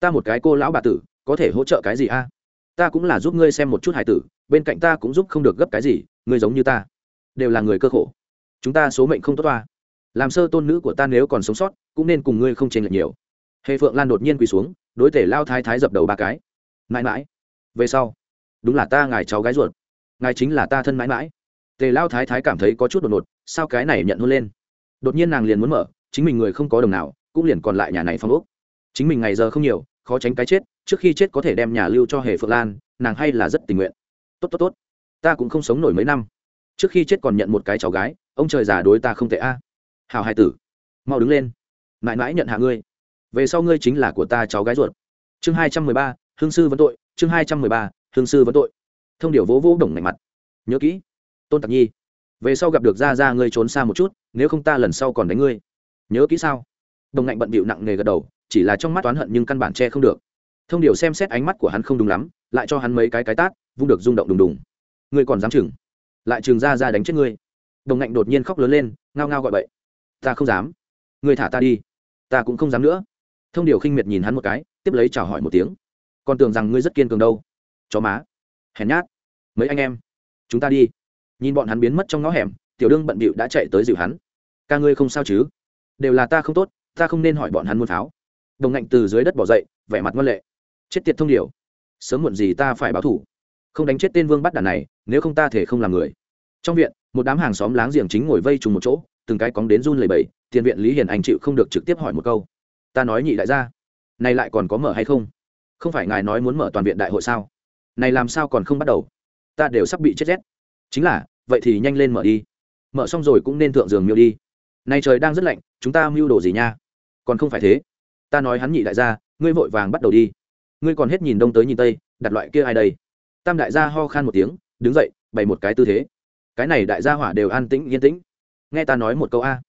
Ta một cái cô lão bà tử, có thể hỗ trợ cái gì a? Ta cũng là giúp ngươi xem một chút hải tử, bên cạnh ta cũng giúp không được gấp cái gì, ngươi giống như ta, đều là người cơ khổ. Chúng ta số mệnh không tốt toa. Làm sơ tôn nữ của ta nếu còn sống sót, cũng nên cùng ngươi không chênh lệch nhiều. Hệ phượng lan đột nhiên quỳ xuống, đối tể lao thái thái dập đầu ba cái. Mãi mãi. Về sau. Đúng là ta ngài cháu gái ruột. Ngài chính là ta thân mãi mãi. Tề lao thái thái cảm thấy có chút đột ngột, sao cái này nhận hôn lên? Đột nhiên nàng liền muốn mở, chính mình người không có đồng nào, cũng liền còn lại nhà này phong ốc. Chính mình ngày giờ không nhiều, khó tránh cái chết trước khi chết có thể đem nhà lưu cho hề phượng lan, nàng hay là rất tình nguyện. Tốt tốt tốt. Ta cũng không sống nổi mấy năm. Trước khi chết còn nhận một cái cháu gái, ông trời già đối ta không tệ a. À. hào hai tử, mau đứng lên. Mãi mãi nhận hạ ngươi. Về sau ngươi chính là của ta cháu gái ruột. Chương hai trăm mười ba, hương sư vấn tội, chương hai trăm mười ba, hương sư vấn tội. Thông điệu vỗ vỗ đồng nảy mặt. Nhớ kỹ, tôn tạc nhi, về sau gặp được ra ra ngươi trốn xa một chút, nếu không ta lần sau còn đánh ngươi. Nhớ kỹ sao? Đồng ngạnh bận bịu nặng nề gật đầu, chỉ là trong mắt toán hận nhưng căn bản che không được thông điều xem xét ánh mắt của hắn không đúng lắm, lại cho hắn mấy cái cái tát, vung được rung động đùng đùng. Ngươi còn dám chừng? Lại chừng ra ra đánh chết ngươi. Đồng ngạnh đột nhiên khóc lớn lên, ngao ngao gọi bậy. Ta không dám. Ngươi thả ta đi. Ta cũng không dám nữa. Thông điều khinh miệt nhìn hắn một cái, tiếp lấy chào hỏi một tiếng. Còn tưởng rằng ngươi rất kiên cường đâu. Chó má. Hèn nhát. Mấy anh em, chúng ta đi. Nhìn bọn hắn biến mất trong ngõ hẻm, tiểu đương bận bịu đã chạy tới dịu hắn. Ca ngươi không sao chứ? Đều là ta không tốt, ta không nên hỏi bọn hắn muôn pháo. Đồng ngạnh từ dưới đất bỏ dậy, vẻ mặt ngoan lệ chết tiệt thông điệu sớm muộn gì ta phải báo thủ. Không đánh chết tên vương bắt đàn này, nếu không ta thể không làm người. Trong viện, một đám hàng xóm láng giềng chính ngồi vây trùng một chỗ, từng cái cóng đến run lầy bầy tiền viện lý hiền anh chịu không được trực tiếp hỏi một câu. Ta nói nhị đại gia, này lại còn có mở hay không? Không phải ngài nói muốn mở toàn viện đại hội sao? Này làm sao còn không bắt đầu? Ta đều sắp bị chết rét. Chính là, vậy thì nhanh lên mở đi. Mở xong rồi cũng nên thượng giường miêu đi. Nay trời đang rất lạnh, chúng ta mưu đồ gì nha? Còn không phải thế. Ta nói hắn nhị đại gia, ngươi vội vàng bắt đầu đi ngươi còn hết nhìn đông tới nhìn tây, đặt loại kia ai đây? Tam đại gia ho khan một tiếng, đứng dậy, bày một cái tư thế. Cái này đại gia hỏa đều an tĩnh, yên tĩnh. Nghe ta nói một câu a.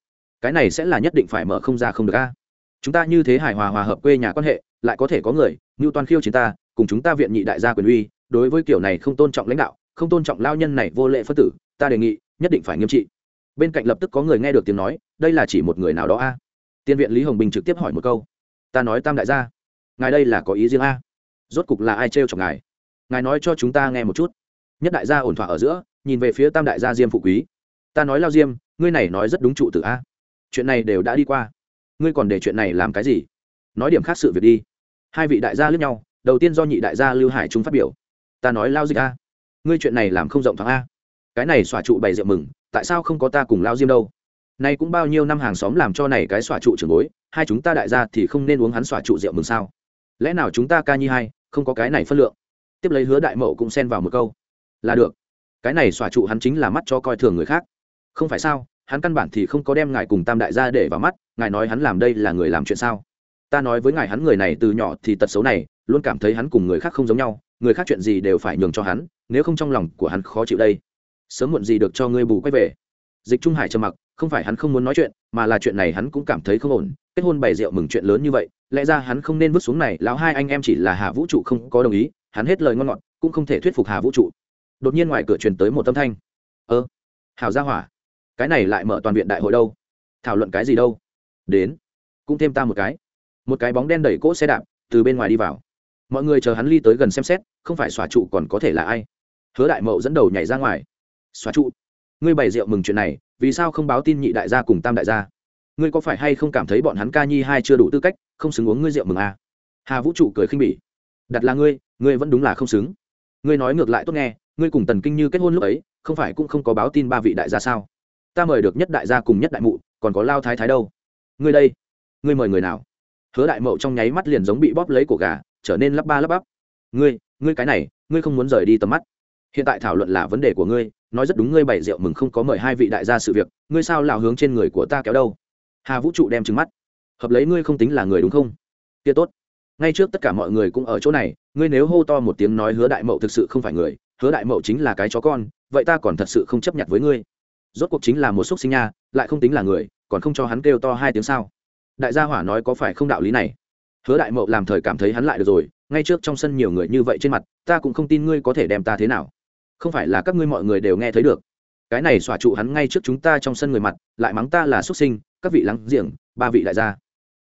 Cái này sẽ là nhất định phải mở không ra không được a. Chúng ta như thế hài hòa hòa hợp quê nhà quan hệ, lại có thể có người như toàn khiêu chiến ta, cùng chúng ta viện nhị đại gia quyền uy, đối với kiểu này không tôn trọng lãnh đạo, không tôn trọng lao nhân này vô lệ phất tử, ta đề nghị, nhất định phải nghiêm trị. Bên cạnh lập tức có người nghe được tiếng nói, đây là chỉ một người nào đó a. Tiên viện lý hồng bình trực tiếp hỏi một câu. Ta nói tam đại gia ngài đây là có ý riêng a? Rốt cục là ai trêu chọc ngài? Ngài nói cho chúng ta nghe một chút. Nhất đại gia ổn thỏa ở giữa, nhìn về phía tam đại gia diêm phụ quý. Ta nói lao diêm, ngươi này nói rất đúng trụ tử a. Chuyện này đều đã đi qua. Ngươi còn để chuyện này làm cái gì? Nói điểm khác sự việc đi. Hai vị đại gia lướt nhau, đầu tiên do nhị đại gia lưu hải trung phát biểu. Ta nói lao dịch a. Ngươi chuyện này làm không rộng thoáng a. Cái này xòa trụ bày rượu mừng, tại sao không có ta cùng lao diêm đâu? Nay cũng bao nhiêu năm hàng xóm làm cho này cái xòa trụ trường bối, hai chúng ta đại gia thì không nên uống hắn xòa trụ rượu mừng sao? Lẽ nào chúng ta ca nhi hai không có cái này phân lượng? Tiếp lấy hứa đại mậu cũng xen vào một câu. Là được. Cái này xòa trụ hắn chính là mắt cho coi thường người khác. Không phải sao? Hắn căn bản thì không có đem ngài cùng tam đại gia để vào mắt, ngài nói hắn làm đây là người làm chuyện sao? Ta nói với ngài hắn người này từ nhỏ thì tật xấu này, luôn cảm thấy hắn cùng người khác không giống nhau, người khác chuyện gì đều phải nhường cho hắn, nếu không trong lòng của hắn khó chịu đây. Sớm muộn gì được cho ngươi bù quay về. Dịch trung hải trầm mặc không phải hắn không muốn nói chuyện, mà là chuyện này hắn cũng cảm thấy không ổn. Kết hôn bày rượu mừng chuyện lớn như vậy, lẽ ra hắn không nên vứt xuống này. Lão hai anh em chỉ là hà vũ trụ không có đồng ý, hắn hết lời ngon ngọt, cũng không thể thuyết phục hà vũ trụ. Đột nhiên ngoài cửa truyền tới một tâm thanh. Ơ hào gia hỏa, cái này lại mở toàn viện đại hội đâu? Thảo luận cái gì đâu? Đến, cũng thêm ta một cái. Một cái bóng đen đẩy cỗ xe đạp từ bên ngoài đi vào. Mọi người chờ hắn ly tới gần xem xét, không phải xòa trụ còn có thể là ai. Hứa đại mậu dẫn đầu nhảy ra ngoài. Xóa trụ, ngươi bày rượu mừng chuyện này vì sao không báo tin nhị đại gia cùng tam đại gia? Ngươi có phải hay không cảm thấy bọn hắn ca nhi hai chưa đủ tư cách, không xứng uống ngươi rượu mừng à? hà vũ trụ cười khinh bỉ. Đặt là ngươi ngươi vẫn đúng là không xứng. Ngươi nói ngược lại tốt nghe, ngươi cùng tần kinh như kết hôn lúc ấy, không phải cũng không có báo tin ba vị đại gia sao? Ta mời được nhất đại gia cùng nhất đại mụ, còn có lao thái thái đâu? Ngươi đây, ngươi mời người nào? Hứa đại mậu trong nháy mắt liền giống bị bóp lấy cổ gà, trở nên lắp ba lắp bắp. Ngươi ngươi cái này, ngươi không muốn rời đi tầm mắt hiện tại thảo luận là vấn đề của ngươi, nói rất đúng ngươi bày rượu mừng không có mời hai vị đại gia sự việc, ngươi sao lào hướng trên người của ta kéo đâu? Hà vũ trụ đem trừng mắt. Hợp lấy ngươi không tính là người đúng không? Kia tốt. Ngay trước tất cả mọi người cũng ở chỗ này, ngươi nếu hô to một tiếng nói hứa đại mậu thực sự không phải người, hứa đại mậu chính là cái chó con, vậy ta còn thật sự không chấp nhận với ngươi. Rốt cuộc chính là một xúc sinh nha, lại không tính là người, còn không cho hắn kêu to hai tiếng sao? Đại gia hỏa nói có phải không đạo lý này? Hứa đại mậu làm thời cảm thấy hắn lại được rồi, ngay trước trong sân nhiều người như vậy trên mặt, ta cũng không tin ngươi có thể đem ta thế nào không phải là các ngươi mọi người đều nghe thấy được. Cái này xòa trụ hắn ngay trước chúng ta trong sân người mặt, lại mắng ta là xuất sinh, các vị lắng giềng, ba vị đại gia.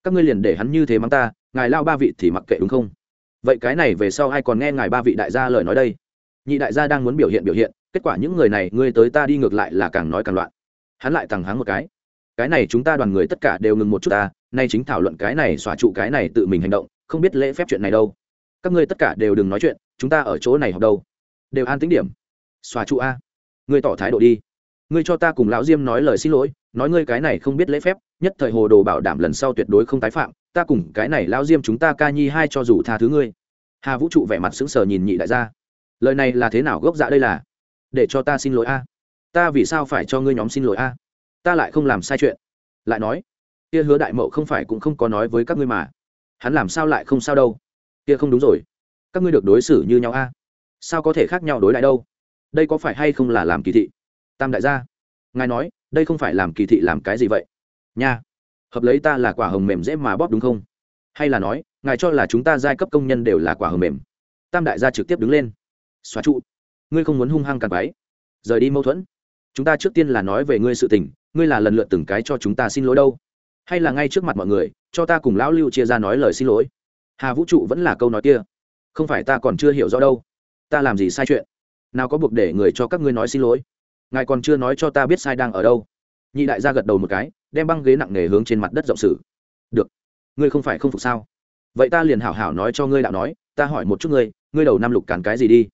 Các ngươi liền để hắn như thế mắng ta, ngài lao ba vị thì mặc kệ đúng không? Vậy cái này về sau ai còn nghe ngài ba vị đại gia lời nói đây? Nhị đại gia đang muốn biểu hiện biểu hiện, kết quả những người này, ngươi tới ta đi ngược lại là càng nói càng loạn. Hắn lại thẳng háng một cái. Cái này chúng ta đoàn người tất cả đều ngừng một chút ta, nay chính thảo luận cái này, xòa trụ cái này tự mình hành động, không biết lễ phép chuyện này đâu. Các ngươi tất cả đều đừng nói chuyện, chúng ta ở chỗ này học đâu? Đều an tính điểm xòa trụ a. Ngươi tỏ thái độ đi. Ngươi cho ta cùng lão diêm nói lời xin lỗi, nói ngươi cái này không biết lễ phép, nhất thời hồ đồ bảo đảm lần sau tuyệt đối không tái phạm, ta cùng cái này lão diêm chúng ta ca nhi hai cho dù tha thứ ngươi. Hà vũ trụ vẻ mặt sững sờ nhìn nhị đại gia. Lời này là thế nào gốc dạ đây là? Để cho ta xin lỗi a. Ta vì sao phải cho ngươi nhóm xin lỗi a? Ta lại không làm sai chuyện. Lại nói, kia hứa đại mậu không phải cũng không có nói với các ngươi mà. Hắn làm sao lại không sao đâu? Kia không đúng rồi. Các ngươi được đối xử như nhau a. Sao có thể khác nhau đối lại đâu? Đây có phải hay không là làm kỳ thị? Tam đại gia, ngài nói, đây không phải làm kỳ thị làm cái gì vậy? Nha, hợp lấy ta là quả hồng mềm dễ mà bóp đúng không? Hay là nói, ngài cho là chúng ta giai cấp công nhân đều là quả hồng mềm? Tam đại gia trực tiếp đứng lên. Xóa trụ. Ngươi không muốn hung hăng càng bấy rời đi mâu thuẫn. Chúng ta trước tiên là nói về ngươi sự tình, ngươi là lần lượt từng cái cho chúng ta xin lỗi đâu. Hay là ngay trước mặt mọi người, cho ta cùng lão lưu chia ra nói lời xin lỗi? Hà vũ trụ vẫn là câu nói kia. Không phải ta còn chưa hiểu rõ đâu. Ta làm gì sai chuyện? Nào có buộc để người cho các ngươi nói xin lỗi. Ngài còn chưa nói cho ta biết sai đang ở đâu. Nhị đại gia gật đầu một cái, đem băng ghế nặng nề hướng trên mặt đất rộng sử được. Ngươi không phải không phục sao? Vậy ta liền hảo hảo nói cho ngươi đạo nói, ta hỏi một chút ngươi ngươi đầu năm lục cản cái gì đi?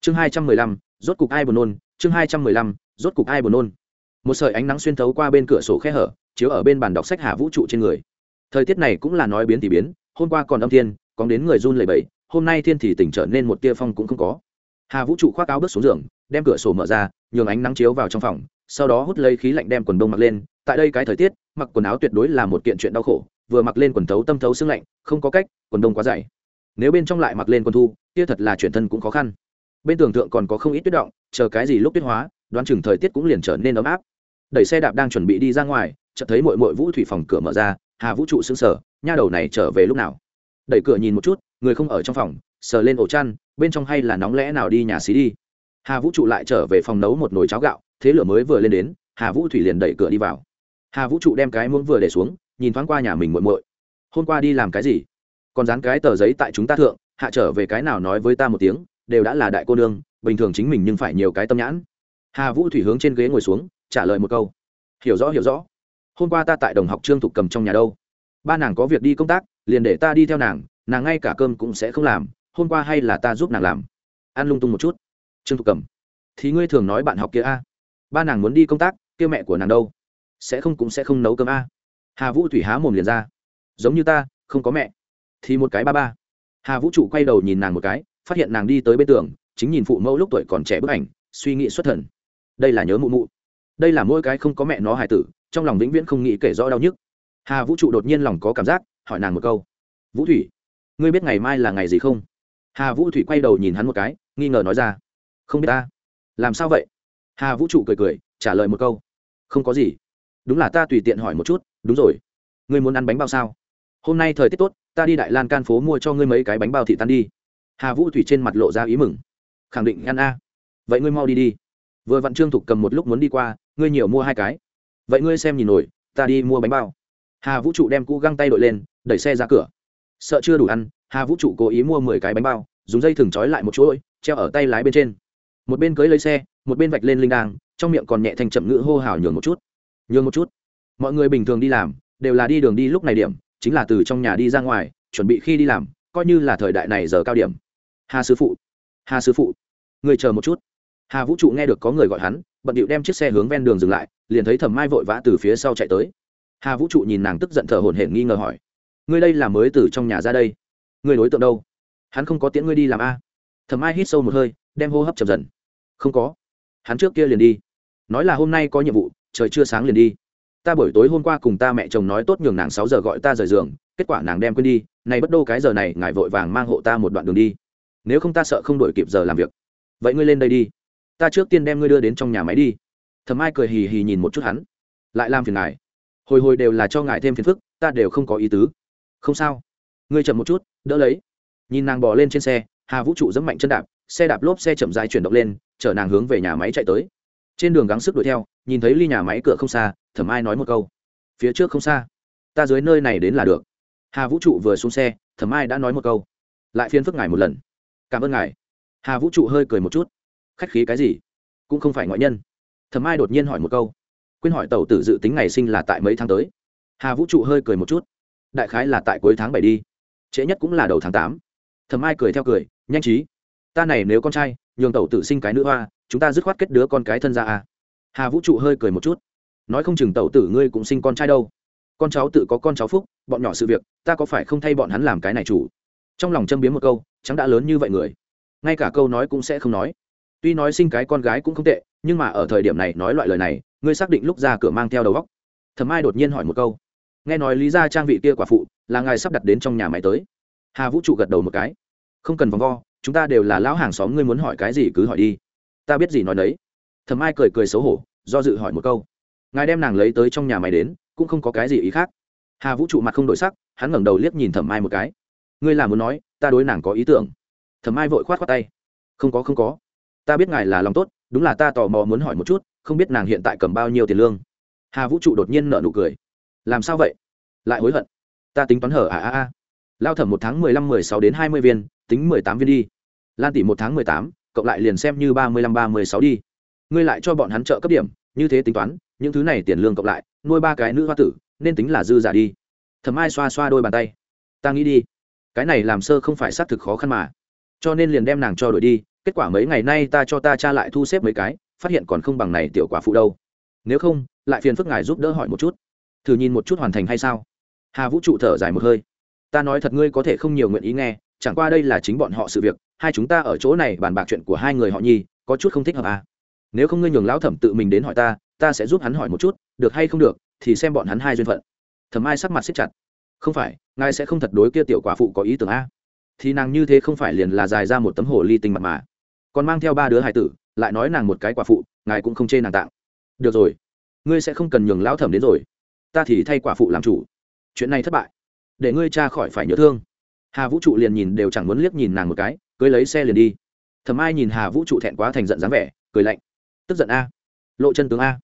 Chương hai trăm mười lăm, rốt cục ai buồn nôn? Chương hai trăm mười lăm, rốt cục ai buồn nôn? Một sợi ánh nắng xuyên thấu qua bên cửa sổ khe hở, chiếu ở bên bàn đọc sách hà vũ trụ trên người. Thời tiết này cũng là nói biến thì biến, hôm qua còn âm thiên còn đến người run lầy bẫy hôm nay thiên thì tỉnh trở nên một tia phong cũng không có hà vũ trụ khoác áo bước xuống giường, đem cửa sổ mở ra, nhường ánh nắng chiếu vào trong phòng, sau đó hút lấy khí lạnh đem quần đông mặc lên. Tại đây cái thời tiết, mặc quần áo tuyệt đối là một kiện chuyện đau khổ, vừa mặc lên quần thấu tâm thấu xương lạnh, không có cách, quần đông quá dày. Nếu bên trong lại mặc lên quần thu, kia thật là chuyển thân cũng khó khăn. Bên tường thượng còn có không ít tuyết động, chờ cái gì lúc tuyết hóa, đoán chừng thời tiết cũng liền trở nên ấm áp. Đẩy xe đạp đang chuẩn bị đi ra ngoài, chợt thấy mội mội vũ thủy phòng cửa mở ra. Hà vũ trụ xứng sở nha đầu này trở về lúc nào? Đẩy cửa nhìn một chút, người không ở trong phòng sờ lên ổ chăn, bên trong hay là nóng lẽ nào đi nhà xí đi. Hà vũ trụ lại trở về phòng nấu một nồi cháo gạo, thế lửa mới vừa lên đến, hà vũ thủy liền đẩy cửa đi vào. Hà vũ trụ đem cái muỗng vừa để xuống, nhìn thoáng qua nhà mình muội muội. Hôm qua đi làm cái gì? Còn dán cái tờ giấy tại chúng ta thượng, hạ trở về cái nào nói với ta một tiếng, đều đã là đại cô nương, bình thường chính mình nhưng phải nhiều cái tâm nhãn. Hà vũ thủy hướng trên ghế ngồi xuống, trả lời một câu. Hiểu rõ hiểu rõ. Hôm qua ta tại đồng học trương thục cầm trong nhà đâu. Ba nàng có việc đi công tác, liền để ta đi theo nàng nàng ngay cả cơm cũng sẽ không làm hôm qua hay là ta giúp nàng làm? Ăn lung tung một chút. Trương thục cầm, thì ngươi thường nói bạn học kia a. Ba nàng muốn đi công tác, kia mẹ của nàng đâu? Sẽ không cũng sẽ không nấu cơm a. Hà vũ thủy há mồm liền ra. Giống như ta, không có mẹ. Thì một cái ba ba. Hà vũ trụ quay đầu nhìn nàng một cái, phát hiện nàng đi tới bên tường, chính nhìn phụ mẫu lúc tuổi còn trẻ bức ảnh, suy nghĩ xuất thần. Đây là nhớ mụ mụ. Đây là mỗi cái không có mẹ nó hài tử, trong lòng vĩnh viễn không nghĩ kể rõ đau nhức. Hà vũ trụ đột nhiên lòng có cảm giác, hỏi nàng một câu. Vũ thủy, ngươi biết ngày mai là ngày gì không? Hà vũ thủy quay đầu nhìn hắn một cái, nghi ngờ nói ra, không biết ta. Làm sao vậy? Hà vũ trụ cười cười, trả lời một câu, không có gì. Đúng là ta tùy tiện hỏi một chút, đúng rồi. Ngươi muốn ăn bánh bao sao? Hôm nay thời tiết tốt, ta đi đại lan can phố mua cho ngươi mấy cái bánh bao thị tan đi. Hà vũ thủy trên mặt lộ ra ý mừng, khẳng định ăn a. Vậy ngươi mau đi đi. Vừa vặn trương thục cầm một lúc muốn đi qua, ngươi nhiều mua hai cái. Vậy ngươi xem nhìn nổi, ta đi mua bánh bao. Hà vũ trụ đem cũ găng tay đội lên, đẩy xe ra cửa. Sợ chưa đủ ăn hà vũ trụ cố ý mua mười cái bánh bao, dùng dây thừng trói lại một chuỗi, treo ở tay lái bên trên. Một bên cưới lấy xe, một bên vạch lên linh đang trong miệng còn nhẹ thành chậm ngữ hô hào nhường một chút. Nhường một chút. Mọi người bình thường đi làm, đều là đi đường đi lúc này điểm, chính là từ trong nhà đi ra ngoài, chuẩn bị khi đi làm, coi như là thời đại này giờ cao điểm. Hà sư phụ. Hà sư phụ. Người chờ một chút. Hà vũ trụ nghe được có người gọi hắn, bận điệu đem chiếc xe hướng ven đường dừng lại, liền thấy thẩm mai vội vã từ phía sau chạy tới. Hà vũ trụ nhìn nàng tức giận thở hổn hển nghi ngờ hỏi. Ngươi đây là mới từ trong nhà ra đây? Ngươi đối tượng đâu? Hắn không có tiễn ngươi đi làm a. Thẩm Ai hít sâu một hơi, đem hô hấp chậm dần. Không có. Hắn trước kia liền đi. Nói là hôm nay có nhiệm vụ, trời chưa sáng liền đi. Ta buổi tối hôm qua cùng ta mẹ chồng nói tốt nhường nàng sáu giờ gọi ta rời giường, kết quả nàng đem quên đi này bất đô cái giờ này, ngài vội vàng mang hộ ta một đoạn đường đi. Nếu không ta sợ không đổi kịp giờ làm việc. Vậy ngươi lên đây đi. Ta trước tiên đem ngươi đưa đến trong nhà máy đi. Thầm ai cười hì hì nhìn một chút hắn. Lại làm phiền ngài. Hồi hồi đều là cho ngài thêm phiền phức, ta đều không có ý tứ. Không sao. Ngươi chậm một chút đỡ lấy. Nhìn nàng bò lên trên xe, hà vũ trụ dẫm mạnh chân đạp, xe đạp lốp xe chậm dài chuyển động lên, chở nàng hướng về nhà máy chạy tới. Trên đường gắng sức đuổi theo, nhìn thấy ly nhà máy cửa không xa, thẩm ai nói một câu. Phía trước không xa. Ta dưới nơi này đến là được. Hà vũ trụ vừa xuống xe, thẩm ai đã nói một câu. Lại phiên phức ngài một lần. Cảm ơn ngài. Hà vũ trụ hơi cười một chút. Khách khí cái gì? Cũng không phải ngoại nhân. Thẩm ai đột nhiên hỏi một câu. Quyên hỏi tàu tử dự tính ngày sinh là tại mấy tháng tới? Hà vũ trụ hơi cười một chút. Đại khái là tại cuối tháng bảy đi trễ nhất cũng là đầu tháng tám. Thẩm ai cười theo cười, nhanh trí ta này nếu con trai, nhường tẩu tử sinh cái nữ hoa, chúng ta dứt khoát kết đứa con cái thân ra à. Hà vũ trụ hơi cười một chút. Nói không chừng tẩu tử ngươi cũng sinh con trai đâu. Con cháu tự có con cháu phúc, bọn nhỏ sự việc, ta có phải không thay bọn hắn làm cái này chủ? Trong lòng châm biếm một câu chẳng đã lớn như vậy người. Ngay cả câu nói cũng sẽ không nói. Tuy nói sinh cái con gái cũng không tệ, nhưng mà ở thời điểm này nói loại lời này, ngươi xác định lúc ra cửa mang theo đầu góc thầm ai đột nhiên hỏi một câu nghe nói lý ra trang vị kia quả phụ là ngài sắp đặt đến trong nhà máy tới. Hà vũ trụ gật đầu một cái. Không cần vòng vo, chúng ta đều là lão hàng xóm, ngươi muốn hỏi cái gì cứ hỏi đi. Ta biết gì nói đấy thầm ai cười cười xấu hổ, do dự hỏi một câu. Ngài đem nàng lấy tới trong nhà máy đến, cũng không có cái gì ý khác. Hà vũ trụ mặt không đổi sắc, hắn ngẩng đầu liếc nhìn thẩm ai một cái. Ngươi là muốn nói, ta đối nàng có ý tưởng. Thẩm ai vội khoát khoát tay. Không có không có. Ta biết ngài là lòng tốt, đúng là ta tò mò muốn hỏi một chút, không biết nàng hiện tại cầm bao nhiêu tiền lương. Hà vũ trụ đột nhiên nở nụ cười làm sao vậy? Lại hối hận. Ta tính toán hở à à à. Lao thẩm một tháng mười lăm, mười sáu đến hai mươi viên, tính mười tám viên đi. Lan tỷ một tháng mười tám, cộng lại liền xem như ba mươi lăm, ba mươi sáu đi. Ngươi lại cho bọn hắn trợ cấp điểm, như thế tính toán, những thứ này tiền lương cộng lại, nuôi ba cái nữ hoa tử, nên tính là dư giả đi. Thầm ai xoa xoa đôi bàn tay. Ta nghĩ đi. Cái này làm sơ không phải xác thực khó khăn mà. Cho nên liền đem nàng cho đổi đi, kết quả mấy ngày nay ta cho ta cha lại thu xếp mấy cái, phát hiện còn không bằng này tiểu quả phụ đâu. Nếu không, lại phiền phức ngài giúp đỡ hỏi một chút thử nhìn một chút hoàn thành hay sao? Hà vũ trụ thở dài một hơi. Ta nói thật ngươi có thể không nhiều nguyện ý nghe, chẳng qua đây là chính bọn họ sự việc, hai chúng ta ở chỗ này bàn bạc chuyện của hai người họ nhi, có chút không thích hợp à. nếu không ngươi nhường lão thẩm tự mình đến hỏi ta ta sẽ giúp hắn hỏi một chút, được hay không được, thì xem bọn hắn hai duyên phận. Thẩm ai sắc mặt xích chặt. Không phải, ngài sẽ không thật đối kia tiểu quả phụ có ý tưởng a thì nàng như thế không phải liền là dài ra một tấm hồ ly tinh mặt mà. Còn mang theo ba đứa hải tử, lại nói nàng một cái quả phụ, ngài cũng không chê nàng tạng. Được rồi, ngươi sẽ không cần nhường lão thẩm đến rồi ta thì thay quả phụ làm chủ. Chuyện này thất bại. Để ngươi cha khỏi phải nhớ thương. Hà vũ trụ liền nhìn đều chẳng muốn liếc nhìn nàng một cái, cưới lấy xe liền đi. Thầm ai nhìn hà vũ trụ thẹn quá thành giận dáng vẻ, cười lạnh. Tức giận a. Lộ chân tướng a.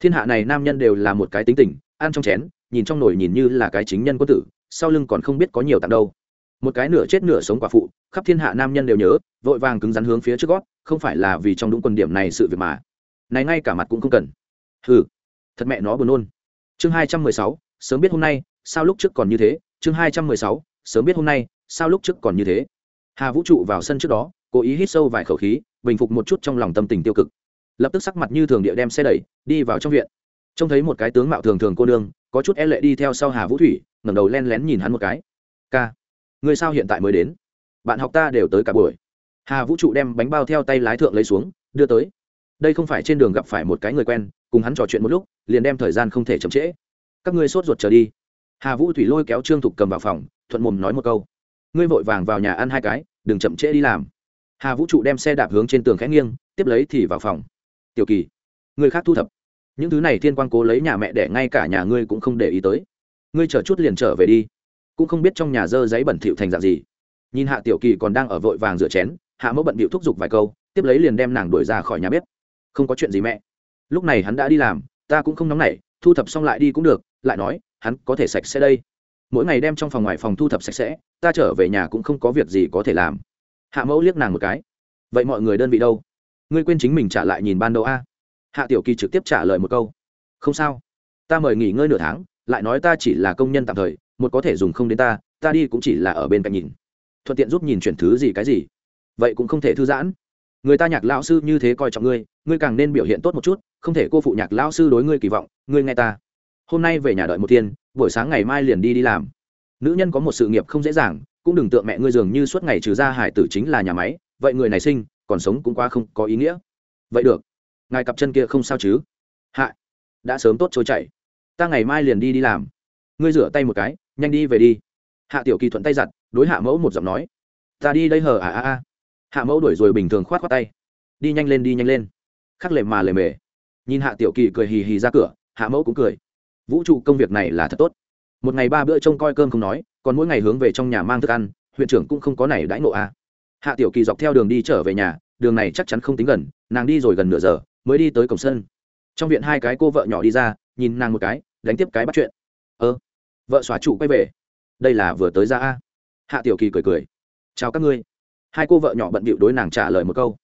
Thiên hạ này nam nhân đều là một cái tính tình, ăn trong chén, nhìn trong nồi nhìn như là cái chính nhân có tử, sau lưng còn không biết có nhiều tặng đâu. Một cái nửa chết nửa sống quả phụ, khắp thiên hạ nam nhân đều nhớ, vội vàng cứng rắn hướng phía trước gót, không phải là vì trong đúng quần điểm này sự việc mà. Này ngay cả mặt cũng không cần. Ừ thật mẹ nó buồn nôn chương hai trăm mười sáu, sớm biết hôm nay, sao lúc trước còn như thế? Chương hai trăm mười sáu, sớm biết hôm nay, sao lúc trước còn như thế? Hà vũ trụ vào sân trước đó, cố ý hít sâu vài khẩu khí, bình phục một chút trong lòng tâm tình tiêu cực. Lập tức sắc mặt như thường địa đem xe đẩy, đi vào trong viện. Trông thấy một cái tướng mạo thường thường cô nương, có chút e lệ đi theo sau hà vũ thủy, ngẩng đầu len lén nhìn hắn một cái. Ca người sao hiện tại mới đến? Bạn học ta đều tới cả buổi. Hà vũ trụ đem bánh bao theo tay lái thượng lấy xuống, đưa tới đây không phải trên đường gặp phải một cái người quen, cùng hắn trò chuyện một lúc, liền đem thời gian không thể chậm trễ. Các ngươi sốt ruột trở đi. Hà vũ thủy lôi kéo trương thục cầm vào phòng, thuận mồm nói một câu. Ngươi vội vàng vào nhà ăn hai cái, đừng chậm trễ đi làm. Hà vũ trụ đem xe đạp hướng trên tường khẽ nghiêng, tiếp lấy thì vào phòng. Tiểu kỳ, người khác thu thập. Những thứ này thiên quan cố lấy nhà mẹ để ngay cả nhà ngươi cũng không để ý tới. Ngươi chờ chút liền trở về đi. Cũng không biết trong nhà dơ giấy bẩn thỉu thành dạng gì. Nhìn hạ tiểu kỳ còn đang ở vội vàng rửa chén, hạ mẫu bận bịu thúc giục vài câu, tiếp lấy liền đem nàng đuổi ra khỏi nhà bếp không có chuyện gì mẹ. Lúc này hắn đã đi làm, ta cũng không nóng nảy, thu thập xong lại đi cũng được, lại nói, hắn có thể sạch sẽ đây. Mỗi ngày đem trong phòng ngoài phòng thu thập sạch sẽ, ta trở về nhà cũng không có việc gì có thể làm. Hạ mẫu liếc nàng một cái. Vậy mọi người đơn vị đâu? Ngươi quên chính mình trả lại nhìn ban đầu a. Hạ tiểu kỳ trực tiếp trả lời một câu. Không sao. Ta mời nghỉ ngơi nửa tháng, lại nói ta chỉ là công nhân tạm thời, một có thể dùng không đến ta ta đi cũng chỉ là ở bên cạnh nhìn. Thuận tiện giúp nhìn chuyển thứ gì cái gì. Vậy cũng không thể thư giãn người ta nhạc lão sư như thế coi trọng ngươi ngươi càng nên biểu hiện tốt một chút, không thể cô phụ nhạc lão sư đối ngươi kỳ vọng, ngươi nghe ta. Hôm nay về nhà đợi một thiên, buổi sáng ngày mai liền đi đi làm. Nữ nhân có một sự nghiệp không dễ dàng, cũng đừng tượng mẹ ngươi dường như suốt ngày trừ ra hải tử chính là nhà máy, vậy người này sinh, còn sống cũng quá không có ý nghĩa. Vậy được. Ngài cặp chân kia không sao chứ? Hạ. Đã sớm tốt trôi chảy. Ta ngày mai liền đi đi làm. Ngươi rửa tay một cái, nhanh đi về đi. Hạ tiểu kỳ thuận tay giặt, đối hạ mẫu một giọng nói. Ta đi đây hờ à à à hạ mẫu đuổi rồi bình thường khoát khoát tay. Đi nhanh lên, đi nhanh lên. Khắc lệ mà lề mề. Nhìn hạ tiểu kỳ cười hì hì ra cửa, hạ mẫu cũng cười. Vũ trụ công việc này là thật tốt. Một ngày ba bữa trông coi cơm không nói, còn mỗi ngày hướng về trong nhà mang thức ăn, huyện trưởng cũng không có này đãi ngộ à. hạ tiểu kỳ dọc theo đường đi trở về nhà, đường này chắc chắn không tính gần, nàng đi rồi gần nửa giờ, mới đi tới cổng sân. Trong viện hai cái cô vợ nhỏ đi ra, nhìn nàng một cái, đánh tiếp cái bắt chuyện. Ơ, vợ xóa chủ quay về. Đây là vừa tới ra a. Hạ tiểu kỳ cười cười. Chào các ngươi hai cô vợ nhỏ bận bịu đối nàng trả lời một câu.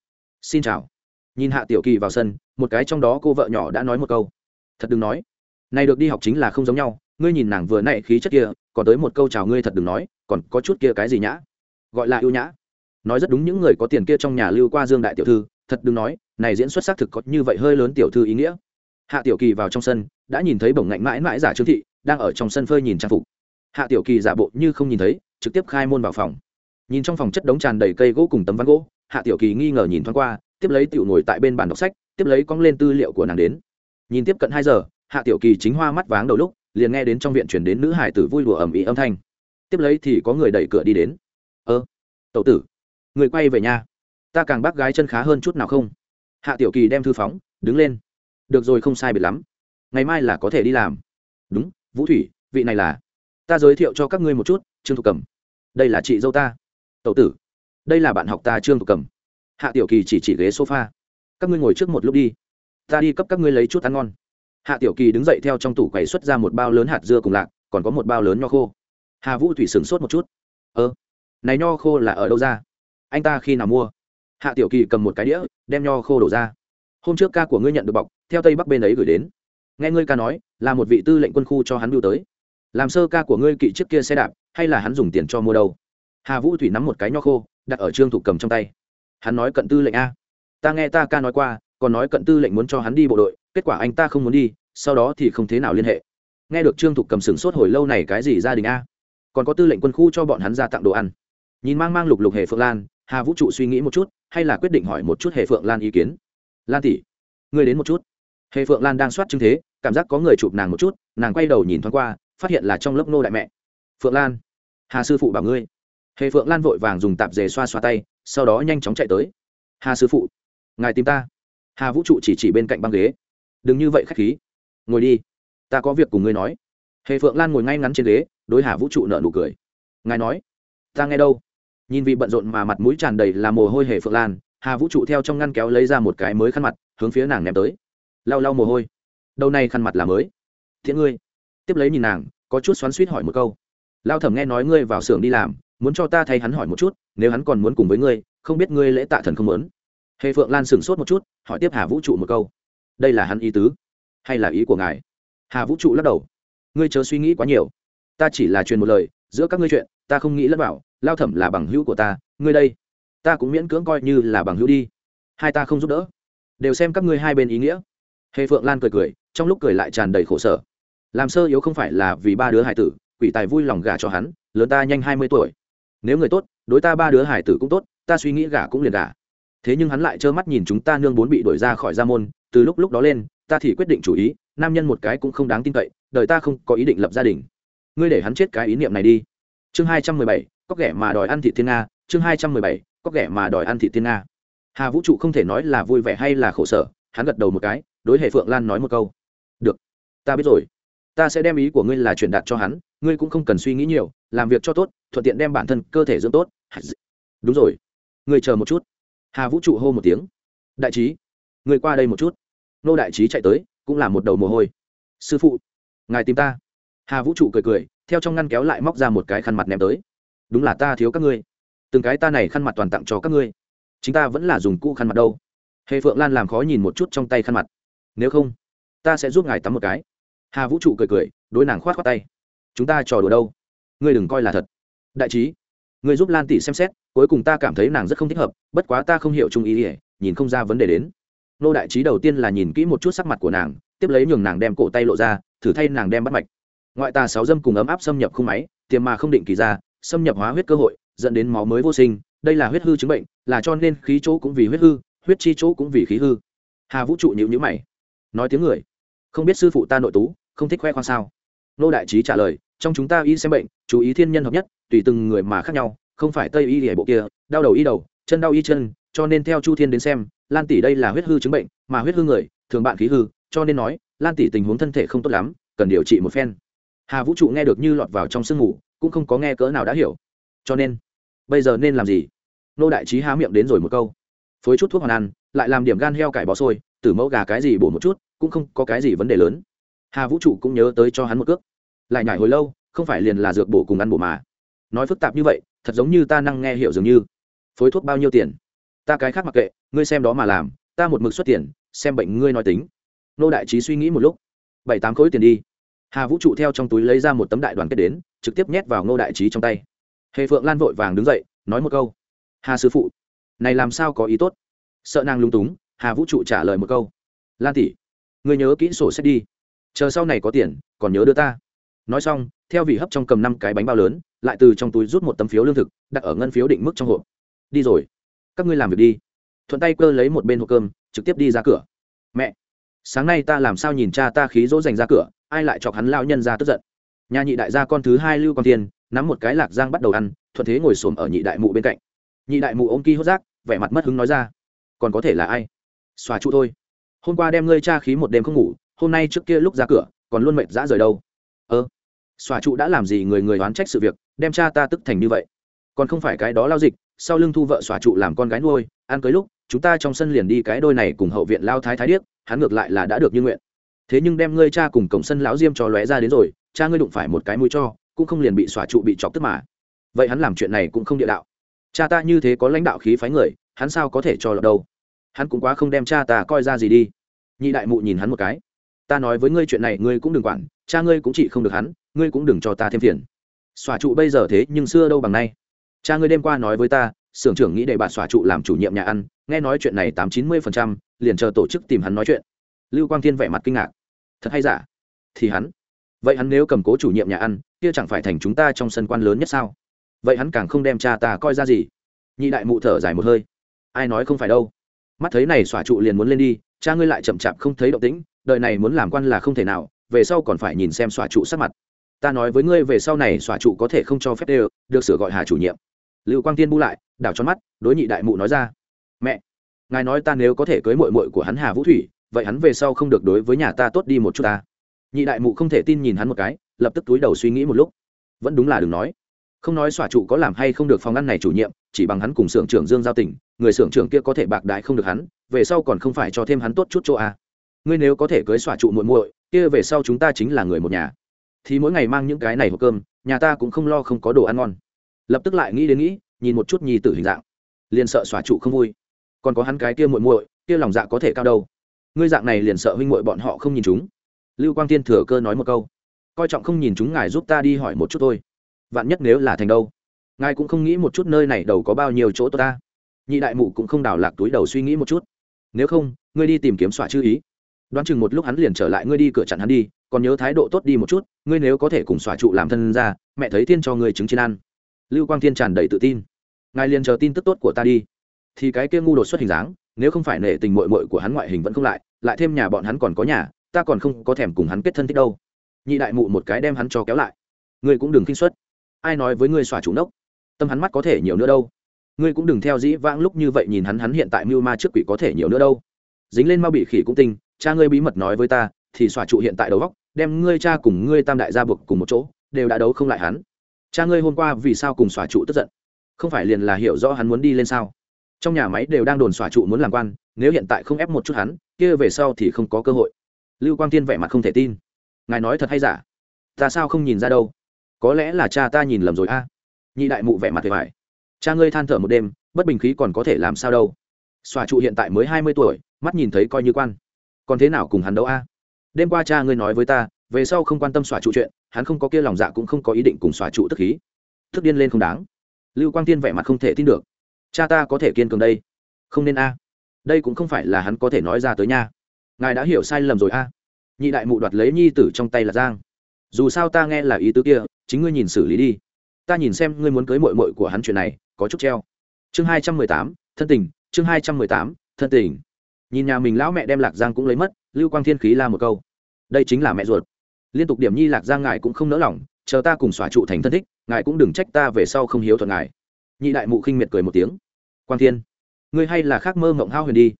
Xin chào. Nhìn hạ tiểu kỳ vào sân, một cái trong đó cô vợ nhỏ đã nói một câu. Thật đừng nói. Này được đi học chính là không giống nhau, ngươi nhìn nàng vừa nãy khí chất kia, còn tới một câu chào ngươi thật đừng nói, còn có chút kia cái gì nhã? Gọi là ưu nhã. Nói rất đúng những người có tiền kia trong nhà lưu qua dương đại tiểu thư, thật đừng nói, này diễn xuất xác thực có như vậy hơi lớn tiểu thư ý nghĩa. Hạ tiểu kỳ vào trong sân, đã nhìn thấy bổng ngạnh mãi mãi giả trương thị, đang ở trong sân phơi nhìn trang phục. Hạ tiểu kỳ giả bộ như không nhìn thấy, trực tiếp khai môn vào phòng nhìn trong phòng chất đống tràn đầy cây gỗ cùng tấm ván gỗ, hạ tiểu kỳ nghi ngờ nhìn thoáng qua, tiếp lấy tiểu ngồi tại bên bàn đọc sách, tiếp lấy cong lên tư liệu của nàng đến. Nhìn tiếp cận hai giờ, hạ tiểu kỳ chính hoa mắt váng đầu lúc, liền nghe đến trong viện chuyển đến nữ hải tử vui đùa ẩm ý âm thanh. Tiếp lấy thì có người đẩy cửa đi đến. Ơ tậu tử, người quay về nhà ta càng bác gái chân khá hơn chút nào không? Hạ tiểu kỳ đem thư phóng, đứng lên. Được rồi, không sai biệt lắm. Ngày mai là có thể đi làm. Đúng, vũ thủy, vị này là. Ta giới thiệu cho các ngươi một chút, trương thục cầm đây là chị dâu ta tậu tử, đây là bạn học ta trương thục cầm. Hạ tiểu kỳ chỉ chỉ ghế sofa. Các ngươi ngồi trước một lúc đi. Ta đi cấp các ngươi lấy chút ăn ngon. Hạ tiểu kỳ đứng dậy theo trong tủ quầy xuất ra một bao lớn hạt dưa cùng lạc, còn có một bao lớn nho khô. Hà vũ thủy sửng sốt một chút. Ơ, này nho khô là ở đâu ra? Anh ta khi nào mua? Hạ tiểu kỳ cầm một cái đĩa, đem nho khô đổ ra. Hôm trước ca của ngươi nhận được bọc, theo tây bắc bên ấy gửi đến. Nghe ngươi ca nói, là một vị tư lệnh quân khu cho hắn đưa tới. Làm sơ ca của ngươi kỵ trước kia xe đạp, hay là hắn dùng tiền cho mua đâu? Hà vũ thủy nắm một cái nho khô, đặt ở trương thục cầm trong tay. Hắn nói cận tư lệnh a. Ta nghe ta ca nói qua, còn nói cận tư lệnh muốn cho hắn đi bộ đội, kết quả anh ta không muốn đi, sau đó thì không thế nào liên hệ. Nghe được trương thục cầm sừng sốt hồi lâu này cái gì gia đình a? Còn có tư lệnh quân khu cho bọn hắn ra tặng đồ ăn. Nhìn mang mang lục lục hề phượng lan, hà vũ trụ suy nghĩ một chút, hay là quyết định hỏi một chút hề phượng lan ý kiến? Lan tỷ, ngươi đến một chút. Hề phượng lan đang soát chứng thế, cảm giác có người chụp nàng một chút, nàng quay đầu nhìn thoáng qua, phát hiện là trong lớp nô đại mẹ. Phượng lan, hà sư phụ bảo ngươi hề phượng lan vội vàng dùng tạp dề xoa xoa tay, sau đó nhanh chóng chạy tới. Hà sư phụ, ngài tìm ta. Hà vũ trụ chỉ chỉ bên cạnh băng ghế. Đừng như vậy k h á c h khí. Ngồi đi, ta có việc cùng ngươi nói. Hề phượng lan ngồi ngay ngắn trên ghế, đối hà vũ trụ nợ nụ cười. Ngài nói, ta nghe đâu? Nhìn vị bận rộn mà mặt mũi tràn đầy là mồ hôi hề phượng lan, hà vũ trụ theo trong ngăn kéo lấy ra một cái mới khăn mặt, hướng phía nàng ném tới. Lau lau mồ hôi, đâu này khăn mặt là mới? Thiện ngươi. Tiếp lấy nhìn nàng, có chút xoắn suýt hỏi một câu. Lao thẩm nghe nói ngươi vào xưởng đi làm muốn cho ta thay hắn hỏi một chút, nếu hắn còn muốn cùng với ngươi, không biết ngươi lễ tạ thần không muốn. Hề phượng lan sửng sốt một chút, hỏi tiếp hà vũ trụ một câu. Đây là hắn ý tứ, hay là ý của ngài? Hà vũ trụ lắc đầu. Ngươi chớ suy nghĩ quá nhiều. Ta chỉ là truyền một lời, giữa các ngươi chuyện, ta không nghĩ lẫn bảo lao thẩm là bằng hữu của ta, ngươi đây, ta cũng miễn cưỡng coi như là bằng hữu đi. Hai ta không giúp đỡ. Đều xem các ngươi hai bên ý nghĩa. Hề phượng lan cười cười, trong lúc cười lại tràn đầy khổ sở. Làm sơ yếu không phải là vì ba đứa hải tử, quỷ tài vui lòng gả cho hắn, lớn ta nhanh hai mươi tuổi nếu người tốt, đối ta ba đứa hải tử cũng tốt, ta suy nghĩ gả cũng liền gả. Thế nhưng hắn lại trơ mắt nhìn chúng ta nương bốn bị đuổi ra khỏi gia môn, từ lúc lúc đó lên, ta thì quyết định chủ ý, nam nhân một cái cũng không đáng tin cậy, đời ta không có ý định lập gia đình. Ngươi để hắn chết cái ý niệm này đi. Chương hai trăm mười bảy, có kẻ mà đòi ăn thị thiên nga. Chương hai trăm mười bảy, có kẻ mà đòi ăn thị thiên nga. Hà vũ trụ không thể nói là vui vẻ hay là khổ sở, hắn gật đầu một cái, đối hệ phượng lan nói một câu. Được, ta biết rồi ta sẽ đem ý của ngươi là truyền đạt cho hắn, ngươi cũng không cần suy nghĩ nhiều, làm việc cho tốt, thuận tiện đem bản thân cơ thể dưỡng tốt. Đúng rồi. Ngươi chờ một chút. Hà vũ trụ hô một tiếng. Đại trí. Ngươi qua đây một chút. Nô đại trí chạy tới, cũng là một đầu mồ hôi. Sư phụ, ngài tìm ta. Hà vũ trụ cười cười, theo trong ngăn kéo lại móc ra một cái khăn mặt ném tới. Đúng là ta thiếu các ngươi. Từng cái ta này khăn mặt toàn tặng cho các ngươi. Chính ta vẫn là dùng cũ khăn mặt đâu. Hề phượng lan làm khó nhìn một chút trong tay khăn mặt. Nếu không, ta sẽ giúp ngài tắm một cái hà vũ trụ cười cười, đối nàng khoát khoát tay. Chúng ta trò đùa đâu? Ngươi đừng coi là thật. Đại trí, ngươi giúp lan tỷ xem xét, cuối cùng ta cảm thấy nàng rất không thích hợp, bất quá ta không hiểu trung ý ỉa nhìn không ra vấn đề đến. Nô đại trí đầu tiên là nhìn kỹ một chút sắc mặt của nàng, tiếp lấy nhường nàng đem cổ tay lộ ra, thử thay nàng đem bắt mạch. Ngoại tà sáu dâm cùng ấm áp xâm nhập khung máy, tiềm mà không định kỳ ra, xâm nhập hóa huyết cơ hội, dẫn đến máu mới vô sinh, đây là huyết hư chứng bệnh, là cho nên khí chỗ cũng vì huyết hư, huyết chi chỗ cũng vì khí hư. Hà vũ trụ nhịu nhữ mày, nói tiếng người, không biết sư phụ ta nội tú không thích khoe khoang sao? Nô đại trí trả lời, trong chúng ta y xem bệnh, chú ý thiên nhân hợp nhất, tùy từng người mà khác nhau, không phải tây y hệ bộ kia, đau đầu y đầu, chân đau y chân, cho nên theo chu thiên đến xem, lan tỷ đây là huyết hư chứng bệnh, mà huyết hư người, thường bạn khí hư, cho nên nói, lan tỷ tình huống thân thể không tốt lắm, cần điều trị một phen. Hà vũ trụ nghe được như lọt vào trong sương mù, cũng không có nghe cỡ nào đã hiểu. Cho nên, bây giờ nên làm gì? Nô đại trí há miệng đến rồi một câu. Phối chút thuốc hoàn ăn, lại làm điểm gan heo cải bó sôi tử mẫu gà cái gì bổ một chút, cũng không có cái gì vấn đề lớn hà vũ trụ cũng nhớ tới cho hắn một cước. Lại nhải hồi lâu, không phải liền là dược bổ cùng ăn bổ mà. Nói phức tạp như vậy, thật giống như ta năng nghe hiểu dường như. Phối thuốc bao nhiêu tiền? Ta cái khác mặc kệ, ngươi xem đó mà làm, ta một mực xuất tiền, xem bệnh ngươi nói tính. Nô đại trí suy nghĩ một lúc. Bảy tám khối tiền đi. Hà vũ trụ theo trong túi lấy ra một tấm đại đoàn kết đến, trực tiếp nhét vào nô đại trí trong tay. Hề phượng lan vội vàng đứng dậy, nói một câu. Hà sư phụ, này làm sao có ý tốt? Sợ nàng lung túng, hà vũ trụ trả lời một câu. Lan tỷ, ngươi nhớ kỹ sổ sách đi chờ sau này có tiền, còn nhớ đưa ta. Nói xong, theo vị hấp trong cầm năm cái bánh bao lớn, lại từ trong túi rút một tấm phiếu lương thực, đặt ở ngân phiếu định mức trong hộp. Đi rồi. Các ngươi làm việc đi. Thuận tay cơ lấy một bên hộp cơm, trực tiếp đi ra cửa. Mẹ, sáng nay ta làm sao nhìn cha ta khí dỗ dành ra cửa, ai lại chọc hắn lao nhân ra tức giận. Nhà nhị đại gia con thứ hai lưu con tiên nắm một cái lạc giang bắt đầu ăn, thuận thế ngồi xổm ở nhị đại mụ bên cạnh. Nhị đại mụ ôm ki hốt rác, vẻ mặt mất hứng nói ra. Còn có thể là ai? Xòa trụ thôi. Hôm qua đem ngươi cha khí một đêm không ngủ hôm nay trước kia lúc ra cửa, còn luôn mệt dã rời đâu. Ơ, xòa trụ đã làm gì người người oán trách sự việc, đem cha ta tức thành như vậy? Còn không phải cái đó lao dịch, sau lưng thu vợ xòa trụ làm con gái nuôi, ăn cưới lúc, chúng ta trong sân liền đi cái đôi này cùng hậu viện lao thái thái điếc, hắn ngược lại là đã được như nguyện. Thế nhưng đem ngươi cha cùng cổng sân lão diêm cho lóe ra đến rồi, cha ngươi đụng phải một cái mũi cho, cũng không liền bị xòa trụ bị chọc tức mà. Vậy hắn làm chuyện này cũng không địa đạo. Cha ta như thế có lãnh đạo khí phái người, hắn sao có thể cho lọt đâu? Hắn cũng quá không đem cha ta coi ra gì đi. Nhị đại mụ nhìn hắn một cái ta nói với ngươi chuyện này ngươi cũng đừng quản, cha ngươi cũng chỉ không được hắn, ngươi cũng đừng cho ta thêm phiền. Xòa trụ bây giờ thế nhưng xưa đâu bằng nay. Cha ngươi đêm qua nói với ta, xưởng trưởng nghĩ để bà xòa trụ làm chủ nhiệm nhà ăn, nghe nói chuyện này tám chín mươi phần trăm, liền chờ tổ chức tìm hắn nói chuyện. Lưu quang thiên vẻ mặt kinh ngạc. Thật hay giả? Thì hắn? Vậy hắn nếu cầm cố chủ nhiệm nhà ăn, kia chẳng phải thành chúng ta trong sân quan lớn nhất sao? Vậy hắn càng không đem cha ta coi ra gì? Nhị đại mụ thở dài một hơi. Ai nói không phải đâu? Mắt thấy này xòa trụ liền muốn lên đi, cha ngươi lại chậm chạp không thấy động tĩnh đời này muốn làm quan là không thể nào, về sau còn phải nhìn xem xòa trụ sắc mặt. Ta nói với ngươi về sau này xòa trụ có thể không cho phép đều, được sửa gọi hà chủ nhiệm. Lưu quang tiên bu lại, đảo tròn mắt, đối nhị đại mụ nói ra. Mẹ, ngài nói ta nếu có thể cưới mội mội của hắn hà vũ thủy, vậy hắn về sau không được đối với nhà ta tốt đi một chút ta. Nhị đại mụ không thể tin nhìn hắn một cái, lập tức túi đầu suy nghĩ một lúc. Vẫn đúng là đừng nói. Không nói xòa trụ có làm hay không được phòng ăn này chủ nhiệm, chỉ bằng hắn cùng xưởng trưởng dương giao tỉnh, người xưởng trưởng kia có thể bạc đại không được hắn, về sau còn không phải cho thêm hắn tốt chút chỗ à ngươi nếu có thể cưới xỏa trụ muội muội, kia về sau chúng ta chính là người một nhà. Thì mỗi ngày mang những cái này hộp cơm, nhà ta cũng không lo không có đồ ăn ngon. Lập tức lại nghĩ đến nghĩ, nhìn một chút nhi tử hình dạng. Liền sợ xòa trụ không vui. Còn có hắn cái kia muội muội, kia lòng dạ có thể cao đâu. Ngươi dạng này liền sợ huynh muội bọn họ không nhìn chúng. Lưu quang tiên thừa cơ nói một câu. Coi trọng không nhìn chúng ngài giúp ta đi hỏi một chút thôi. Vạn nhất nếu là thành đâu. Ngài cũng không nghĩ một chút nơi này đầu có bao nhiêu chỗ tốt ta. Nhị đại mụ cũng không đào lạc túi đầu suy nghĩ một chút. Nếu không, ngươi đi tìm kiếm xỏa chư ý đoán chừng một lúc hắn liền trở lại, ngươi đi cửa chặn hắn đi, còn nhớ thái độ tốt đi một chút, ngươi nếu có thể cùng xòa trụ làm thân ra, mẹ thấy thiên cho ngươi chứng chiến ăn. Lưu quang thiên tràn đầy tự tin. Ngài liền chờ tin tức tốt của ta đi. Thì cái kia ngu đột xuất hình dáng, nếu không phải nể tình mội mội của hắn ngoại hình vẫn không lại lại thêm nhà bọn hắn còn có nhà, ta còn không có thèm cùng hắn kết thân thích đâu. Nhị đại mụ một cái đem hắn cho kéo lại. Ngươi cũng đừng kinh xuất ai nói với ngươi xòa chủ nốc? Tâm hắn mắt có thể nhiều nữa đâu. Ngươi cũng đừng theo dĩ vãng lúc như vậy nhìn hắn hắn hiện tại mưu ma trước quỷ có thể nhiều nữa đâu. Dính lên mau bị khỉ cũng tinh cha ngươi bí mật nói với ta, thì xòa trụ hiện tại đầu góc đem ngươi cha cùng ngươi tam đại gia buộc cùng một chỗ, đều đã đấu không lại hắn. Cha ngươi hôm qua vì sao cùng xòa trụ tức giận? Không phải liền là hiểu rõ hắn muốn đi lên sao? Trong nhà máy đều đang đồn xòa trụ muốn làm quan, nếu hiện tại không ép một chút hắn, kia về sau thì không có cơ hội. Lưu quang tiên vẻ mặt không thể tin. Ngài nói thật hay giả? Ta sao không nhìn ra đâu? Có lẽ là cha ta nhìn lầm rồi a. Nhị đại mụ vẻ mặt thiệt hại cha ngươi than thở một đêm, bất bình khí còn có thể làm sao đâu? Xòa trụ hiện tại mới hai mươi tuổi, mắt nhìn thấy coi như quan còn thế nào cùng hắn đâu a? Đêm qua cha ngươi nói với ta, về sau không quan tâm xòa trụ chuyện, hắn không có kia lòng dạ cũng không có ý định cùng xòa trụ tức khí. Thức điên lên không đáng. Lưu quang tiên vẻ mặt không thể tin được. Cha ta có thể kiên cường đây? Không nên a. Đây cũng không phải là hắn có thể nói ra tới nha. Ngài đã hiểu sai lầm rồi a. Nhị đại mụ đoạt lấy nhi tử trong tay là giang. Dù sao ta nghe là ý tứ kia, chính ngươi nhìn xử lý đi. Ta nhìn xem ngươi muốn cưới mội mội của hắn chuyện này, có chút treo. Chương hai trăm mười tám, thân tình, chương hai trăm mười tám, thân tình nhìn nhà mình lão mẹ đem lạc giang cũng lấy mất, lưu quang thiên khí la một câu. Đây chính là mẹ ruột. Liên tục điểm nhi lạc giang ngài cũng không nỡ lòng, chờ ta cùng xóa trụ thành thân thích, ngài cũng đừng trách ta về sau không hiếu thuận ngài. Nhị đại mụ khinh miệt cười một tiếng. Quang thiên, ngươi hay là khác mơ mộng hao huyền đi.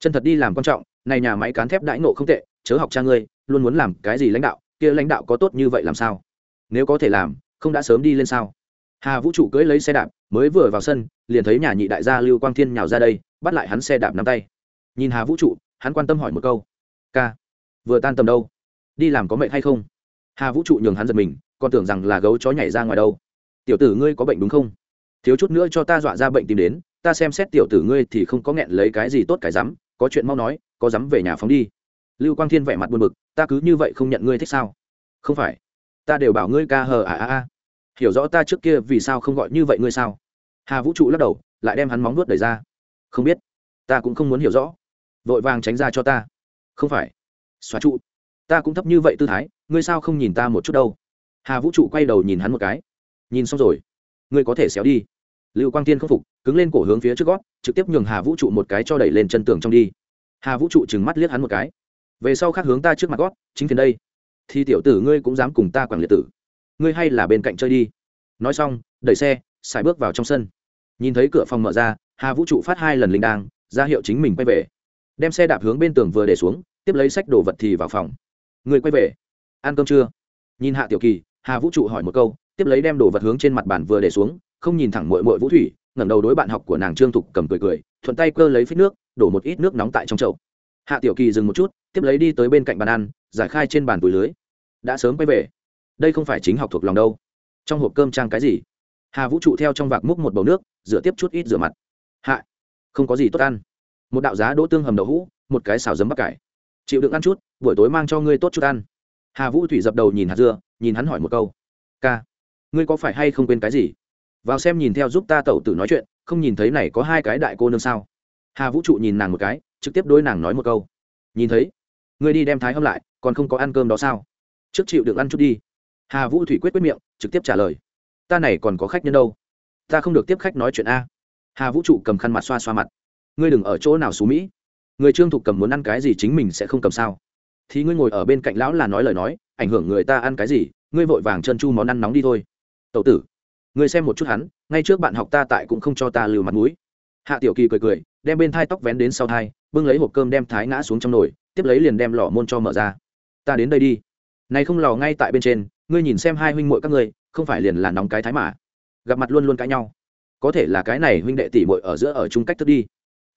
Chân thật đi làm quan trọng, này nhà máy cán thép đãi nộ không tệ, chớ học cha ngươi, luôn muốn làm cái gì lãnh đạo, kia lãnh đạo có tốt như vậy làm sao? Nếu có thể làm, không đã sớm đi lên sao? Hà vũ trụ cưỡi lấy xe đạp, mới vừa vào sân, liền thấy nhà nhị đại gia lưu quang thiên nhào ra đây, bắt lại hắn xe đạp nắm tay nhìn hà vũ trụ, hắn quan tâm hỏi một câu. Ca, vừa tan tầm đâu? Đi làm có mệnh hay không? Hà vũ trụ nhường hắn giật mình, còn tưởng rằng là gấu chó nhảy ra ngoài đâu. Tiểu tử ngươi có bệnh đúng không? Thiếu chút nữa cho ta dọa ra bệnh tìm đến, ta xem xét tiểu tử ngươi thì không có nghẹn lấy cái gì tốt cái rắm, có chuyện mau nói, có dám về nhà phóng đi. Lưu quang thiên vẻ mặt buồn bực, ta cứ như vậy không nhận ngươi thích sao? Không phải. Ta đều bảo ngươi ca hờ à à à. Hiểu rõ ta trước kia vì sao không gọi như vậy ngươi sao? Hà vũ trụ lắc đầu, lại đem hắn móng nuốt đẩy ra. Không biết. Ta cũng không muốn hiểu rõ vội vàng tránh ra cho ta. Không phải. Xóa trụ. Ta cũng thấp như vậy tư thái, ngươi sao không nhìn ta một chút đâu? Hà vũ trụ quay đầu nhìn hắn một cái. Nhìn xong rồi. Ngươi có thể xéo đi. Lưu quang tiên không phục, cứng lên cổ hướng phía trước gót, trực tiếp nhường hà vũ trụ một cái cho đẩy lên chân tường trong đi. Hà vũ trụ trừng mắt liếc hắn một cái. Về sau khác hướng ta trước mặt gót, chính phiền đây. Thì tiểu tử ngươi cũng dám cùng ta quản liệt tử. Ngươi hay là bên cạnh chơi đi. Nói xong, đẩy xe, xài bước vào trong sân. Nhìn thấy cửa phòng mở ra, hà vũ trụ phát hai lần linh đang ra hiệu chính mình quay về đem xe đạp hướng bên tường vừa để xuống, tiếp lấy sách đồ vật thì vào phòng. Người quay về. Ăn cơm chưa? Nhìn hạ tiểu kỳ, hà vũ trụ hỏi một câu, tiếp lấy đem đồ vật hướng trên mặt bàn vừa để xuống, không nhìn thẳng mội mội vũ thủy, ngẩng đầu đối bạn học của nàng trương thục cầm cười cười, thuận tay cơ lấy phích nước, đổ một ít nước nóng tại trong chậu. Hạ tiểu kỳ dừng một chút, tiếp lấy đi tới bên cạnh bàn ăn, giải khai trên bàn túi lưới. Đã sớm quay về. Đây không phải chính học thuộc lòng đâu. Trong hộp cơm trang cái gì? Hà vũ trụ theo trong vạc múc một bầu nước, rửa tiếp chút ít rửa mặt. Hạ, không có gì tốt ăn một đạo giá đỗ tương hầm đậu hũ, một cái xào giấm bắp cải. Chịu đựng ăn chút, buổi tối mang cho ngươi tốt chút ăn. Hà vũ thủy dập đầu nhìn hạt dưa, nhìn hắn hỏi một câu. Ca, ngươi có phải hay không quên cái gì? Vào xem nhìn theo giúp ta tẩu tử nói chuyện, không nhìn thấy này có hai cái đại cô nương sao? Hà vũ trụ nhìn nàng một cái, trực tiếp đối nàng nói một câu. Nhìn thấy. Ngươi đi đem thái hâm lại, còn không có ăn cơm đó sao? Trước chịu được ăn chút đi. Hà vũ thủy quyết quyết miệng, trực tiếp trả lời. Ta này còn có khách nhân đâu? Ta không được tiếp khách nói chuyện a. Hà vũ trụ cầm khăn mặt xoa xoa mặt ngươi đừng ở chỗ nào xú mỹ. Người trương thục cầm muốn ăn cái gì chính mình sẽ không cầm sao? Thì ngươi ngồi ở bên cạnh lão là nói lời nói, ảnh hưởng người ta ăn cái gì, ngươi vội vàng chân chu món ăn nóng đi thôi. Tậu tử, ngươi xem một chút hắn, ngay trước bạn học ta tại cũng không cho ta lừa mặt mũi. Hạ tiểu kỳ cười cười, đem bên thai tóc vén đến sau thai, bưng lấy hộp cơm đem thái ngã xuống trong nồi, tiếp lấy liền đem lò môn cho mở ra. Ta đến đây đi. Này không lò ngay tại bên trên, ngươi nhìn xem hai huynh muội các ngươi, không phải liền là nóng cái thái mà. Gặp mặt luôn luôn cãi nhau. Có thể là cái này huynh đệ tỷ muội ở giữa ở chung cách thức đi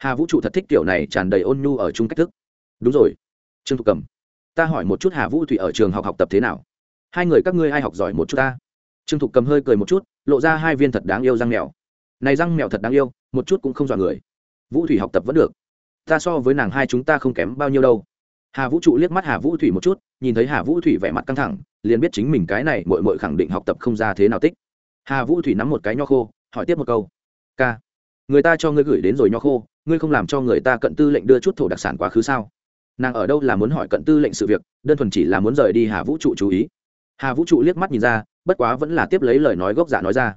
hà vũ trụ thật thích kiểu này tràn đầy ôn nhu ở chung cách thức. Đúng rồi. Trương thục cầm, ta hỏi một chút hà vũ thủy ở trường học học tập thế nào? Hai người các ngươi ai học giỏi một chút ta? Trương thục cầm hơi cười một chút, lộ ra hai viên thật đáng yêu răng mèo. Này răng mèo thật đáng yêu, một chút cũng không dọa người. Vũ thủy học tập vẫn được. Ta so với nàng hai chúng ta không kém bao nhiêu đâu. Hà vũ trụ liếc mắt hà vũ thủy một chút, nhìn thấy hà vũ thủy vẻ mặt căng thẳng, liền biết chính mình cái này mội mội khẳng định học tập không ra thế nào tích. Hà vũ thủy nắm một cái nho khô, hỏi tiếp một câu. Ca, người ta cho ngươi gửi đến rồi nho khô ngươi không làm cho người ta cận tư lệnh đưa chút thổ đặc sản quá khứ sao? Nàng ở đâu là muốn hỏi cận tư lệnh sự việc, đơn thuần chỉ là muốn rời đi hà vũ trụ chú ý. Hà vũ trụ liếc mắt nhìn ra, bất quá vẫn là tiếp lấy lời nói gốc giả nói ra.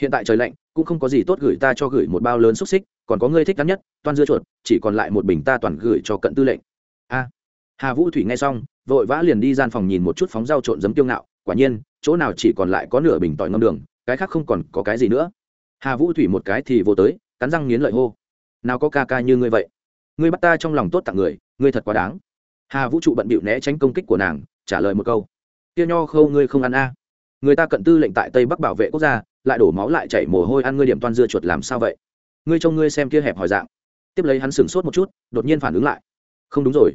Hiện tại trời lạnh, cũng không có gì tốt gửi ta cho gửi một bao lớn xúc xích, còn có ngươi thích ngắn nhất, toan dưa chuột, chỉ còn lại một bình ta toàn gửi cho cận tư lệnh. A. Hà vũ thủy nghe xong, vội vã liền đi gian phòng nhìn một chút phóng rau trộn giấm tiêu ngạo, quả nhiên, chỗ nào chỉ còn lại có nửa bình tỏi ngâm đường, cái khác không còn có cái gì nữa. Hà vũ thủy một cái thì vô tới, cắn răng nghiến lợi hô nào có ca ca như ngươi vậy. Ngươi bắt ta trong lòng tốt tặng người, ngươi thật quá đáng. Hà vũ trụ bận bịu né tránh công kích của nàng, trả lời một câu. Tiêu nho khâu ngươi không ăn a. Người ta cận tư lệnh tại tây bắc bảo vệ quốc gia, lại đổ máu lại chảy mồ hôi ăn ngươi điểm toan dưa chuột làm sao vậy? Ngươi trông ngươi xem kia hẹp hỏi dạng. Tiếp lấy hắn sửng sốt một chút, đột nhiên phản ứng lại. Không đúng rồi.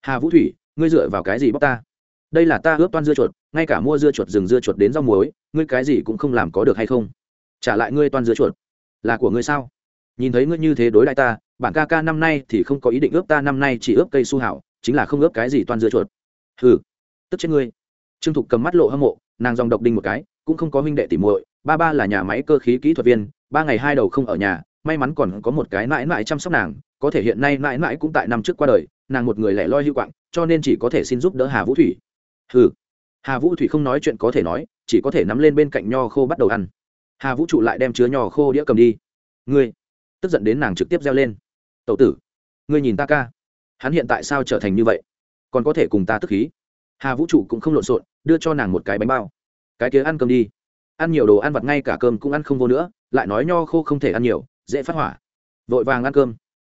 Hà vũ thủy, ngươi dựa vào cái gì bóc ta? Đây là ta ướp toan dưa chuột, ngay cả mua dưa chuột rừng dưa chuột đến rau muối, ngươi cái gì cũng không làm có được hay không? Trả lại ngươi toan dưa chuột. Là của ngươi sao? Nhìn thấy ngươi như thế đối lại ta, bản ca ca năm nay thì không có ý định ướp ta, năm nay chỉ ướp cây su hảo, chính là không ướp cái gì toàn dưa chuột. Hừ, tức chết ngươi. Trương thục cầm mắt lộ hâm mộ, nàng dòng độc đinh một cái, cũng không có huynh đệ tỉ muội, ba ba là nhà máy cơ khí kỹ thuật viên, ba ngày hai đầu không ở nhà, may mắn còn có một cái mãi mãi chăm sóc nàng, có thể hiện nay mãi mãi cũng tại năm trước qua đời, nàng một người lẻ loi hữu quạng, cho nên chỉ có thể xin giúp đỡ hà vũ thủy. Hừ. Hà vũ thủy không nói chuyện có thể nói, chỉ có thể nắm lên bên cạnh nho khô bắt đầu ăn. Hà vũ trụ lại đem chứa nho khô đĩa cầm đi. Ngươi tức giận đến nàng trực tiếp reo lên. Tậu tử, ngươi nhìn ta ca. Hắn hiện tại sao trở thành như vậy? Còn có thể cùng ta tức khí. Hà vũ trụ cũng không lộn xộn, đưa cho nàng một cái bánh bao. Cái kia ăn cơm đi. Ăn nhiều đồ ăn vặt ngay cả cơm cũng ăn không vô nữa, lại nói nho khô không thể ăn nhiều, dễ phát hỏa. Vội vàng ăn cơm.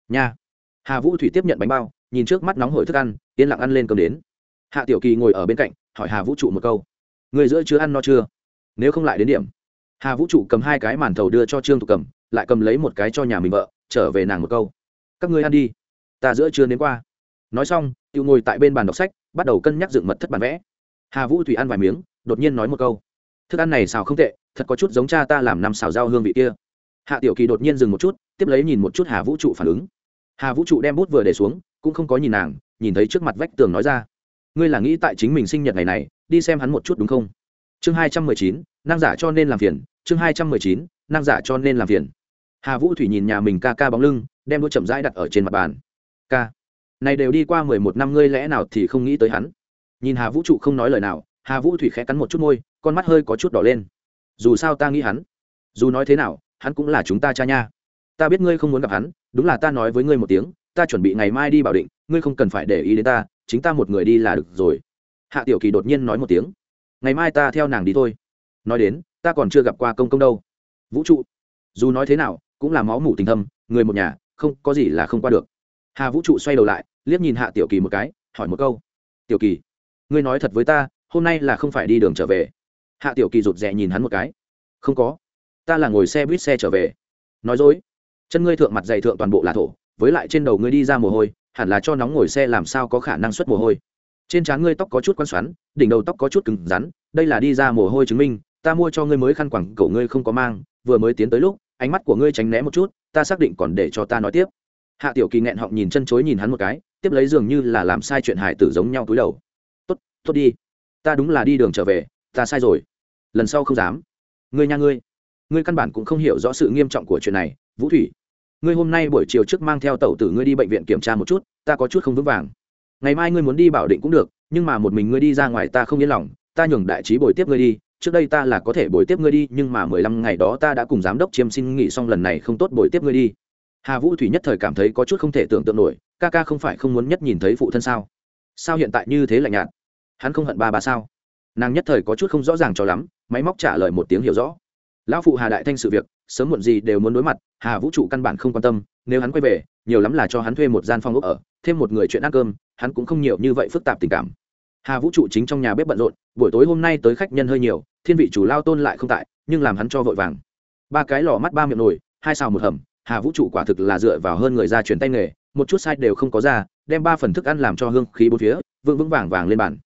Nha. Hà vũ thủy tiếp nhận bánh bao, nhìn trước mắt nóng hổi thức ăn, yên lặng ăn lên cơm đến. Hạ tiểu kỳ ngồi ở bên cạnh, hỏi hà vũ trụ một câu. Người giữa chưa ăn no chưa? Nếu không lại đến điểm. Hà vũ trụ cầm hai cái màn thầu đưa cho trương thục cầm lại cầm lấy một cái cho nhà mình vợ, trở về nàng một câu. Các ngươi ăn đi, ta giữa trưa đến qua. Nói xong tự ngồi tại bên bàn đọc sách, bắt đầu cân nhắc dựng mật thất bản vẽ. Hà vũ thủy ăn vài miếng, đột nhiên nói một câu. Thức ăn này xào không tệ, thật có chút giống cha ta làm năm xào rau hương vị kia. Hạ tiểu kỳ đột nhiên dừng một chút, tiếp lấy nhìn một chút hà vũ trụ phản ứng. Hà vũ trụ đem bút vừa để xuống, cũng không có nhìn nàng, nhìn thấy trước mặt vách tường nói ra. Ngươi là nghĩ tại chính mình sinh nhật ngày này, đi xem hắn một chút đúng không? Chương hai trăm mười chín, năng giả cho nên làm phiền, chương hai trăm mười chín, năng giả cho nên làm phiền hà vũ thủy nhìn nhà mình ca ca bóng lưng, đem đũa chậm rãi đặt ở trên mặt bàn. Ca, này đều đi qua mười một năm, ngươi lẽ nào thì không nghĩ tới hắn? Nhìn hà vũ trụ không nói lời nào, hà vũ thủy khẽ cắn một chút môi, con mắt hơi có chút đỏ lên. Dù sao ta nghĩ hắn, dù nói thế nào, hắn cũng là chúng ta cha nha. Ta biết ngươi không muốn gặp hắn, đúng là ta nói với ngươi một tiếng, ta chuẩn bị ngày mai đi bảo định, ngươi không cần phải để ý đến ta, chính ta một người đi là được rồi. Hạ tiểu kỳ đột nhiên nói một tiếng. Ngày mai ta theo nàng đi thôi. Nói đến, ta còn chưa gặp qua công công đâu. Vũ trụ, dù nói thế nào cũng là máu mủ tình thâm, người một nhà, không, có gì là không qua được. Hà vũ trụ xoay đầu lại, liếc nhìn hạ tiểu kỳ một cái, hỏi một câu. Tiểu kỳ, ngươi nói thật với ta, hôm nay là không phải đi đường trở về. Hạ tiểu kỳ rụt rè nhìn hắn một cái. Không có. Ta là ngồi xe buýt xe trở về. Nói dối. Chân ngươi thượng mặt dày thượng toàn bộ là thổ, với lại trên đầu ngươi đi ra mồ hôi, hẳn là cho nóng ngồi xe làm sao có khả năng xuất mồ hôi. Trên trán ngươi tóc có chút quăn xoắn, đỉnh đầu tóc có chút cứng rắn, đây là đi ra mồ hôi chứng minh, ta mua cho ngươi mới khăn quẳng cổ ngươi không có mang, vừa mới tiến tới lúc ánh mắt của ngươi tránh né một chút, ta xác định còn để cho ta nói tiếp. Hạ tiểu kỳ nghẹn họng nhìn chân chối nhìn hắn một cái, tiếp lấy dường như là làm sai chuyện hải tử giống nhau túi đầu. Tốt tốt đi. Ta đúng là đi đường trở về, ta sai rồi. Lần sau không dám. Ngươi nha ngươi. Ngươi căn bản cũng không hiểu rõ sự nghiêm trọng của chuyện này, vũ thủy. Ngươi hôm nay buổi chiều trước mang theo tẩu tử ngươi đi bệnh viện kiểm tra một chút, ta có chút không vững vàng. Ngày mai ngươi muốn đi bảo định cũng được, nhưng mà một mình ngươi đi ra ngoài ta không yên lòng, ta nhường đại trí bồi tiếp ngươi đi trước đây ta là có thể bồi tiếp ngươi đi, nhưng mà mười lăm ngày đó ta đã cùng giám đốc chiêm xin nghỉ xong, lần này không tốt bồi tiếp ngươi đi. Hà vũ thủy nhất thời cảm thấy có chút không thể tưởng tượng nổi, ca ca không phải không muốn nhất nhìn thấy phụ thân sao? Sao hiện tại như thế lạnh nhạt? Hắn không hận ba ba sao? Nàng nhất thời có chút không rõ ràng cho lắm, máy móc trả lời một tiếng hiểu rõ. Lão phụ hà đại thanh sự việc, sớm muộn gì đều muốn đối mặt, hà vũ trụ căn bản không quan tâm, nếu hắn quay về, nhiều lắm là cho hắn thuê một gian phòng ốc ở, thêm một người chuyện ăn cơm, hắn cũng không nhiều như vậy phức tạp tình cảm. Hà vũ trụ chính trong nhà bếp bận rộn, buổi tối hôm nay tới khách nhân hơi nhiều thiên vị chủ lao tôn lại không tại nhưng làm hắn cho vội vàng. Ba cái lò mắt ba miệng nổi, hai xào một hầm hà vũ trụ quả thực là dựa vào hơn người ra chuyển tay nghề một chút sai đều không có ra đem ba phần thức ăn làm cho hương khí bốn phía vững vững vàng vàng lên bàn.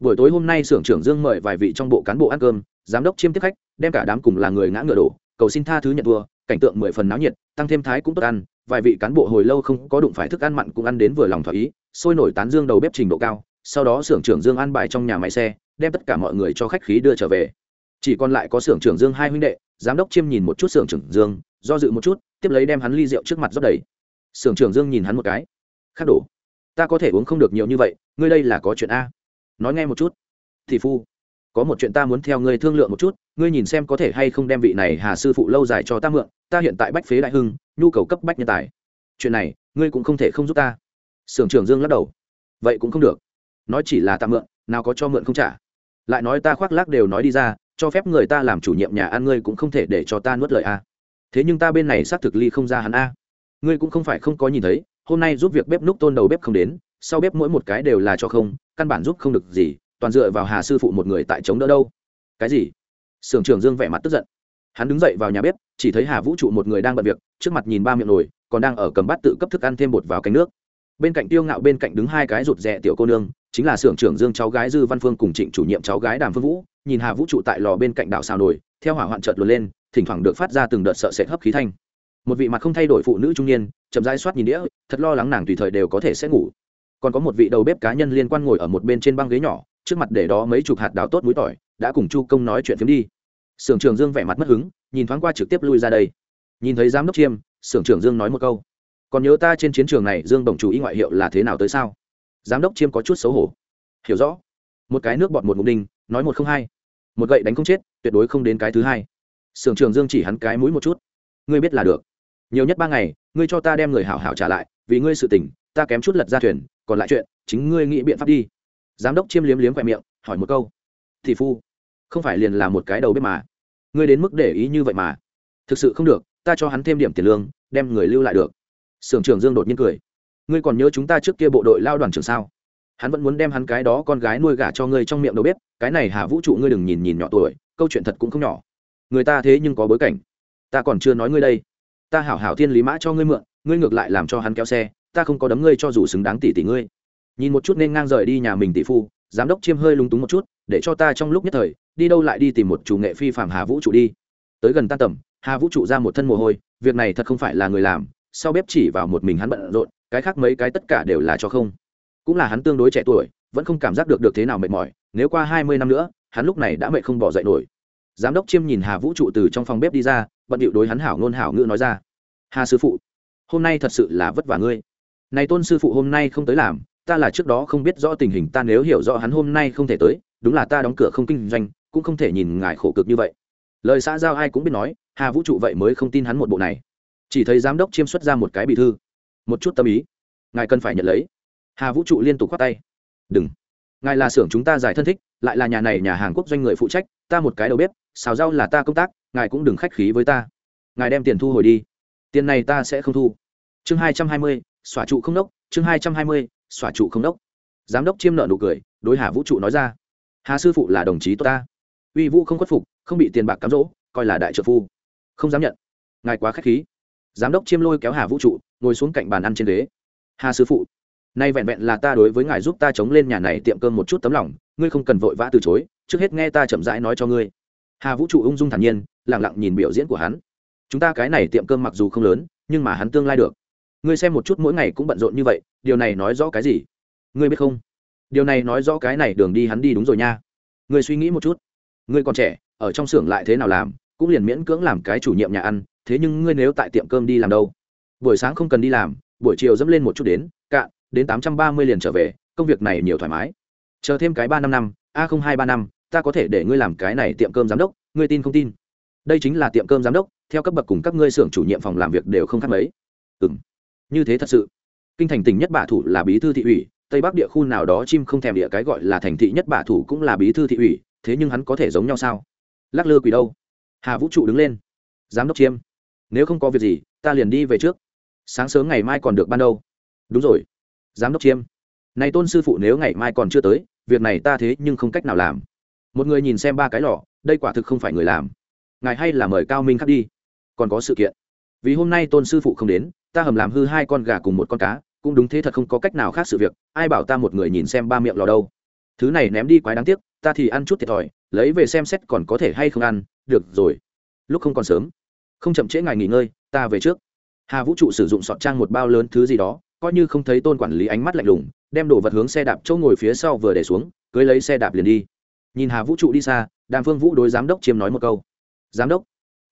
Buổi tối hôm nay xưởng trưởng dương mời vài vị trong bộ cán bộ ăn cơm giám đốc chiêm tiếp khách đem cả đám cùng là người ngã ngựa đổ cầu xin tha thứ nhận thua cảnh tượng mười phần náo nhiệt tăng thêm thái cũng tốt ăn vài vị cán bộ hồi lâu không có đụng phải thức ăn mặn cũng ăn đến vừa lòng thỏa ý sôi nổi tán dương đầu bếp trình độ cao sau đó xưởng trưởng dương ăn bài trong nhà máy xe đem tất cả mọi người cho khách khí đưa trở về chỉ còn lại có xưởng trưởng dương hai huynh đệ, giám đốc chiêm nhìn một chút xưởng trưởng dương, do dự một chút, tiếp lấy đem hắn ly rượu trước mặt rót đầy. Xưởng trưởng dương nhìn hắn một cái. Khắc đổ. Ta có thể uống không được nhiều như vậy, ngươi đây là có chuyện a. Nói nghe một chút. Thì phu, có một chuyện ta muốn theo ngươi thương lượng một chút, ngươi nhìn xem có thể hay không đem vị này hà sư phụ lâu dài cho ta mượn, ta hiện tại bách phế đại hưng, nhu cầu cấp bách nhân tài. Chuyện này, ngươi cũng không thể không giúp ta. Sưởng trưởng dương lắc đầu. Vậy cũng không được. Nói chỉ là tạm mượn, nào có cho mượn không trả. Lại nói ta khoác lác đều nói đi ra cho phép người ta làm chủ nhiệm nhà ăn ngươi cũng không thể để cho ta nuốt lời a. Thế nhưng ta bên này xác thực ly không ra hắn a. Ngươi cũng không phải không có nhìn thấy, hôm nay giúp việc bếp núc tôn đầu bếp không đến, sau bếp mỗi một cái đều là cho không, căn bản giúp không được gì, toàn dựa vào hà sư phụ một người tại chống đỡ đâu. Cái gì? Sưởng trưởng dương vẻ mặt tức giận. Hắn đứng dậy vào nhà bếp, chỉ thấy hà vũ trụ một người đang bận việc, trước mặt nhìn ba miệng nồi, còn đang ở cầm bát tự cấp thức ăn thêm bột vào cánh nước. Bên cạnh tiêu ngạo bên cạnh đứng hai cái rụt rè tiểu cô nương chính là xưởng trưởng dương cháu gái dư văn phương cùng trịnh chủ nhiệm cháu gái đàm phương vũ, nhìn hà vũ trụ tại lò bên cạnh đảo xào nồi theo hỏa hoạn chợt luồn lên, thỉnh thoảng được phát ra từng đợt sợ sệt hấp khí thanh. Một vị mặt không thay đổi phụ nữ trung niên, chậm rãi soát nhìn đĩa, thật lo lắng nàng tùy thời đều có thể sẽ ngủ. Còn có một vị đầu bếp cá nhân liên quan ngồi ở một bên trên băng ghế nhỏ, trước mặt để đó mấy chục hạt đào tốt mũi tỏi, đã cùng chu công nói chuyện phiếm đi. Sưởng trưởng dương vẻ mặt mất hứng, nhìn thoáng qua trực tiếp lui ra đây. Nhìn thấy giám đốc chiêm sưởng trưởng dương nói một câu. Còn nhớ ta trên chiến trường này, dương đồng chủ ý ngoại hiệu là thế nào tới sao? Giám đốc chiêm có chút xấu hổ. Hiểu rõ. Một cái nước bọt một mục đinh, nói một không hai. Một gậy đánh không chết, tuyệt đối không đến cái thứ hai. Sưởng trường dương chỉ hắn cái mũi một chút. Ngươi biết là được. Nhiều nhất ba ngày, ngươi cho ta đem người hảo hảo trả lại, vì ngươi sự tỉnh ta kém chút lật ra thuyền, còn lại chuyện, chính ngươi nghĩ biện pháp đi. Giám đốc chiêm liếm liếm khoe miệng, hỏi một câu. Thì phu, không phải liền là một cái đầu bếp mà. Ngươi đến mức để ý như vậy mà. Thực sự không được, ta cho hắn thêm điểm tiền lương, đem người lưu lại được. Sưởng trưởng dương đột nhiên cười ngươi còn nhớ chúng ta trước kia bộ đội lao đoàn trưởng sao? Hắn vẫn muốn đem hắn cái đó con gái nuôi gả cho ngươi trong miệng đầu bếp, cái này hà vũ trụ ngươi đừng nhìn nhìn nhỏ tuổi, câu chuyện thật cũng không nhỏ. Người ta thế nhưng có bối cảnh. Ta còn chưa nói ngươi đây. Ta hảo hảo thiên lý mã cho ngươi mượn, ngươi ngược lại làm cho hắn kéo xe, ta không có đấm ngươi cho dù xứng đáng tỷ tỷ ngươi. Nhìn một chút nên ngang rời đi nhà mình tỷ phu, giám đốc chiêm hơi lúng túng một chút, để cho ta trong lúc nhất thời, đi đâu lại đi tìm một chủ nghệ phi phạm hà vũ trụ đi. Tới gần tan tầm, hà vũ trụ ra một thân mồ hôi, việc này thật không phải là người làm, sau bếp chỉ vào một mình hắn bận rộn cái khác mấy cái tất cả đều là cho không. Cũng là hắn tương đối trẻ tuổi, vẫn không cảm giác được được thế nào mệt mỏi, nếu qua hai mươi năm nữa, hắn lúc này đã mệt không bỏ dậy nổi. Giám đốc chiêm nhìn hà vũ trụ từ trong phòng bếp đi ra, bận điệu đối hắn hảo ngôn hảo ngữ nói ra. Hà sư phụ, hôm nay thật sự là vất vả ngươi. Này tôn sư phụ hôm nay không tới làm, ta là trước đó không biết rõ tình hình, ta nếu hiểu rõ hắn hôm nay không thể tới, đúng là ta đóng cửa không kinh doanh, cũng không thể nhìn ngài khổ cực như vậy. Lời xã giao ai cũng biết nói, hà vũ trụ vậy mới không tin hắn một bộ này. Chỉ thấy giám đốc chiêm xuất ra một cái bị thư một chút tâm ý. Ngài cần phải nhận lấy. Hà vũ trụ liên tục khoát tay. Đừng. Ngài là xưởng chúng ta giải thân thích, lại là nhà này nhà hàng quốc doanh người phụ trách, ta một cái đầu bếp, xào rau là ta công tác, ngài cũng đừng khách khí với ta. Ngài đem tiền thu hồi đi. Tiền này ta sẽ không thu. Chương hai trăm hai mươi, xỏa trụ không đốc, chương hai trăm hai mươi, xỏa trụ không đốc. Giám đốc chiêm nợ nụ cười, đối hà vũ trụ nói ra. Hà sư phụ là đồng chí tốt ta. Uy vũ không khuất phục, không bị tiền bạc cám dỗ, coi là đại trợ phu. Không dám nhận. Ngài quá k h á c h khí. Giám đốc chiêm lôi kéo hà vũ trụ ngồi xuống cạnh bàn ăn trên ghế. Hà sư phụ, nay vẹn vẹn là ta đối với ngài giúp ta chống lên nhà này tiệm cơm một chút tấm lòng, ngươi không cần vội vã từ chối, trước hết nghe ta chậm rãi nói cho ngươi. Hà vũ trụ ung dung thản nhiên lẳng lặng nhìn biểu diễn của hắn. Chúng ta cái này tiệm cơm mặc dù không lớn, nhưng mà hắn tương lai được. Ngươi xem một chút mỗi ngày cũng bận rộn như vậy, điều này nói rõ cái gì? Ngươi biết không? Điều này nói rõ cái này đường đi hắn đi đúng rồi nha. Ngươi suy nghĩ một chút. Ngươi còn trẻ, ở trong xưởng lại thế nào làm, cũng liền miễn cưỡng làm cái chủ nhiệm nhà ăn, thế nhưng ngươi nếu tại tiệm cơm đi làm đâu? Buổi sáng không cần đi làm, buổi chiều dẫm lên một chút đến cạn đến tám trăm ba mươi liền trở về, công việc này nhiều thoải mái. Chờ thêm cái ba năm năm, a không hai ba năm, ta có thể để ngươi làm cái này tiệm cơm giám đốc, ngươi tin không tin? Đây chính là tiệm cơm giám đốc, theo cấp bậc cùng các ngươi xưởng chủ nhiệm phòng làm việc đều không khác mấy. Ừ m như thế thật sự. Kinh thành tỉnh nhất bả thủ là bí thư thị ủy, tây bắc địa khu nào đó chim không thèm địa cái gọi là thành thị nhất bả thủ cũng là bí thư thị ủy, thế nhưng hắn có thể giống nhau sao? Lắc lư quỷ đâu? Hà vũ trụ đứng lên. Giám đốc chiêm, nếu không có việc gì, ta liền đi về trước sáng sớm ngày mai còn được ban đâu. Đúng rồi. Giám đốc chiêm. Này tôn sư phụ nếu ngày mai còn chưa tới, việc này ta thế nhưng không cách nào làm. Một người nhìn xem ba cái lọ đây quả thực không phải người làm. Ngài hay là mời cao minh khắc đi. Còn có sự kiện. Vì hôm nay tôn sư phụ không đến, ta hầm làm hư hai con gà cùng một con cá, cũng đúng thế thật không có cách nào khác sự việc, ai bảo ta một người nhìn xem ba miệng lò đâu. Thứ này ném đi quái đáng tiếc, ta thì ăn chút thiệt thòi, lấy về xem xét còn có thể hay không ăn, được rồi. Lúc không còn sớm. Không chậm trễ ngài nghỉ ngơi, ta về trước hà vũ trụ sử dụng sọt trang một bao lớn thứ gì đó, coi như không thấy tôn quản lý ánh mắt lạnh lùng, đem đồ vật hướng xe đạp chỗ ngồi phía sau vừa để xuống, cưới lấy xe đạp liền đi. Nhìn hà vũ trụ đi xa, đàm phương vũ đối giám đốc chiêm nói một câu. Giám đốc,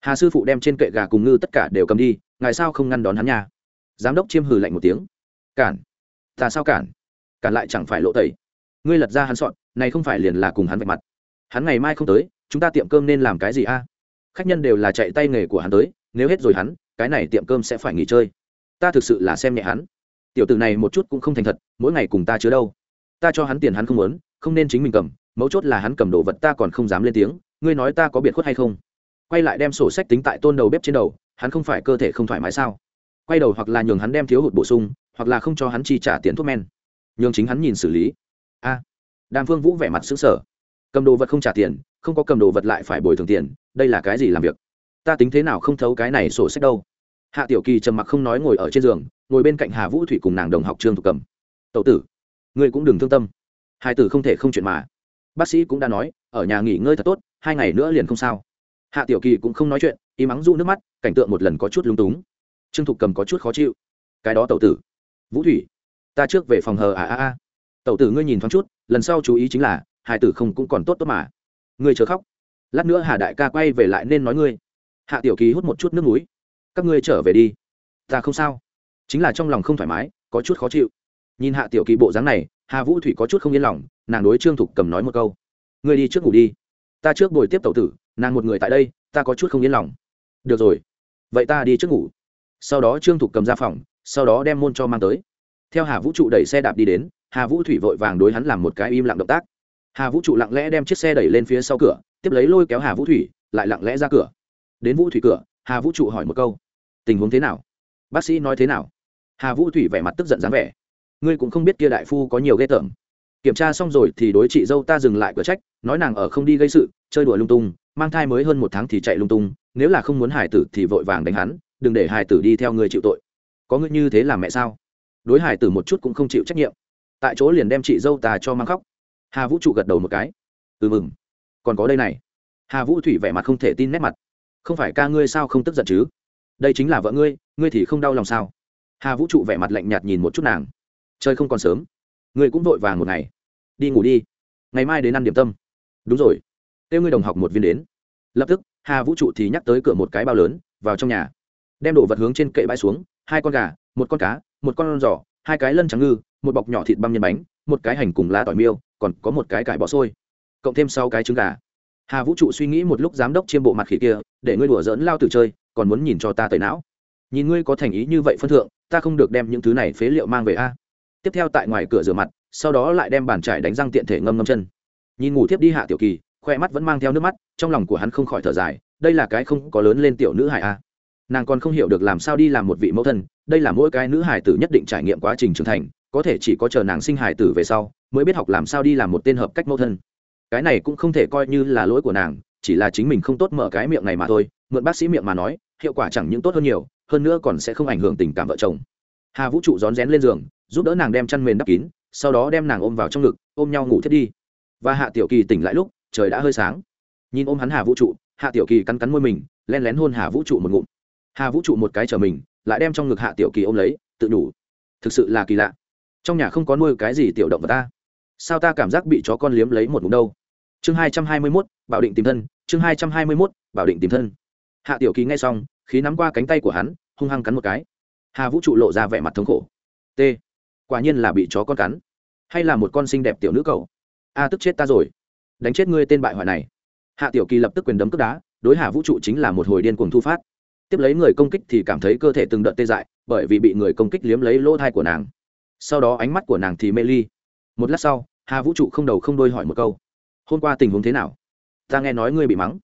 hà sư phụ đem trên kệ gà cùng ngư tất cả đều cầm đi, ngài sao không ngăn đón hắn nhà? giám đốc chiêm hừ lạnh một tiếng. Cản? Ta sao cản? Cản lại chẳng phải lộ tẩy. Ngươi lật ra hắn sọn này không phải liền là cùng hắn vạch mặt. Hắn ngày mai không tới, chúng ta tiệm cơm nên làm cái gì a? Khách nhân đều là chạy tay nghề của hắn tới, nếu hết rồi hắn cái này tiệm cơm sẽ phải nghỉ chơi. Ta thực sự là xem nhẹ hắn. Tiểu tử này một chút cũng không thành thật, mỗi ngày cùng ta chứa đâu. Ta cho hắn tiền hắn không muốn, không nên chính mình cầm, mấu chốt là hắn cầm đồ vật ta còn không dám lên tiếng, ngươi nói ta có biệt khuất hay không? Quay lại đem sổ sách tính tại tôn đầu bếp trên đầu, hắn không phải cơ thể không thoải mái sao? Quay đầu hoặc là nhường hắn đem thiếu hụt bổ sung, hoặc là không cho hắn chi trả tiền thuốc men. Nhường chính hắn nhìn xử lý. A. Đàm phương vũ vẻ mặt xứng sở cầm đồ vật không trả tiền, không có cầm đồ vật lại phải bồi thường tiền, đây là cái gì làm việc? Ta tính thế nào không thấu cái này sổ sách đâu? Hạ tiểu kỳ trầm mặc không nói ngồi ở trên giường, ngồi bên cạnh hà vũ thủy cùng nàng đồng học trương thục cầm. Tậu tử, ngươi cũng đừng thương tâm. Hai tử không thể không chuyện mà. Bác sĩ cũng đã nói, ở nhà nghỉ ngơi thật tốt, hai ngày nữa liền không sao. Hạ tiểu kỳ cũng không nói chuyện, y mắng rũ nước mắt, cảnh tượng một lần có chút lung túng. Trương thục cầm có chút khó chịu. Cái đó tậu tử. Vũ thủy, ta trước về phòng hờ à à à. Tậu tử ngươi nhìn thoáng chút, lần sau chú ý chính là, hai tử không cũng còn tốt tốt mà. Ngươi chờ khóc. Lát nữa hà đại ca quay về lại nên nói ngươi. Hạ tiểu kỳ hút một chút nước núi các ngươi trở về đi. Ta không sao. Chính là trong lòng không thoải mái, có chút khó chịu. Nhìn hạ tiểu kỳ bộ dáng này, hà vũ thủy có chút không yên lòng, nàng đối trương thục cầm nói một câu. Ngươi đi trước ngủ đi. Ta trước buổi tiếp tàu tử, nàng một người tại đây, ta có chút không yên lòng. Được rồi. Vậy ta đi trước ngủ. Sau đó trương thục cầm ra phòng, sau đó đem môn cho mang tới. Theo hà vũ trụ đẩy xe đạp đi đến, hà vũ thủy vội vàng đối hắn làm một cái im lặng động tác. Hà vũ trụ lặng lẽ đem chiếc xe đẩy lên phía sau cửa, tiếp lấy lôi kéo hà vũ thủy, lại lặng lẽ ra cửa. Đến vũ thủy cửa hà vũ trụ hỏi một câu. Tình huống thế nào? Bác sĩ nói thế nào? Hà vũ thủy vẻ mặt tức giận dáng vẻ. Ngươi cũng không biết kia đại phu có nhiều ghê tởm. Kiểm tra xong rồi thì đối chị dâu ta dừng lại cửa trách, nói nàng ở không đi gây sự, chơi đùa lung tung, mang thai mới hơn một tháng thì chạy lung tung, nếu là không muốn hải tử thì vội vàng đánh hắn, đừng để hải tử đi theo người chịu tội. Có ngươi như thế làm mẹ sao? Đối hải tử một chút cũng không chịu trách nhiệm. Tại chỗ liền đem chị dâu ta cho mang khóc. Hà vũ trụ gật đầu một cái. Ừ mừng. Còn có đây này. Hà vũ thủy vẻ mặt không thể tin nét mặt không phải ca ngươi sao không tức giận chứ? Đây chính là vợ ngươi ngươi thì không đau lòng sao? Hà vũ trụ vẻ mặt lạnh nhạt nhìn một chút nàng. Chơi không còn sớm. Ngươi cũng vội vàng một ngày. Đi ngủ đi. Ngày mai đến ăn điểm tâm. Đúng rồi. Kêu ngươi đồng học một viên đến. Lập tức, hà vũ trụ thì nhắc tới cửa một cái bao lớn, vào trong nhà. Đem đồ vật hướng trên kệ bãi xuống, hai con gà, một con cá, một con giỏ hai cái lân trắng ngư, một bọc nhỏ thịt băm nhân bánh, một cái hành cùng lá tỏi miêu, còn có một cái cải bọ sôi cộng thêm sau cái trứng gà hà vũ trụ suy nghĩ một lúc giám đốc chiêm bộ mặt khỉ kia, để ngươi đùa dỡn lao từ chơi, còn muốn nhìn cho ta tẩy não. Nhìn ngươi có thành ý như vậy phân thượng, ta không được đem những thứ này phế liệu mang về a. Tiếp theo tại ngoài cửa rửa mặt, sau đó lại đem bàn trải đánh răng tiện thể ngâm ngâm chân. Nhìn ngủ tiếp đi hạ tiểu kỳ, khoe mắt vẫn mang theo nước mắt, trong lòng của hắn không khỏi thở dài, đây là cái không có lớn lên tiểu nữ hải a. Nàng còn không hiểu được làm sao đi làm một vị mẫu thân, đây là mỗi cái nữ hải tử nhất định trải nghiệm quá trình trưởng thành, có thể chỉ có chờ nàng sinh hải tử về sau, mới biết học làm sao đi làm một tên hợp cách mẫu thân cái này cũng không thể coi như là lỗi của nàng, chỉ là chính mình không tốt mở cái miệng này mà thôi, mượn bác sĩ miệng mà nói, hiệu quả chẳng những tốt hơn nhiều, hơn nữa còn sẽ không ảnh hưởng tình cảm vợ chồng. Hà vũ trụ rón rén lên giường, giúp đỡ nàng đem chăn mền đắp kín, sau đó đem nàng ôm vào trong ngực, ôm nhau ngủ thiết đi. Và hạ tiểu kỳ tỉnh lại lúc, trời đã hơi sáng. Nhìn ôm hắn hà vũ trụ, hạ tiểu kỳ cắn cắn môi mình len lén hôn hà vũ trụ một ngụm. Hà vũ trụ một cái chở mình, lại đem trong ngực hạ tiểu kỳ ôm lấy, tự đủ thực sự là kỳ lạ. Trong nhà không có nuôi cái gì tiểu động vật ta. Sao ta cảm giác bị chó con liếm lấy một ngụm đâu? Chương hai trăm hai mươi mốt, bảo định tìm thân, chương hai trăm hai mươi mốt, bảo định tìm thân. Hạ tiểu kỳ nghe xong, khí nắm qua cánh tay của hắn, hung hăng cắn một cái. Hà vũ trụ lộ ra vẻ mặt thống khổ. T, quả nhiên là bị chó con cắn. Hay là một con xinh đẹp tiểu nữ cầu. A, tức chết ta rồi. Đánh chết ngươi tên bại hoại này. Hạ tiểu kỳ lập tức quyền đấm cướp đá, đối hà vũ trụ chính là một hồi điên cuồng thu phát. Tiếp lấy người công kích thì cảm thấy cơ thể từng đợt tê dại, bởi vì bị người công kích liếm lấy lỗ thai của nàng. Sau đó ánh mắt của nàng thì mê ly. Một lát sau, hà vũ trụ không đầu không đôi hỏi một câu hôm qua tình huống thế nào? Ta nghe nói ngươi bị mắng.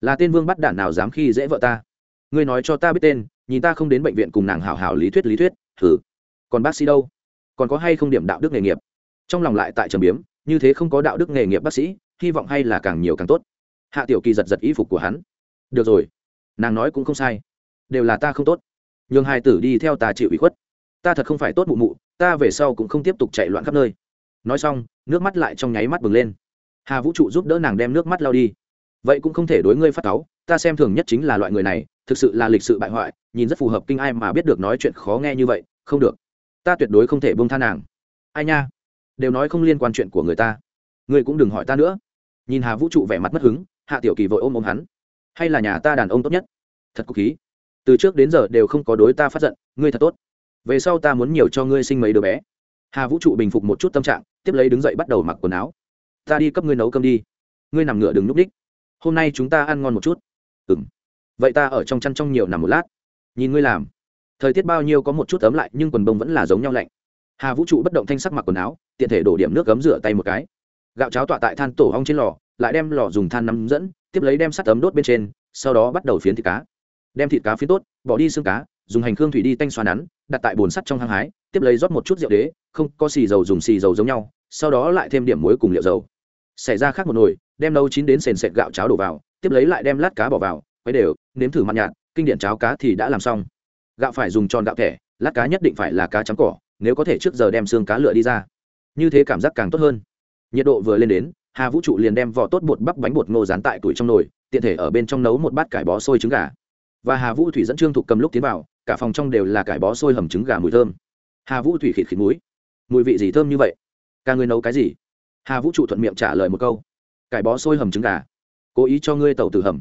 Là tên vương bắt đản nào dám khi dễ vợ ta? Ngươi nói cho ta biết tên, nhìn ta không đến bệnh viện cùng nàng hảo hảo lý thuyết lý thuyết thử còn bác sĩ đâu? Còn có hay không điểm đạo đức nghề nghiệp? Trong lòng lại tại trầm biếm, như thế không có đạo đức nghề nghiệp bác sĩ, hy vọng hay là càng nhiều càng tốt. Hạ tiểu kỳ giật giật y phục của hắn. Được rồi. Nàng nói cũng không sai. Đều là ta không tốt. Nhường hai tử đi theo ta chịu ủy khuất. Ta thật không phải tốt mụ mụ, ta về sau cũng không tiếp tục chạy loạn khắp nơi. Nói xong, nước mắt lại trong nháy mắt bừng lên hà vũ trụ giúp đỡ nàng đem nước mắt lao đi. Vậy cũng không thể đối ngươi phát cáu, ta xem thường nhất chính là loại người này, thực sự là lịch sự bại hoại, nhìn rất phù hợp kinh ai mà biết được nói chuyện khó nghe như vậy, không được. Ta tuyệt đối không thể bông tha nàng. Ai nha? Đều nói không liên quan chuyện của người ta. Ngươi cũng đừng hỏi ta nữa. Nhìn hà vũ trụ vẻ mặt mất hứng, hạ tiểu kỳ vội ôm ôm hắn. Hay là nhà ta đàn ông tốt nhất? Thật cục khí. Từ trước đến giờ đều không có đối ta phát giận, ngươi thật tốt. Về sau ta muốn nhiều cho ngươi sinh mấy đứa bé. Hà vũ trụ bình phục một chút tâm trạng, tiếp lấy đứng dậy bắt đầu mặc quần áo ta đi cấp ngươi nấu cơm đi. Ngươi nằm ngựa đừng núp đích hôm nay chúng ta ăn ngon một chút. Ừ m vậy ta ở trong chăn trong nhiều nằm một lát. Nhìn ngươi làm. Thời tiết bao nhiêu có một chút ấm lại, nhưng quần bông vẫn là giống nhau lạnh. Hà vũ trụ bất động thanh sắc mặc quần áo, tiện thể đổ điểm nước cấm rửa tay một cái. Gạo cháo tọa tại than tổ hong trên lò, lại đem lò dùng than nắm dẫn, tiếp lấy đem sắt ấm đốt bên trên, sau đó bắt đầu phiến thịt cá. Đem thịt cá phiến tốt, bỏ đi xương cá, dùng hành hương thủy đi tanh xoa nắn, đặt tại bồn sắt trong hang hái, tiếp lấy rót một chút rượu đế, không có xì dầu dùng xì dầu giống nhau, sau đó lại thêm điểm muối cùng liệu dầu xảy ra khác một nồi, đem nấu chín đến sền sệt gạo cháo đổ vào, tiếp lấy lại đem lát cá bỏ vào, quấy đều, nếm thử mặn nhạt, kinh điển cháo cá thì đã làm xong. Gạo phải dùng tròn gạo thẻ, lát cá nhất định phải là cá trắng cỏ, nếu có thể trước giờ đem xương cá lựa đi ra. Như thế cảm giác càng tốt hơn. Nhiệt độ vừa lên đến, hà vũ trụ liền đem vỏ tốt bột bắp bánh bột ngô dán tại tuổi trong nồi, tiện thể ở bên trong nấu một bát cải bó sôi trứng gà. Và hà vũ thủy dẫn trương thục cầm lúc tiến vào, cả phòng trong đều là cải bó sôi hầm trứng gà mùi thơm. Hà vũ thủy khịt khịt múi mùi vị gì thơm như vậy? Ca ngươi nấu cái gì? Hà vũ trụ thuận miệng trả lời một câu. Cải bó sôi hầm trứng gà. Cố ý cho ngươi tàu tử hầm.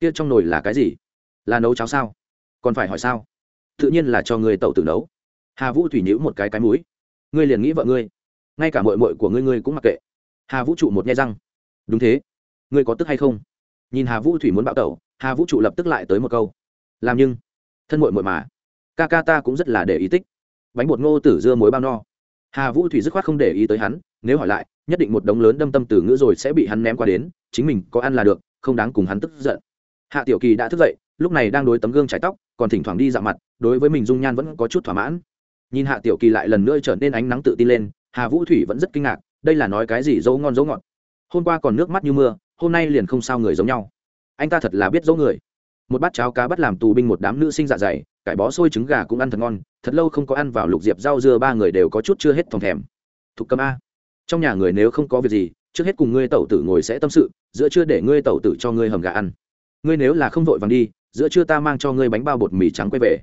Kia trong nồi là cái gì? Là nấu cháo sao? Còn phải hỏi sao? Tự nhiên là cho ngươi tàu tử nấu. Hà vũ thủy nhữ một cái cái múi ngươi liền nghĩ vợ ngươi. Ngay cả mội mội của ngươi ngươi cũng mặc kệ. Hà vũ trụ một nghe răng. Đúng thế. Ngươi có tức hay không? Nhìn hà vũ thủy muốn bạo tẩu, hà vũ trụ lập tức lại tới một câu. Làm nhưng, thân mội mội mà. Ca ca ta cũng rất là để ý tích. Bánh bột ngô tử dưa muối bao no. Hà vũ thủy dứt khoát không để ý tới hắn, nếu hỏi lại nhất định một đống lớn đâm tâm từ ngữ rồi sẽ bị hắn ném qua đến, chính mình có ăn là được, không đáng cùng hắn tức giận. Hạ tiểu kỳ đã thức dậy, lúc này đang đối tấm gương chải tóc, còn thỉnh thoảng đi dạo mặt, đối với mình dung nhan vẫn có chút thỏa mãn. Nhìn hạ tiểu kỳ lại lần nữa trở nên ánh nắng tự tin lên, hà vũ thủy vẫn rất kinh ngạc, đây là nói cái gì dấu ngon dấu ngọt. Hôm qua còn nước mắt như mưa, hôm nay liền không sao người giống nhau. Anh ta thật là biết dấu người. Một bát cháo cá bắt làm tù binh một đám nữ sinh dạ dày, cải bó xôi trứng gà cũng ăn thật ngon, thật lâu không có ăn vào lục diệp rau dưa ba người đều có chút chưa hết thòng thèm. Thục cầm a trong nhà người nếu không có việc gì, trước hết cùng ngươi tẩu tử ngồi sẽ tâm sự, giữa chưa để ngươi tẩu tử cho ngươi hầm gà ăn. Ngươi nếu là không vội vàng đi, giữa trưa ta mang cho ngươi bánh bao bột mì trắng quay về.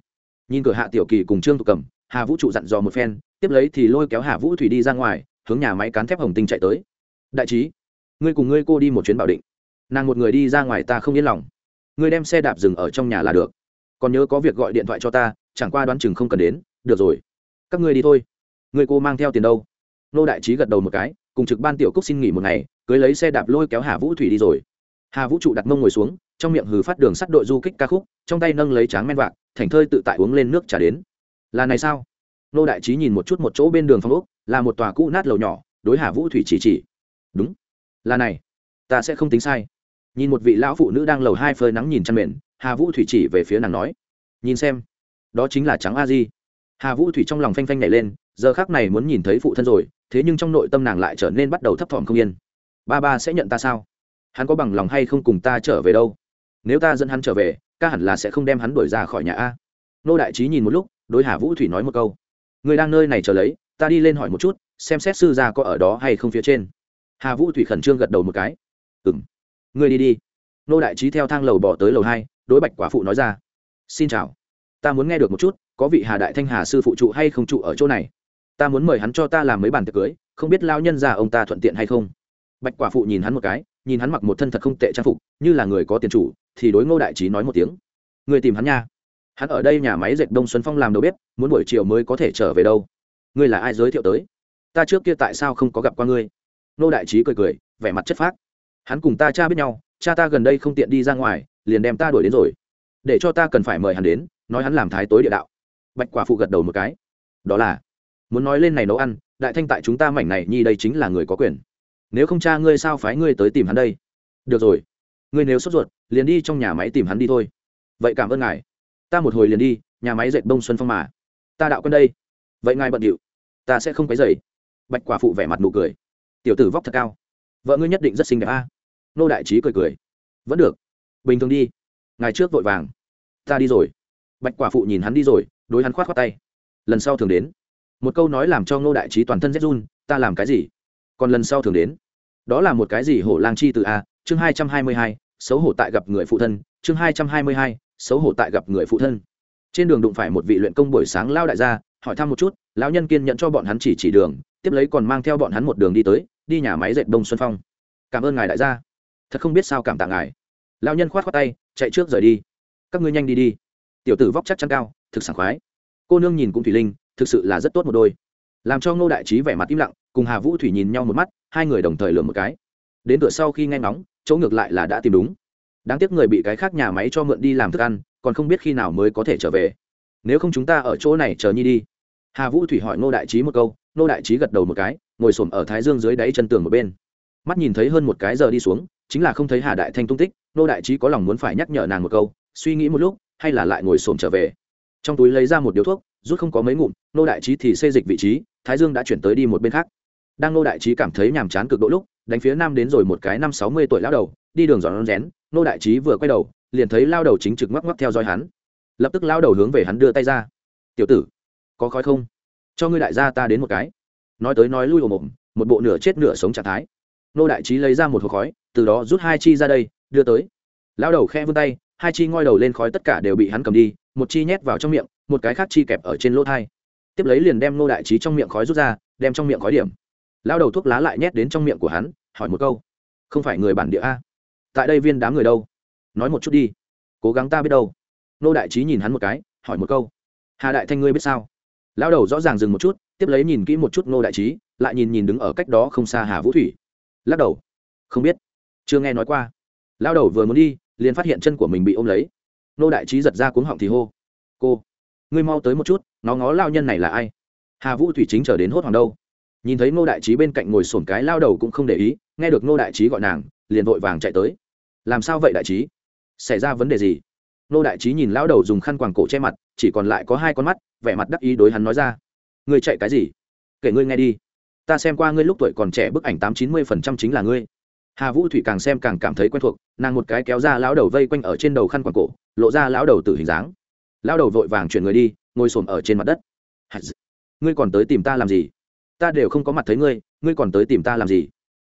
Nhìn cửa hạ tiểu kỳ cùng trương thục cầm hà vũ trụ dặn dò một phen, tiếp lấy thì lôi kéo hà vũ thủy đi ra ngoài, hướng nhà máy cán thép hồng tinh chạy tới. Đại trí, ngươi cùng ngươi cô đi một chuyến bảo định. Nàng một người đi ra ngoài ta không yên lòng. Ngươi đem xe đạp dừng ở trong nhà là được. Còn nhớ có việc gọi điện thoại cho ta, chẳng qua đoán chừng không cần đến, được rồi. Các ngươi đi thôi. Ngươi cô mang theo tiền đâu? Nô đại trí gật đầu một cái, cùng trực ban tiểu cúc xin nghỉ một ngày, cưới lấy xe đạp lôi kéo hà vũ thủy đi rồi. Hà vũ trụ đặt mông ngồi xuống, trong miệng hừ phát đường sắt đội du kích ca khúc, trong tay nâng lấy tráng men vạc, thành thơi tự tại uống lên nước trả đến. Là này sao? Nô đại trí nhìn một chút một chỗ bên đường phong úc là một tòa cũ nát lầu nhỏ, đối hà vũ thủy chỉ chỉ. Đúng. Là này. Ta sẽ không tính sai. Nhìn một vị lão phụ nữ đang lầu hai phơi nắng nhìn chăn mền, hà vũ thủy chỉ về phía nàng nói. Nhìn xem. Đó chính là trắng a di. Hà vũ thủy trong lòng phanh phanh nhảy lên giờ khác này muốn nhìn thấy phụ thân rồi, thế nhưng trong nội tâm nàng lại trở nên bắt đầu thấp thỏm không yên. Ba ba sẽ nhận ta sao? Hắn có bằng lòng hay không cùng ta trở về đâu? Nếu ta dẫn hắn trở về, ca hẳn là sẽ không đem hắn đuổi ra khỏi nhà a. Nô đại trí nhìn một lúc, đối hà vũ thủy nói một câu. Người đang nơi này chờ lấy, ta đi lên hỏi một chút, xem xét sư gia có ở đó hay không phía trên. Hà vũ thủy khẩn trương gật đầu một cái. Ừ m người đi đi. Nô đại trí theo thang lầu bỏ tới lầu hai, đối bạch quả phụ nói ra. Xin chào. Ta muốn nghe được một chút, có vị hà đại thanh hà sư phụ trụ hay không trụ ở chỗ này? Ta muốn mời hắn cho ta làm mấy bàn tiệc cưới, không biết lao nhân già ông ta thuận tiện hay không? Bạch quả phụ nhìn hắn một cái, nhìn hắn mặc một thân thật không tệ trang phục, như là người có tiền chủ, thì đối ngô đại trí nói một tiếng. Người tìm hắn nha. Hắn ở đây nhà máy dệt đông xuân phong làm đầu bếp, muốn buổi chiều mới có thể trở về đâu. Ngươi là ai giới thiệu tới? Ta trước kia tại sao không có gặp qua ngươi? Ngô đại trí cười cười, vẻ mặt chất phác. Hắn cùng ta cha biết nhau, cha ta gần đây không tiện đi ra ngoài, liền đem ta đuổi đến rồi. Để cho ta cần phải mời hắn đến, nói hắn làm thái tối địa đạo. Bạch quả phụ gật đầu một cái. Đó là muốn nói lên này nấu ăn, đại thanh tại chúng ta mảnh này nhi đây chính là người có quyền. Nếu không cha ngươi sao phái ngươi tới tìm hắn đây? Được rồi. Ngươi nếu sốt ruột, liền đi trong nhà máy tìm hắn đi thôi. Vậy cảm ơn ngài. Ta một hồi liền đi, nhà máy dệt bông xuân phong mà. Ta đạo quân đây. Vậy ngài bận điệu. Ta sẽ không cái dày bạch quả phụ vẻ mặt nụ cười. Tiểu tử vóc thật cao. Vợ ngươi nhất định rất xinh đẹp a. Nô đại trí cười cười. Vẫn được. Bình thường đi. Ngài trước vội vàng. Ta đi rồi. Bạch quả phụ nhìn hắn đi rồi, đối hắn khoát khoát tay. Lần sau thường đến một câu nói làm cho ngô đại trí toàn thân rét run, ta làm cái gì? Còn lần sau thường đến. Đó là một cái gì hổ lang chi từ a, chương hai trăm hai mươi hai, xấu hổ tại gặp người phụ thân, chương hai trăm hai mươi hai, xấu hổ tại gặp người phụ thân. Trên đường đụng phải một vị luyện công buổi sáng lao đại gia, hỏi thăm một chút, lão nhân kiên nhận cho bọn hắn chỉ chỉ đường, tiếp lấy còn mang theo bọn hắn một đường đi tới, đi nhà máy dệt đông xuân phong. Cảm ơn ngài đại gia. Thật không biết sao cảm tạ ngài. Lão nhân khoát khoát tay, chạy trước rời đi. Các ngươi nhanh đi đi. Tiểu tử vóc chắc chắn cao, thực sảng khoái. Cô nương nhìn cũng thủy linh thực sự là rất tốt một đôi. Làm cho ngô đại trí vẻ mặt im lặng, cùng hà vũ thủy nhìn nhau một mắt, hai người đồng thời lừa một cái. Đến cửa sau khi nghe ngóng, chỗ ngược lại là đã tìm đúng. Đáng tiếc người bị cái khác nhà máy cho mượn đi làm thức ăn, còn không biết khi nào mới có thể trở về. Nếu không chúng ta ở chỗ này chờ nhi đi. Hà vũ thủy hỏi ngô đại trí một câu, ngô đại trí gật đầu một cái, ngồi s ổ m ở thái dương dưới đáy chân tường một bên. Mắt nhìn thấy hơn một cái giờ đi xuống, chính là không thấy hà đại thanh tung tích, ngô đại trí có lòng muốn phải nhắc nhở nàng một câu, suy nghĩ một lúc, hay là lại ngồi s ổ m trở về. Trong túi lấy ra một điếu thuốc rút không có mấy ngụm, nô đại trí thì xê dịch vị trí, thái dương đã chuyển tới đi một bên khác. Đang nô đại trí cảm thấy nhàm chán cực độ lúc, đánh phía nam đến rồi một cái năm sáu mươi tuổi lao đầu, đi đường giòn rén, nô đại trí vừa quay đầu, liền thấy lao đầu chính trực ngoắc ngoắc theo dõi hắn. Lập tức lao đầu hướng về hắn đưa tay ra. Tiểu tử, có khói không? Cho ngươi đại gia ta đến một cái. Nói tới nói lui ồm ồm, một bộ nửa chết nửa sống trạng thái. Nô đại trí lấy ra một hộp khói, từ đó rút hai chi ra đây, đưa tới. Lao đầu khe vươn tay, hai chi ngoi đầu lên khói tất cả đều bị hắn cầm đi, một chi nhét vào trong miệng một cái khác chi kẹp ở trên lỗ thai. Tiếp lấy liền đem nô đại trí trong miệng khói rút ra, đem trong miệng khói điểm. Lao đầu thuốc lá lại nhét đến trong miệng của hắn, hỏi một câu. Không phải người bản địa a? Tại đây viên đám người đâu? Nói một chút đi. Cố gắng ta biết đâu. Nô đại trí nhìn hắn một cái, hỏi một câu. Hà đại thanh ngươi biết sao? Lao đầu rõ ràng dừng một chút, tiếp lấy nhìn kỹ một chút nô đại trí, lại nhìn nhìn đứng ở cách đó không xa hà vũ thủy. Lắc đầu. Không biết. Chưa nghe nói qua. Lao đầu vừa muốn đi, liền phát hiện chân của mình bị ôm lấy. Nô đại trí giật ra cuống họng thì hô. Cô ngươi mau tới một chút, nó ngó lao nhân này là ai? Hà vũ thủy chính chờ đến hốt hoảng đâu. Nhìn thấy Ngô đại trí bên cạnh ngồi sổn cái lao đầu cũng không để ý, nghe được Ngô đại trí gọi nàng, liền vội vàng chạy tới. Làm sao vậy đại trí? Xảy ra vấn đề gì? Ngô đại trí nhìn lao đầu dùng khăn quàng cổ che mặt, chỉ còn lại có hai con mắt, vẻ mặt đắc ý đối hắn nói ra. Ngươi chạy cái gì? Kể ngươi nghe đi. Ta xem qua ngươi lúc tuổi còn trẻ bức ảnh tám chín mươi phần trăm chính là ngươi. Hà vũ thủy càng xem càng cảm thấy quen thuộc, nàng một cái kéo ra lão đầu vây quanh ở trên đầu khăn quàng cổ, lộ ra lão đầu tử hình dáng lão đầu vội vàng chuyển người đi, ngồi xổm ở trên mặt đất. Ngươi còn tới tìm ta làm gì? Ta đều không có mặt thấy ngươi ngươi còn tới tìm ta làm gì?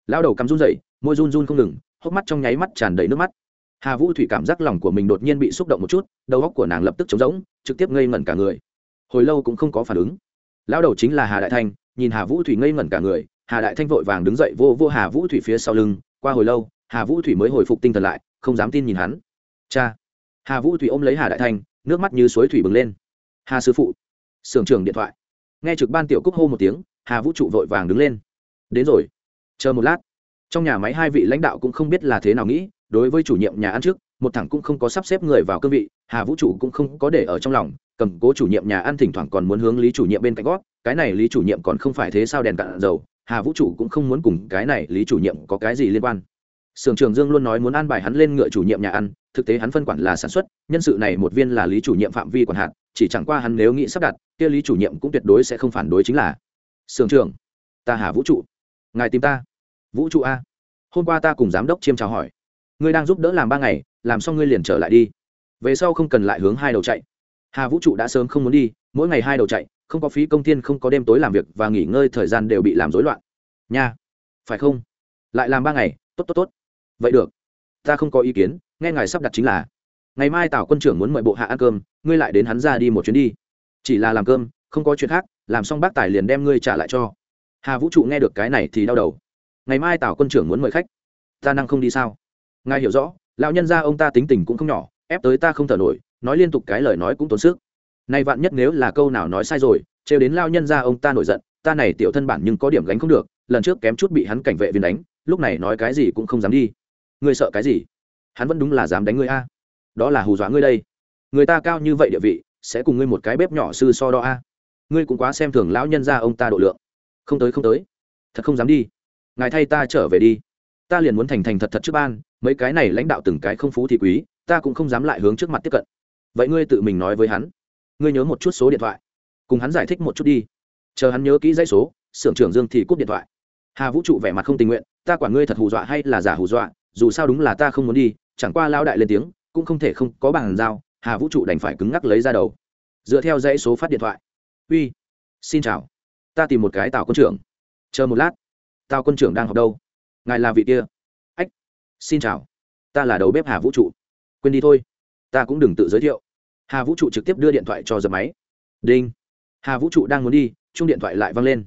Lão đầu cắm run dậy môi run run không ngừng, hốc mắt trong nháy mắt tràn đầy nước mắt. Hà vũ thủy cảm giác lòng của mình đột nhiên bị xúc động một chút, đầu óc của nàng lập tức trống rỗng, trực tiếp ngây ngẩn cả người. Hồi lâu cũng không có phản ứng. Lão đầu chính là hà đại thanh, nhìn hà vũ thủy ngây ngẩn cả người, hà đại thanh vội vàng đứng dậy vô vô hà vũ thủy phía sau lưng, qua hồi lâu, hà vũ thủy mới hồi phục tinh thần lại, không dám tin nhìn hắn. Cha! Hà vũ thủy ôm lấy hà đại thanh nước mắt như suối thủy bừng lên. Hà sư phụ, sưởng trường điện thoại. Nghe trực ban tiểu cúc hô một tiếng, hà vũ trụ vội vàng đứng lên. Đến rồi. Chờ một lát. Trong nhà máy hai vị lãnh đạo cũng không biết là thế nào nghĩ, đối với chủ nhiệm nhà ăn trước, một thằng cũng không có sắp xếp người vào cương vị, hà vũ trụ cũng không có để ở trong lòng, cầm cố chủ nhiệm nhà ăn thỉnh thoảng còn muốn hướng lý chủ nhiệm bên cạnh gót, cái này lý chủ nhiệm còn không phải thế sao đèn cạn dầu, hà vũ trụ cũng không muốn cùng cái này lý chủ nhiệm có cái gì liên quan sưởng trường dương luôn nói muốn an bài hắn lên ngựa chủ nhiệm nhà ăn, thực tế hắn phân quản là sản xuất, nhân sự này một viên là lý chủ nhiệm phạm vi quản hạt, chỉ chẳng qua hắn nếu nghĩ sắp đặt, kia lý chủ nhiệm cũng tuyệt đối sẽ không phản đối chính là sưởng trường, ta hà vũ trụ. Ngài tìm ta. Vũ trụ a. Hôm qua ta cùng giám đốc chiêm chào hỏi. Ngươi đang giúp đỡ làm ba ngày, làm xong ngươi liền trở lại đi. Về sau không cần lại hướng hai đầu chạy. Hà vũ trụ đã sớm không muốn đi, mỗi ngày hai đầu chạy, không có phí công tiên không có đêm tối làm việc và nghỉ ngơi thời gian đều bị làm rối loạn. Nha. Phải không? Lại làm ba ngày, tốt tốt tốt vậy được. Ta không có ý kiến, nghe ngài sắp đặt chính là, ngày mai tào quân trưởng muốn mời bộ hạ ăn cơm, ngươi lại đến hắn ra đi một chuyến đi. Chỉ là làm cơm, không có chuyện khác, làm xong bác tài liền đem ngươi trả lại cho. Hà vũ trụ nghe được cái này thì đau đầu. Ngày mai tào quân trưởng muốn mời khách, ta năng không đi sao? Ngài hiểu rõ, lão nhân gia ông ta tính tình cũng không nhỏ, ép tới ta không thở nổi, nói liên tục cái lời nói cũng tốn sức. Nay vạn nhất nếu là câu nào nói sai rồi, trêu đến lao nhân gia ông ta nổi giận, ta này tiểu thân bản nhưng có điểm gánh không được, lần trước kém chút bị hắn cảnh vệ viên đánh, lúc này nói cái gì cũng không dám đi ngươi sợ cái gì? Hắn vẫn đúng là dám đánh ngươi a. Đó là hù dọa ngươi đây. Người ta cao như vậy địa vị, sẽ cùng ngươi một cái bếp nhỏ sư so đo a. Ngươi cũng quá xem thường lão nhân gia ông ta độ lượng. Không tới không tới. Thật không dám đi. Ngài thay ta trở về đi. Ta liền muốn thành thành thật thật trước ban, mấy cái này lãnh đạo từng cái không phú thì quý, ta cũng không dám lại hướng trước mặt tiếp cận. Vậy ngươi tự mình nói với hắn. Ngươi nhớ một chút số điện thoại. Cùng hắn giải thích một chút đi. Chờ hắn nhớ kỹ dãy số, xưởng trưởng dương thì cúp điện thoại. Hà vũ trụ vẻ mặt không tình nguyện, ta quản ngươi thật hù dọa hay là giả hù dọa dù sao đúng là ta không muốn đi, chẳng qua lao đại lên tiếng, cũng không thể không có bàn giao, hà vũ trụ đành phải cứng ngắc lấy ra đầu. Dựa theo dãy số phát điện thoại. Uy, xin chào. Ta tìm một cái tàu quân trưởng. Chờ một lát. Tàu quân trưởng đang học đâu? Ngài là vị kia. Ách, xin chào. Ta là đầu bếp hà vũ trụ. Quên đi thôi. Ta cũng đừng tự giới thiệu. Hà vũ trụ trực tiếp đưa điện thoại cho dập máy. Đinh. Hà vũ trụ đang muốn đi chung điện thoại lại văng lên.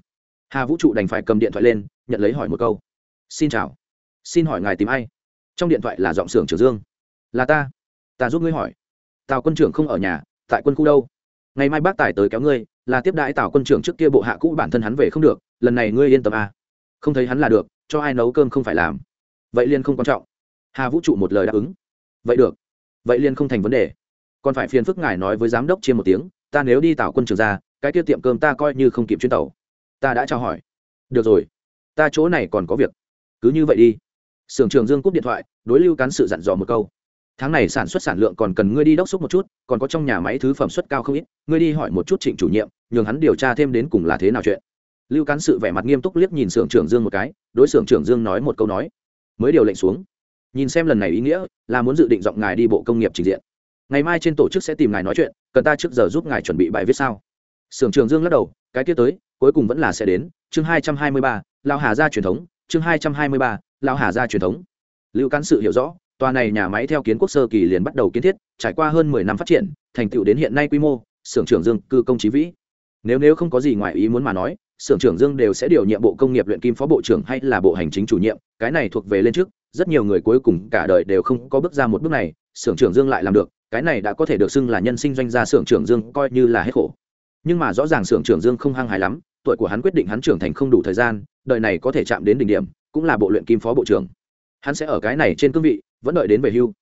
Hà vũ trụ đành phải cầm điện thoại lên, nhận lấy hỏi một câu. Xin chào. Xin hỏi ngài tìm ai? Trong điện thoại là giọng xưởng trưởng dương. Là ta. Ta giúp ngươi hỏi. Tào quân trưởng không ở nhà, tại quân khu đâu? Ngày mai bác tài tới kéo ngươi, là tiếp đãi tào quân trưởng trước kia bộ hạ cũ bản thân hắn về không được, lần này ngươi yên tâm à. không thấy hắn là được, cho ai nấu cơm không phải làm. Vậy liên không quan trọng. Hà vũ trụ một lời đáp ứng. Vậy được. Vậy liên không thành vấn đề. Còn phải phiền phức ngài nói với giám đốc chia một tiếng, ta nếu đi tào quân trưởng ra, cái kia tiệm cơm ta coi như không kịp chuyến tàu. Ta đã trao hỏi. Được rồi. Ta chỗ này còn có việc. Cứ như vậy đi sưởng trường dương cúp điện thoại, đối lưu cán sự dặn dò một câu. Tháng này sản xuất sản lượng còn cần ngươi đi đốc xúc một chút, còn có trong nhà máy thứ phẩm xuất cao không ít, ngươi đi hỏi một chút trịnh chủ nhiệm, nhường hắn điều tra thêm đến cùng là thế nào chuyện. Lưu cán sự vẻ mặt nghiêm túc liếc nhìn sưởng trưởng dương một cái, đối sưởng trưởng dương nói một câu nói. Mới điều lệnh xuống. Nhìn xem lần này ý nghĩa, là muốn dự định giọng ngài đi bộ công nghiệp trình diện. Ngày mai trên tổ chức sẽ tìm ngài nói chuyện, cần ta trước giờ giúp ngài chuẩn bị bài viết sao? Sưởng trường dương lắc đầu, cái tiết tới, cuối cùng vẫn là sẽ đến. Chương hai trăm hai mươi ba lao hà gia truyền thống chương hai trăm hai mươi ba lao hà gia truyền thống. Lưu cán sự hiểu rõ, tòa này nhà máy theo kiến quốc sơ kỳ liền bắt đầu kiến thiết, trải qua hơn mười năm phát triển, thành tựu đến hiện nay quy mô, xưởng trưởng dương, cư công trí vĩ. Nếu nếu không có gì ngoài ý muốn mà nói, xưởng trưởng dương đều sẽ điều nhiệm bộ công nghiệp luyện kim phó bộ trưởng hay là bộ hành chính chủ nhiệm, cái này thuộc về lên trước, rất nhiều người cuối cùng cả đời đều không có bước ra một bước này, xưởng trưởng dương lại làm được, cái này đã có thể được xưng là nhân sinh doanh gia xưởng trưởng dương coi như là hết khổ. Nhưng mà rõ ràng xưởng trưởng dương không hăng hài lắm tuổi của hắn quyết định hắn trưởng thành không đủ thời gian, đời này có thể chạm đến đỉnh điểm, cũng là bộ luyện kim phó bộ trưởng. Hắn sẽ ở cái này trên cương vị, vẫn đợi đến về hưu.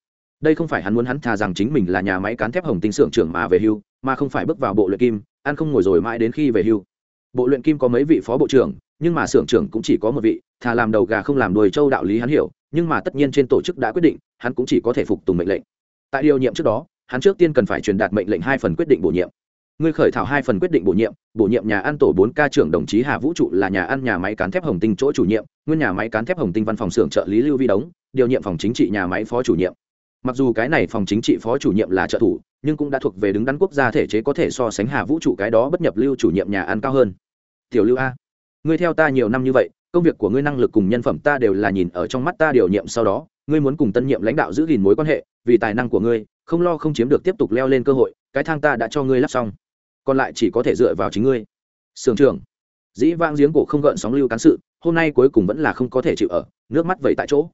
Đây không phải hắn muốn hắn thà rằng chính mình là nhà máy cán thép hồng tinh xưởng trưởng mà về hưu, mà không phải bước vào bộ luyện kim, ăn không ngồi rồi mãi đến khi về hưu. Bộ luyện kim có mấy vị phó bộ trưởng, nhưng mà xưởng trưởng cũng chỉ có một vị, thà làm đầu gà không làm đuôi châu đạo lý hắn hiểu, nhưng mà tất nhiên trên tổ chức đã quyết định, hắn cũng chỉ có thể phục tùng mệnh lệnh. Tại điều nhiệm trước đó, hắn trước tiên cần phải truyền đạt mệnh lệnh hai phần quyết định bổ nhiệm ngươi khởi thảo hai phần quyết định bổ nhiệm bổ nhiệm nhà ăn tổ bốn ca trưởng đồng chí hà vũ trụ là nhà ăn nhà máy cán thép hồng tinh chỗ chủ nhiệm, nguyên nhà máy cán thép hồng tinh văn phòng xưởng trợ lý lưu vi đống, điều nhiệm phòng chính trị nhà máy phó chủ nhiệm. Mặc dù cái này phòng chính trị phó chủ nhiệm là trợ thủ, nhưng cũng đã thuộc về đứng đắn quốc gia thể chế có thể so sánh hà vũ trụ cái đó bất nhập lưu chủ nhiệm nhà ăn cao hơn. Tiểu lưu a, ngươi theo ta nhiều năm như vậy, công việc của ngươi năng lực cùng nhân phẩm ta đều là nhìn ở trong mắt ta điều nhiệm sau đó, ngươi muốn cùng tân nhiệm lãnh đạo giữ gìn mối quan hệ, vì tài năng của ngươi, không lo không chiếm được tiếp tục leo lên cơ hội, cái thang ta đã cho ngươi lắp xong còn lại chỉ có thể dựa vào chính ngươi. Sưởng trưởng, dĩ vang giếng cổ không gợn sóng lưu cán sự, hôm nay cuối cùng vẫn là không có thể chịu ở, nước mắt vẩy tại chỗ.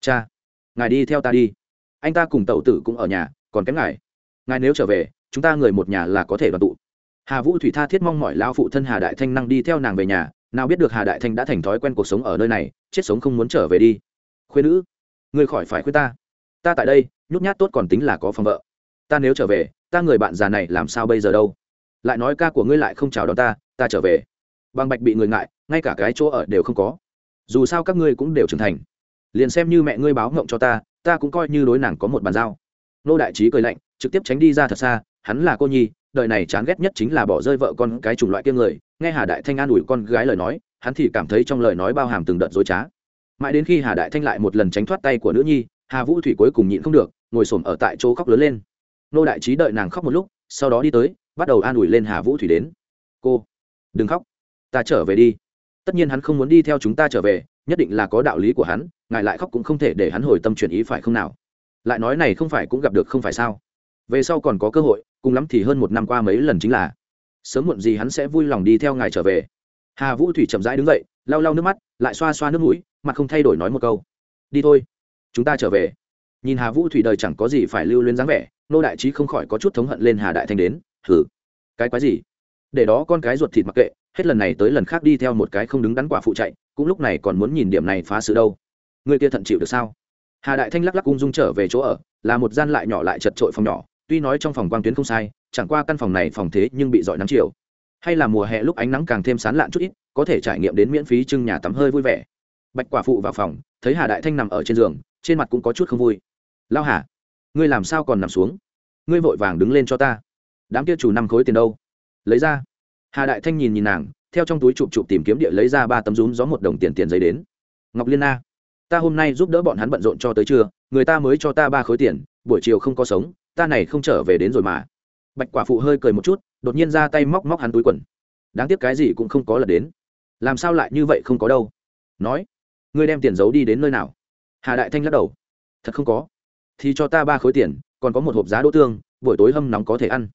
Cha, ngài đi theo ta đi. Anh ta cùng tẩu tử cũng ở nhà, còn kém ngài. Ngài nếu trở về, chúng ta người một nhà là có thể đoàn tụ. Hà vũ thủy tha thiết mong mọi lao phụ thân hà đại thanh năng đi theo nàng về nhà, nào biết được hà đại thanh đã thành thói quen cuộc sống ở nơi này, chết sống không muốn trở về đi. Khuyên nữ, ngươi khỏi phải khuyên ta. Ta tại đây, nhút nhát tốt còn tính là có phòng vợ. Ta nếu trở về, ta người bạn già này làm sao bây giờ đâu? Lại nói ca của ngươi lại không chào đón ta ta trở về. Bằng bạch bị người ngại, ngay cả cái chỗ ở đều không có. Dù sao các ngươi cũng đều trưởng thành. Liền xem như mẹ ngươi báo ngộng cho ta ta cũng coi như đối nàng có một bàn giao. Nô đại trí cười lạnh, trực tiếp tránh đi ra thật xa, hắn là cô nhi, đời này chán ghét nhất chính là bỏ rơi vợ con cái chủng loại kia người, nghe hà đại thanh an ủi con gái lời nói, hắn thì cảm thấy trong lời nói bao hàm từng đợt dối trá. Mãi đến khi hà đại thanh lại một lần tránh thoát tay của nữ nhi, hà vũ thủy cuối cùng nhịn không được, ngồi s ổ m ở tại chỗ khóc lớn lên. Nô đại trí đợi nàng khóc một lúc, sau đó đi tới bắt đầu an ủi lên hà vũ thủy đến. Cô, đừng khóc, ta trở về đi. Tất nhiên hắn không muốn đi theo chúng ta trở về, nhất định là có đạo lý của hắn, ngài lại khóc cũng không thể để hắn hồi tâm chuyển ý phải không nào? Lại nói này không phải cũng gặp được không phải sao? Về sau còn có cơ hội, cùng lắm thì hơn một năm qua mấy lần chính là, sớm muộn gì hắn sẽ vui lòng đi theo ngài trở về. Hà vũ thủy chậm rãi đứng dậy, lau lau nước mắt, lại xoa xoa nước mũi, mặt không thay đổi nói một câu. Đi thôi, chúng ta trở về. Nhìn hà vũ thủy đời chẳng có gì phải lưu luyến dáng vẻ, nô đại trí không khỏi có chút thống hận lên hà đại thanh đến hử, cái quái gì? Để đó con cái ruột thịt mặc kệ, hết lần này tới lần khác đi theo một cái không đứng đắn quả phụ chạy, cũng lúc này còn muốn nhìn điểm này phá sự đâu. Người kia thận chịu được sao? Hà đại thanh lắc lắc ung dung trở về chỗ ở, là một gian lại nhỏ lại chật trội phòng nhỏ, tuy nói trong phòng quang tuyến không sai, chẳng qua căn phòng này phòng thế nhưng bị dọi nắng chiều. Hay là mùa hè lúc ánh nắng càng thêm sán lạn chút ít, có thể trải nghiệm đến miễn phí trưng nhà tắm hơi vui vẻ. Bạch quả phụ vào phòng, thấy hà đại thanh nằm ở trên giường, trên mặt cũng có chút không vui. Lao hà, ngươi làm sao còn nằm xuống? Ngươi vội vàng đứng lên cho ta đám kia chủ năm khối tiền đâu? Lấy ra. Hà đại thanh nhìn nhìn nàng, theo trong túi chụp chụp tìm kiếm địa lấy ra ba tấm rúm gió một đồng tiền tiền giấy đến. Ngọc liên na ta hôm nay giúp đỡ bọn hắn bận rộn cho tới trưa, người ta mới cho ta ba khối tiền, buổi chiều không có sống, ta này không trở về đến rồi mà. Bạch quả phụ hơi cười một chút, đột nhiên ra tay móc móc hắn túi quần. Đáng tiếc cái gì cũng không có là đến. Làm sao lại như vậy không có đâu? Nói, ngươi đem tiền giấu đi đến nơi nào? Hà đại thanh lắc đầu, thật không có. Thì cho ta ba khối tiền, còn có một hộp giá đỗ tương, buổi tối hâm nóng có thể ăn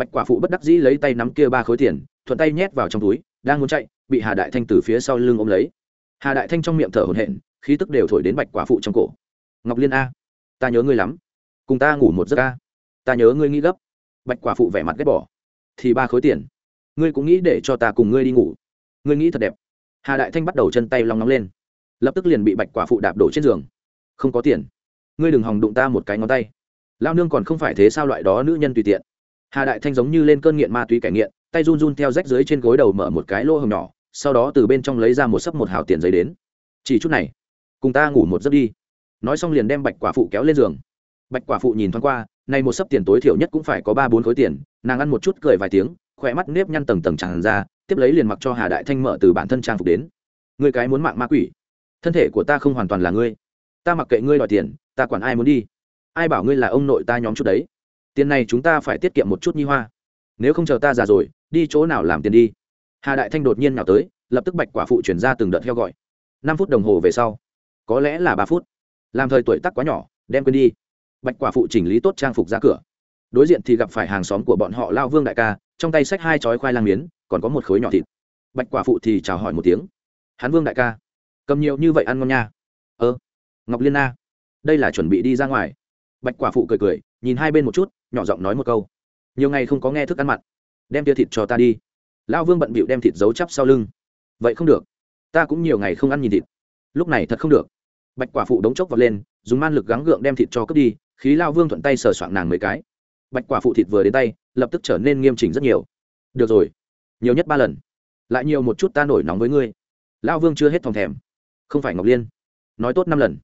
bạch quả phụ bất đắc dĩ lấy tay nắm kia ba khối tiền, thuận tay nhét vào trong túi, đang muốn chạy, bị hà đại thanh từ phía sau lưng ôm lấy. Hà đại thanh trong miệng thở hổn hển, khí tức đều thổi đến bạch quả phụ trong cổ. Ngọc liên a, ta nhớ ngươi lắm. Cùng ta ngủ một giấc a. Ta nhớ ngươi nghĩ gấp. Bạch quả phụ vẻ mặt ghét bỏ. Thì ba khối tiền, ngươi cũng nghĩ để cho ta cùng ngươi đi ngủ. Ngươi nghĩ thật đẹp. Hà đại thanh bắt đầu chân tay long nóng lên. Lập tức liền bị bạch quả phụ đạp đổ trên giường. Không có tiền, ngươi đừng hòng đụng ta một cái ngón tay. Lao nương còn không phải thế sao loại đó nữ nhân tùy tiện hà đại thanh giống như lên cơn nghiện ma túy kẻ nghiện, tay run run theo rách dưới trên gối đầu mở một cái lỗ hồng nhỏ, sau đó từ bên trong lấy ra một sấp một hào tiền giấy đến. Chỉ chút này, cùng ta ngủ một giấc đi. Nói xong liền đem bạch quả phụ kéo lên giường. Bạch quả phụ nhìn thoáng qua nay một sấp tiền tối thiểu nhất cũng phải có ba bốn khối tiền, nàng ăn một chút cười vài tiếng, khỏe mắt nếp nhăn tầng tầng tràn ra, tiếp lấy liền mặc cho hà đại thanh mở từ bản thân trang phục đến. Người cái muốn mạng ma quỷ, thân thể của ta không hoàn toàn là ngươi, ta mặc kệ ngươi đòi tiền, ta quản ai muốn đi. Ai bảo ngươi là ông nội ta nhóm chút đấy? Tiền này chúng ta phải tiết kiệm một chút nhi hoa. Nếu không chờ ta già rồi, đi chỗ nào làm tiền đi? Hà đại thanh đột nhiên nào tới, lập tức bạch quả phụ chuyển ra từng đợt theo gọi. Năm phút đồng hồ về sau, có lẽ là ba phút. Làm thời tuổi tắc quá nhỏ, đem quên đi. Bạch quả phụ chỉnh lý tốt trang phục ra cửa. Đối diện thì gặp phải hàng xóm của bọn họ lao vương đại ca, trong tay xách hai chói khoai lang miến, còn có một khối nhỏ thịt. Bạch quả phụ thì chào hỏi một tiếng. Hắn vương đại ca, cầm nhiều như vậy ăn ngon nha. Ơ, ngọc liên na đây là chuẩn bị đi ra ngoài bạch quả phụ cười cười, nhìn hai bên một chút, nhỏ giọng nói một câu. Nhiều ngày không có nghe thức ăn mặn. Đem tia thịt cho ta đi. Lão vương bận bịu đem thịt giấu chắp sau lưng. Vậy không được. Ta cũng nhiều ngày không ăn nhìn thịt. Lúc này thật không được. Bạch quả phụ đống chốc vào lên, dùng man lực gắng gượng đem thịt cho cướp đi, khí lao vương thuận tay sờ soạng nàng mấy cái. Bạch quả phụ thịt vừa đến tay, lập tức trở nên nghiêm chỉnh rất nhiều. Được rồi, nhiều nhất ba lần. Lại nhiều một chút ta nổi nóng với ngươi. Lao vương chưa hết thòng thèm. Không phải ngọc liên. Nói tốt năm lần.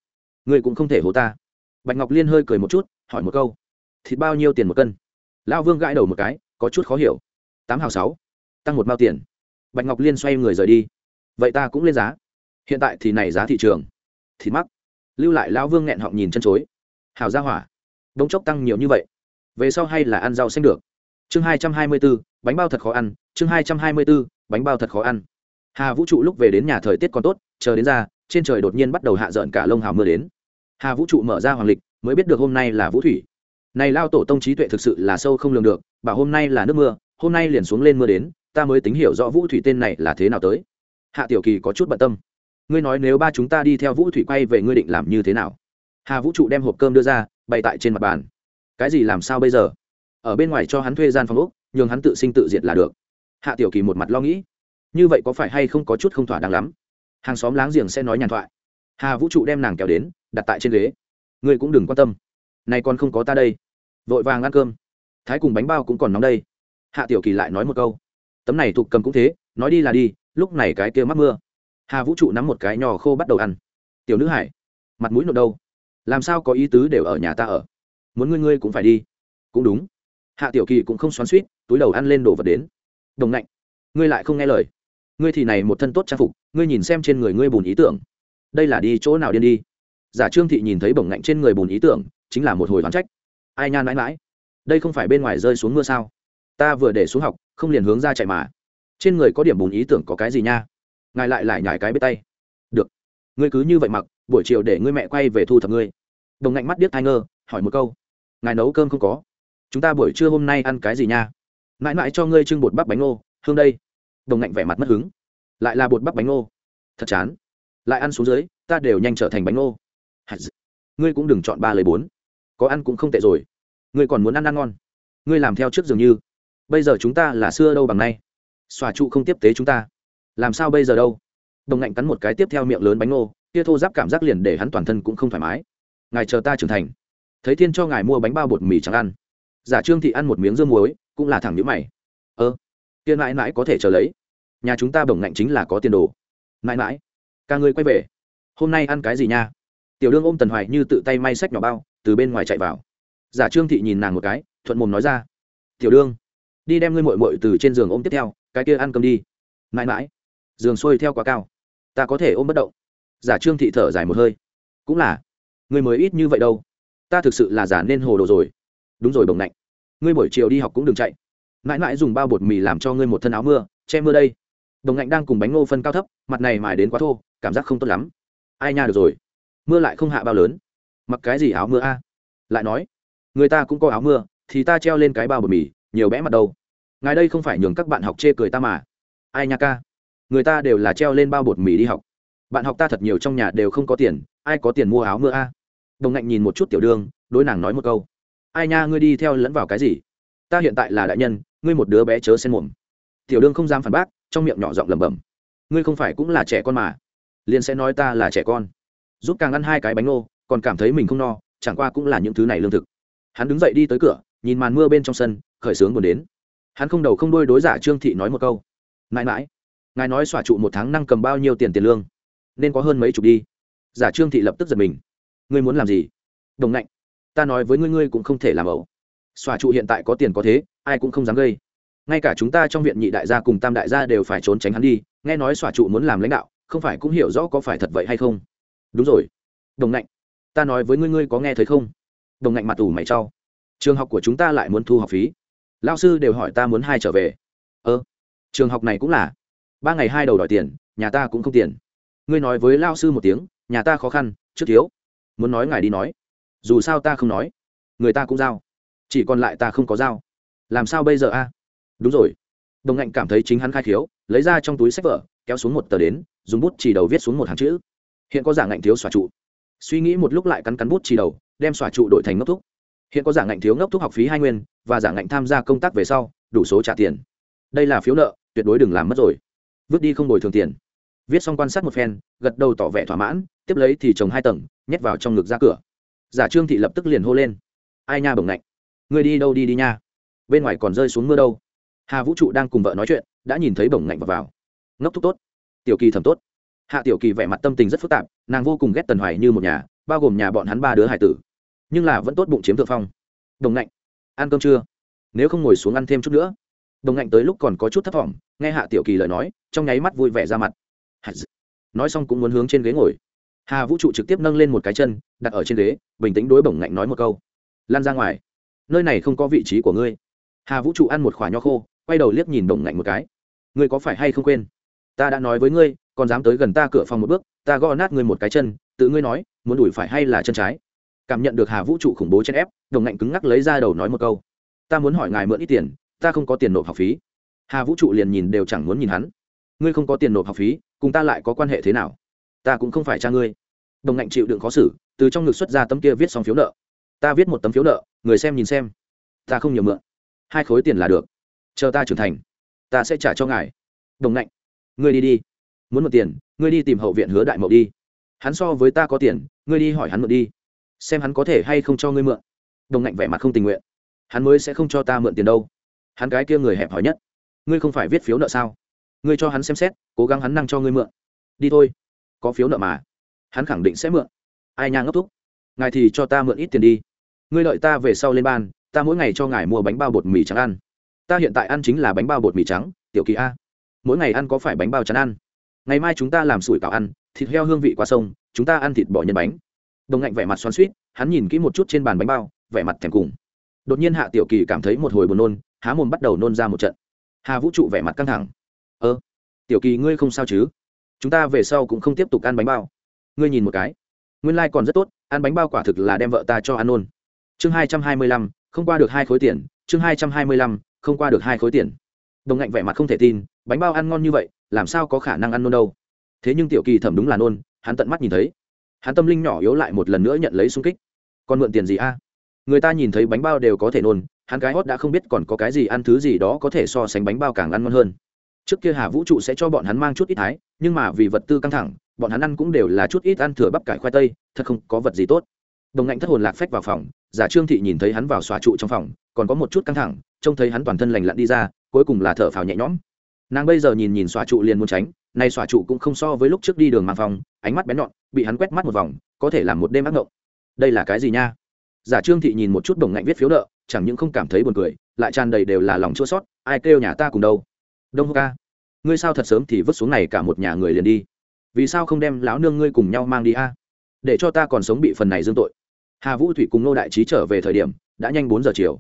Ngươi cũng không thể hố ta bạch ngọc liên hơi cười một chút, hỏi một câu, thịt bao nhiêu tiền một cân? Lao vương gãi đầu một cái, có chút khó hiểu. Tám hào sáu, tăng một mao tiền. Bạch ngọc liên xoay người rời đi. Vậy ta cũng lên giá. Hiện tại thì này giá thị trường. Thịt mắc. Lưu lại lao vương nghẹn họng nhìn chân chối. Hào ra hỏa, bỗng chốc tăng nhiều như vậy, về sau hay là ăn rau xanh được. Chương hai trăm hai mươi bốn, bánh bao thật khó ăn. Chương hai trăm hai mươi bốn, bánh bao thật khó ăn. Hà vũ trụ lúc về đến nhà thời tiết còn tốt, chờ đến ra, trên trời đột nhiên bắt đầu hạ rợn cả lông hào mưa đến hà vũ trụ mở ra hoàng lịch, mới biết được hôm nay là vũ thủy. Này lao tổ tông trí tuệ thực sự là sâu không lường được, bảo hôm nay là nước mưa, hôm nay liền xuống lên mưa đến, ta mới tính hiểu rõ vũ thủy tên này là thế nào tới. Hạ tiểu kỳ có chút bận tâm. Ngươi nói nếu ba chúng ta đi theo vũ thủy quay về ngươi định làm như thế nào? Hà vũ trụ đem hộp cơm đưa ra, bày tại trên mặt bàn. Cái gì làm sao bây giờ? Ở bên ngoài cho hắn thuê gian phòng úc nhường hắn tự sinh tự diệt là được. Hạ tiểu kỳ một mặt lo nghĩ. Như vậy có phải hay không có chút không thỏa đáng lắm? Hàng xóm láng giềng sẽ nói nhàn thoại. Hà vũ trụ đem nàng kéo đến đặt tại trên ghế. Ngươi cũng đừng quan tâm. Này còn không có ta đây. Vội vàng ăn cơm. Thái cùng bánh bao cũng còn nóng đây. Hạ tiểu kỳ lại nói một câu. Tấm này thục cầm cũng thế, nói đi là đi, lúc này cái kia mắc mưa. Hà vũ trụ nắm một cái nhỏ khô bắt đầu ăn. Tiểu nữ hải, mặt mũi nộp đâu? Làm sao có ý tứ đều ở nhà ta ở? Muốn ngươi ngươi cũng phải đi. Cũng đúng. Hạ tiểu kỳ cũng không xoắn suýt túi đầu ăn lên đồ vật đến. Đồng lạnh ngươi lại không nghe lời. Ngươi thì này một thân tốt trang phục, ngươi nhìn xem trên người ngươi bùn ý tưởng. Đây là đi chỗ nào điên đi? Giả trương thị nhìn thấy bổng ngạnh trên người bùn ý tưởng, chính là một hồi hoán trách. Ai nhan mãi mãi đây không phải bên ngoài rơi xuống mưa sao? Ta vừa để xuống học, không liền hướng ra chạy mà. Trên người có điểm bùn ý tưởng có cái gì nha? Ngài lại lại nhải cái bê tay. Được. Ngươi cứ như vậy mặc, buổi chiều để ngươi mẹ quay về thu thập ngươi. Đồng ngạnh mắt điếc thai ngơ, hỏi một câu. Ngài nấu cơm không có. Chúng ta buổi trưa hôm nay ăn cái gì nha? Mãi mãi cho ngươi trưng bột bắp bánh ngô, hương đây. Đồng ngạnh vẻ mặt mất hứng. Lại là bột bắp bánh ngô. Thật chán. Lại ăn xuống dưới, ta đều nhanh trở thành bánh ngô ngươi cũng đừng chọn ba lấy bốn. Có ăn cũng không tệ rồi. Ngươi còn muốn ăn ăn ngon. Ngươi làm theo trước dường như. Bây giờ chúng ta là xưa đâu bằng nay. Xòa trụ không tiếp tế chúng ta. Làm sao bây giờ đâu? Đồng ngạnh cắn một cái tiếp theo miệng lớn bánh ngô, kia thô giáp cảm giác liền để hắn toàn thân cũng không thoải mái. Ngài chờ ta trưởng thành. Thấy thiên cho ngài mua bánh bao bột mì chẳng ăn. Giả trương thị ăn một miếng dưa muối, cũng là thẳng nhữ mày. Ơ tiên mãi mãi có thể chờ lấy. Nhà chúng ta bổng ngạnh chính là có tiền đồ. Mãi mãi, ca ngươi quay về. Hôm nay ăn cái gì nha? Tiểu đương ôm tần hoài như tự tay may sách nhỏ bao, từ bên ngoài chạy vào. Giả trương thị nhìn nàng một cái, thuận mồm nói ra, tiểu đương, đi đem ngươi mội mội từ trên giường ôm tiếp theo, cái kia ăn cơm đi. Mãi mãi. Giường xuôi theo quá cao, ta có thể ôm bất động. Giả trương thị thở dài một hơi. Cũng là, ngươi mới ít như vậy đâu, ta thực sự là giả nên hồ đồ rồi. Đúng rồi bồng lạnh ngươi buổi chiều đi học cũng đừng chạy. Mãi mãi dùng bao bột mì làm cho ngươi một thân áo mưa, che mưa đây. Đồng ngạnh đang cùng bánh ngô phân cao thấp, mặt này mài đến quá thô, cảm giác không tốt lắm. Ai nha được rồi mưa lại không hạ bao lớn. Mặc cái gì áo mưa a? Lại nói, người ta cũng có áo mưa, thì ta treo lên cái bao bột mì, nhiều bẽ mặt đâu. Ngài đây không phải nhường các bạn học chê cười ta mà. Ai nha ca? Người ta đều là treo lên bao bột mì đi học. Bạn học ta thật nhiều trong nhà đều không có tiền, ai có tiền mua áo mưa a? Đồng ngạnh nhìn một chút tiểu đương đối nàng nói một câu. Ai nha, ngươi đi theo lẫn vào cái gì? Ta hiện tại là đại nhân, ngươi một đứa bé chớ xen mồm. Tiểu đương không dám phản bác, trong miệng nhỏ giọng lẩm bẩm. Ngươi không phải cũng là trẻ con mà. Liền sẽ nói ta là trẻ con giúp càng ăn hai cái bánh ngô, còn cảm thấy mình không no, chẳng qua cũng là những thứ này lương thực. Hắn đứng dậy đi tới cửa, nhìn màn mưa bên trong sân, khởi sướng buồn đến. Hắn không đầu không đôi đối giả trương thị nói một câu. Mãi mãi, ngài nói xòa trụ một tháng năng cầm bao nhiêu tiền tiền lương? Nên có hơn mấy chục đi. Giả trương thị lập tức giật mình. Ngươi muốn làm gì? Đồng ngạnh, ta nói với ngươi ngươi cũng không thể làm ẩu. Xòa trụ hiện tại có tiền có thế, ai cũng không dám gây. Ngay cả chúng ta trong viện nhị đại gia cùng tam đại gia đều phải trốn tránh hắn đi, nghe nói xòa trụ muốn làm lãnh đạo, không phải cũng hiểu rõ có phải thật vậy hay không? Đúng rồi. Đồng ngạnh, ta nói với ngươi ngươi có nghe thấy không? Đồng ngạnh mặt ủ mày trau trường học của chúng ta lại muốn thu học phí. Lao sư đều hỏi ta muốn hai trở về. Ơ, trường học này cũng là. Ba ngày hai đầu đòi tiền, nhà ta cũng không tiền. Ngươi nói với lao sư một tiếng, nhà ta khó khăn, trước thiếu. Muốn nói ngài đi nói. Dù sao ta không nói. Người ta cũng giao. Chỉ còn lại ta không có giao. Làm sao bây giờ a? Đúng rồi. Đồng ngạnh cảm thấy chính hắn khai thiếu lấy ra trong túi sách vở, kéo xuống một tờ đến, dùng bút chỉ đầu viết xuống một hàng chữ hiện có giả ngạnh thiếu xòa trụ. Suy nghĩ một lúc lại cắn cắn bút chỉ đầu đem xòa trụ đổi thành ngốc thúc. Hiện có giả ngạnh thiếu ngốc thúc học phí hai nguyên và giả ngạnh tham gia công tác về sau đủ số trả tiền. Đây là phiếu nợ tuyệt đối đừng làm mất rồi. Vứt đi không bồi thường tiền. Viết xong quan sát một phen gật đầu tỏ vẻ thỏa mãn tiếp lấy thì trồng hai tầng nhét vào trong ngực ra cửa. Giả trương thị lập tức liền hô lên. Ai nha bồng ngạnh? Người đi đâu đi đi nha? Bên ngoài còn rơi xuống mưa đâu. Hà vũ trụ đang cùng vợ nói chuyện đã nhìn thấy bồng ngạnh vào, vào. ngốc thúc tốt. Tiểu kỳ thầm tốt hạ tiểu kỳ vẻ mặt tâm tình rất phức tạp, nàng vô cùng ghét tần hoài như một nhà, bao gồm nhà bọn hắn ba đứa hải tử. Nhưng là vẫn tốt bụng chiếm thượng phong. Đồng ngạnh, ăn cơm chưa? Nếu không ngồi xuống ăn thêm chút nữa. Đồng ngạnh tới lúc còn có chút thấp t nghe hạ tiểu kỳ lời nói, trong nháy mắt vui vẻ ra mặt. Nói xong cũng muốn hướng trên ghế ngồi. Hà vũ trụ trực tiếp nâng lên một cái chân, đặt ở trên ghế, bình tĩnh đối bổng ngạnh nói một câu. Lan ra ngoài. Nơi này không có vị trí của ngươi. Hà vũ trụ ăn một khoả nho khô, quay đầu liếc nhìn bổng ngạnh một cái. Ngươi có phải hay không quên? Ta đã nói với ngươi còn dám tới gần ta cửa phòng một bước, ta gõ nát ngươi một cái chân, tự ngươi nói, muốn đuổi phải hay là chân trái. Cảm nhận được hà vũ trụ khủng bố chen ép, đồng ngạnh cứng ngắc lấy ra đầu nói một câu. Ta muốn hỏi ngài mượn ít tiền, ta không có tiền nộp học phí. Hà vũ trụ liền nhìn đều chẳng muốn nhìn hắn. Ngươi không có tiền nộp học phí, cùng ta lại có quan hệ thế nào? Ta cũng không phải cha ngươi. Đồng ngạnh chịu đựng khó xử, từ trong ngực xuất ra tấm kia viết xong phiếu nợ. Ta viết một tấm phiếu nợ, người xem nhìn xem. Ta không nhiều mượn. Hai khối tiền là được. Chờ ta trưởng thành, ta sẽ trả cho ngài. Đồng ngạnh, ngươi đi đi muốn mượn tiền, ngươi đi tìm hậu viện hứa đại mậu đi. Hắn so với ta có tiền, ngươi đi hỏi hắn mượn đi. Xem hắn có thể hay không cho ngươi mượn. Đồng ngạnh vẻ mặt không tình nguyện. Hắn mới sẽ không cho ta mượn tiền đâu. Hắn cái kia người hẹp hòi nhất. Ngươi không phải viết phiếu nợ sao? Ngươi cho hắn xem xét, cố gắng hắn năng cho ngươi mượn. Đi thôi. Có phiếu nợ mà. Hắn khẳng định sẽ mượn. Ai nha ngốc thúc. Ngài thì cho ta mượn ít tiền đi. Ngươi lợi ta về sau lên ban, ta mỗi ngày cho ngài mua bánh bao bột mì trắng ăn. Ta hiện tại ăn chính là bánh bao bột mì trắng, tiểu kỳ a. Mỗi ngày ăn có phải bánh bao trắng ăn? Ngày mai chúng ta làm sủi cảo ăn, thịt heo hương vị qua sông, chúng ta ăn thịt bò nhân bánh. Đồng ngạnh vẻ mặt xoắn suýt hắn nhìn kỹ một chút trên bàn bánh bao, vẻ mặt thèm cùng. Đột nhiên hạ tiểu kỳ cảm thấy một hồi buồn nôn, há mồm bắt đầu nôn ra một trận. Hà vũ trụ vẻ mặt căng thẳng. Ơ, tiểu kỳ ngươi không sao chứ? Chúng ta về sau cũng không tiếp tục ăn bánh bao. Ngươi nhìn một cái. Nguyên lai、like、còn rất tốt, ăn bánh bao quả thực là đem vợ ta cho ăn nôn. Chương hai trăm hai mươi lăm, không qua được hai khối tiền, chương hai trăm hai mươi lăm, không qua được hai khối tiền. Đồng ngạnh vẻ mặt không thể tin bánh bao ăn ngon như vậy, làm sao có khả năng ăn nôn đâu? Thế nhưng tiểu kỳ thẩm đúng là nôn, hắn tận mắt nhìn thấy. Hắn tâm linh nhỏ yếu lại một lần nữa nhận lấy sung kích. Còn mượn tiền gì a? Người ta nhìn thấy bánh bao đều có thể nôn, hắn cái hót đã không biết còn có cái gì ăn thứ gì đó có thể so sánh bánh bao càng ăn ngon hơn. Trước kia hà vũ trụ sẽ cho bọn hắn mang chút ít thái, nhưng mà vì vật tư căng thẳng, bọn hắn ăn cũng đều là chút ít ăn thừa bắp cải khoai tây, thật không có vật gì tốt. Đồng ngạnh thất hồn lạc phách vào phòng, giả trương thị nhìn thấy hắn vào xóa trụ trong phòng, còn có một chút căng thẳng, trông thấy hắn toàn thân lành lặn đi ra, cuối cùng là thở phào nhẹ nhõm nàng bây giờ nhìn nhìn xòa trụ liền muốn tránh, nay xòa trụ cũng không so với lúc trước đi đường mang phòng ánh mắt bén nhọn, bị hắn quét mắt một vòng, có thể làm một đêm ác ngộng. Đây là cái gì nha? Giả trương thị nhìn một chút đồng ngạnh viết phiếu nợ, chẳng những không cảm thấy buồn cười, lại tràn đầy đều là lòng chua sót ai kêu nhà ta cùng đâu? Đông ca, ngươi sao thật sớm thì vứt xuống này cả một nhà người liền đi? Vì sao không đem láo nương ngươi cùng nhau mang đi a? Để cho ta còn sống bị phần này dương tội. Hà vũ thủy cùng nô đại trí trở về thời điểm, đã nhanh bốn giờ chiều.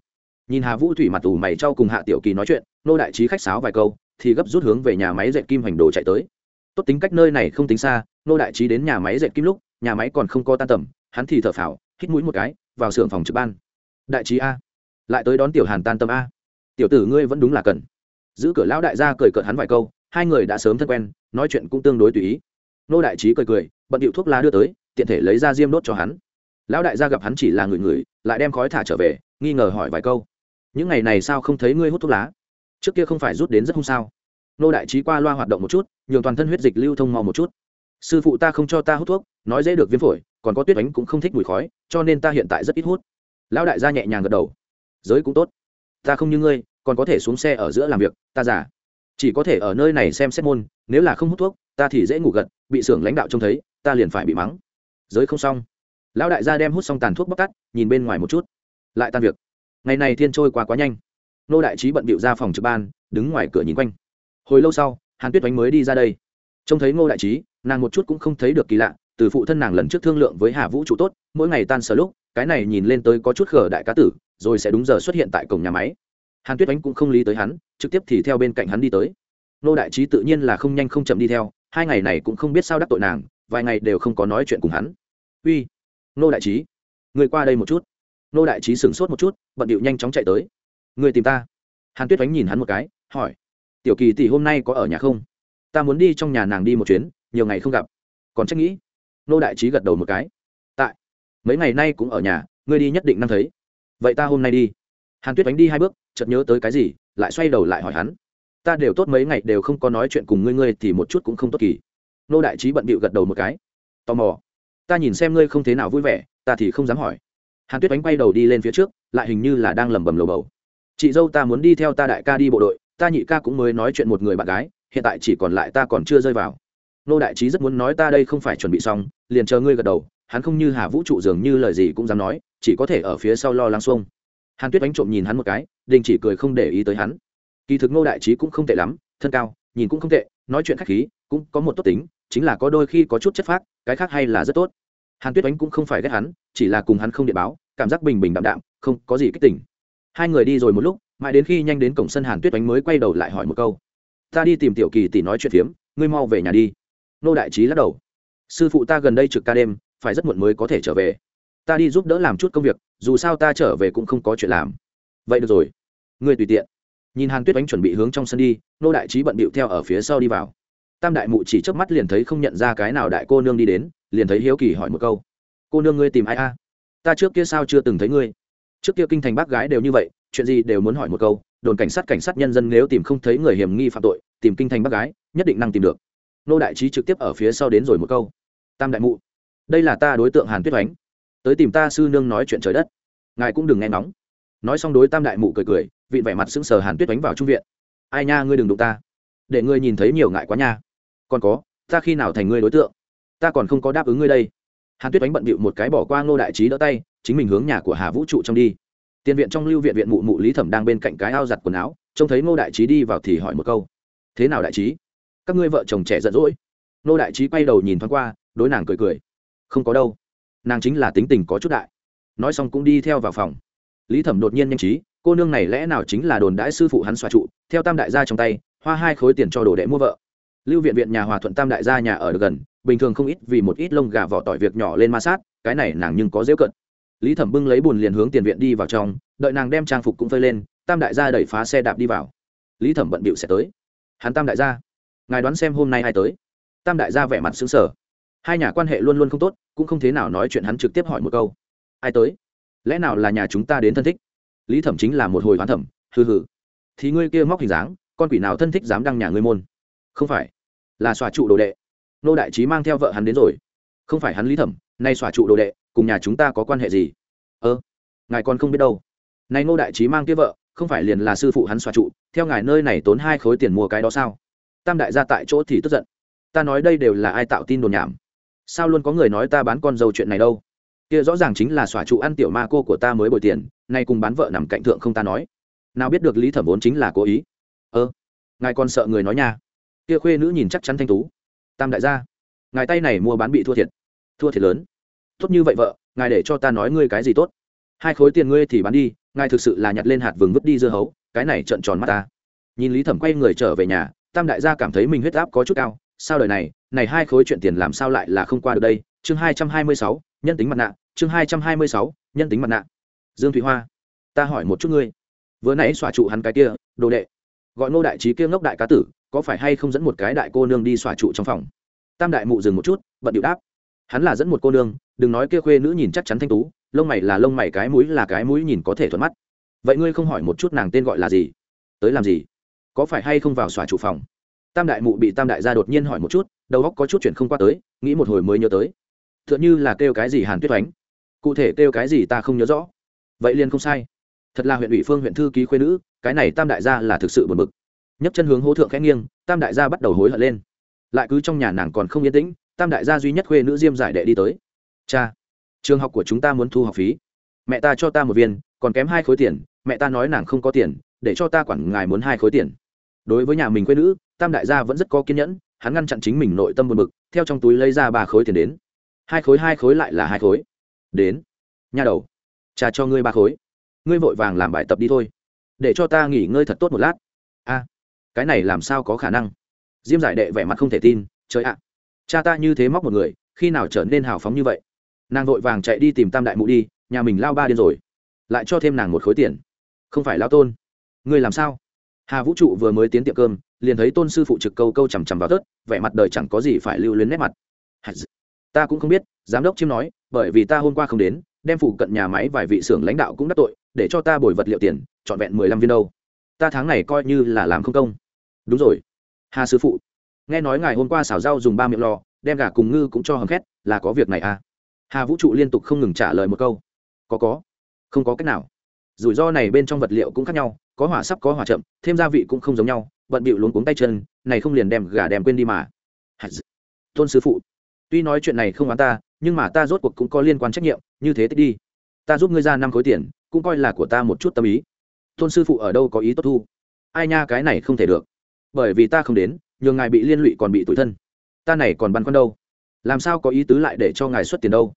Nhìn hà vũ thủy mặt tù mày trao cùng hạ tiểu kỳ nói chuyện, nô đại trí khách sáo vài câu thì gấp rút hướng về nhà máy dệt kim hành đồ chạy tới. Tốt tính cách nơi này không tính xa nô đại trí đến nhà máy dệt kim lúc, nhà máy còn không có tan tầm, hắn thì thở phào, hít mũi một cái, vào xưởng phòng trực ban. Đại trí a. Lại tới đón tiểu hàn tan tâm a. Tiểu tử ngươi vẫn đúng là cần. Giữ cửa lão đại gia cười cợt hắn vài câu, hai người đã sớm thân quen, nói chuyện cũng tương đối tùy ý. Nô đại trí cười cười, bận điệu thuốc lá đưa tới, tiện thể lấy ra diêm đốt cho hắn. Lão đại gia gặp hắn chỉ là người người, lại đem khói thả trở về, nghi ngờ hỏi vài câu. Những ngày này sao không thấy ngươi hút thuốc lá? Trước kia không phải rút đến rất không sao? Nô đại trí qua loa hoạt động một chút, nhường toàn thân huyết dịch lưu thông mau một chút. Sư phụ ta không cho ta hút thuốc, nói dễ được viêm phổi, còn có tuyết ánh cũng không thích mùi khói, cho nên ta hiện tại rất ít hút. Lão đại gia nhẹ nhàng gật đầu. Giới cũng tốt. Ta không như ngươi, còn có thể xuống xe ở giữa làm việc, ta giả chỉ có thể ở nơi này xem xét môn, nếu là không hút thuốc, ta thì dễ ngủ gật, bị xưởng lãnh đạo trông thấy, ta liền phải bị mắng. Giới không xong. Lão đại gia đem hút xong tàn thuốc bóc tắt nhìn bên ngoài một chút. Lại tan việc. Ngày này thiên trôi qua quá nhanh nô đại trí bận bịu ra phòng trực ban, đứng ngoài cửa nhìn quanh. Hồi lâu sau, hàn tuyết oánh mới đi ra đây. Trông thấy ngô đại trí, nàng một chút cũng không thấy được kỳ lạ, từ phụ thân nàng lần trước thương lượng với hà vũ trụ tốt, mỗi ngày tan sờ lúc, cái này nhìn lên tới có chút khở đại cá tử, rồi sẽ đúng giờ xuất hiện tại cổng nhà máy. Hàn tuyết oánh cũng không lý tới hắn, trực tiếp thì theo bên cạnh hắn đi tới. Nô đại trí tự nhiên là không nhanh không chậm đi theo, hai ngày này cũng không biết sao đắc tội nàng, vài ngày đều không có nói chuyện cùng hắn. Uy nô đại trí, người qua đây một chút. Nô đại trí sửng sốt một chút, bận điệu nhanh chóng chạy tới người tìm ta. Hàn tuyết oánh nhìn hắn một cái, hỏi. Tiểu kỳ tỷ hôm nay có ở nhà không? Ta muốn đi trong nhà nàng đi một chuyến, nhiều ngày không gặp. Còn trách nghĩ. Nô đại trí gật đầu một cái. Tại. Mấy ngày nay cũng ở nhà, ngươi đi nhất định năng thấy. Vậy ta hôm nay đi. Hàn tuyết đánh đi hai bước, chợt nhớ tới cái gì, lại xoay đầu lại hỏi hắn. Ta đều tốt mấy ngày đều không có nói chuyện cùng ngươi ngươi thì một chút cũng không tốt kỳ. Nô đại trí bận bịu gật đầu một cái. Tò mò. Ta nhìn xem ngươi không thế nào vui vẻ, ta thì không dám hỏi. Hàn tuyết đánh quay đầu đi lên phía trước, lại hình như là đang lẩm bẩm lầu bầu chị dâu ta muốn đi theo ta đại ca đi bộ đội, ta nhị ca cũng mới nói chuyện một người bạn gái, hiện tại chỉ còn lại ta còn chưa rơi vào. Nô đại trí rất muốn nói ta đây không phải chuẩn bị xong, liền chờ ngươi gật đầu, hắn không như hà vũ trụ dường như lời gì cũng dám nói, chỉ có thể ở phía sau lo lắng xuông. Hàn tuyết đánh trộm nhìn hắn một cái, đình chỉ cười không để ý tới hắn. Kỳ thực nô đại trí cũng không tệ lắm, thân cao, nhìn cũng không tệ, nói chuyện khách khí, cũng có một tốt tính, chính là có đôi khi có chút chất phác, cái khác hay là rất tốt. Hàn tuyết đánh cũng không phải ghét hắn, chỉ là cùng hắn không điện báo, cảm giác bình bình đạm đạm, không có gì kích tỉnh hai người đi rồi một lúc, mãi đến khi nhanh đến cổng sân hàn tuyết đánh mới quay đầu lại hỏi một câu. Ta đi tìm tiểu kỳ tỷ nói chuyện phiếm, ngươi mau về nhà đi. Nô đại trí lắc đầu. Sư phụ ta gần đây trực ca đêm, phải rất muộn mới có thể trở về. Ta đi giúp đỡ làm chút công việc, dù sao ta trở về cũng không có chuyện làm. Vậy được rồi. Ngươi tùy tiện. Nhìn hàn tuyết đánh chuẩn bị hướng trong sân đi, nô đại trí bận bịu theo ở phía sau đi vào. Tam đại mụ chỉ chớp mắt liền thấy không nhận ra cái nào đại cô nương đi đến, liền thấy hiếu kỳ hỏi một câu. Cô nương ngươi tìm ai a? Ta trước kia sao chưa từng thấy ngươi? Trước kia kinh thành bác gái đều như vậy, chuyện gì đều muốn hỏi một câu, đồn cảnh sát cảnh sát nhân dân nếu tìm không thấy người hiểm nghi phạm tội, tìm kinh thành bác gái, nhất định năng tìm được. Nô đại trí trực tiếp ở phía sau đến rồi một câu. Tam đại mụ, đây là ta đối tượng hàn tuyết oánh. Tới tìm ta sư nương nói chuyện trời đất. Ngài cũng đừng nghe nóng nói xong đối tam đại mụ cười cười vị vẻ mặt sững sờ hàn tuyết oánh vào trung viện. Ai nha, ngươi đừng đụng ta. Để ngươi nhìn thấy nhiều ngại quá nha. Còn có, ta khi nào thành ngươi đối tượng? Ta còn không có đáp ứng ngươi đây hàn tuyết oánh bận bịu một cái bỏ qua ngô đại trí đỡ tay, chính mình hướng nhà của hà vũ trụ trong đi. Tiền viện trong lưu viện viện mụ mụ lý thẩm đang bên cạnh cái ao giặt quần áo, trông thấy ngô đại trí đi vào thì hỏi một câu, thế nào đại trí? Các ngươi vợ chồng trẻ giận dỗi. Ngô đại trí quay đầu nhìn thoáng qua, đối nàng cười cười, không có đâu, nàng chính là tính tình có chút đại. Nói xong cũng đi theo vào phòng. Lý thẩm đột nhiên nhanh trí, cô nương này lẽ nào chính là đồn đãi sư phụ hắn xoa trụ, theo tam đại gia trong tay, hoa hai khối tiền cho đồ đệ mua vợ. Lưu viện viện nhà hòa thuận tam đại gia nhà ở được gần bình thường không ít vì một ít lông gà vỏ tỏi việc nhỏ lên ma sát, cái này nàng nhưng có dễ cận lý thẩm bưng lấy bùn liền hướng tiền viện đi vào trong, đợi nàng đem trang phục cũng phơi lên, tam đại gia đẩy phá xe đạp đi vào. Lý thẩm bận bịu sẽ tới. Hắn tam đại gia, ngài đoán xem hôm nay ai tới? Tam đại gia vẻ mặt xứng sở hai nhà quan hệ luôn luôn không tốt, cũng không thế nào nói chuyện hắn trực tiếp hỏi một câu. Ai tới? Lẽ nào là nhà chúng ta đến thân thích? Lý thẩm chính là một hồi hoán thẩm, hừ hừ. Thì ngươi kia móc hình dáng, con quỷ nào thân thích dám đăng nhà ngươi môn? Không phải, là xòa trụ đồ đệ nô đại trí mang theo vợ hắn đến rồi. Không phải hắn lý thẩm, nay xòa trụ đồ đệ, cùng nhà chúng ta có quan hệ gì? Ơ, ngài còn không biết đâu. Nay nô đại trí mang kia vợ, không phải liền là sư phụ hắn xòa trụ, theo ngài nơi này tốn hai khối tiền mua cái đó sao? Tam đại gia tại chỗ thì tức giận. Ta nói đây đều là ai tạo tin đồn nhảm? Sao luôn có người nói ta bán con dâu chuyện này đâu? Kia rõ ràng chính là xòa trụ ăn tiểu ma cô của ta mới bồi tiền, nay cùng bán vợ nằm cạnh thượng không ta nói. Nào biết được lý thẩm vốn chính là cố ý. Ơ, ngài còn sợ người nói nha. Kia khuê nữ nhìn chắc chắn thanh tú tam đại gia, ngài tay này mua bán bị thua thiệt thua thiệt lớn. Tốt như vậy vợ, ngài để cho ta nói ngươi cái gì tốt. Hai khối tiền ngươi thì bán đi, ngài thực sự là nhặt lên hạt vừng vứt đi dưa hấu, cái này trợn tròn mắt ta. Nhìn lý thẩm quay người trở về nhà, tam đại gia cảm thấy mình huyết áp có chút cao. Sao đời này này hai khối chuyện tiền làm sao lại là không qua được đây? Chương hai trăm hai mươi sáu, nhân tính mặt nạ. Chương hai trăm hai mươi sáu, nhân tính mặt nạ. Dương thụy hoa, ta hỏi một chút ngươi. Vừa nãy xòa trụ hắn cái kia, đồ đệ. Gọi ngô đại trí kia ngốc đại cá tử có phải hay không dẫn một cái đại cô nương đi xòa trụ trong phòng? Tam đại mụ dừng một chút, bận điệu đáp. Hắn là dẫn một cô nương, đừng nói kia khuê nữ nhìn chắc chắn thanh tú, lông mày là lông mày, cái mũi là cái mũi nhìn có thể thuận mắt. Vậy ngươi không hỏi một chút nàng tên gọi là gì? Tới làm gì? Có phải hay không vào xòa trụ phòng? Tam đại mụ bị tam đại gia đột nhiên hỏi một chút, đầu óc có chút chuyện không qua tới, nghĩ một hồi mới nhớ tới. T h ư ợ n như là kêu cái gì hàn tuyết oánh. Cụ thể kêu cái gì ta không nhớ rõ. Vậy liền không sai. Thật là huyện ủy phương huyện thư ký khuê nữ, cái này tam đại gia là thực sự buồn bực nhấc chân hướng hố thượng khẽ nghiêng, tam đại gia bắt đầu hối hận lên. Lại cứ trong nhà nàng còn không yên tĩnh, tam đại gia duy nhất khuê nữ diêm giải đệ đi tới. Cha, trường học của chúng ta muốn thu học phí. Mẹ ta cho ta một viên, còn kém hai khối tiền, mẹ ta nói nàng không có tiền, để cho ta quản ngài muốn hai khối tiền. Đối với nhà mình quê nữ, tam đại gia vẫn rất có kiên nhẫn, hắn ngăn chặn chính mình nội tâm buồn bực, theo trong túi lấy ra ba khối tiền đến. Hai khối hai khối lại là hai khối. Đến. Nhà đầu, cha cho ngươi ba khối. Ngươi vội vàng làm bài tập đi thôi. Để cho ta nghỉ ngơi thật tốt một lát. A cái này làm sao có khả năng? Diêm giải đệ vẻ mặt không thể tin, trời ạ, cha ta như thế móc một người, khi nào trở nên hào phóng như vậy? Nàng vội vàng chạy đi tìm tam đại mụ đi, nhà mình lao ba điên rồi. Lại cho thêm nàng một khối tiền. Không phải lao tôn, ngươi làm sao? Hà vũ trụ vừa mới tiến tiệm cơm, liền thấy tôn sư phụ trực câu câu chằm chằm vào tớt, vẻ mặt đời chẳng có gì phải lưu luyến nét mặt. Ta cũng không biết, giám đốc chiêm nói, bởi vì ta hôm qua không đến, đem phụ cận nhà máy vài vị xưởng lãnh đạo cũng đắc tội, để cho ta bồi vật liệu tiền, trọn vẹn mười lăm viên đâu. Ta tháng này coi như là làm không công đúng rồi. Hà sư phụ, nghe nói ngài hôm qua xào rau dùng ba miệng lò, đem gà cùng ngư cũng cho hầm khét, là có việc này à? Hà vũ trụ liên tục không ngừng trả lời một câu. Có có. Không có cách nào. Rủi ro này bên trong vật liệu cũng khác nhau, có hỏa sắp có hỏa chậm, thêm gia vị cũng không giống nhau, bận bịu luống cuống tay chân, này không liền đem gà đem quên đi mà. Tôn sư phụ, tuy nói chuyện này không oán ta, nhưng mà ta rốt cuộc cũng có liên quan trách nhiệm, như thế tích đi. Ta giúp ngươi ra năm khối tiền, cũng coi là của ta một chút tâm ý. Tôn sư phụ ở đâu có ý tốt thu? Ai nha, cái này không thể được bởi vì ta không đến, nhường ngài bị liên lụy còn bị tủi thân. Ta này còn băn khoăn đâu? Làm sao có ý tứ lại để cho ngài xuất tiền đâu?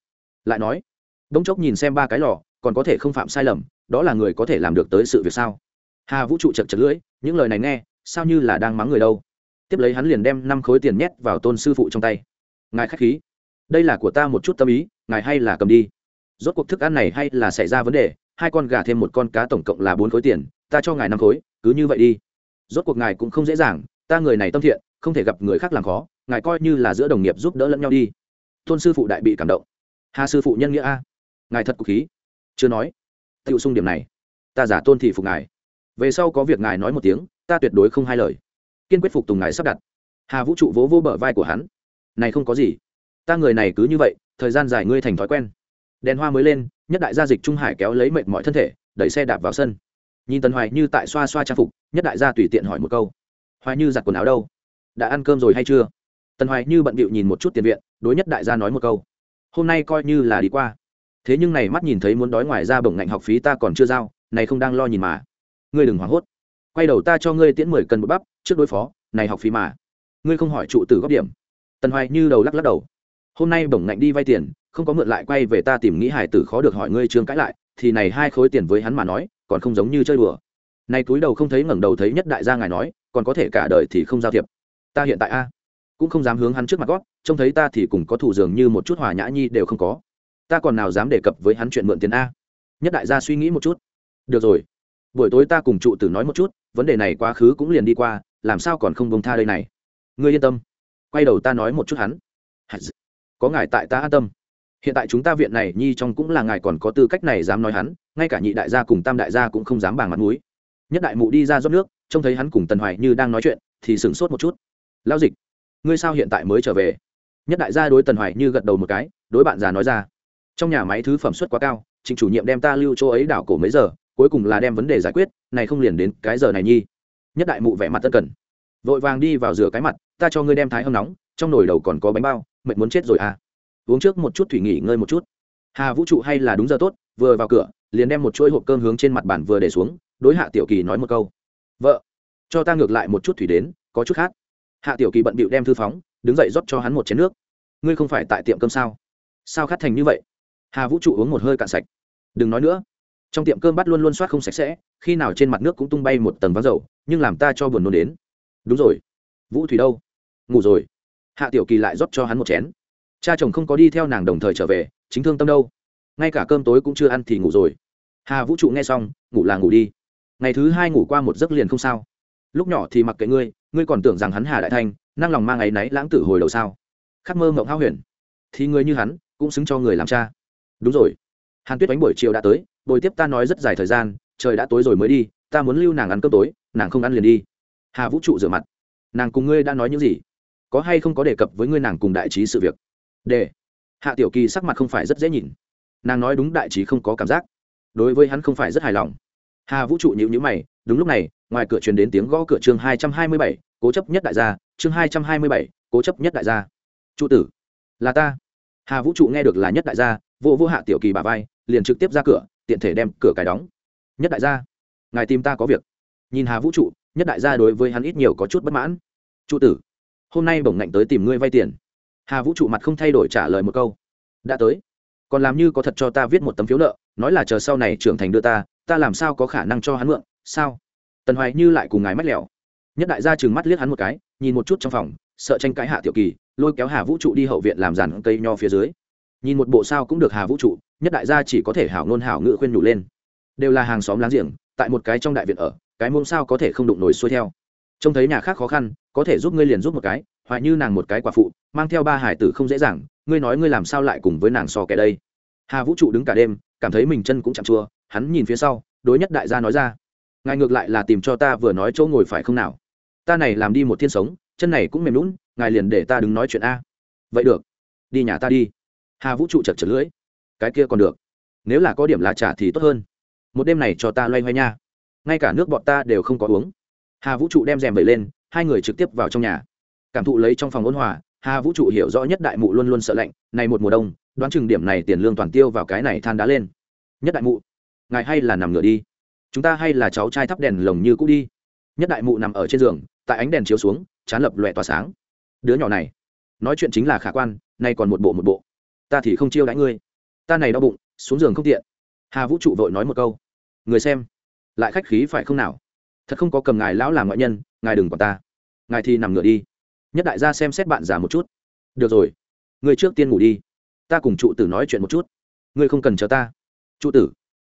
Lại nói bỗng chốc nhìn xem ba cái lò, còn có thể không phạm sai lầm, đó là người có thể làm được tới sự việc sao? Hà vũ trụ chật chật lưỡi, những lời này nghe, sao như là đang mắng người đâu? Tiếp lấy hắn liền đem năm khối tiền nhét vào tôn sư phụ trong tay. Ngài k h á c h khí, đây là của ta một chút tâm ý, ngài hay là cầm đi. Rốt cuộc thức ăn này hay là xảy ra vấn đề, hai con gà thêm một con cá tổng cộng là bốn khối tiền, ta cho ngài năm khối, cứ như vậy đi rốt cuộc ngài cũng không dễ dàng, ta người này tâm thiện, không thể gặp người khác làm khó, ngài coi như là giữa đồng nghiệp giúp đỡ lẫn nhau đi. Tôn sư phụ đại bị cảm động. Hà sư phụ nhân nghĩa a. Ngài thật cục khí. Chưa nói. Tự sung điểm này. Ta giả tôn thị phục ngài. Về sau có việc ngài nói một tiếng, ta tuyệt đối không hai lời. Kiên quyết phục tùng ngài sắp đặt. Hà vũ trụ vỗ vỗ bờ vai của hắn. Này không có gì. Ta người này cứ như vậy, thời gian dài ngươi thành thói quen. Đèn hoa mới lên, nhất đại gia dịch trung hải kéo lấy mệt mọi thân thể, đẩy xe đạp vào sân nhìn tần hoài như tại xoa xoa trang phục, nhất đại gia tùy tiện hỏi một câu. Hoài như giặt quần áo đâu? Đã ăn cơm rồi hay chưa? Tần hoài như bận bịu nhìn một chút tiền viện, đối nhất đại gia nói một câu. Hôm nay coi như là đi qua. Thế nhưng này mắt nhìn thấy muốn đói ngoài ra bổng ngạnh học phí ta còn chưa giao, này không đang lo nhìn mà. Ngươi đừng hoảng hốt. Quay đầu ta cho ngươi tiễn mười cân một bắp trước đối phó, này học phí mà. Ngươi không hỏi trụ từ góp điểm. Tần hoài như đầu lắc lắc đầu. Hôm nay bổng ngạnh đi vay tiền, không có mượn lại quay về ta tìm nghĩ hải tử khó được hỏi ngươi trương cãi lại thì này hai khối tiền với hắn mà nói, còn không giống như chơi đùa. Nay túi đầu không thấy ngẩng đầu thấy nhất đại gia ngài nói, còn có thể cả đời thì không giao thiệp. Ta hiện tại a, cũng không dám hướng hắn trước mặt gót, trông thấy ta thì cùng có thủ dường như một chút hòa nhã nhi đều không có. Ta còn nào dám đề cập với hắn chuyện mượn tiền a? Nhất đại gia suy nghĩ một chút. Được rồi, buổi tối ta cùng trụ tử nói một chút, vấn đề này quá khứ cũng liền đi qua, làm sao còn không bông tha đây này? Ngươi yên tâm, quay đầu ta nói một chút hắn. Có ngài tại ta an tâm hiện tại chúng ta viện này, nhi trong cũng là ngài còn có tư cách này dám nói hắn, ngay cả nhị đại gia cùng tam đại gia cũng không dám bàng mặt mũi. Nhất đại mụ đi ra rót nước, trông thấy hắn cùng tần hoài như đang nói chuyện, thì sửng sốt một chút. Lao dịch, ngươi sao hiện tại mới trở về? Nhất đại gia đối tần hoài như gật đầu một cái, đối bạn già nói ra. Trong nhà máy thứ phẩm suất quá cao, trịnh chủ nhiệm đem ta lưu chỗ ấy đảo cổ mấy giờ, cuối cùng là đem vấn đề giải quyết, này không liền đến cái giờ này nhi. Nhất đại mụ vẻ mặt tân cần. Vội vàng đi vào rửa cái mặt, ta cho ngươi đem thái hâm nóng, trong nồi đầu còn có bánh bao, mệt muốn chết rồi à uống trước một chút thủy nghỉ ngơi một chút. Hà vũ trụ hay là đúng giờ tốt, vừa vào cửa, liền đem một chuỗi hộp cơm hướng trên mặt bàn vừa để xuống, đối hạ tiểu kỳ nói một câu. Vợ, cho ta ngược lại một chút thủy đến, có chút khác hạ tiểu kỳ bận bịu đem thư phóng, đứng dậy rót cho hắn một chén nước. Ngươi không phải tại tiệm cơm sao? Sao khát thành như vậy? Hà vũ trụ uống một hơi cạn sạch. Đừng nói nữa. Trong tiệm cơm bắt luôn luôn soát không sạch sẽ, khi nào trên mặt nước cũng tung bay một tầng vắng dầu, nhưng làm ta cho buồn nôn đến. Đúng rồi. Vũ thủy đâu? Ngủ rồi. Hạ tiểu kỳ lại rót cho hắn một chén cha chồng không có đi theo nàng đồng thời trở về, chính thương tâm đâu. Ngay cả cơm tối cũng chưa ăn thì ngủ rồi. Hà vũ trụ nghe xong, ngủ là ngủ đi. Ngày thứ hai ngủ qua một giấc liền không sao. Lúc nhỏ thì mặc kệ ngươi ngươi còn tưởng rằng hắn hà đại thanh, năng lòng mang ấy náy lãng tử hồi đầu sao? Khắc mơ mộng hao huyền. Thì người như hắn, cũng xứng cho người làm cha. Đúng rồi. Hàn tuyết đánh buổi chiều đã tới, bồi tiếp ta nói rất dài thời gian, trời đã tối rồi mới đi, ta muốn lưu nàng ăn cơm tối, nàng không ăn liền đi. Hà vũ trụ rửa mặt. Nàng cùng ngươi đã nói những gì? Có hay không có đề cập với ngươi nàng cùng đại trí sự việc? Để hạ tiểu kỳ sắc mặt không phải rất dễ nhìn. Nàng nói đúng đại trí không có cảm giác. Đối với hắn không phải rất hài lòng. Hà vũ trụ nhịu nhữ mày, đúng lúc này, ngoài cửa truyền đến tiếng gõ cửa chương hai trăm hai mươi bảy, cố chấp nhất đại gia, chương hai trăm hai mươi bảy, cố chấp nhất đại gia. Trụ tử, là ta. Hà vũ trụ nghe được là nhất đại gia, vô vô hạ tiểu kỳ bà vai, liền trực tiếp ra cửa, tiện thể đem cửa cài đóng. Nhất đại gia, ngài tìm ta có việc. Nhìn hà vũ trụ, nhất đại gia đối với hắn ít nhiều có chút bất mãn. Trụ tử, hôm nay bổng ngạnh tới tìm ngươi vay tiền hà vũ trụ mặt không thay đổi trả lời một câu. Đã tới. Còn làm như có thật cho ta viết một tấm phiếu nợ, nói là chờ sau này trưởng thành đưa ta ta làm sao có khả năng cho hắn mượn, sao? Tần hoài như lại cùng ngài mách lẻo. Nhất đại gia chừng mắt liếc hắn một cái, nhìn một chút trong phòng, sợ tranh cãi hạ tiểu kỳ, lôi kéo hà vũ trụ đi hậu viện làm giàn cây nho phía dưới. Nhìn một bộ sao cũng được hà vũ trụ, nhất đại gia chỉ có thể hảo ngôn hảo ngự khuyên nhủ lên. Đều là hàng xóm láng giềng, tại một cái trong đại viện ở, cái môn sao có thể không đụng nổi xuôi theo. Trông thấy nhà khác khó khăn, có thể giúp ngươi liền giúp một cái hoài như nàng một cái quả phụ, mang theo ba hải tử không dễ dàng, ngươi nói ngươi làm sao lại cùng với nàng so kẻ đây? Hà vũ trụ đứng cả đêm, cảm thấy mình chân cũng chạm chua, hắn nhìn phía sau, đối nhất đại gia nói ra, ngài ngược lại là tìm cho ta vừa nói chỗ ngồi phải không nào? Ta này làm đi một thiên sống, chân này cũng mềm lún ngài liền để ta đứng nói chuyện a. Vậy được, đi nhà ta đi. Hà vũ trụ chật chật lưỡi, cái kia còn được, nếu là có điểm lá trà thì tốt hơn. Một đêm này cho ta loay hoay nha. Ngay cả nước bọn ta đều không có uống. Hà vũ trụ đem rèm vẩy lên, hai người trực tiếp vào trong nhà cảm thụ lấy trong phòng ôn hòa, hà vũ trụ hiểu rõ nhất đại mụ luôn luôn sợ lạnh, này một mùa đông, đoán chừng điểm này tiền lương toàn tiêu vào cái này than đá lên. Nhất đại mụ, ngài hay là nằm ngửa đi. Chúng ta hay là cháu trai thắp đèn lồng như cũ đi. Nhất đại mụ nằm ở trên giường, tại ánh đèn chiếu xuống, chán lập lòe tỏa sáng. Đứa nhỏ này, nói chuyện chính là khả quan, nay còn một bộ một bộ. Ta thì không chiêu đãi ngươi. Ta này đau bụng, xuống giường không tiện. Hà vũ trụ vội nói một câu. Người xem, lại khách khí phải không nào? Thật không có cầm ngài lão làm ngoại nhân, ngài đừng còn ta. Ngài thì nằm ngửa đi nhất đại gia xem xét bạn già một chút. Được rồi, người trước tiên ngủ đi. Ta cùng trụ tử nói chuyện một chút. Ngươi không cần chờ ta. Trụ tử,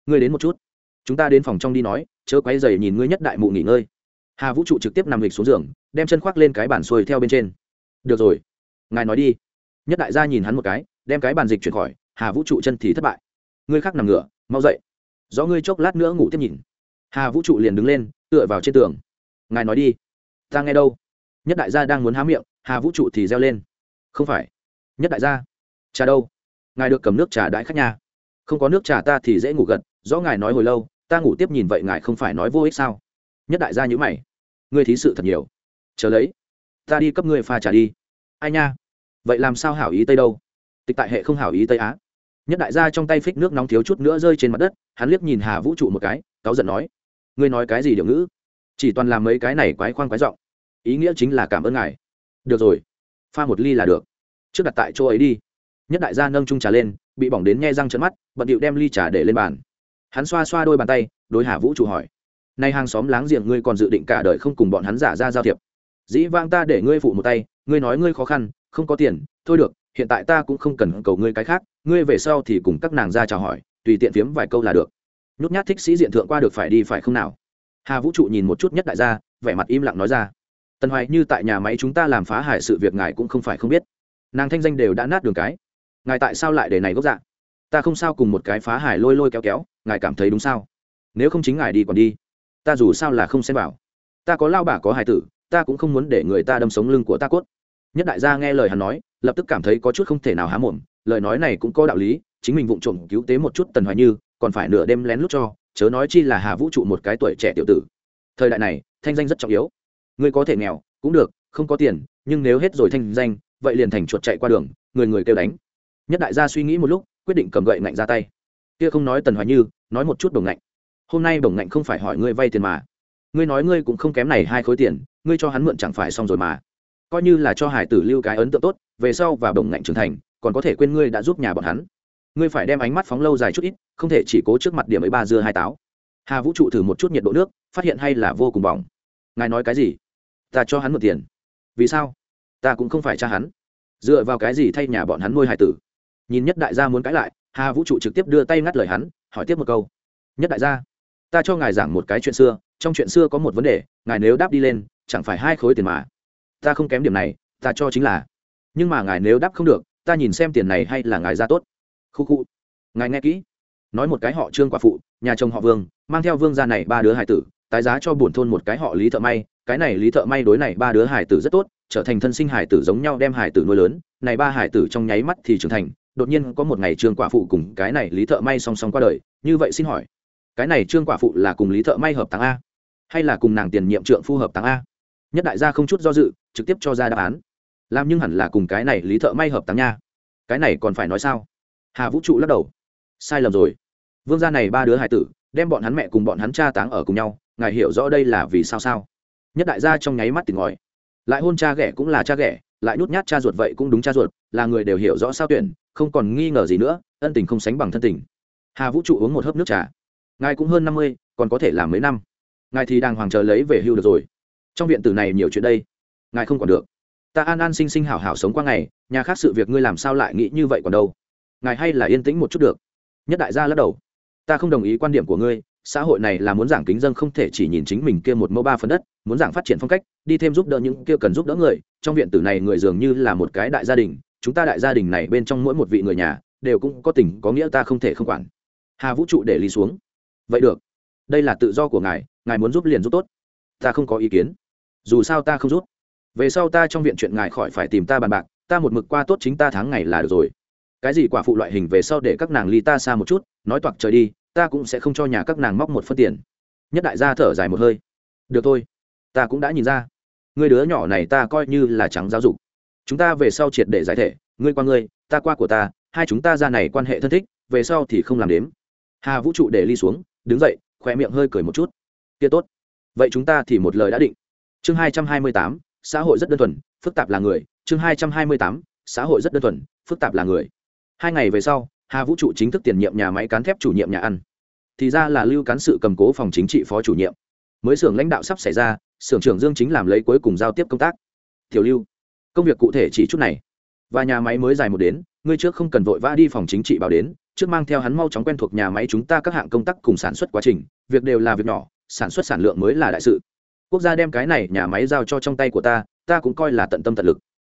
ngươi đến một chút. Chúng ta đến phòng trong đi nói, chớ quay dày nhìn ngươi nhất đại mụ nghỉ ngơi. Hà vũ trụ trực tiếp nằm lịch xuống giường, đem chân khoác lên cái bàn xuôi theo bên trên. Được rồi, ngài nói đi. Nhất đại gia nhìn hắn một cái, đem cái bàn dịch chuyển khỏi, hà vũ trụ chân thì thất bại. Ngươi khác nằm ngửa, mau dậy. Do ngươi chốc lát nữa ngủ tiếp nhìn. Hà vũ trụ liền đứng lên, tựa vào trên tường. Ngài nói đi. Ta nghe đâu? Nhất đại gia đang muốn há miệng, hà vũ trụ thì reo lên. Không phải. Nhất đại gia. Trà đâu? Ngài được cầm nước trà đãi khách nhà không có nước trà ta thì dễ ngủ gật, Rõ ngài nói hồi lâu, ta ngủ tiếp nhìn vậy ngài không phải nói vô ích sao? Nhất đại gia nhữ mày. Ngươi thí sự thật nhiều. Chờ lấy. Ta đi cấp ngươi pha trà đi. Ai nha? Vậy làm sao hảo ý tây đâu? Tịch tại hệ không hảo ý tây á. Nhất đại gia trong tay phích nước nóng thiếu chút nữa rơi trên mặt đất, hắn liếc nhìn hà vũ trụ một cái, cáu giận nói. Ngươi nói cái gì điệu ngữ? Chỉ toàn làm mấy cái này quái khoang quái giọng ý nghĩa chính là cảm ơn ngài. Được rồi, pha một ly là được. Trước đặt tại chỗ ấy đi. Nhất đại gia nâng trung trà lên, bị bỏng đến nghe răng trận mắt, bận điệu đem ly trà để lên bàn. Hắn xoa xoa đôi bàn tay, đối hà vũ trụ hỏi. Nay hàng xóm láng giềng ngươi còn dự định cả đời không cùng bọn hắn giả ra giao thiệp. Dĩ vang ta để ngươi phụ một tay, ngươi nói ngươi khó khăn, không có tiền, thôi được, hiện tại ta cũng không cần cầu ngươi cái khác, ngươi về sau thì cùng các nàng ra chào hỏi, tùy tiện phiếm vài câu là được. Nhút nhát thích sĩ diện thượng qua được phải đi phải không nào? Hà vũ trụ nhìn một chút nhất đại gia, vẻ mặt im lặng nói ra tần hoài như tại nhà máy chúng ta làm phá hại sự việc ngài cũng không phải không biết. Nàng thanh danh đều đã nát đường cái. Ngài tại sao lại để này gốc dạ? Ta không sao cùng một cái phá hại lôi lôi kéo kéo, ngài cảm thấy đúng sao? Nếu không chính ngài đi còn đi. Ta dù sao là không xem vào. Ta có lao bả có hài tử, ta cũng không muốn để người ta đâm sống lưng của ta cốt. Nhất đại gia nghe lời hắn nói, lập tức cảm thấy có chút không thể nào há mồm. Lời nói này cũng có đạo lý, chính mình vụng trộm cứu tế một chút tần hoài như, còn phải nửa đêm lén lút cho, chớ nói chi là hà vũ trụ một cái tuổi trẻ tiểu tử. Thời đại này, thanh danh rất trọng yếu ngươi có thể nghèo, cũng được, không có tiền, nhưng nếu hết rồi thanh danh, vậy liền thành chuột chạy qua đường, người người kêu đánh. Nhất đại gia suy nghĩ một lúc, quyết định cầm gậy ngạnh ra tay. Kia không nói tần hoài như, nói một chút đồng ngạnh. Hôm nay đồng ngạnh không phải hỏi ngươi vay tiền mà. Ngươi nói ngươi cũng không kém này hai khối tiền, ngươi cho hắn mượn chẳng phải xong rồi mà. Coi như là cho hải tử lưu cái ấn tượng tốt, về sau và đồng ngạnh trưởng thành, còn có thể quên ngươi đã giúp nhà bọn hắn. Ngươi phải đem ánh mắt phóng lâu dài chút ít, không thể chỉ cố trước mặt điểm ấy ba dưa hai táo. Hà vũ trụ thử một chút nhiệt độ nước, phát hiện hay là vô cùng bỏng. Ngài nói cái gì? Ta cho hắn một tiền. Vì sao? Ta cũng không phải cha hắn. Dựa vào cái gì thay nhà bọn hắn nuôi hải tử? Nhìn nhất đại gia muốn cãi lại, hà vũ trụ trực tiếp đưa tay ngắt lời hắn, hỏi tiếp một câu. Nhất đại gia, ta cho ngài giảng một cái chuyện xưa, trong chuyện xưa có một vấn đề, ngài nếu đáp đi lên, chẳng phải hai khối tiền mà. Ta không kém điểm này, ta cho chính là. Nhưng mà ngài nếu đáp không được, ta nhìn xem tiền này hay là ngài ra tốt. Khu khu. Ngài nghe kỹ. Nói một cái họ trương quả phụ, nhà chồng họ vương, mang theo vương gia này ba đứa hải tử tái giá cho bổn thôn một cái họ lý thợ may, cái này lý thợ may đối này ba đứa hải tử rất tốt, trở thành thân sinh hải tử giống nhau đem hải tử nuôi lớn, này ba hải tử trong nháy mắt thì trưởng thành, đột nhiên có một ngày trương quả phụ cùng cái này lý thợ may song song qua đời, như vậy xin hỏi, cái này trương quả phụ là cùng lý thợ may hợp táng a, hay là cùng nàng tiền nhiệm trượng phu hợp táng a? Nhất đại gia không chút do dự, trực tiếp cho ra đáp án. Làm nhưng hẳn là cùng cái này lý thợ may hợp táng nha. Cái này còn phải nói sao? Hà vũ trụ lắc đầu. Sai lầm rồi. Vương gia này ba đứa hải tử, đem bọn hắn mẹ cùng bọn hắn cha táng ở cùng nhau ngài hiểu rõ đây là vì sao sao? Nhất đại gia trong nháy mắt tỉnh ngòi lại hôn cha ghẻ cũng là cha ghẻ, lại nhút nhát cha ruột vậy cũng đúng cha ruột, là người đều hiểu rõ sao tuyển, không còn nghi ngờ gì nữa, ân tình không sánh bằng thân tình. Hà vũ trụ uống một hớp nước trà. Ngài cũng hơn năm mươi, còn có thể làm mấy năm. Ngài thì đang hoàng chờ lấy về hưu được rồi. Trong viện tử này nhiều chuyện đây. Ngài không còn được. Ta an an sinh sinh hảo hảo sống qua ngày, nhà khác sự việc ngươi làm sao lại nghĩ như vậy còn đâu. Ngài hay là yên tĩnh một chút được. Nhất đại gia lắc đầu. Ta không đồng ý quan điểm của ngươi xã hội này là muốn giảng kính dân không thể chỉ nhìn chính mình kia một mẫu ba phần đất, muốn giảng phát triển phong cách, đi thêm giúp đỡ những kia cần giúp đỡ người. Trong viện tử này người dường như là một cái đại gia đình, chúng ta đại gia đình này bên trong mỗi một vị người nhà đều cũng có tình, có nghĩa ta không thể không quản. Hà vũ trụ để lý xuống. Vậy được. Đây là tự do của ngài ngài muốn giúp liền giúp tốt. Ta không có ý kiến. Dù sao ta không giúp. Về sau ta trong viện chuyện ngài khỏi phải tìm ta bàn bạc, ta một mực qua tốt chính ta tháng ngày là được rồi. Cái gì quả phụ loại hình về sau để các nàng ly ta xa một chút, nói toạc trời đi ta cũng sẽ không cho nhà các nàng móc một phân tiền. Nhất đại gia thở dài một hơi. Được thôi, ta cũng đã nhìn ra. Người đứa nhỏ này ta coi như là trắng giáo dục. Chúng ta về sau triệt để giải thể, ngươi qua ngươi, ta qua của ta, hai chúng ta ra này quan hệ thân thích, về sau thì không làm đếm. Hà vũ trụ để ly xuống, đứng dậy khoe miệng hơi cười một chút. Kia tốt. Vậy chúng ta thì một lời đã định. Chương hai trăm hai mươi tám, xã hội rất đơn thuần, phức tạp là người. Chương hai trăm hai mươi tám, xã hội rất đơn thuần, phức tạp là người. Hai ngày về sau hà vũ trụ chính thức tiền nhiệm nhà máy cán thép chủ nhiệm nhà ăn. Thì ra là lưu cán sự cầm cố phòng chính trị phó chủ nhiệm. Mới xưởng lãnh đạo sắp xảy ra, xưởng trưởng dương chính làm lấy cuối cùng giao tiếp công tác. Tiểu lưu, công việc cụ thể chỉ chút này. Và nhà máy mới dài một đến, ngươi trước không cần vội vã đi phòng chính trị báo đến, trước mang theo hắn mau chóng quen thuộc nhà máy chúng ta các hạng công tác cùng sản xuất quá trình, việc đều là việc nhỏ, sản xuất sản lượng mới là đại sự. Quốc gia đem cái này nhà máy giao cho trong tay của ta ta cũng coi là tận tâm tận lực.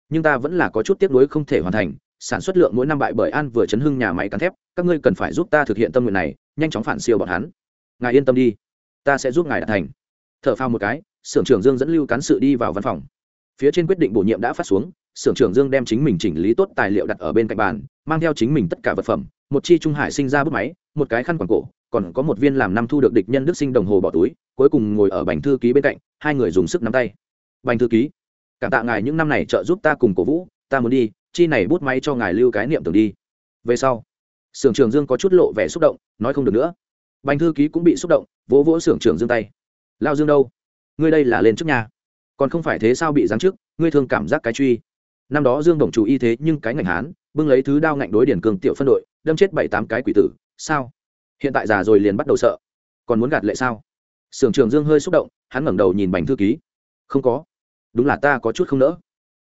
Nhưng ta vẫn là có chút tiếc nuối không thể hoàn thành sản xuất lượng mỗi năm bại bởi an vừa chấn hưng nhà máy cán thép, các ngươi cần phải giúp ta thực hiện tâm nguyện này, nhanh chóng phản siêu bọn hắn. Ngài yên tâm đi, ta sẽ giúp ngài đạt thành. T h ở phao một cái, xưởng trưởng dương dẫn lưu cán sự đi vào văn phòng. Phía trên quyết định bổ nhiệm đã phát xuống, xưởng trưởng dương đem chính mình chỉnh lý tốt tài liệu đặt ở bên cạnh bàn, mang theo chính mình tất cả vật phẩm, một chi trung hải sinh ra bút máy, một cái khăn quàng cổ, còn có một viên làm năm thu được địch nhân đức sinh đồng hồ bỏ túi, cuối cùng ngồi ở bành thư ký bên cạnh, hai người dùng sức nắm tay. Bành thư ký, cảm tạ ngài những năm này trợ giúp ta cùng cổ vũ, ta muốn đi chi này bút máy cho ngài lưu cái niệm tưởng đi. Về sau, sưởng trường dương có chút lộ vẻ xúc động, nói không được nữa. Bành thư ký cũng bị xúc động, vỗ vỗ sưởng trường dương tay. Lao dương đâu? Ngươi đây là lên trước nhà. Còn không phải thế sao bị giáng trước ngươi thường cảm giác cái truy. Năm đó dương đồng chủ y thế nhưng cái ngành hán, bưng lấy thứ đao ngạnh đối điển cường tiểu phân đội, đâm chết bảy tám cái quỷ tử. Sao? Hiện tại già rồi liền bắt đầu sợ. Còn muốn gạt lệ sao? Sưởng trường dương hơi xúc động, hắn ngẩng đầu nhìn bành thư ký. Không có. Đúng là ta có chút không nỡ.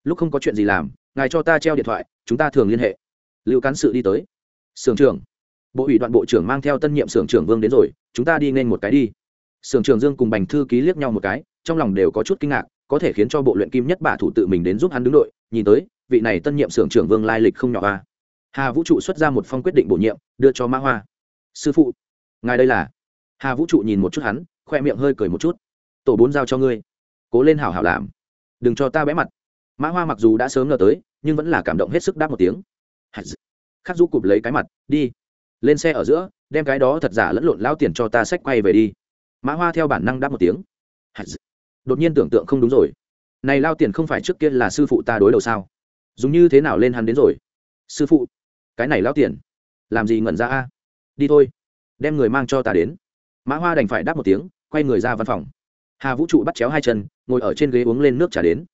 Lúc không có chuyện gì làm ngài cho ta treo điện thoại, chúng ta thường liên hệ. Lưu cán sự đi tới. Sưởng trưởng. Bộ ủy đoạn bộ trưởng mang theo tân nhiệm sưởng trưởng vương đến rồi, chúng ta đi nên một cái đi. Sưởng trưởng dương cùng bành thư ký liếc nhau một cái, trong lòng đều có chút kinh ngạc, có thể khiến cho bộ luyện kim nhất bả thủ tự mình đến giúp hắn đứng đội, nhìn tới, vị này tân nhiệm sưởng trưởng vương lai lịch không nhỏ à? hà vũ trụ xuất ra một phong quyết định bổ nhiệm, đưa cho mã hoa. Sư phụ. Ngài đây là. Hà vũ trụ nhìn một chút hắn, khoe miệng hơi cười một chút. Tổ bốn giao cho ngươi. Cố lên hảo hảo làm. Đừng cho ta bẽ mặt mã hoa mặc dù đã sớm ngờ tới, nhưng vẫn là cảm động hết sức đáp một tiếng. Khắc du cụp lấy cái mặt, đi, lên xe ở giữa, đem cái đó thật giả lẫn lộn lao tiền cho ta sách quay về đi. Mã hoa theo bản năng đáp một tiếng. Đột nhiên tưởng tượng không đúng rồi. Này lao tiền không phải trước kia là sư phụ ta đối đầu sao? Dùng như thế nào lên hắn đến rồi? Sư phụ, cái này lao tiền, làm gì ngẩn ra a? Đi thôi, đem người mang cho ta đến. Mã hoa đành phải đáp một tiếng, quay người ra văn phòng. Hà vũ trụ bắt chéo hai chân, ngồi ở trên ghế uống lên nước trà đến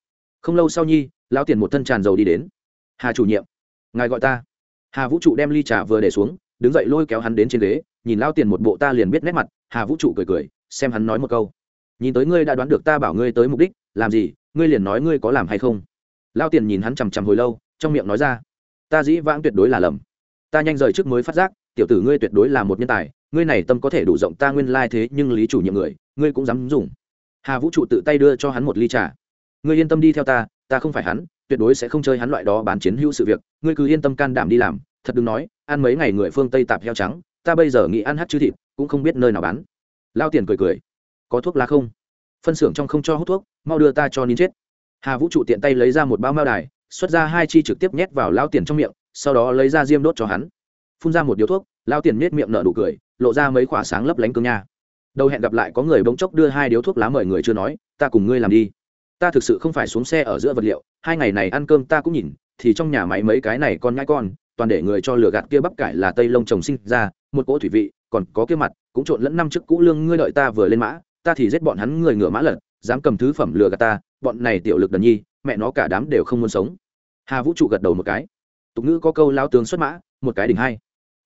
không lâu sau nhi lao tiền một thân tràn dầu đi đến. Hà chủ nhiệm, ngài gọi ta. Hà vũ trụ đem ly trà vừa để xuống, đứng dậy lôi kéo hắn đến trên ghế, nhìn lao tiền một bộ ta liền biết nét mặt. Hà vũ trụ cười cười, xem hắn nói một câu. Nhìn tới ngươi đã đoán được ta bảo ngươi tới mục đích, làm gì, ngươi liền nói ngươi có làm hay không. Lao tiền nhìn hắn chằm chằm hồi lâu, trong miệng nói ra, ta dĩ vãng tuyệt đối là lầm. Ta nhanh rời trước mới phát giác, tiểu tử ngươi tuyệt đối là một nhân tài, ngươi này tâm có thể đủ rộng ta nguyên lai thế nhưng lý chủ nhiệm người, ngươi cũng dám dùng. Hà vũ trụ tự tay đưa cho hắn một ly trà ngươi yên tâm đi theo ta ta không phải hắn, tuyệt đối sẽ không chơi hắn loại đó bán chiến hữu sự việc, ngươi cứ yên tâm can đảm đi làm, thật đừng nói, ăn mấy ngày người phương tây tạp heo trắng, ta bây giờ nghĩ ăn hát chứ thịt, cũng không biết nơi nào bán. Lao tiền cười cười. Có thuốc lá không? Phân xưởng trong không cho hút thuốc, mau đưa ta cho nín chết. Hà vũ trụ tiện tay lấy ra một bao mao đài, xuất ra hai chi trực tiếp nhét vào lao tiền trong miệng, sau đó lấy ra diêm đốt cho hắn. Phun ra một điếu thuốc, lao tiền nết miệng nở nụ cười, lộ ra mấy khỏa sáng lấp lánh cương nha. Đầu hẹn gặp lại có người bỗng chốc đưa hai điếu thuốc lá mời người chưa nói, ta cùng ngươi làm đi ta thực sự không phải xuống xe ở giữa vật liệu, hai ngày này ăn cơm ta cũng nhìn, thì trong nhà máy mấy cái này con nhãi con, toàn để người cho lửa gạt kia bắp cải là tây lông trồng sinh ra, một cỗ thủy vị, còn có kia mặt, cũng trộn lẫn năm trước cũ lương, ngươi đợi ta vừa lên mã, ta thì giết bọn hắn người ngựa mã lật, dám cầm thứ phẩm lừa gạt ta, bọn này tiểu lực đần nhi, mẹ nó cả đám đều không muốn sống. Hà vũ trụ gật đầu một cái. Tục ngữ có câu lao tướng xuất mã, một cái đỉnh hay.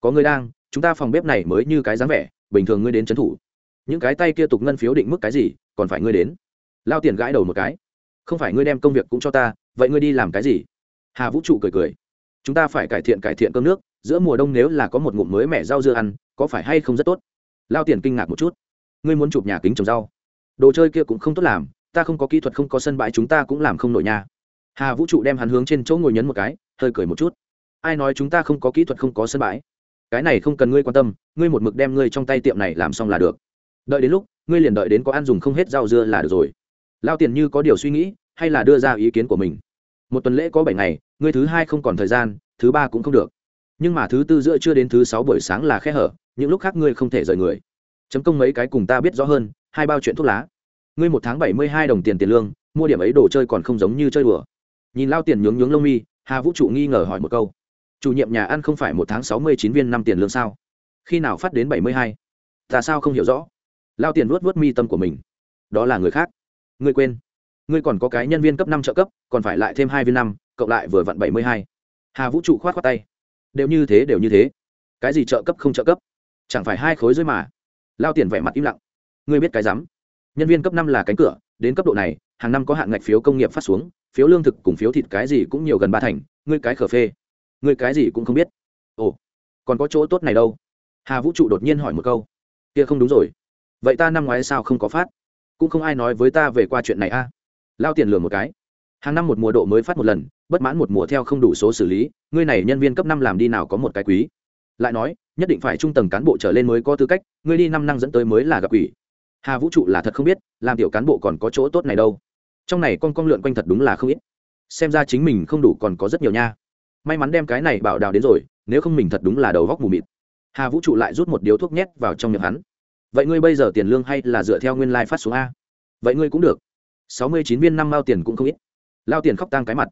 có người đang, chúng ta phòng bếp này mới như cái dáng vẻ, bình thường ngươi đến trấn thủ. Những cái tay kia tục ngân phiếu định mức cái gì, còn phải ngươi đến lao tiền gãi đầu một cái. Không phải ngươi đem công việc cũng cho ta, vậy ngươi đi làm cái gì? Hà vũ trụ cười cười. Chúng ta phải cải thiện cải thiện cơm nước, giữa mùa đông nếu là có một ngụm mới mẻ rau dưa ăn, có phải hay không rất tốt? Lao tiền kinh ngạc một chút. Ngươi muốn chụp nhà kính trồng rau. Đồ chơi kia cũng không tốt làm, ta không có kỹ thuật không có sân bãi chúng ta cũng làm không nổi nhà hà vũ trụ đem hắn hướng trên chỗ ngồi nhấn một cái, hơi cười một chút. Ai nói chúng ta không có kỹ thuật không có sân bãi? Cái này không cần ngươi quan tâm, ngươi một mực đem ngươi trong tay tiệm này làm xong là được. Đợi đến lúc, ngươi liền đợi đến có ăn dùng không hết rau dưa là được rồi lao tiền như có điều suy nghĩ, hay là đưa ra ý kiến của mình. Một tuần lễ có bảy ngày, ngươi thứ hai không còn thời gian, thứ ba cũng không được. Nhưng mà thứ tư giữa chưa đến thứ sáu buổi sáng là khe hở, những lúc khác ngươi không thể rời người. Chấm công mấy cái cùng ta biết rõ hơn, hai bao chuyện thuốc lá. Ngươi một tháng bảy mươi hai đồng tiền tiền lương, mua điểm ấy đồ chơi còn không giống như chơi đùa. Nhìn lao tiền nhướng nhướng lông mi, hà vũ trụ nghi ngờ hỏi một câu. Chủ nhiệm nhà ăn không phải một tháng sáu mươi chín viên năm tiền lương sao? Khi nào phát đến bảy mươi hai? Ta sao không hiểu rõ? Lao tiền vuốt vớt mi tâm của mình. Đó là người khác ngươi quên. Ngươi còn có cái nhân viên cấp năm trợ cấp, còn phải lại thêm hai viên năm, cộng lại vừa vặn bảy mươi hai. Hà vũ trụ khoát khoát tay. Đều như thế, đều như thế. Cái gì trợ cấp không trợ cấp? Chẳng phải hai khối dưới mà. Lao tiền vẻ mặt im lặng. Ngươi biết cái rắm. Nhân viên cấp năm là cánh cửa, đến cấp độ này, hàng năm có hạn ngạch phiếu công nghiệp phát xuống, phiếu lương thực cùng phiếu thịt cái gì cũng nhiều gần ba thành, ngươi cái khở phê. Ngươi cái gì cũng không biết. Ồ, còn có chỗ tốt này đâu. Hà vũ trụ đột nhiên hỏi một câu. Kia không đúng rồi. Vậy ta năm ngoái sao không có phát? Cũng không ai nói với ta về qua chuyện này a. Lao tiền lừa một cái. Hàng năm một mùa độ mới phát một lần, bất mãn một mùa theo không đủ số xử lý, ngươi này nhân viên cấp năm làm đi nào có một cái quý. Lại nói, nhất định phải trung tầng cán bộ trở lên mới có tư cách, ngươi đi năm năng dẫn tới mới là gặp quỷ. Hà vũ trụ là thật không biết, làm tiểu cán bộ còn có chỗ tốt này đâu. Trong này con con lượn quanh thật đúng là không ít. Xem ra chính mình không đủ còn có rất nhiều nha. May mắn đem cái này bảo đào đến rồi, nếu không mình thật đúng là đầu góc mù mịt. Hà vũ trụ lại rút một điếu thuốc nhét vào trong miệng hắn vậy ngươi bây giờ tiền lương hay là dựa theo nguyên lai、like、phát xuống a? Vậy ngươi cũng được. Sáu mươi chín viên năm mao tiền cũng không ít. Lao tiền khóc tang cái mặt.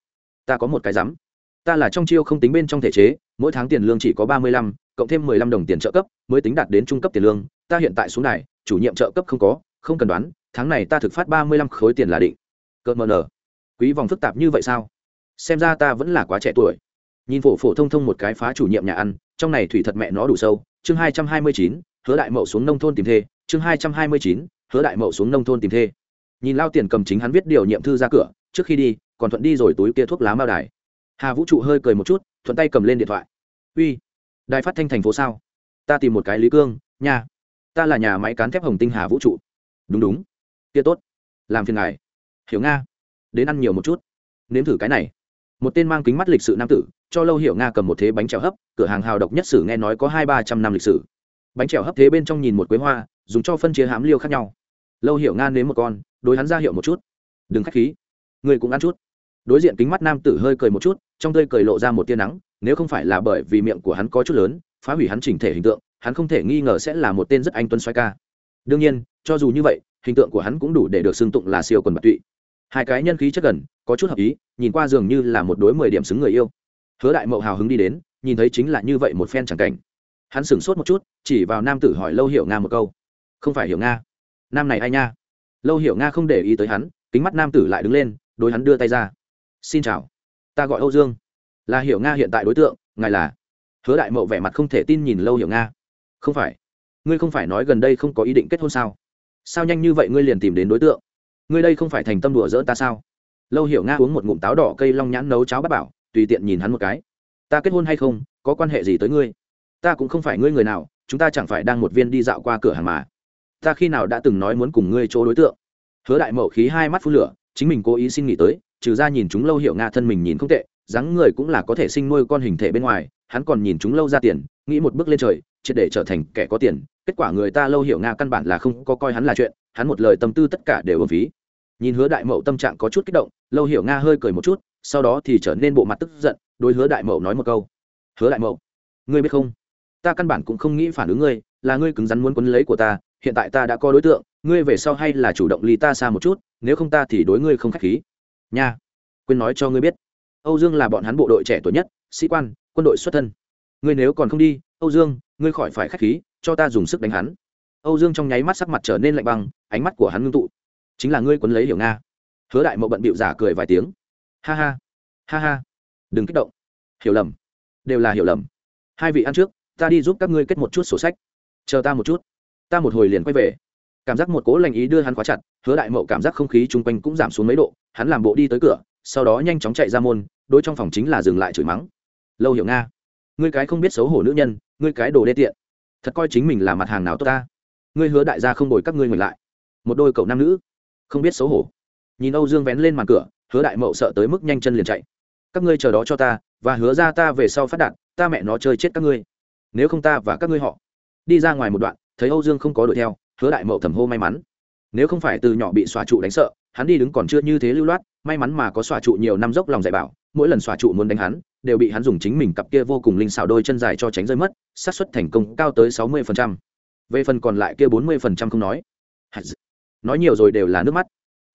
Ta có một cái rắm. Ta là trong chiêu không tính bên trong thể chế, mỗi tháng tiền lương chỉ có ba mươi lăm, cộng thêm mười lăm đồng tiền trợ cấp, mới tính đạt đến trung cấp tiền lương. Ta hiện tại xuống này chủ nhiệm trợ cấp không có, không cần đoán, tháng này ta thực phát ba mươi lăm khối tiền là định. Cợt mờ nở. Quý vòng phức tạp như vậy sao? Xem ra ta vẫn là quá trẻ tuổi. Nhìn phổ phổ thông thông một cái phá chủ nhiệm nhà ăn, trong này thủy thật mẹ nó đủ sâu. Chương hai trăm hai mươi chín hứa đại mậu xuống nông thôn tìm thê, chương hai trăm hai mươi chín, hứa đại mậu xuống nông thôn tìm thê. Nhìn lao tiền cầm chính hắn viết điều nhiệm thư ra cửa, trước khi đi, còn thuận đi rồi túi kia thuốc lá mao đài. Hà vũ trụ hơi cười một chút, thuận tay cầm lên điện thoại. Uy, đài phát thanh thành phố sao? Ta tìm một cái lý cương nhà ta là nhà máy cán thép hồng tinh hà vũ trụ. Đúng đúng. Kia tốt. Làm phiền ngài. Hiểu nga. Đến ăn nhiều một chút. Nếm thử cái này. Một tên mang kính mắt lịch sự nam tử, cho lâu hiểu nga cầm một thế bánh trèo hấp, cửa hàng hào độc nhất sử nghe nói có hai ba trăm năm lịch sử bánh trèo hấp thế bên trong nhìn một quế hoa, dùng cho phân chia hám liêu khác nhau. Lâu hiểu nga nếm một con, đối hắn ra hiệu một chút. Đừng k h á c h khí. Người cũng ăn chút. Đối diện kính mắt nam tử hơi cười một chút, trong tơi cười lộ ra một tia nắng, nếu không phải là bởi vì miệng của hắn có chút lớn, phá hủy hắn chỉnh thể hình tượng, hắn không thể nghi ngờ sẽ là một tên rất anh tuân xoay ca. Đương nhiên, cho dù như vậy, hình tượng của hắn cũng đủ để được xưng tụng là siêu quần bạc tụy. Hai cái nhân khí chất gần, có chút hợp ý, nhìn qua dường như là một đối mười điểm xứng người yêu. Hứa đại mậu hào hứng đi đến, nhìn thấy chính là như vậy một phen chẳng cảnh hắn sửng sốt một chút, chỉ vào nam tử hỏi lâu hiểu nga một câu. Không phải hiểu nga. Nam này ai nha? Lâu hiểu nga không để ý tới hắn, kính mắt nam tử lại đứng lên, đối hắn đưa tay ra. Xin chào. Ta gọi âu dương. Là hiểu nga hiện tại đối tượng, ngài là? Hứa đại mậu vẻ mặt không thể tin nhìn lâu hiểu nga. Không phải. Ngươi không phải nói gần đây không có ý định kết hôn sao? Sao nhanh như vậy ngươi liền tìm đến đối tượng? Ngươi đây không phải thành tâm đùa dỡ ta sao? Lâu hiểu nga uống một ngụm táo đỏ cây long nhãn nấu cháo bát bảo, tùy tiện nhìn hắn một cái. Ta kết hôn hay không, có quan hệ gì tới ngươi? Ta cũng không phải ngươi người nào, chúng ta chẳng phải đang một viên đi dạo qua cửa hàng mà. Ta khi nào đã từng nói muốn cùng ngươi chỗ đối tượng? Hứa đại mậu khí hai mắt phun lửa, chính mình cố ý xin nghỉ tới, trừ ra nhìn chúng lâu hiểu nga thân mình nhìn không tệ, dáng người cũng là có thể sinh nuôi con hình thể bên ngoài, hắn còn nhìn chúng lâu ra tiền, nghĩ một bước lên trời, triệt để trở thành kẻ có tiền, kết quả người ta lâu hiểu nga căn bản là không có coi hắn là chuyện, hắn một lời tâm tư tất cả đều ưng phí. Nhìn hứa đại mậu tâm trạng có chút kích động, lâu hiểu nga hơi cười một chút, sau đó thì trở nên bộ mặt tức giận, đối hứa đại mậu nói một câu. Hứa đại mậu, ngươi biết không? Ta căn bản cũng không nghĩ phản ứng ngươi, là ngươi cứng rắn muốn quấn lấy của ta, hiện tại ta đã có đối tượng, ngươi về sau hay là chủ động ly ta xa một chút, nếu không ta thì đối ngươi không k h á c h khí. Nha, quên nói cho ngươi biết, âu dương là bọn hắn bộ đội trẻ tuổi nhất, sĩ quan, quân đội xuất thân. Ngươi nếu còn không đi, âu dương, ngươi khỏi phải k h á c h khí, cho ta dùng sức đánh hắn. Âu dương trong nháy mắt sắc mặt trở nên lạnh băng, ánh mắt của hắn ngưng tụ. Chính là ngươi quấn lấy hiểu nga. Hứa đại mậu bận bịu giả cười vài tiếng. Ha ha ha ha, đừng kích động. Hiểu lầm, đều là hiểu lầm. Hai vị ăn trước ta đi giúp các ngươi kết một chút sổ sách. Chờ ta một chút. Ta một hồi liền quay về. Cảm giác một cố lành ý đưa hắn khóa chặt, hứa đại mậu cảm giác không khí chung quanh cũng giảm xuống mấy độ, hắn làm bộ đi tới cửa, sau đó nhanh chóng chạy ra môn đôi trong phòng chính là dừng lại chửi mắng. Lâu hiểu nga, ngươi cái không biết xấu hổ nữ nhân, ngươi cái đồ đê tiện. Thật coi chính mình là mặt hàng nào tốt ta? Ngươi hứa đại gia không đổi các ngươi ngồi lại. Một đôi cậu nam nữ, không biết xấu hổ. Nhìn âu dương vén lên màn cửa, hứa đại mậu sợ tới mức nhanh chân liền chạy. Các ngươi chờ đó cho ta, và hứa ra ta về sau phát đạt, ta mẹ nó chơi chết các ngươi nếu không ta và các ngươi họ đi ra ngoài một đoạn, thấy âu dương không có đuổi theo, hứa đại mậu thầm hô may mắn. Nếu không phải từ nhỏ bị xòa trụ đánh sợ, hắn đi đứng còn chưa như thế lưu loát, may mắn mà có xòa trụ nhiều năm dốc lòng dạy bảo, mỗi lần xòa trụ muốn đánh hắn, đều bị hắn dùng chính mình cặp kia vô cùng linh xảo đôi chân dài cho tránh rơi mất, xác suất thành công cao tới sáu mươi về phần còn lại kia bốn mươi không nói. Nói nhiều rồi đều là nước mắt.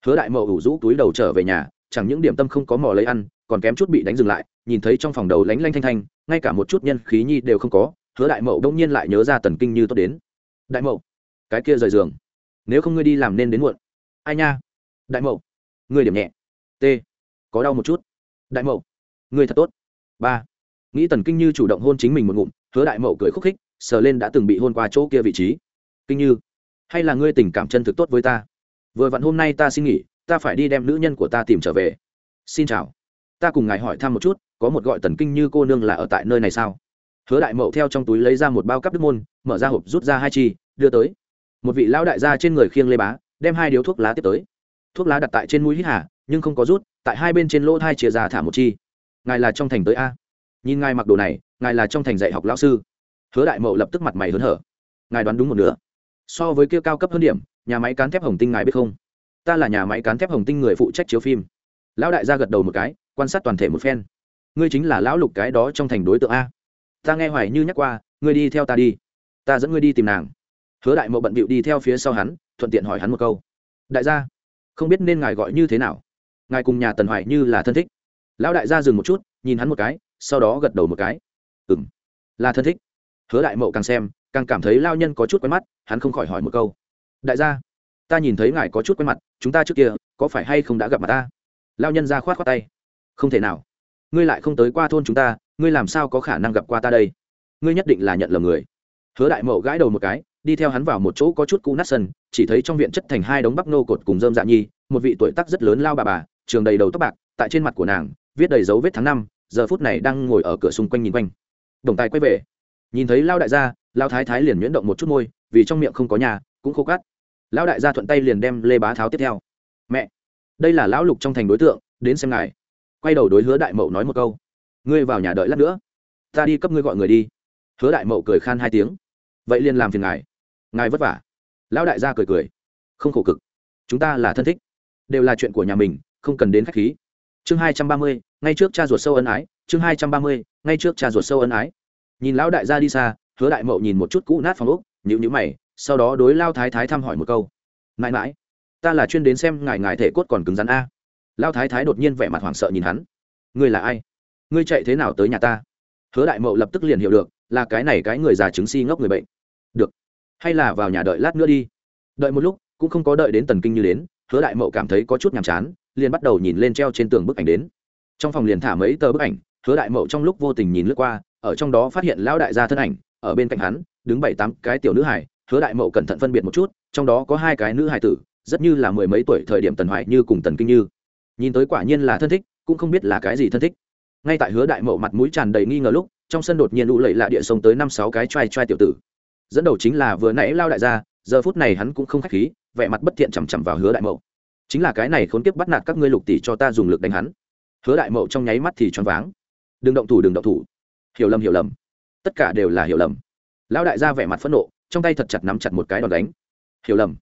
Hứa đại mậu ủ rũ túi đầu trở về nhà, chẳng những điểm tâm không có mò lấy ăn, còn kém chút bị đánh dừng lại, nhìn thấy trong phòng đầu lánh lanh thanh thanh, ngay cả một chút nhân khí nhi đều không có hứa đại mậu đông nhiên lại nhớ ra tần kinh như tốt đến. Đại mậu, cái kia rời giường, nếu không ngươi đi làm nên đến muộn. Ai nha? Đại mậu, ngươi điểm nhẹ. T, có đau một chút. Đại mậu, ngươi thật tốt. Ba, nghĩ tần kinh như chủ động hôn chính mình một ngụm, hứa đại mậu cười khúc khích, sờ lên đã từng bị hôn qua chỗ kia vị trí. Kinh như, hay là ngươi tình cảm chân thực tốt với ta? Vừa vặn hôm nay ta xin nghỉ, ta phải đi đem nữ nhân của ta tìm trở về. Xin chào. Ta cùng ngài hỏi thăm một chút, có một gọi tần kinh như cô nương là ở tại nơi này sao? Hứa đại mậu theo trong túi lấy ra một bao cắp đức môn, mở ra hộp rút ra hai chi, đưa tới. Một vị lão đại gia trên người khiêng lê bá, đem hai điếu thuốc lá tiếp tới. Thuốc lá đặt tại trên mũi hít hà, nhưng không có rút, tại hai bên trên lỗ thai chia ra thả một chi. Ngài là trong thành tới a? Nhìn ngài mặc đồ này, ngài là trong thành dạy học lão sư. Hứa đại mậu lập tức mặt mày hớn hở. Ngài đoán đúng một nửa. So với kia cao cấp hơn điểm, nhà máy cán thép hồng tinh ngài biết không? Ta là nhà máy cán thép hồng tinh người phụ trách chiếu phim. Lão đại gia gật đầu một cái, quan sát toàn thể một phen. Ngươi chính là lão lục cái đó trong thành đối tượng a ta nghe hoài như nhắc qua, ngươi đi theo ta đi. Ta dẫn ngươi đi tìm nàng. Hứa đại mậu bận bịu đi theo phía sau hắn, thuận tiện hỏi hắn một câu. Đại gia, không biết nên ngài gọi như thế nào? Ngài cùng nhà tần hoài như là thân thích. Lão đại gia dừng một chút, nhìn hắn một cái, sau đó gật đầu một cái. Ừ m là thân thích. Hứa đại mậu càng xem, càng cảm thấy lao nhân có chút quen mắt, hắn không khỏi hỏi một câu. Đại gia, ta nhìn thấy ngài có chút quen mặt, chúng ta trước kia, có phải hay không đã gặp mặt ta? Lao nhân ra khoát khoát tay. Không thể nào ngươi lại không tới qua thôn chúng ta, ngươi làm sao có khả năng gặp qua ta đây? Ngươi nhất định là nhận lầm người. Hứa đại mậu gãi đầu một cái, đi theo hắn vào một chỗ có chút cũ nát sân, chỉ thấy trong viện chất thành hai đống bắp nô cột cùng dơm dạ nhi, một vị tuổi tác rất lớn lao bà bà, trường đầy đầu tóc bạc, tại trên mặt của nàng, viết đầy dấu vết tháng năm, giờ phút này đang ngồi ở cửa xung quanh nhìn quanh. Đồng tài quay về, nhìn thấy lao đại gia, lao thái thái liền nhuyễn động một chút môi, vì trong miệng không có nhà, cũng khô cắt lão đại gia thuận tay liền đem lê bá tháo tiếp theo. Mẹ, đây là lão lục trong thành đối tượng, đến xem ngài quay đầu đối hứa đại mậu nói một câu. Ngươi vào nhà đợi lát nữa. Ta đi cấp ngươi gọi người đi. Hứa đại mậu cười khan hai tiếng. Vậy liền làm phiền ngài. Ngài vất vả. Lão đại gia cười cười. Không khổ cực. Chúng ta là thân thích. Đều là chuyện của nhà mình, không cần đến khách khí. Chương hai trăm ba mươi, ngay trước cha ruột sâu ân ái. Chương hai trăm ba mươi, ngay trước cha ruột sâu ân ái. Nhìn lão đại gia đi xa, hứa đại mậu nhìn một chút cũ nát phòng úc nhịu nhữ mày, sau đó đối lao thái thái thăm hỏi một câu. Mãi mãi, ta là chuyên đến xem ngài ngài thể cốt còn cứng rắn a lao thái thái đột nhiên vẻ mặt hoảng sợ nhìn hắn. Ngươi là ai? Ngươi chạy thế nào tới nhà ta? Hứa đại mậu lập tức liền hiểu được, là cái này cái người già chứng si ngốc người bệnh. Được. Hay là vào nhà đợi lát nữa đi. Đợi một lúc, cũng không có đợi đến tần kinh như đến, hứa đại mậu cảm thấy có chút nhàm chán, liền bắt đầu nhìn lên treo trên tường bức ảnh đến. Trong phòng liền thả mấy tờ bức ảnh, hứa đại mậu trong lúc vô tình nhìn lướt qua, ở trong đó phát hiện lão đại gia thân ảnh, ở bên cạnh hắn, đứng bảy tám cái tiểu nữ hải hứa đại mậu cẩn thận phân biệt một chút, trong đó có hai cái nữ hải tử, rất như là mười mấy tuổi thời điểm tần hoài như cùng tần kinh như nhìn tới quả nhiên là thân thích, cũng không biết là cái gì thân thích. Ngay tại hứa đại mậu mặt mũi tràn đầy nghi ngờ lúc, trong sân đột nhiên lũ lẩy lạ địa sông tới năm sáu cái t r a i t r a i tiểu tử. Dẫn đầu chính là vừa nãy lao đại gia, giờ phút này hắn cũng không k h á c h khí, vẻ mặt bất thiện chằm chằm vào hứa đại mậu. Chính là cái này khốn kiếp bắt nạt các ngươi lục tỷ cho ta dùng lực đánh hắn. Hứa đại mậu trong nháy mắt thì choáng váng. Đừng động thủ, đừng động thủ. Hiểu lầm hiểu lầm. Tất cả đều là hiểu lầm. Lão đại gia vẻ mặt phẫn nộ, trong tay thật chặt nắm chặt một cái đòn đánh. Hiểu lầm.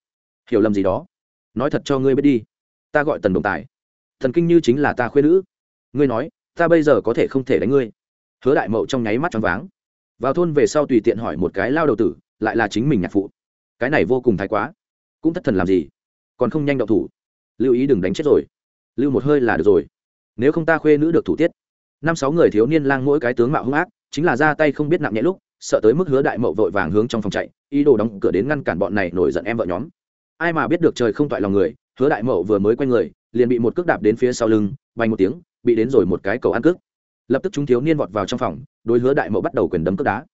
Hiểu lầm gì đó? Nói thật cho ngươi biết đi. Ta gọi tần đồng tài thần kinh như chính là ta khuyên nữ. Ngươi nói, ta bây giờ có thể không thể đánh ngươi. Hứa đại mậu trong nháy mắt choáng váng. Vào thôn về sau tùy tiện hỏi một cái lao đầu tử, lại là chính mình nhạc phụ. Cái này vô cùng thái quá. Cũng thất thần làm gì? Còn không nhanh động thủ. Lưu ý đừng đánh chết rồi. Lưu một hơi là được rồi. Nếu không ta khuê nữ được thủ tiết. Năm sáu người thiếu niên lang mỗi cái tướng mạo hung ác, chính là ra tay không biết nặng nhẹ lúc, sợ tới mức hứa đại mậu vội vàng hướng trong phòng chạy, ý đồ đóng cửa đến ngăn cản bọn này nổi giận em vợ nhóm. Ai mà biết được trời không toại lòng người, hứa đại mậu vừa mới quay người liền bị một cước đạp đến phía sau lưng, bay một tiếng, bị đến rồi một cái cầu ăn cước. Lập tức chúng thiếu niên vọt vào trong phòng, đối hứa đại mậu bắt đầu quyền đấm cước đá.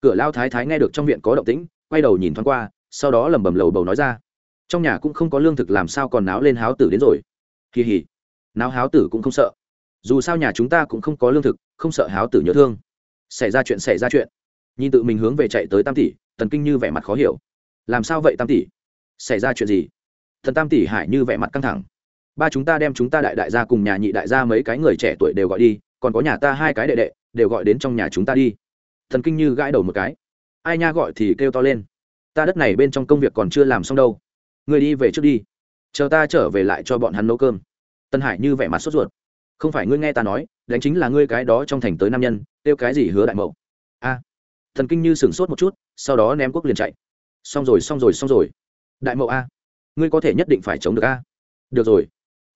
Cửa lao thái thái nghe được trong viện có động tĩnh, quay đầu nhìn thoáng qua, sau đó lẩm bẩm lầu bầu nói ra. Trong nhà cũng không có lương thực làm sao còn náo lên háo tử đến rồi. Kỳ hỉ. Náo háo tử cũng không sợ. Dù sao nhà chúng ta cũng không có lương thực, không sợ háo tử nhớ thương. Xảy ra chuyện, xảy ra chuyện. Nhìn tự mình hướng về chạy tới tam tỷ tần kinh như vẻ mặt khó hiểu. Làm sao vậy tam tỷ? Xảy ra chuyện gì? Thần tam tỷ hải như vẻ mặt căng thẳng ba chúng ta đem chúng ta đại đại gia cùng nhà nhị đại gia mấy cái người trẻ tuổi đều gọi đi, còn có nhà ta hai cái đệ đệ, đều gọi đến trong nhà chúng ta đi. Thần kinh như gãi đầu một cái. Ai nha gọi thì kêu to lên. Ta đất này bên trong công việc còn chưa làm xong đâu. Người đi về trước đi. Chờ ta trở về lại cho bọn hắn nấu cơm. Tân hải như vẻ mặt sốt ruột. Không phải ngươi nghe ta nói, đánh chính là ngươi cái đó trong thành tới nam nhân, kêu cái gì hứa đại mậu. A. Thần kinh như sửng sốt một chút, sau đó ném quốc liền chạy. Xong rồi xong rồi xong rồi. Đại mậu a. Ngươi có thể nhất định phải chống được a. Được rồi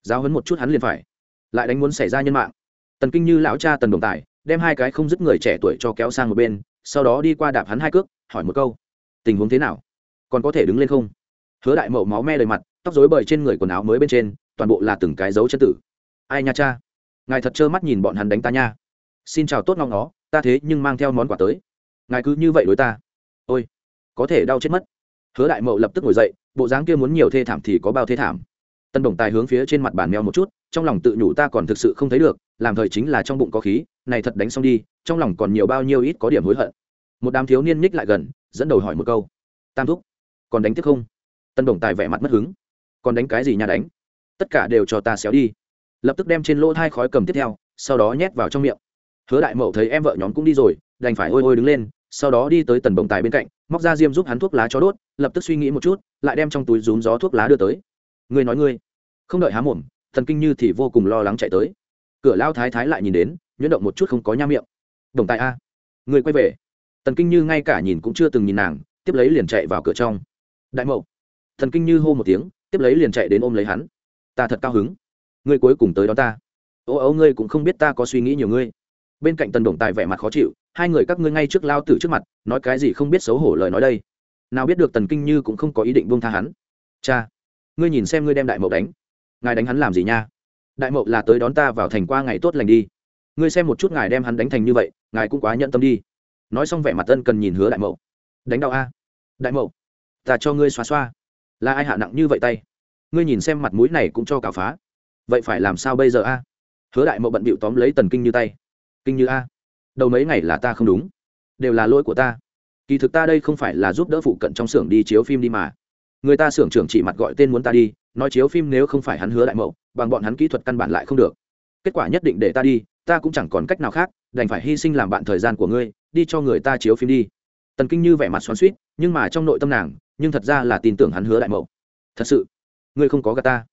giáo hấn một chút hắn liền phải. Lại đánh muốn xảy ra nhân mạng. Tần kinh như lão cha tần đồng tài, đem hai cái không dứt người trẻ tuổi cho kéo sang một bên, sau đó đi qua đạp hắn hai cước, hỏi một câu. Tình huống thế nào? Còn có thể đứng lên không? Hứa đại mậu máu me đầy mặt, tóc rối bời trên người quần áo mới bên trên, toàn bộ là từng cái dấu chân tử. Ai nha cha? Ngài thật trơ mắt nhìn bọn hắn đánh ta nha. Xin chào tốt ngóng nó, ta thế nhưng mang theo món quà tới. Ngài cứ như vậy đối ta. Ôi, có thể đau chết mất. Hứa đại mậu lập tức ngồi dậy, bộ dáng kia muốn nhiều thê thảm thì có bao thê thảm tân đồng tài hướng phía trên mặt bàn meo một chút, trong lòng tự nhủ ta còn thực sự không thấy được, làm thời chính là trong bụng có khí, này thật đánh xong đi, trong lòng còn nhiều bao nhiêu ít có điểm hối hận. Một đám thiếu niên ních lại gần, dẫn đầu hỏi một câu. Tam thúc, còn đánh tiếp không? Tân đồng tài vẻ mặt mất hứng. Còn đánh cái gì nhà đánh? Tất cả đều cho ta xéo đi. Lập tức đem trên lỗ hai khói cầm tiếp theo, sau đó nhét vào trong miệng. Hứa đại mậu thấy em vợ nhóm cũng đi rồi, đành phải ôi ôi đứng lên, sau đó đi tới tần bồng tài bên cạnh, móc ra diêm giúp hắn thuốc lá cho đốt, lập tức suy nghĩ một chút, lại đem trong túi rúm gió thuốc lá đưa tới ngươi nói ngươi. Không đợi há mồm, thần kinh như thì vô cùng lo lắng chạy tới. Cửa lao thái thái lại nhìn đến, nhuyễn động một chút không có nha miệng. Đồng tài a. Người quay về. Tần kinh như ngay cả nhìn cũng chưa từng nhìn nàng, tiếp lấy liền chạy vào cửa trong. Đại mậu. Thần kinh như hô một tiếng, tiếp lấy liền chạy đến ôm lấy hắn. Ta thật cao hứng. Ngươi cuối cùng tới đó ta. Ô ô, ngươi cũng không biết ta có suy nghĩ nhiều ngươi. Bên cạnh tần đồng tài vẻ mặt khó chịu, hai người các ngươi ngay trước lao tử trước mặt, nói cái gì không biết xấu hổ lời nói đây. Nào biết được tần kinh như cũng không có ý định buông tha hắn. Cha ngươi nhìn xem ngươi đem đại mậu đánh. Ngài đánh hắn làm gì nha? Đại mậu là tới đón ta vào thành qua ngày tốt lành đi. Ngươi xem một chút ngài đem hắn đánh thành như vậy, ngài cũng quá nhận tâm đi. Nói xong vẻ mặt tân cần nhìn hứa đại mậu. Đánh đau a. Đại mậu, ta cho ngươi xoa xoa là ai hạ nặng như vậy tay? Ngươi nhìn xem mặt mũi này cũng cho cào phá. Vậy phải làm sao bây giờ a? Hứa đại mậu bận bịu tóm lấy tần kinh như tay. Kinh như a. Đầu mấy ngày là ta không đúng. Đều là lỗi của ta. Kỳ thực ta đây không phải là giúp đỡ phụ cận trong xưởng đi chiếu phim đi mà người ta xưởng trưởng chỉ mặt gọi tên muốn ta đi, nói chiếu phim nếu không phải hắn hứa đại mậu, bằng bọn hắn kỹ thuật căn bản lại không được. Kết quả nhất định để ta đi, ta cũng chẳng còn cách nào khác, đành phải hy sinh làm bạn thời gian của ngươi, đi cho người ta chiếu phim đi. Tần kinh như vẻ mặt xoắn suýt nhưng mà trong nội tâm nàng, nhưng thật ra là tin tưởng hắn hứa đại mậu. Thật sự, ngươi không có gà ta.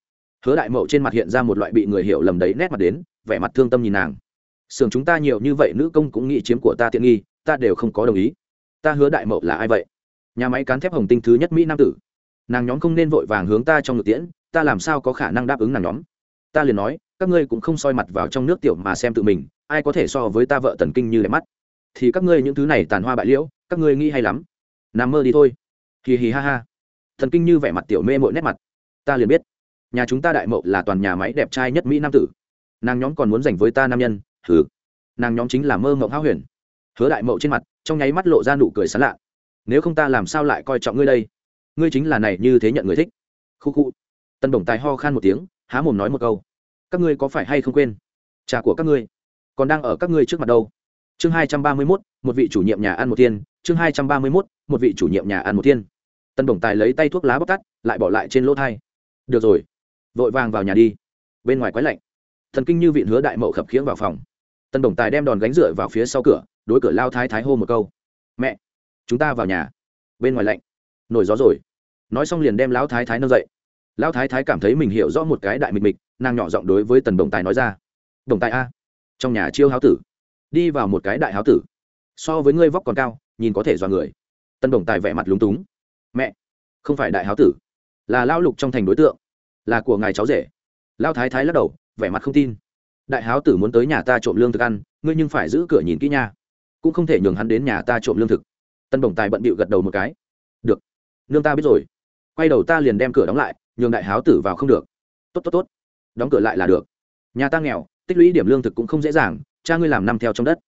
Hứa đại mậu trên mặt hiện ra một loại bị người hiểu lầm đấy nét mặt đến, vẻ mặt thương tâm nhìn nàng. Xưởng chúng ta nhiều như vậy nữ công cũng nghĩ chiếm của ta tiện nghi, ta đều không có đồng ý. Ta hứa đại mậu là ai vậy? Nhà máy cán thép hồng tinh thứ nhất mỹ nam tử nàng nhóm không nên vội vàng hướng ta trong ngực tiễn, ta làm sao có khả năng đáp ứng nàng nhóm? Ta liền nói, các ngươi cũng không soi mặt vào trong nước tiểu mà xem tự mình, ai có thể so với ta vợ tần kinh như đẹp mắt? Thì các ngươi những thứ này tàn hoa bại liễu, các ngươi nghĩ hay lắm. Nằm mơ đi thôi. Hì hì ha ha. Thần kinh như vẻ mặt tiểu mê mội nét mặt. Ta liền biết. Nhà chúng ta đại mậu là toàn nhà máy đẹp trai nhất mỹ nam tử. Nàng nhóm còn muốn dành với ta nam nhân. Thử nàng nhóm chính là mơ mộng háo huyền. Hứa đại mậu trên mặt, trong nháy mắt lộ ra nụ cười sán lạ. Nếu không ta làm sao lại coi trọng ngươi đây? Ngươi chính là này như thế nhận người thích. Khu khu. Tân bổng tài ho khan một tiếng, há mồm nói một câu. Các ngươi có phải hay không quên? Trà của các ngươi còn đang ở các ngươi trước mặt đâu? Chương hai trăm ba mươi mốt, một vị chủ nhiệm nhà ăn một thiên. Chương hai trăm ba mươi mốt, một vị chủ nhiệm nhà ăn một thiên. Tân bổng tài lấy tay thuốc lá bóc tắt, lại bỏ lại trên lỗ thai. Được rồi, vội vàng vào nhà đi. Bên ngoài quái lạnh. Thần kinh như vịn hứa đại mậu khập khiễng vào phòng. Tân bổng tài đem đòn gánh rửa vào phía sau cửa, đối cửa lao thái thái hô một câu. Mẹ, chúng ta vào nhà. Bên ngoài lạnh. Nổi gió rồi nói xong liền đem lão thái thái nâng dậy. Lão thái thái cảm thấy mình hiểu rõ một cái đại mịch mịch, nàng nhỏ giọng đối với tần đồng tài nói ra. Đồng tài a, trong nhà chiêu háo tử, đi vào một cái đại háo tử. So với ngươi vóc còn cao, nhìn có thể dọa người. Tân đồng tài vẻ mặt lúng túng. Mẹ, không phải đại háo tử, là lao lục trong thành đối tượng, là của ngài cháu rể. Lao thái thái lắc đầu, vẻ mặt không tin. Đại háo tử muốn tới nhà ta trộm lương thực ăn, ngươi nhưng phải giữ cửa nhìn kỹ nha, cũng không thể nhường hắn đến nhà ta trộm lương thực. Tân Đồng tài bận bịu gật đầu một cái. Được, nương ta biết rồi quay đầu ta liền đem cửa đóng lại, nhường đại háo tử vào không được. Tốt tốt tốt. Đóng cửa lại là được. Nhà ta nghèo, tích lũy điểm lương thực cũng không dễ dàng, cha ngươi làm năm theo trong đất.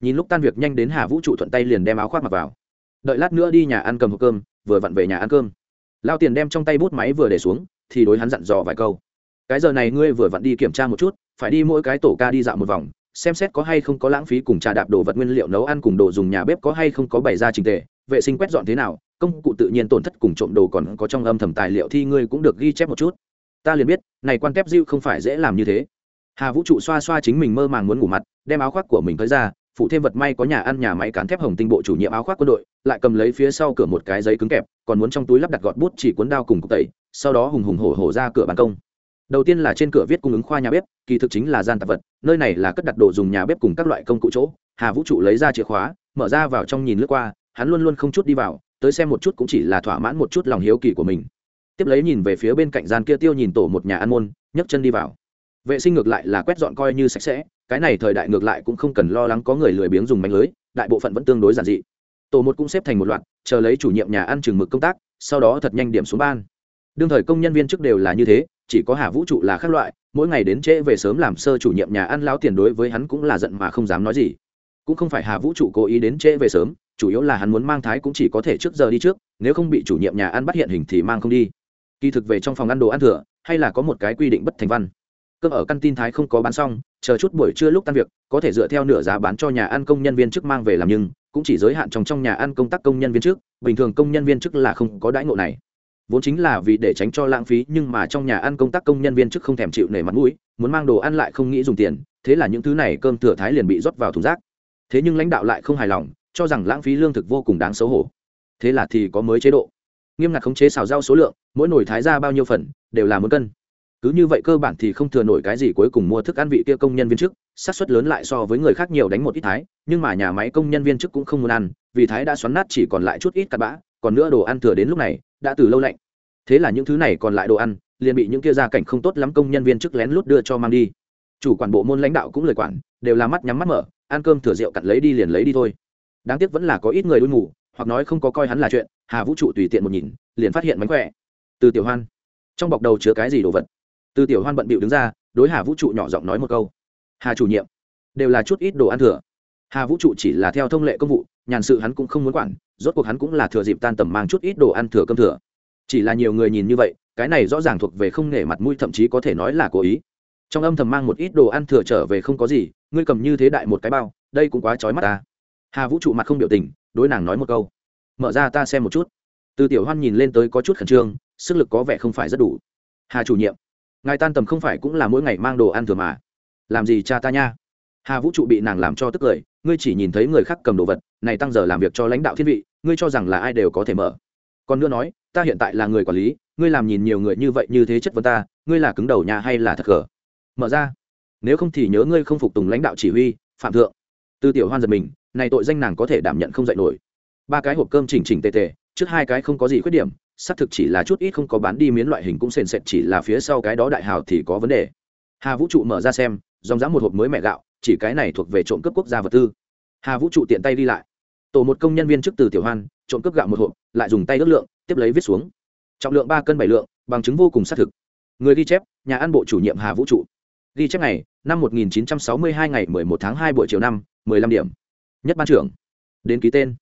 Nhìn lúc tan việc nhanh đến hà vũ trụ thuận tay liền đem áo khoác mặc vào. Đợi lát nữa đi nhà ăn cầm hộp cơm, vừa vặn về nhà ăn cơm. Lao tiền đem trong tay bút máy vừa để xuống, thì đối hắn dặn dò vài câu. Cái giờ này ngươi vừa vặn đi kiểm tra một chút, phải đi mỗi cái tổ ca đi dạo một vòng, xem xét có hay không có lãng phí cùng trà đạp đồ vật nguyên liệu nấu ăn cùng đồ dùng nhà bếp có hay không có bày ra trình tề, vệ sinh quét dọn thế nào công cụ tự nhiên tổn thất cùng trộm đồ còn có trong âm thầm tài liệu thì ngươi cũng được ghi chép một chút. Ta liền biết, này quan kép diêu không phải dễ làm như thế. Hà vũ trụ xoa xoa chính mình mơ màng muốn ngủ mặt, đem áo khoác của mình tới ra, phụ thêm vật may có nhà ăn, nhà máy cán thép hồng tinh bộ chủ nhiệm áo khoác quân đội, lại cầm lấy phía sau cửa một cái giấy cứng kẹp, còn muốn trong túi lắp đặt gọt bút chỉ cuốn đao cùng cục tẩy, sau đó hùng hùng hổ hổ ra cửa ban công. Đầu tiên là trên cửa viết cung ứng khoa nhà bếp, kỳ thực chính là gian tạp vật, nơi này là cất đặt đồ dùng nhà bếp cùng các loại công cụ chỗ. Hà vũ trụ lấy ra chìa khóa, mở ra vào trong nhìn lướt qua, hắn luôn luôn không chút đi vào tới xem một chút cũng chỉ là thỏa mãn một chút lòng hiếu kỳ của mình. Tiếp lấy nhìn về phía bên cạnh gian kia tiêu nhìn tổ một nhà ăn môn, nhấc chân đi vào. Vệ sinh ngược lại là quét dọn coi như sạch sẽ, cái này thời đại ngược lại cũng không cần lo lắng có người lười biếng dùng mánh lưới, đại bộ phận vẫn tương đối giản dị. Tổ một cũng xếp thành một loạt, chờ lấy chủ nhiệm nhà ăn chừng mực công tác, sau đó thật nhanh điểm xuống ban. Đương thời công nhân viên trước đều là như thế, chỉ có hà vũ trụ là khác loại, mỗi ngày đến trễ về sớm làm sơ chủ nhiệm nhà ăn lao tiền đối với hắn cũng là giận mà không dám nói gì. Cũng không phải hà vũ trụ cố ý đến trễ về sớm chủ yếu là hắn muốn mang thái cũng chỉ có thể trước giờ đi trước, nếu không bị chủ nhiệm nhà ăn bắt hiện hình thì mang không đi. Kỳ thực về trong phòng ăn đồ ăn thừa, hay là có một cái quy định bất thành văn. Cơm ở căn tin thái không có bán xong, chờ chút buổi trưa lúc tan việc, có thể dựa theo nửa giá bán cho nhà ăn công nhân viên chức mang về làm nhưng, cũng chỉ giới hạn trong trong nhà ăn công tác công nhân viên chức, bình thường công nhân viên chức là không có đãi ngộ này. Vốn chính là vì để tránh cho lãng phí, nhưng mà trong nhà ăn công tác công nhân viên chức không thèm chịu nể mặt mũi, muốn mang đồ ăn lại không nghĩ dùng tiền, thế là những thứ này cơm thừa thái liền bị rót vào thùng rác. Thế nhưng lãnh đạo lại không hài lòng cho rằng lãng phí lương thực vô cùng đáng xấu hổ. Thế là thì có mới chế độ. Nghiêm ngặt khống chế xào rau số lượng, mỗi nồi thái ra bao nhiêu phần, đều là một cân. Cứ như vậy cơ bản thì không thừa nổi cái gì cuối cùng mua thức ăn vị kia công nhân viên chức sát suất lớn lại so với người khác nhiều đánh một ít thái, nhưng mà nhà máy công nhân viên chức cũng không muốn ăn, vì thái đã xoắn nát chỉ còn lại chút ít cặn bã, còn nữa đồ ăn thừa đến lúc này, đã từ lâu lạnh. Thế là những thứ này còn lại đồ ăn, liền bị những kia gia cảnh không tốt lắm công nhân viên chức lén lút đưa cho mang đi. Chủ quản bộ môn lãnh đạo cũng lời quản, đều là mắt nhắm mắt mở, ăn cơm thừa rượu cặn lấy đi liền lấy đi thôi đáng tiếc vẫn là có ít người đuôi ngủ, hoặc nói không có coi hắn là chuyện, hà vũ trụ tùy tiện một nhìn, liền phát hiện mánh khỏe. Từ tiểu hoan. Trong bọc đầu chứa cái gì đồ vật? Từ tiểu hoan bận bịu đứng ra, đối hà vũ trụ nhỏ giọng nói một câu. Hà chủ nhiệm, đều là chút ít đồ ăn thừa. Hà vũ trụ chỉ là theo thông lệ công vụ, nhàn sự hắn cũng không muốn quản, rốt cuộc hắn cũng là thừa dịp tan tầm mang chút ít đồ ăn thừa cơm thừa. Chỉ là nhiều người nhìn như vậy, cái này rõ ràng thuộc về không nể mặt mũi, thậm chí có thể nói là cố ý. Trong âm thầm mang một ít đồ ăn thừa trở về không có gì, ngươi cầm như thế đại một cái bao, đây cũng quá trói mắt ta hà vũ trụ mặt không biểu tình đối nàng nói một câu mở ra ta xem một chút từ tiểu hoan nhìn lên tới có chút khẩn trương sức lực có vẻ không phải rất đủ hà chủ nhiệm ngài tan tầm không phải cũng là mỗi ngày mang đồ ăn thừa mà làm gì cha ta nha hà vũ trụ bị nàng làm cho tức cười ngươi chỉ nhìn thấy người khác cầm đồ vật này tăng giờ làm việc cho lãnh đạo thiên vị ngươi cho rằng là ai đều có thể mở còn nữa nói ta hiện tại là người quản lý ngươi làm nhìn nhiều người như vậy như thế chất vấn ta ngươi là cứng đầu nhà hay là thật cờ mở ra nếu không thì nhớ ngươi không phục tùng lãnh đạo chỉ huy phạm thượng tư tiểu hoan giật mình này tội danh nàng có thể đảm nhận không dạy nổi. Ba cái hộp cơm chỉnh chỉnh tề tề, trước hai cái không có gì khuyết điểm, xác thực chỉ là chút ít không có bán đi miến loại hình cũng sền sệt chỉ là phía sau cái đó đại hào thì có vấn đề. Hà vũ trụ mở ra xem, dòng dã một hộp mới mẹ gạo, chỉ cái này thuộc về trộm cướp quốc gia vật tư. Hà vũ trụ tiện tay đi lại. Tổ một công nhân viên trước từ tiểu hoan, trộm cướp gạo một hộp, lại dùng tay ước lượng, tiếp lấy viết xuống. Trọng lượng ba cân bảy lượng, bằng chứng vô cùng xác thực. Người ghi chép, nhà ăn bộ chủ nhiệm hà vũ trụ. Ghi chép ngày, năm 1962 ngày 11 tháng 2 buổi chiều năm 15 điểm nhất ban trưởng. Đến ký tên.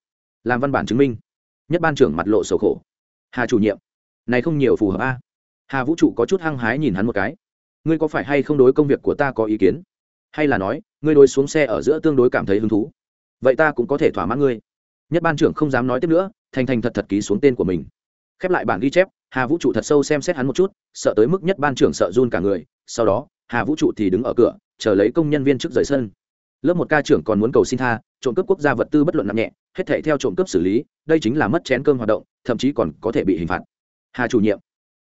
Làm văn bản chứng minh. Nhất ban trưởng mặt lộ sầu khổ. Hà chủ nhiệm. Này không nhiều phù hợp a. Hà vũ trụ có chút hăng hái nhìn hắn một cái. Ngươi có phải hay không đối công việc của ta có ý kiến? Hay là nói, ngươi đối xuống xe ở giữa tương đối cảm thấy hứng thú. Vậy ta cũng có thể thỏa mãn ngươi. Nhất ban trưởng không dám nói tiếp nữa, thành thành thật thật ký xuống tên của mình. Khép lại bản ghi chép, hà vũ trụ thật sâu xem xét hắn một chút, sợ tới mức nhất ban trưởng sợ run cả người. Sau đó, hà vũ trụ thì đứng ở cửa, chờ lấy công nhân viên trước rời sân lớp một ca trưởng còn muốn cầu xin tha, trộm cướp quốc gia vật tư bất luận nặng nhẹ, hết thể theo trộm cướp xử lý, đây chính là mất chén cơm hoạt động, thậm chí còn có thể bị hình phạt. Hà chủ nhiệm,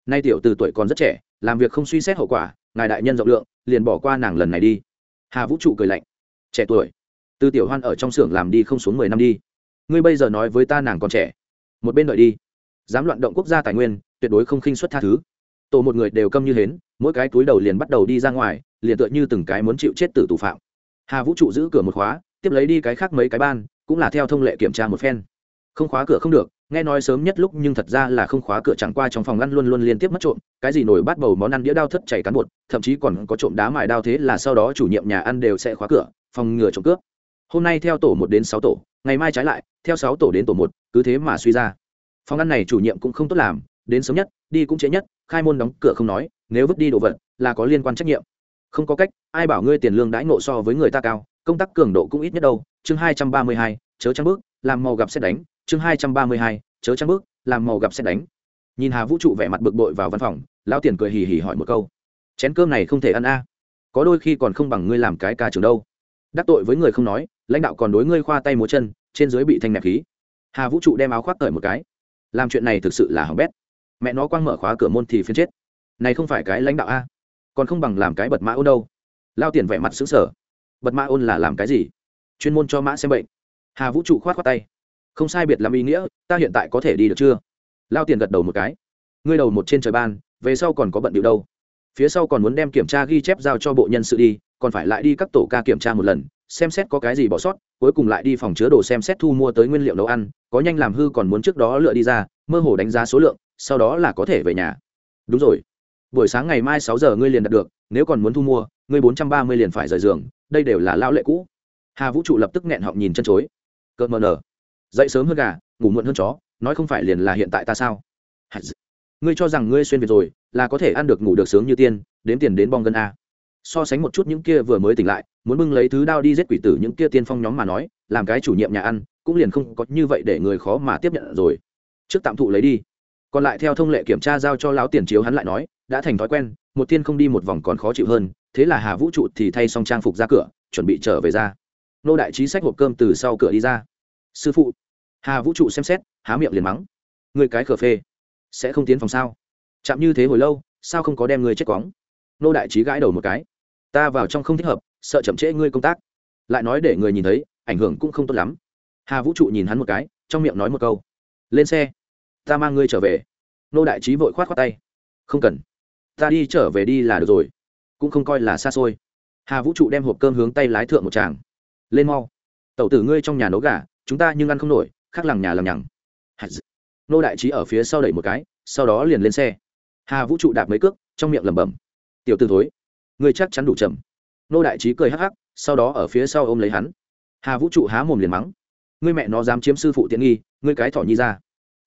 nay tiểu từ tuổi còn rất trẻ, làm việc không suy xét hậu quả, ngài đại nhân rộng lượng, liền bỏ qua nàng lần này đi. Hà vũ trụ cười lạnh, trẻ tuổi, từ tiểu hoan ở trong xưởng làm đi không xuống mười năm đi. Ngươi bây giờ nói với ta nàng còn trẻ, một bên đợi đi. Dám loạn động quốc gia tài nguyên, tuyệt đối không khinh xuất tha thứ. Tổ một người đều câm như hến, mỗi cái túi đầu liền bắt đầu đi ra ngoài, liền tựa như từng cái muốn chịu chết tử tù phạm hà vũ trụ giữ cửa một khóa, tiếp lấy đi cái khác mấy cái ban, cũng là theo thông lệ kiểm tra một phen. Không khóa cửa không được, nghe nói sớm nhất lúc nhưng thật ra là không khóa cửa chẳng qua trong phòng ngăn luôn luôn liên tiếp mất trộm, cái gì nổi bắt bầu món ăn đĩa đao thất chảy cán bột, thậm chí còn có trộm đá mài đao thế là sau đó chủ nhiệm nhà ăn đều sẽ khóa cửa, phòng ngừa trộm cướp. Hôm nay theo tổ một đến sáu tổ, ngày mai trái lại, theo sáu tổ đến tổ một, cứ thế mà suy ra. Phòng ăn này chủ nhiệm cũng không tốt làm, đến sớm nhất, đi cũng trễ nhất, khai môn đóng cửa không nói, nếu vứt đi đồ vật, là có liên quan trách nhiệm không có cách, ai bảo ngươi tiền lương đãi ngộ so với người ta cao, công tác cường độ cũng ít nhất đâu. Chương hai trăm ba mươi hai, chớ trăng bước, làm màu gặp xét đánh. Chương hai trăm ba mươi hai, chớ trăng bước, làm màu gặp xét đánh. Nhìn hà vũ trụ vẻ mặt bực bội vào văn phòng, lão tiền cười hì hì hỏi một câu. Chén cơm này không thể ăn a. Có đôi khi còn không bằng ngươi làm cái ca trường đâu. Đắc tội với người không nói, lãnh đạo còn đối ngươi khoa tay múa chân, trên dưới bị thanh nẹp khí. Hà vũ trụ đem áo khoác cởi một cái. Làm chuyện này thực sự là hỏng bét. Mẹ nó quang mở khóa cửa môn thì phiên chết. Này không phải cái lãnh đạo a còn không bằng làm cái bật mã ôn đâu. Lao tiền vẻ mặt xứng sở bật mã ôn là làm cái gì? Chuyên môn cho mã xem bệnh. Hà vũ trụ khoát khoát tay. Không sai biệt làm ý nghĩa, ta hiện tại có thể đi được chưa? Lao tiền gật đầu một cái. Ngươi đầu một trên trời ban, về sau còn có bận điệu đâu. Phía sau còn muốn đem kiểm tra ghi chép giao cho bộ nhân sự đi, còn phải lại đi các tổ ca kiểm tra một lần, xem xét có cái gì bỏ sót, cuối cùng lại đi phòng chứa đồ xem xét thu mua tới nguyên liệu nấu ăn, có nhanh làm hư còn muốn trước đó lựa đi ra, mơ hồ đánh giá số lượng, sau đó là có thể về nhà. Đúng rồi buổi sáng ngày mai sáu giờ ngươi liền đặt được, nếu còn muốn thu mua, ngươi bốn trăm ba mươi liền phải rời giường, đây đều là lao lệ cũ. Hà vũ trụ lập tức nghẹn họng nhìn chân chối. Cợt mờ nở. Dậy sớm hơn gà, ngủ muộn hơn chó, nói không phải liền là hiện tại ta sao? Ngươi cho rằng ngươi xuyên việt rồi, là có thể ăn được ngủ được sướng như tiên, đếm tiền đến bong gân a. So sánh một chút những kia vừa mới tỉnh lại, muốn bưng lấy thứ đao đi giết quỷ tử những kia tiên phong nhóm mà nói, làm cái chủ nhiệm nhà ăn, cũng liền không có như vậy để người khó mà tiếp nhận rồi. Trước tạm thụ lấy đi. Còn lại theo thông lệ kiểm tra giao cho lão tiền chiếu hắn lại nói đã thành thói quen, một tiên không đi một vòng còn khó chịu hơn, thế là hà vũ trụ thì thay xong trang phục ra cửa, chuẩn bị trở về ra. Nô đại trí xách hộp cơm từ sau cửa đi ra. Sư phụ. Hà vũ trụ xem xét, há miệng liền mắng. Người cái cờ phê. Sẽ không tiến phòng sao? Chạm như thế hồi lâu, sao không có đem người chết cóng nô đại trí gãi đầu một cái. Ta vào trong không thích hợp, sợ chậm trễ ngươi công tác. Lại nói để người nhìn thấy, ảnh hưởng cũng không tốt lắm. Hà vũ trụ nhìn hắn một cái, trong miệng nói một câu. Lên xe. Ta mang ngươi trở về. Nô đại trí vội khoát khoát tay. Không cần ta đi trở về đi là được rồi. Cũng không coi là xa xôi. Hà vũ trụ đem hộp cơm hướng tay lái thượng một tràng. Lên mau. Tẩu tử ngươi trong nhà nấu gà, chúng ta nhưng ăn không nổi, khác lằng nhà lằng nhằng. Nô đại trí ở phía sau đẩy một cái, sau đó liền lên xe. Hà vũ trụ đạp mấy cước, trong miệng lẩm bẩm. Tiểu t ử thối, ngươi chắc chắn đủ chậm. Nô đại trí cười hắc hắc, sau đó ở phía sau ôm lấy hắn. Hà vũ trụ há mồm liền mắng. Ngươi mẹ nó dám chiếm sư phụ tiện nghi, ngươi cái thỏ nhi ra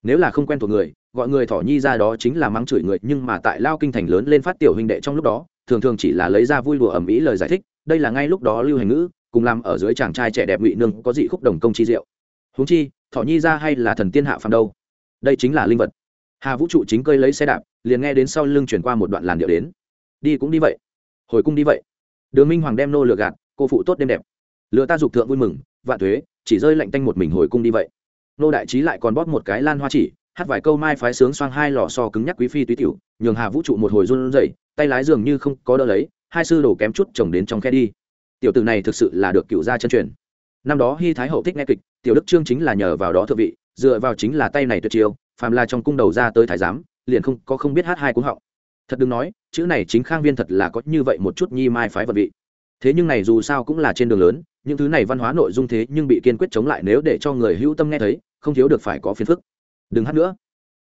nếu là không quen thuộc người, gọi người thỏ nhi ra đó chính là mắng chửi người, nhưng mà tại lao kinh thành lớn lên phát tiểu huynh đệ trong lúc đó, thường thường chỉ là lấy ra vui đùa ẩm ý lời giải thích, đây là ngay lúc đó lưu hành ngữ, cùng làm ở dưới chàng trai trẻ đẹp ngụy nương có dị khúc đồng công chi diệu. Huống chi thọ nhi ra hay là thần tiên hạ phàm đâu? Đây chính là linh vật. Hà vũ trụ chính cơi lấy xe đạp, liền nghe đến sau lưng chuyển qua một đoạn làn điệu đến. Đi cũng đi vậy. Hồi cung đi vậy. Đường minh hoàng đem nô lừa gạt, cô phụ tốt đêm đẹp. Lừa ta dục thượng vui mừng, vạn thuế, chỉ rơi lạnh tanh một mình hồi cung đi vậy nô đại trí lại còn bóp một cái lan hoa chỉ, hát vài câu mai phái sướng xoang hai lò so cứng nhắc quý phi túy tiểu, nhường hà vũ trụ một hồi run rẩy, tay lái dường như không có đỡ lấy, hai sư đổ kém chút chồng đến trong khe đi. Tiểu tử này thực sự là được cựu gia chân truyền. Năm đó hy thái hậu thích nghe kịch, tiểu đức trương chính là nhờ vào đó thượng vị, dựa vào chính là tay này tuyệt chiêu, phàm là trong cung đầu ra tới thái giám, liền không có không biết hát hai cuốn họng. Thật đừng nói, chữ này chính khang viên thật là có như vậy một chút nhi mai phái vật vị thế nhưng này dù sao cũng là trên đường lớn, những thứ này văn hóa nội dung thế nhưng bị kiên quyết chống lại nếu để cho người hữu tâm nghe thấy, không thiếu được phải có phiền phức. Đừng hát nữa.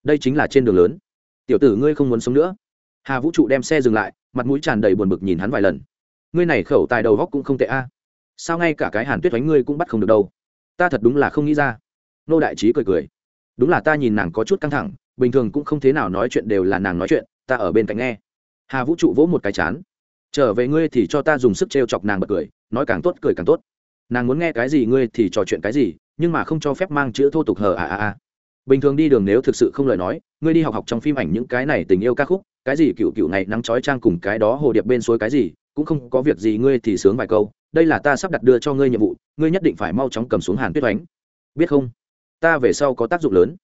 Đây chính là trên đường lớn. Tiểu tử ngươi không muốn sống nữa. Hà vũ trụ đem xe dừng lại, mặt mũi tràn đầy buồn bực nhìn hắn vài lần. Ngươi này khẩu tài đầu góc cũng không tệ a. Sao ngay cả cái hàn tuyết đánh ngươi cũng bắt không được đâu? Ta thật đúng là không nghĩ ra. Nô đại trí cười cười. Đúng là ta nhìn nàng có chút căng thẳng, bình thường cũng không thế nào nói chuyện đều là nàng nói chuyện, ta ở bên cạnh nghe. Hà vũ trụ vỗ một cái chán trở về ngươi thì cho ta dùng sức t r e o chọc nàng bật cười, nói càng tốt, cười càng tốt. Nàng muốn nghe cái gì ngươi thì trò chuyện cái gì, nhưng mà không cho phép mang chữ thô tục hờ à à à. Bình thường đi đường nếu thực sự không lời nói, ngươi đi học học trong phim ảnh những cái này tình yêu ca khúc, cái gì cựu cựu ngày nắng trói trang cùng cái đó hồ điệp bên suối cái gì, cũng không có việc gì ngươi thì sướng vài câu, đây là ta sắp đặt đưa cho ngươi nhiệm vụ, ngươi nhất định phải mau chóng cầm xuống hàn tuyết oánh. Biết không? Ta về sau có tác dụng lớn.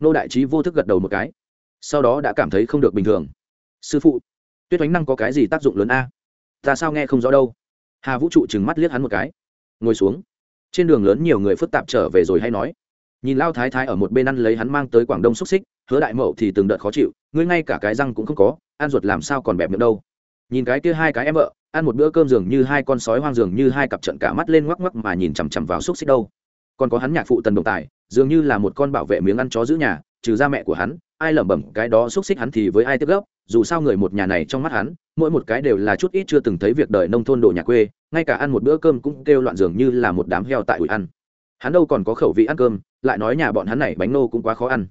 Nô đại trí vô thức gật đầu một cái. Sau đó đã cảm thấy không được bình thường. Sư phụ tuyết oánh năng có cái gì tác dụng lớn a? Ta sao nghe không rõ đâu. Hà vũ trụ trừng mắt liếc hắn một cái. Ngồi xuống. Trên đường lớn nhiều người phức tạp trở về rồi hay nói. Nhìn lao thái thái ở một bên ăn lấy hắn mang tới quảng đông xúc xích, hứa đại mậu thì từng đợt khó chịu, ngươi ngay cả cái răng cũng không có, ăn ruột làm sao còn bẹp miệng đâu. Nhìn cái kia hai cái em vợ, ăn một bữa cơm dường như hai con sói hoang dường như hai cặp trận cả mắt lên ngoắc ngoắc mà nhìn chằm chằm vào xúc xích đâu. Còn có hắn nhạc phụ tần đồng tài, dường như là một con bảo vệ miếng ăn chó giữ nhà, trừ ra mẹ của hắn ai lẩm bẩm, cái đó xúc xích hắn thì với ai tiếp gốc dù sao người một nhà này trong mắt hắn, mỗi một cái đều là chút ít chưa từng thấy việc đời nông thôn đồ nhà quê, ngay cả ăn một bữa cơm cũng kêu loạn dường như là một đám heo tại ủi ăn. Hắn đâu còn có khẩu vị ăn cơm, lại nói nhà bọn hắn này bánh nô cũng quá khó ăn.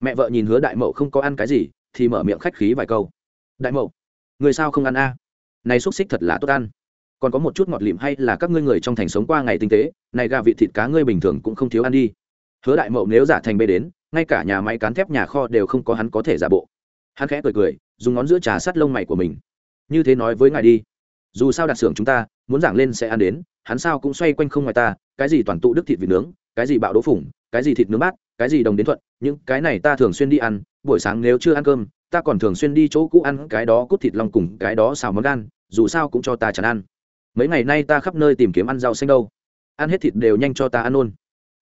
Mẹ vợ nhìn hứa đại mậu không có ăn cái gì, thì mở miệng khách khí vài câu. Đại mậu, người sao không ăn a? Này xúc xích thật là tốt ăn. Còn có một chút ngọt lịm hay là các ngươi người trong thành sống qua ngày tinh tế, này gà vị thịt cá ngươi bình thường cũng không thiếu ăn đi. Hứa đại mậu nếu giả thành bê đến ngay cả nhà máy cán thép nhà kho đều không có hắn có thể giả bộ. Hắn khẽ cười cười, dùng ngón giữa trà sắt lông mày của mình. Như thế nói với ngài đi. Dù sao đặt xưởng chúng ta, muốn giảng lên sẽ ăn đến, hắn sao cũng xoay quanh không ngoài ta, cái gì toàn tụ đức thịt vịt nướng, cái gì bạo đỗ phủng, cái gì thịt nướng bát, cái gì đồng đến thuận, những cái này ta thường xuyên đi ăn, buổi sáng nếu chưa ăn cơm, ta còn thường xuyên đi chỗ cũ ăn cái đó cút thịt lòng cùng cái đó xào món gan, dù sao cũng cho ta chẳng ăn. Mấy ngày nay ta khắp nơi tìm kiếm ăn rau xanh đâu. Ăn hết thịt đều nhanh cho ta ăn luôn.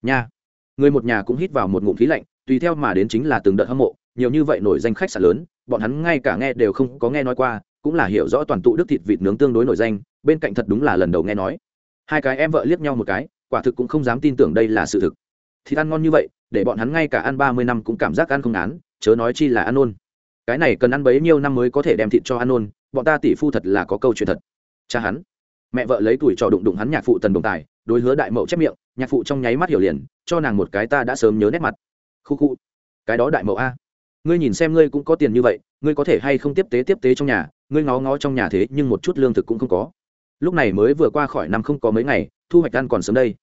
Nha. Người một nhà cũng hít vào một ngụm khí lạnh tùy theo mà đến chính là từng đợt hâm mộ, nhiều như vậy nổi danh khách sạn lớn, bọn hắn ngay cả nghe đều không có nghe nói qua, cũng là hiểu rõ toàn tụ đức thịt vịt nướng tương đối nổi danh, bên cạnh thật đúng là lần đầu nghe nói. Hai cái em vợ liếc nhau một cái, quả thực cũng không dám tin tưởng đây là sự thực. Thịt ăn ngon như vậy, để bọn hắn ngay cả ăn ba mươi năm cũng cảm giác ăn không án chớ nói chi là ăn ôn. Cái này cần ăn bấy nhiêu năm mới có thể đem thịt cho ăn ôn, bọn ta tỷ phu thật là có câu chuyện thật. Cha hắn. Mẹ vợ lấy tuổi trò đụng đụng hắn nhạc phụ tần đồng tài, đối hứa đại mậu chép miệng, nhạc phụ trong nháy mắt hiểu liền, cho nàng một cái ta đã sớm nhớ nét mặt khu khu. Cái đó đại mậu a. Ngươi nhìn xem ngươi cũng có tiền như vậy, ngươi có thể hay không tiếp tế tiếp tế trong nhà, ngươi ngó ngó trong nhà thế nhưng một chút lương thực cũng không có. Lúc này mới vừa qua khỏi năm không có mấy ngày, thu hoạch ăn còn sớm đây.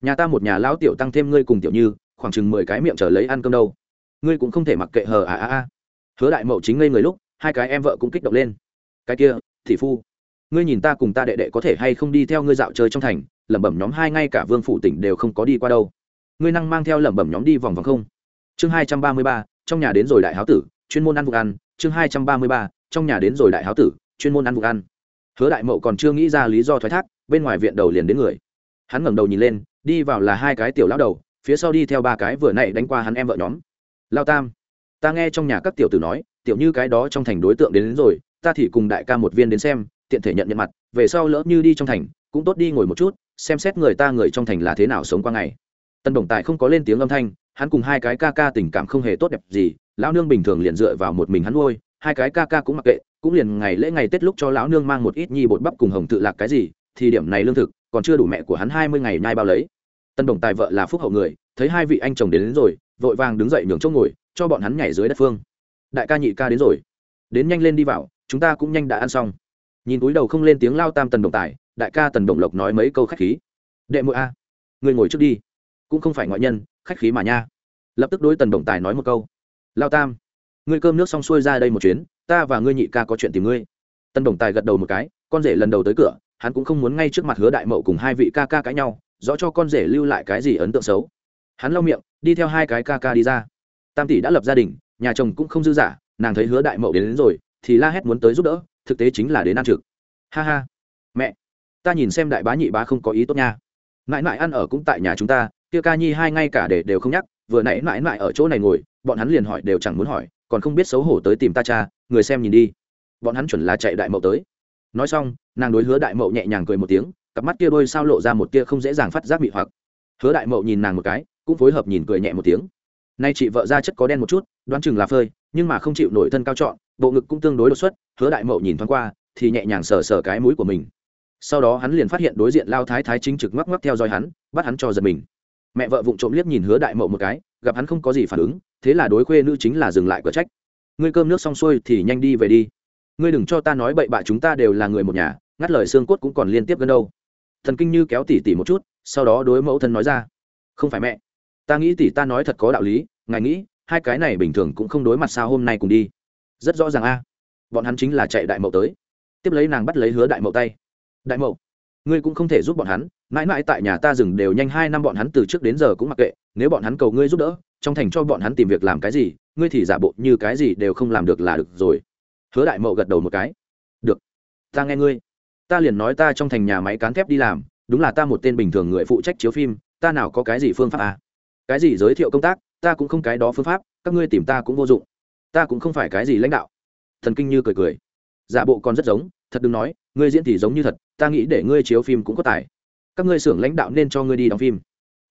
Nhà ta một nhà lão tiểu tăng thêm ngươi cùng tiểu như, khoảng chừng mười cái miệng trở lấy ăn cơm đâu. Ngươi cũng không thể mặc kệ hờ à à à. Hứa đại mậu chính ngây người lúc, hai cái em vợ cũng kích động lên. Cái kia, thị phu, ngươi nhìn ta cùng ta đệ đệ có thể hay không đi theo ngươi dạo chơi trong thành, lẩm bẩm nhóm hai ngay cả vương phủ tỉnh đều không có đi qua đâu. Ngươi năng mang theo lẩm bẩm nhóm đi vòng vòng không? Chương hai trăm ba mươi ba trong nhà đến rồi đại háo tử chuyên môn ăn vụ ăn. Chương hai trăm ba mươi ba trong nhà đến rồi đại háo tử chuyên môn ăn vụ ăn. Hứa đại mậu còn chưa nghĩ ra lý do thoái thác bên ngoài viện đầu liền đến người. Hắn ngẩng đầu nhìn lên đi vào là hai cái tiểu lão đầu phía sau đi theo ba cái vừa nãy đánh qua hắn em vợ nhóm. Lao tam ta nghe trong nhà các tiểu tử nói tiểu như cái đó trong thành đối tượng đến, đến rồi ta thì cùng đại ca một viên đến xem tiện thể nhận nhận mặt về sau lỡ như đi trong thành cũng tốt đi ngồi một chút xem xét người ta người trong thành là thế nào sống qua ngày. Tân đồng tài không có lên tiếng âm thanh hắn cùng hai cái ca ca tình cảm không hề tốt đẹp gì lão nương bình thường liền dựa vào một mình hắn nuôi hai cái ca ca cũng mặc kệ cũng liền ngày lễ ngày tết lúc cho lão nương mang một ít nhi bột bắp cùng hồng tự lạc cái gì thì điểm này lương thực còn chưa đủ mẹ của hắn hai mươi ngày nhai bao lấy. Tân đồng tài vợ là phúc hậu người thấy hai vị anh chồng đến, đến rồi vội vàng đứng dậy nhường chỗ ngồi cho bọn hắn nhảy dưới đất phương. Đại ca nhị ca đến rồi. Đến nhanh lên đi vào chúng ta cũng nhanh đã ăn xong. Nhìn túi đầu không lên tiếng lao tam tần đồng tài đại ca tần đồng lộc nói mấy câu khách khí. Đệ muội a người ngồi trước đi. Cũng không phải ngoại nhân khách khí mà nha. Lập tức đối tần đồng tài nói một câu. Lao tam ngươi cơm nước xong xuôi ra đây một chuyến ta và ngươi nhị ca có chuyện tìm ngươi. Tần đồng tài gật đầu một cái con rể lần đầu tới cửa hắn cũng không muốn ngay trước mặt hứa đại mậu cùng hai vị ca ca cãi nhau rõ cho con rể lưu lại cái gì ấn tượng xấu. Hắn lau miệng đi theo hai cái ca ca đi ra. Tam tỷ đã lập gia đình nhà chồng cũng không dư giả nàng thấy hứa đại mậu đến, đến rồi thì la hét muốn tới giúp đỡ thực tế chính là đến ăn trực. Ha ha. Mẹ ta nhìn xem đại bá nhị bá không có ý tốt nha. Mãi mãi ăn ở cũng tại nhà chúng ta kia ca nhi hai ngay cả để đều không nhắc, vừa nãy mãi mãi ở chỗ này ngồi, bọn hắn liền hỏi đều chẳng muốn hỏi, còn không biết xấu hổ tới tìm ta cha, người xem nhìn đi. Bọn hắn chuẩn là chạy đại mậu tới. Nói xong, nàng đối hứa đại mậu nhẹ nhàng cười một tiếng, cặp mắt kia đôi sao lộ ra một tia không dễ dàng phát giác bị hoặc. Hứa đại mậu nhìn nàng một cái, cũng phối hợp nhìn cười nhẹ một tiếng. Nay chị vợ ra chất có đen một chút, đoán chừng là phơi, nhưng mà không chịu nổi thân cao trọn, bộ ngực cũng tương đối đột xuất, hứa đại mậu nhìn thoáng qua, thì nhẹ nhàng sờ sờ cái mũi của mình. Sau đó hắn liền phát hiện đối diện lao thái thái chính trực ngoắc ngoắc theo dõi hắn, bắt hắn cho giật mình mẹ vợ vụng trộm liếc nhìn hứa đại mậu một cái, gặp hắn không có gì phản ứng, thế là đối khuê nữ chính là dừng lại cửa trách. Ngươi cơm nước xong xuôi thì nhanh đi về đi. Ngươi đừng cho ta nói bậy bạ chúng ta đều là người một nhà, ngắt lời xương cốt cũng còn liên tiếp gần đâu. Thần kinh như kéo tỉ tỉ một chút, sau đó đối mẫu thân nói ra. Không phải mẹ, ta nghĩ tỉ ta nói thật có đạo lý, ngài nghĩ, hai cái này bình thường cũng không đối mặt sao hôm nay cùng đi. Rất rõ ràng a. Bọn hắn chính là chạy đại mậu tới. Tiếp lấy nàng bắt lấy hứa đại mậu tay. Đại mậu ngươi cũng không thể giúp bọn hắn, mãi mãi tại nhà ta dừng đều nhanh hai năm bọn hắn từ trước đến giờ cũng mặc kệ, nếu bọn hắn cầu ngươi giúp đỡ, trong thành cho bọn hắn tìm việc làm cái gì, ngươi thì giả bộ như cái gì đều không làm được là được rồi. Hứa đại mậu gật đầu một cái. Được, ta nghe ngươi. Ta liền nói ta trong thành nhà máy cán thép đi làm, đúng là ta một tên bình thường người phụ trách chiếu phim, ta nào có cái gì phương pháp à? Cái gì giới thiệu công tác, ta cũng không cái đó phương pháp, các ngươi tìm ta cũng vô dụng. Ta cũng không phải cái gì lãnh đạo. Thần kinh như cười cười. Giả bộ còn rất giống thật đừng nói, ngươi diễn thì giống như thật, ta nghĩ để ngươi chiếu phim cũng có tài. Các ngươi xưởng lãnh đạo nên cho ngươi đi đóng phim.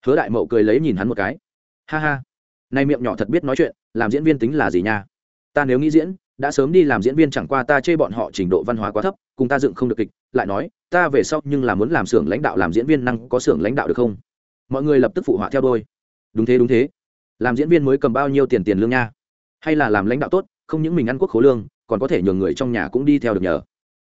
Hứa đại mậu cười lấy nhìn hắn một cái. Ha ha. Nay miệng nhỏ thật biết nói chuyện, làm diễn viên tính là gì nha? Ta nếu nghĩ diễn, đã sớm đi làm diễn viên chẳng qua ta chê bọn họ trình độ văn hóa quá thấp, cùng ta dựng không được kịch, lại nói, ta về sau nhưng là muốn làm xưởng lãnh đạo làm diễn viên năng có xưởng lãnh đạo được không? Mọi người lập tức phụ họa theo đôi. Đúng thế đúng thế. Làm diễn viên mới cầm bao nhiêu tiền tiền lương nha? Hay là làm lãnh đạo tốt, không những mình ăn quốc khố lương, còn có thể nhường người trong nhà cũng đi theo được nhờ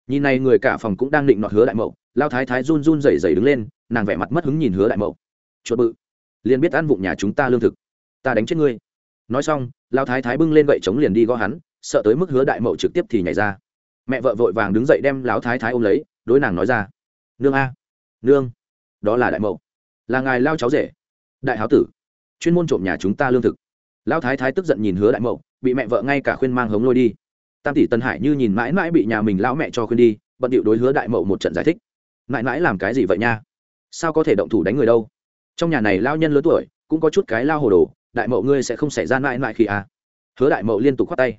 nhìn này người cả phòng cũng đang định nọt hứa đại mậu, lao thái thái run run rẩy rẩy đứng lên, nàng vẻ mặt mất hứng nhìn hứa đại mậu. Chuột bự, liền biết ăn vụng nhà chúng ta lương thực. Ta đánh chết ngươi. Nói xong, lao thái thái bưng lên gậy chống liền đi gõ hắn, sợ tới mức hứa đại mậu trực tiếp thì nhảy ra. Mẹ vợ vội vàng đứng dậy đem lão thái thái ôm lấy, đối nàng nói ra, nương a, nương, đó là đại mậu. Là ngài lao cháu rể, đại háo tử, chuyên môn trộm nhà chúng ta lương thực. Lão thái thái tức giận nhìn hứa đại mậu, bị mẹ vợ ngay cả khuyên mang hống lôi đi tam tỷ tân hải như nhìn mãi mãi bị nhà mình lão mẹ cho khuyên đi, bận điệu đối hứa đại mậu một trận giải thích. Mãi mãi làm cái gì vậy nha? Sao có thể động thủ đánh người đâu? Trong nhà này lao nhân lớn tuổi, cũng có chút cái lao hồ đồ, đại mậu ngươi sẽ không xảy ra mãi mãi khi à? Hứa đại mậu liên tục khoát tay.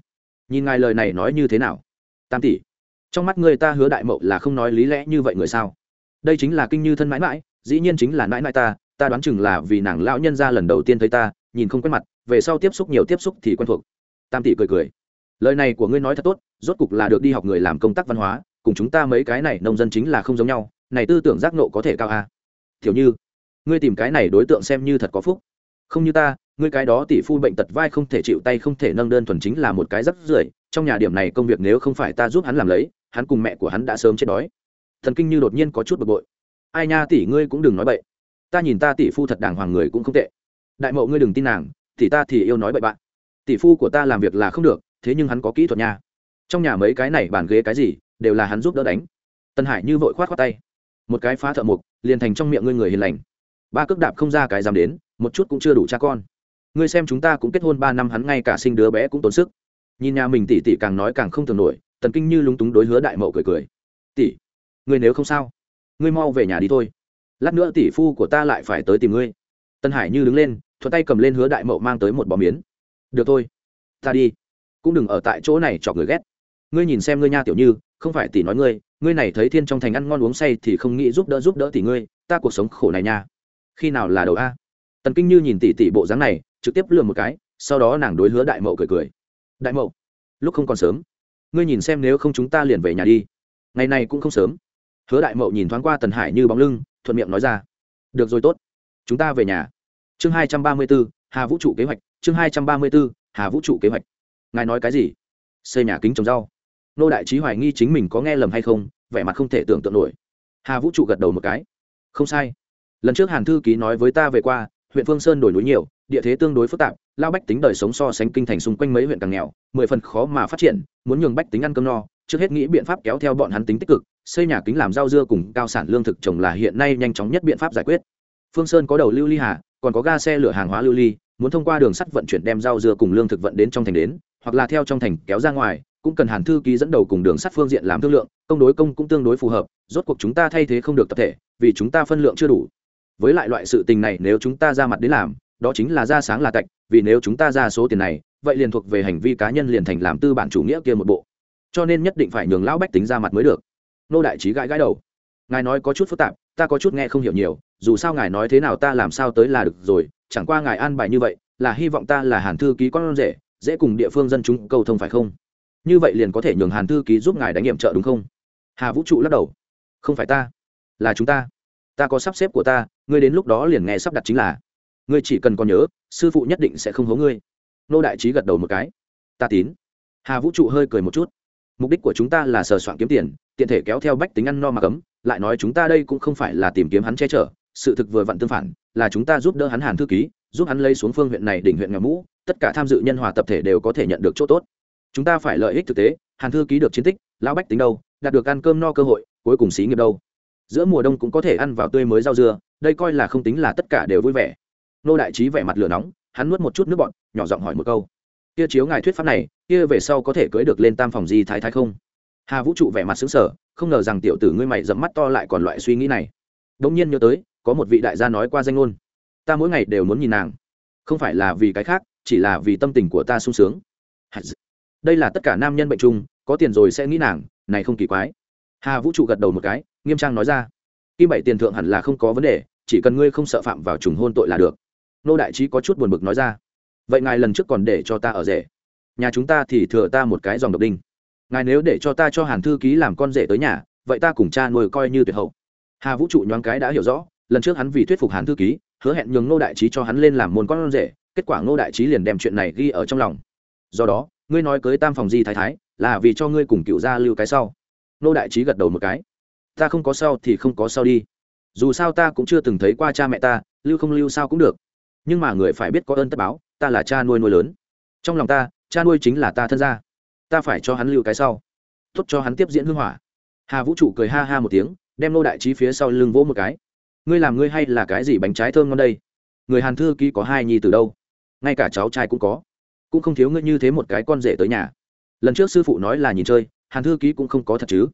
Nhìn ngài lời này nói như thế nào? Tam tỷ, trong mắt ngươi ta hứa đại mậu là không nói lý lẽ như vậy người sao? Đây chính là kinh như thân mãi mãi, dĩ nhiên chính là mãi mãi ta ta đoán chừng là vì nàng lão nhân ra lần đầu tiên thấy ta, nhìn không quen mặt, về sau tiếp xúc nhiều tiếp xúc thì quen thuộc. Tam tỷ cười cười lời này của ngươi nói thật tốt, rốt cục là được đi học người làm công tác văn hóa, cùng chúng ta mấy cái này nông dân chính là không giống nhau, này tư tưởng giác nộ có thể cao a à? thiểu như, ngươi tìm cái này đối tượng xem như thật có phúc. Không như ta, ngươi cái đó tỷ phu bệnh tật vai không thể chịu tay không thể nâng đơn thuần chính là một cái rất rưởi, trong nhà điểm này công việc nếu không phải ta giúp hắn làm lấy, hắn cùng mẹ của hắn đã sớm chết đói. Thần kinh như đột nhiên có chút bực bội. Ai nha tỷ, ngươi cũng đừng nói bậy. Ta nhìn ta tỷ phu thật đàng hoàng người cũng không tệ. Đại mậu ngươi đừng tin nàng tỷ ta thì yêu nói bậy bạn. Tỷ phu của ta làm việc là không được thế nhưng hắn có kỹ thuật nha. Trong nhà mấy cái này bàn ghế cái gì, đều là hắn giúp đỡ đánh. Tân hải như vội khoát khoát tay. Một cái phá thợ mục liền thành trong miệng ngươi người hiền lành. Ba cước đạp không ra cái dám đến, một chút cũng chưa đủ cha con. Ngươi xem chúng ta cũng kết hôn ba năm hắn ngay cả sinh đứa bé cũng tốn sức. Nhìn nhà mình tỷ tỷ càng nói càng không thường nổi, tần kinh như lúng túng đối hứa đại mậu cười cười. Tỷ, ngươi nếu không sao, ngươi mau về nhà đi thôi. Lát nữa tỷ phu của ta lại phải tới tìm ngươi. Tân hải như đứng lên, thuận tay cầm lên hứa đại mậu mang tới một bò miến. Được thôi, ta đi cũng đừng ở tại chỗ này chọc người ghét. Ngươi nhìn xem ngươi nha tiểu như, không phải tỷ nói ngươi ngươi này thấy thiên trong thành ăn ngon uống say thì không nghĩ giúp đỡ giúp đỡ tỷ ngươi, ta cuộc sống khổ này nha. Khi nào là đầu a? Tần kinh như nhìn tỷ tỷ bộ dáng này, trực tiếp lừa một cái, sau đó nàng đối hứa đại mậu cười cười. Đại mậu, lúc không còn sớm, ngươi nhìn xem nếu không chúng ta liền về nhà đi. Ngày này cũng không sớm. Hứa đại mậu nhìn thoáng qua tần hải như bóng lưng, thuận miệng nói ra. Được rồi tốt, chúng ta về nhà. Chương hai trăm ba mươi b ố hà vũ trụ kế hoạch, chương hai trăm ba mươi b ố hà vũ trụ kế hoạch ngài nói cái gì? Xây nhà kính trồng rau. Nô đại trí hoài nghi chính mình có nghe lầm hay không, vẻ mặt không thể tưởng tượng nổi. Hà vũ trụ gật đầu một cái. Không sai. Lần trước hàn thư ký nói với ta về qua, huyện phương sơn đổi núi nhiều, địa thế tương đối phức tạp, lao bách tính đời sống so sánh kinh thành xung quanh mấy huyện càng nghèo, mười phần khó mà phát triển, muốn nhường bách tính ăn cơm no, trước hết nghĩ biện pháp kéo theo bọn hắn tính tích cực, xây nhà kính làm rau dưa cùng cao sản lương thực trồng là hiện nay nhanh chóng nhất biện pháp giải quyết. Phương sơn có đầu lưu ly hà, còn có ga xe lửa hàng hóa lưu ly, muốn thông qua đường sắt vận chuyển đem rau dưa cùng lương thực vận đến trong thành đến hoặc là theo trong thành kéo ra ngoài, cũng cần hàn thư ký dẫn đầu cùng đường sắt phương diện làm thương lượng, công đối công cũng tương đối phù hợp, rốt cuộc chúng ta thay thế không được tập thể, vì chúng ta phân lượng chưa đủ. Với lại loại sự tình này nếu chúng ta ra mặt đến làm, đó chính là ra sáng là tạch, vì nếu chúng ta ra số tiền này, vậy liền thuộc về hành vi cá nhân liền thành làm tư bản chủ nghĩa kia một bộ. Cho nên nhất định phải nhường lão bách tính ra mặt mới được. Nô đại trí gãi gãi đầu. Ngài nói có chút phức tạp, ta có chút nghe không hiểu nhiều, dù sao ngài nói thế nào ta làm sao tới là được rồi, chẳng qua ngài an bài như vậy, là hy vọng ta là hàn thư ký con rể dễ cùng địa phương dân chúng cầu thông phải không? Như vậy liền có thể nhường hàn thư ký giúp ngài đánh nghiệm trợ đúng không? Hà vũ trụ lắc đầu. Không phải ta, là chúng ta. Ta có sắp xếp của ta, ngươi đến lúc đó liền nghe sắp đặt chính là. Ngươi chỉ cần còn nhớ, sư phụ nhất định sẽ không hố ngươi. Nô đại trí gật đầu một cái. Ta tín. Hà vũ trụ hơi cười một chút. Mục đích của chúng ta là sờ soạn kiếm tiền, tiện thể kéo theo bách tính ăn no mà cấm, lại nói chúng ta đây cũng không phải là tìm kiếm hắn che chở, sự thực vừa vặn tương phản, là chúng ta giúp đỡ hắn hàn thư ký, giúp hắn lấy xuống phương huyện này đỉnh huyện nghèo mũ tất cả tham dự nhân hòa tập thể đều có thể nhận được chỗ tốt. Chúng ta phải lợi ích thực tế, hàn thư ký được chiến tích, lão bách tính đâu, đạt được ăn cơm no cơ hội, cuối cùng xí nghiệp đâu. Giữa mùa đông cũng có thể ăn vào tươi mới rau dưa, đây coi là không tính là tất cả đều vui vẻ. Nô đại trí vẻ mặt lửa nóng, hắn nuốt một chút nước bọn nhỏ giọng hỏi một câu. Kia chiếu ngài thuyết pháp này, kia về sau có thể cưới được lên tam phòng di thái thái không? Hà vũ trụ vẻ mặt xứng sở không ngờ rằng tiểu tử ngươi mày dẫm mắt to lại còn loại suy nghĩ này. Đ ỗ n g nhiên nhớ tới, có một vị đại gia nói qua danh ngôn. Ta mỗi ngày đều muốn nhìn nàng. Không phải là vì cái khác chỉ là vì tâm tình của ta sung sướng. Đây là tất cả nam nhân bệnh chung, có tiền rồi sẽ nghĩ nàng, này không kỳ quái. Hà vũ trụ gật đầu một cái, nghiêm trang nói ra. Kim bảy tiền thượng hẳn là không có vấn đề, chỉ cần ngươi không sợ phạm vào trùng hôn tội là được. Nô đại trí có chút buồn bực nói ra. Vậy ngài lần trước còn để cho ta ở rể. Nhà chúng ta thì thừa ta một cái dòng độc đinh. Ngài nếu để cho ta cho hàn thư ký làm con rể tới nhà, vậy ta cùng cha nuôi coi như tuyệt hậu. Hà vũ trụ nhoáng cái đã hiểu rõ, lần trước hắn vì thuyết phục hàn thư ký, hứa hẹn nhường Nô đại trí cho hắn lên làm môn con rể kết quả ngô đại trí liền đem chuyện này ghi ở trong lòng. Do đó, ngươi nói cưới tam phòng di thái thái, là vì cho ngươi cùng cựu gia lưu cái sau. Ngô đại trí gật đầu một cái. Ta không có sau thì không có sau đi. Dù sao ta cũng chưa từng thấy qua cha mẹ ta, lưu không lưu sao cũng được. Nhưng mà người phải biết có ơn tất báo, ta là cha nuôi nuôi lớn. Trong lòng ta, cha nuôi chính là ta thân gia. Ta phải cho hắn lưu cái sau. Tốt cho hắn tiếp diễn hưng hỏa. Hà vũ trụ cười ha ha một tiếng, đem nô đại trí phía sau lưng vỗ một cái. Ngươi làm ngươi hay là cái gì bánh trái thơm ngon đây? Người hàn thư ký có hai nhi từ đâu? Ngay cả cháu trai cũng có. Cũng không thiếu ngươi như thế một cái con rể tới nhà. Lần trước sư phụ nói là nhìn chơi, hàn thư ký cũng không có thật chứ.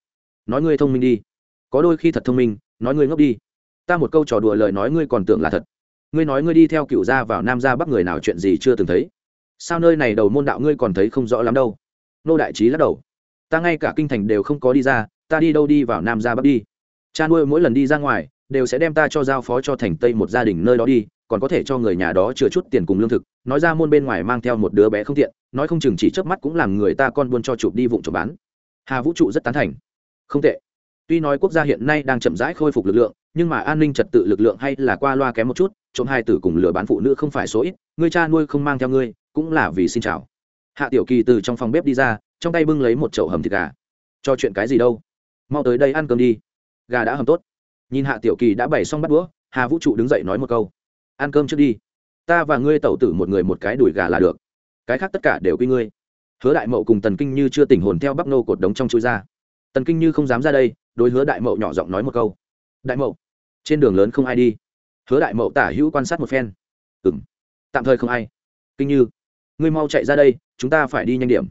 Nói ngươi thông minh đi. Có đôi khi thật thông minh, nói ngươi ngốc đi. Ta một câu trò đùa lời nói ngươi còn tưởng là thật. Ngươi nói ngươi đi theo cựu gia vào nam gia bắc người nào chuyện gì chưa từng thấy. Sao nơi này đầu môn đạo ngươi còn thấy không rõ lắm đâu? Nô đại trí lắc đầu. Ta ngay cả kinh thành đều không có đi ra, ta đi đâu đi vào nam gia bắc đi. Cha nuôi mỗi lần đi ra ngoài, đều sẽ đem ta cho giao phó cho thành tây một gia đình nơi đó đi còn có thể cho người nhà đó chừa chút tiền cùng lương thực, nói ra môn bên ngoài mang theo một đứa bé không tiện, nói không chừng chỉ chớp mắt cũng làm người ta con buôn cho chụp đi vụng trộm bán. Hà vũ trụ rất tán thành. Không tệ. Tuy nói quốc gia hiện nay đang chậm rãi khôi phục lực lượng, nhưng mà an ninh trật tự lực lượng hay là qua loa kém một chút, trộm hai tử cùng lừa bán phụ nữ không phải số ít, Người cha nuôi không mang theo ngươi, cũng là vì xin chào. Hạ tiểu kỳ từ trong phòng bếp đi ra, trong tay bưng lấy một chậu hầm thịt gà. Cho chuyện cái gì đâu? Mau tới đây ăn cơm đi. Gà đã hầm tốt. Nhìn hạ tiểu kỳ đã bày xong bắt đũa, hà vũ trụ đứng dậy nói một câu ăn cơm trước đi. Ta và ngươi tẩu tử một người một cái đùi gà là được. Cái khác tất cả đều quy ngươi. Hứa đại mậu cùng tần kinh như chưa tỉnh hồn theo bắp nô cột đống trong chui ra. Tần kinh như không dám ra đây, đối hứa đại mậu nhỏ giọng nói một câu. Đại mậu, trên đường lớn không ai đi. Hứa đại mậu tả hữu quan sát một phen. Ừng tạm thời không ai. Kinh như, ngươi mau chạy ra đây, chúng ta phải đi nhanh điểm.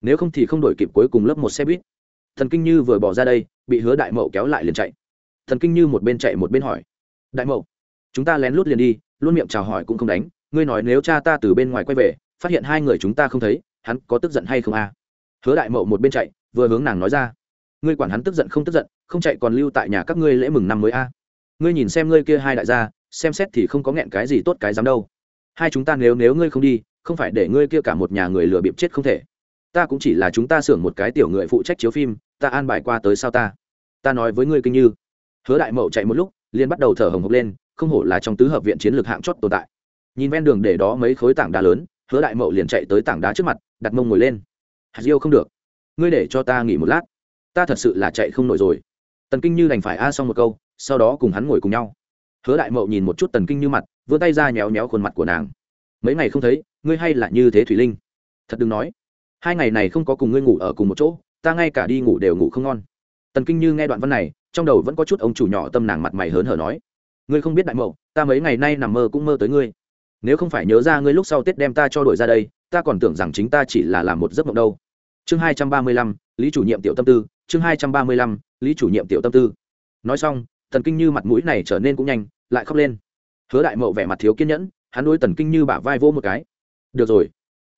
Nếu không thì không đổi kịp cuối cùng lớp một xe buýt. Thần kinh như vừa bỏ ra đây, bị hứa đại mậu kéo lại liền chạy. Thần kinh như một bên chạy một bên hỏi. Đại mậu, chúng ta lén lút liền đi luôn miệng chào hỏi cũng không đánh, ngươi nói nếu cha ta từ bên ngoài quay về, phát hiện hai người chúng ta không thấy, hắn có tức giận hay không a hứa đại mậu một bên chạy, vừa hướng nàng nói ra, ngươi quản hắn tức giận không tức giận, không chạy còn lưu tại nhà các ngươi lễ mừng năm mới a ngươi nhìn xem ngươi kia hai đại gia, xem xét thì không có nghẹn cái gì tốt cái dám đâu. Hai chúng ta nếu nếu ngươi không đi, không phải để ngươi kia cả một nhà người lừa bịp chết không thể. Ta cũng chỉ là chúng ta xưởng một cái tiểu người phụ trách chiếu phim, ta an bài qua tới sao ta? Ta nói với ngươi kinh như. Hứa đại mậu chạy một lúc, liền bắt đầu thở hồng hộc lên không hổ là trong tứ hợp viện chiến lược hạng chót tồn tại. Nhìn ven đường để đó mấy khối tảng đá lớn, hứa đại mậu liền chạy tới tảng đá trước mặt, đặt mông ngồi lên. Hạt diêu không được. Ngươi để cho ta nghỉ một lát. Ta thật sự là chạy không nổi rồi. Tần kinh như đành phải a xong một câu, sau đó cùng hắn ngồi cùng nhau. Hứa đại mậu nhìn một chút tần kinh như mặt, vươn tay ra nhéo nhéo khuôn mặt của nàng. Mấy ngày không thấy, ngươi hay là như thế thủy linh. Thật đừng nói. Hai ngày này không có cùng ngươi ngủ ở cùng một chỗ, ta ngay cả đi ngủ đều ngủ không ngon. Tần kinh như nghe đoạn văn này, trong đầu vẫn có chút ông chủ nhỏ tâm nàng mặt mày hớn hở nói ngươi không biết đại mậu, ta mấy ngày nay nằm mơ cũng mơ tới ngươi. Nếu không phải nhớ ra ngươi lúc sau tết đem ta cho đổi ra đây, ta còn tưởng rằng chính ta chỉ là làm một giấc mộng đâu. Chương hai trăm ba mươi lăm, lý chủ nhiệm tiểu tâm tư, chương hai trăm ba mươi lăm, lý chủ nhiệm tiểu tâm tư. Nói xong, thần kinh như mặt mũi này trở nên cũng nhanh, lại khóc lên. Hứa đại mậu vẻ mặt thiếu kiên nhẫn, hắn đôi tần kinh như bả vai vỗ một cái. Được rồi,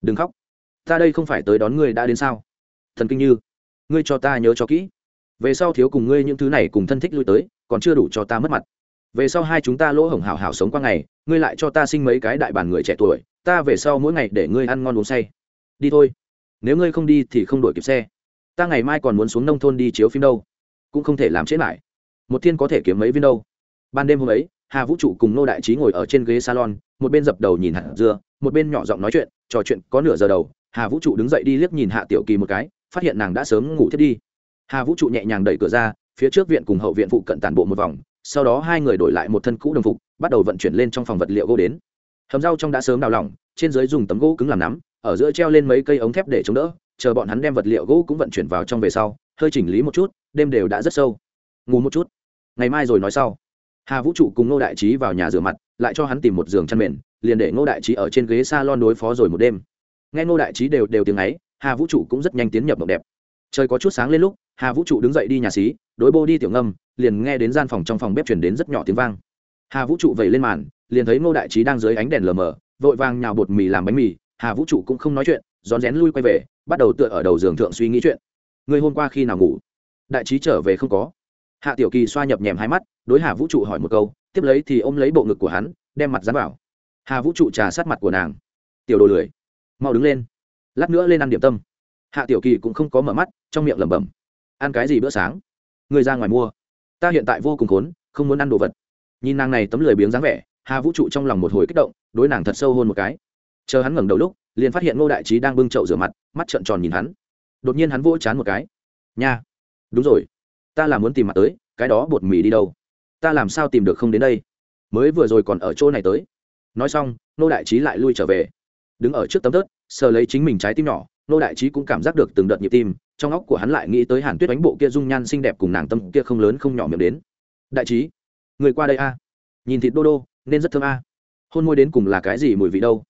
đừng khóc. Ta đây không phải tới đón ngươi đã đến sao? Thần kinh như, ngươi cho ta nhớ cho kỹ. Về sau thiếu cùng ngươi những thứ này cùng thân thích lui tới, còn chưa đủ cho ta mất mặt về sau hai chúng ta lỗ hổng hảo hảo sống qua ngày, ngươi lại cho ta sinh mấy cái đại bàn người trẻ tuổi, ta về sau mỗi ngày để ngươi ăn ngon uống say. Đi thôi. Nếu ngươi không đi thì không đổi kịp xe. Ta ngày mai còn muốn xuống nông thôn đi chiếu phim đâu. Cũng không thể làm chết lại. Một thiên có thể kiếm mấy viên đâu. Ban đêm hôm ấy, hà vũ trụ cùng nô đại trí ngồi ở trên ghế salon, một bên dập đầu nhìn hạt dưa, một bên nhỏ giọng nói chuyện, trò chuyện có nửa giờ đầu, hà vũ trụ đứng dậy đi liếc nhìn hạ tiểu kỳ một cái, phát hiện nàng đã sớm ngủ thiết đi. Hà vũ trụ nhẹ nhàng đẩy cửa ra, phía trước viện cùng hậu viện phụ cận tản bộ một vòng sau đó hai người đổi lại một thân cũ đồng phục, bắt đầu vận chuyển lên trong phòng vật liệu gỗ đến. Hầm rau trong đã sớm đào lỏng, trên dưới dùng tấm gỗ cứng làm nắm, ở giữa treo lên mấy cây ống thép để chống đỡ, chờ bọn hắn đem vật liệu gỗ cũng vận chuyển vào trong về sau, hơi chỉnh lý một chút, đêm đều đã rất sâu. Ngủ một chút. Ngày mai rồi nói sau. Hà vũ trụ cùng ngô đại trí vào nhà rửa mặt, lại cho hắn tìm một giường chăn mền, liền để ngô đại trí ở trên ghế s a lon đối phó rồi một đêm. Nghe ngô đại trí đều đều tiếng ấy, hà vũ trụ cũng rất nhanh tiến nhập mộng đẹp. Trời có chút sáng lên lúc hà vũ trụ đứng dậy đi nhà xí, đối bô đi tiểu ngâm, liền nghe đến gian phòng trong phòng bếp chuyển đến rất nhỏ tiếng vang. Hà vũ trụ vẩy lên màn, liền thấy ngô đại trí đang dưới ánh đèn lờ mờ, vội vàng nhào bột mì làm bánh mì. Hà vũ trụ cũng không nói chuyện, rón rén lui quay về, bắt đầu tựa ở đầu giường thượng suy nghĩ chuyện. Người hôm qua khi nào ngủ? Đại trí trở về không có. Hạ tiểu kỳ xoa nhập nhèm hai mắt, đối hà vũ trụ hỏi một câu, tiếp lấy thì ôm lấy bộ ngực của hắn, đem mặt dán vào. Hà vũ trụ trà sát mặt của nàng. Tiểu đồ lười, mau đứng lên, lát nữa lên ăn điểm tâm. Hạ tiểu kỳ cũng không có mở mắt, trong miệng lẩm bẩm ăn cái gì bữa sáng? Người ra ngoài mua. Ta hiện tại vô cùng khốn, không muốn ăn đồ vật. Nhìn nàng này tấm lười biếng dáng vẻ, hà vũ trụ trong lòng một hồi kích động, đối nàng thật sâu hôn một cái. Chờ hắn ngẩng đầu lúc, liền phát hiện ngô đại trí đang bưng chậu rửa mặt, mắt trợn tròn nhìn hắn. Đột nhiên hắn vỗ chán một cái. Nha, đúng rồi. Ta là muốn tìm mặt tới, cái đó bột mì đi đâu? Ta làm sao tìm được không đến đây? Mới vừa rồi còn ở chỗ này tới. Nói xong, Ngô đại trí lại lui trở về. Đứng ở trước tấm tớt sờ lấy chính mình trái tim nhỏ, Ngô đại trí cũng cảm giác được từng đợt nhịp tim trong óc của hắn lại nghĩ tới hàn tuyết đánh bộ kia dung nhan xinh đẹp cùng nàng tâm kia không lớn không nhỏ miệng đến. Đại trí, người qua đây a. Nhìn thịt đô đô, nên rất thơm a. Hôn môi đến cùng là cái gì mùi vị đâu?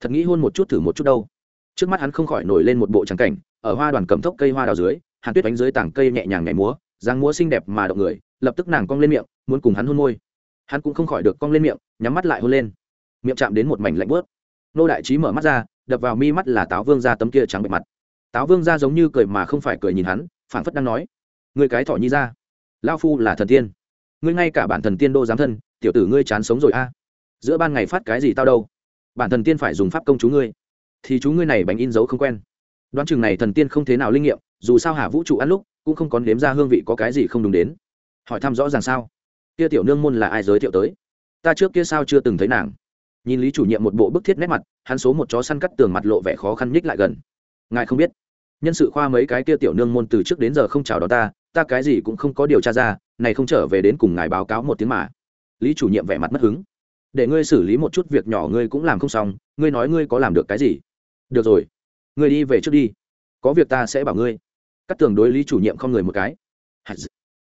Thật nghĩ hôn một chút thử một chút đâu. Trước mắt hắn không khỏi nổi lên một bộ trắng cảnh, ở hoa đoàn cầm thốc cây hoa đào dưới, hàn tuyết đánh dưới tảng cây nhẹ nhàng nhảy múa, dáng múa xinh đẹp mà động người, lập tức nàng cong lên miệng, muốn cùng hắn hôn môi. Hắn cũng không khỏi được cong lên miệng, nhắm mắt lại hôn lên. Miệng chạm đến một mảnh lạnh bớt nô đại trí mở mắt ra, đập vào mi mắt là táo vương ra tấm kia trắng bệ mặt táo vương ra giống như cười mà không phải cười nhìn hắn phản phất đang nói người cái thỏ nhi ra lao phu là thần tiên. Ngươi ngay cả bản thần tiên đô giám thân, tiểu tử ngươi chán sống rồi a. Giữa ban ngày phát cái gì tao đâu? Bản thần tiên phải dùng pháp công chú ngươi. Thì chú ngươi này bánh in dấu không quen. Đoán chừng này thần tiên không thế nào linh nghiệm, dù sao hà vũ trụ ăn lúc, cũng không còn đếm ra hương vị có cái gì không đúng đến. Hỏi thăm rõ ràng sao? Kia tiểu nương môn là ai giới thiệu tới? Ta trước kia sao chưa từng thấy nàng. Nhìn lý chủ nhiệm một bộ bức thiết nét mặt, hắn số một chó săn cắt tường mặt lộ vẻ khó khăn nhích lại gần. Ngài không biết nhân sự khoa mấy cái kia tiểu nương môn từ trước đến giờ không chào đón ta ta cái gì cũng không có điều tra ra, này không trở về đến cùng ngài báo cáo một tiếng mà. Lý chủ nhiệm vẻ mặt mất hứng. Để ngươi xử lý một chút việc nhỏ ngươi cũng làm không xong, ngươi nói ngươi có làm được cái gì? Được rồi, ngươi đi về trước đi. Có việc ta sẽ bảo ngươi. Cắt tường đối lý chủ nhiệm không người một cái.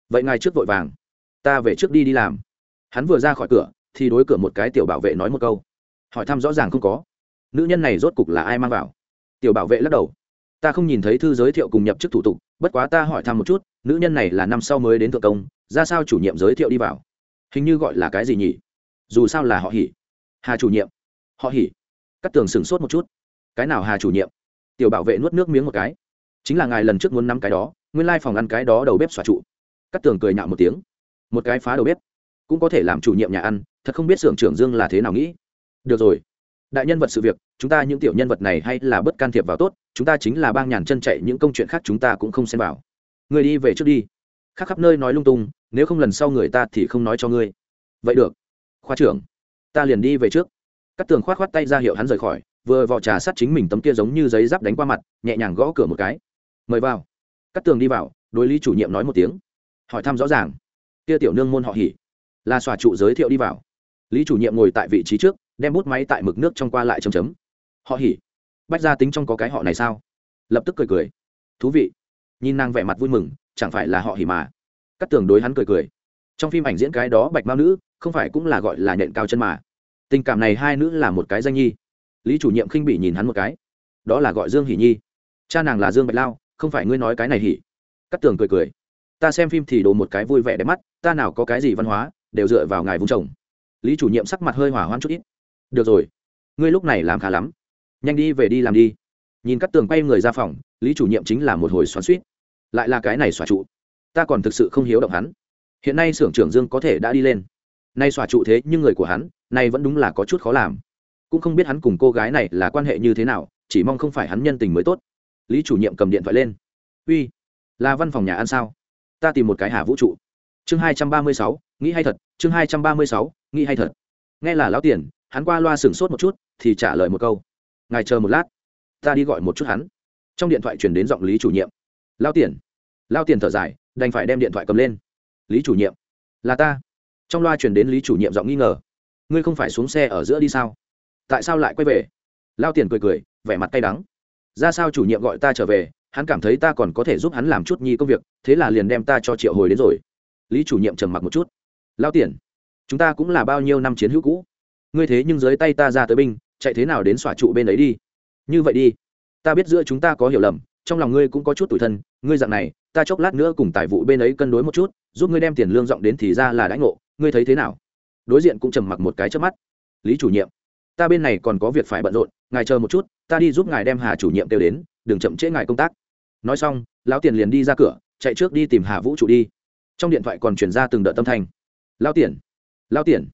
Vậy ngài trước vội vàng. Ta về trước đi đi làm. Hắn vừa ra khỏi cửa, thì đối cửa một cái tiểu bảo vệ nói một câu. Hỏi thăm rõ ràng không có. Nữ nhân này rốt cục là ai mang vào? Tiểu bảo vệ lắc đầu ta không nhìn thấy thư giới thiệu cùng nhập chức thủ tục, bất quá ta hỏi thăm một chút, nữ nhân này là năm sau mới đến thượng công, ra sao chủ nhiệm giới thiệu đi vào? Hình như gọi là cái gì nhỉ? Dù sao là họ hỉ hà chủ nhiệm. Họ hỉ cắt tường sửng sốt một chút. Cái nào hà chủ nhiệm? Tiểu bảo vệ nuốt nước miếng một cái. Chính là ngài lần trước muốn nắm cái đó, nguyên lai phòng ăn cái đó đầu bếp xòa trụ. Cắt tường cười nhạo một tiếng. Một cái phá đầu bếp. Cũng có thể làm chủ nhiệm nhà ăn, thật không biết xưởng trưởng dương là thế nào nghĩ. Được rồi. Đại nhân vật sự việc, chúng ta những tiểu nhân vật này hay là bất can thiệp vào tốt chúng ta chính là bang nhàn chân chạy, những công chuyện khác chúng ta cũng không xem vào. Người đi về trước đi. Khác khắp nơi nói lung tung, nếu không lần sau người ta thì không nói cho ngươi. Vậy được. Khoa trưởng, ta liền đi về trước. Cắt tường khoát khoát tay ra hiệu hắn rời khỏi, vừa vò trà sát chính mình tấm kia giống như giấy giáp đánh qua mặt, nhẹ nhàng gõ cửa một cái. Mời vào. Cắt tường đi vào, đối lý chủ nhiệm nói một tiếng. Hỏi thăm rõ ràng. Kia tiểu nương môn họ hỉ. Là xòa trụ giới thiệu đi vào. Lý chủ nhiệm ngồi tại vị trí trước, đem bút máy tại mực nước trong qua lại chấm chấm. Họ hỉ bách gia tính trong có cái họ này sao? Lập tức cười cười. Thú vị. Nhìn nàng vẻ mặt vui mừng, chẳng phải là họ hỉ mà. Cắt tường đối hắn cười cười. Trong phim ảnh diễn cái đó bạch mao nữ, không phải cũng là gọi là nhện cao chân mà. Tình cảm này hai nữ là một cái danh nhi. Lý chủ nhiệm khinh bị nhìn hắn một cái. Đó là gọi dương Hỉ nhi. Cha nàng là dương bạch lao, không phải ngươi nói cái này hỉ. Cắt tường cười cười. Ta xem phim thì đồ một cái vui vẻ đẹp mắt, ta nào có cái gì văn hóa, đều dựa vào ngài vùng chồng. Lý chủ nhiệm sắc mặt hơi hỏa hoãn chút ít. Được rồi. Ngươi lúc này làm khá lắm nhanh đi về đi làm đi. Nhìn các tường quay người ra phòng, lý chủ nhiệm chính là một hồi xoắn suýt lại là cái này xòa trụ. Ta còn thực sự không hiếu động hắn. Hiện nay xưởng trưởng dương có thể đã đi lên. Nay xòa trụ thế nhưng người của hắn, nay vẫn đúng là có chút khó làm. Cũng không biết hắn cùng cô gái này là quan hệ như thế nào, chỉ mong không phải hắn nhân tình mới tốt. Lý chủ nhiệm cầm điện thoại lên. Uy, là văn phòng nhà ăn sao? Ta tìm một cái hà vũ trụ. Chương hai trăm ba mươi sáu, nghĩ hay thật. Chương hai trăm ba mươi sáu, nghĩ hay thật. Nghe là lão tiền, hắn qua loa sửng sốt một chút, thì trả lời một câu ngài chờ một lát, ta đi gọi một chút hắn. Trong điện thoại chuyển đến giọng lý chủ nhiệm. Lao tiền. Lao tiền thở dài, đành phải đem điện thoại cầm lên. Lý chủ nhiệm. Là ta. Trong loa chuyển đến lý chủ nhiệm giọng nghi ngờ. Ngươi không phải xuống xe ở giữa đi sao? Tại sao lại quay về? Lao tiền cười cười, vẻ mặt cay đắng. Ra sao chủ nhiệm gọi ta trở về, hắn cảm thấy ta còn có thể giúp hắn làm chút nhi công việc, thế là liền đem ta cho triệu hồi đến rồi. Lý chủ nhiệm trầm mặc một chút. Lao tiền, chúng ta cũng là bao nhiêu năm chiến hữu cũ. Ngươi thế nhưng dưới tay ta ra tới binh chạy thế nào đến xỏa trụ bên ấy đi. Như vậy đi, ta biết giữa chúng ta có hiểu lầm, trong lòng ngươi cũng có chút tủi thân, ngươi dặn này, ta chốc lát nữa cùng tài vụ bên ấy cân đối một chút, giúp ngươi đem tiền lương giọng đến thì ra là đãi ngộ, ngươi thấy thế nào? Đối diện cũng trầm mặc một cái trước mắt. Lý chủ nhiệm, ta bên này còn có việc phải bận rộn, ngài chờ một chút, ta đi giúp ngài đem hà chủ nhiệm kêu đến, đừng chậm trễ ngài công tác. Nói xong, lão tiền liền đi ra cửa, chạy trước đi tìm hà vũ trụ đi. Trong điện thoại còn chuyển ra từng đợt tâm thanh. Lao tiền lao tiền,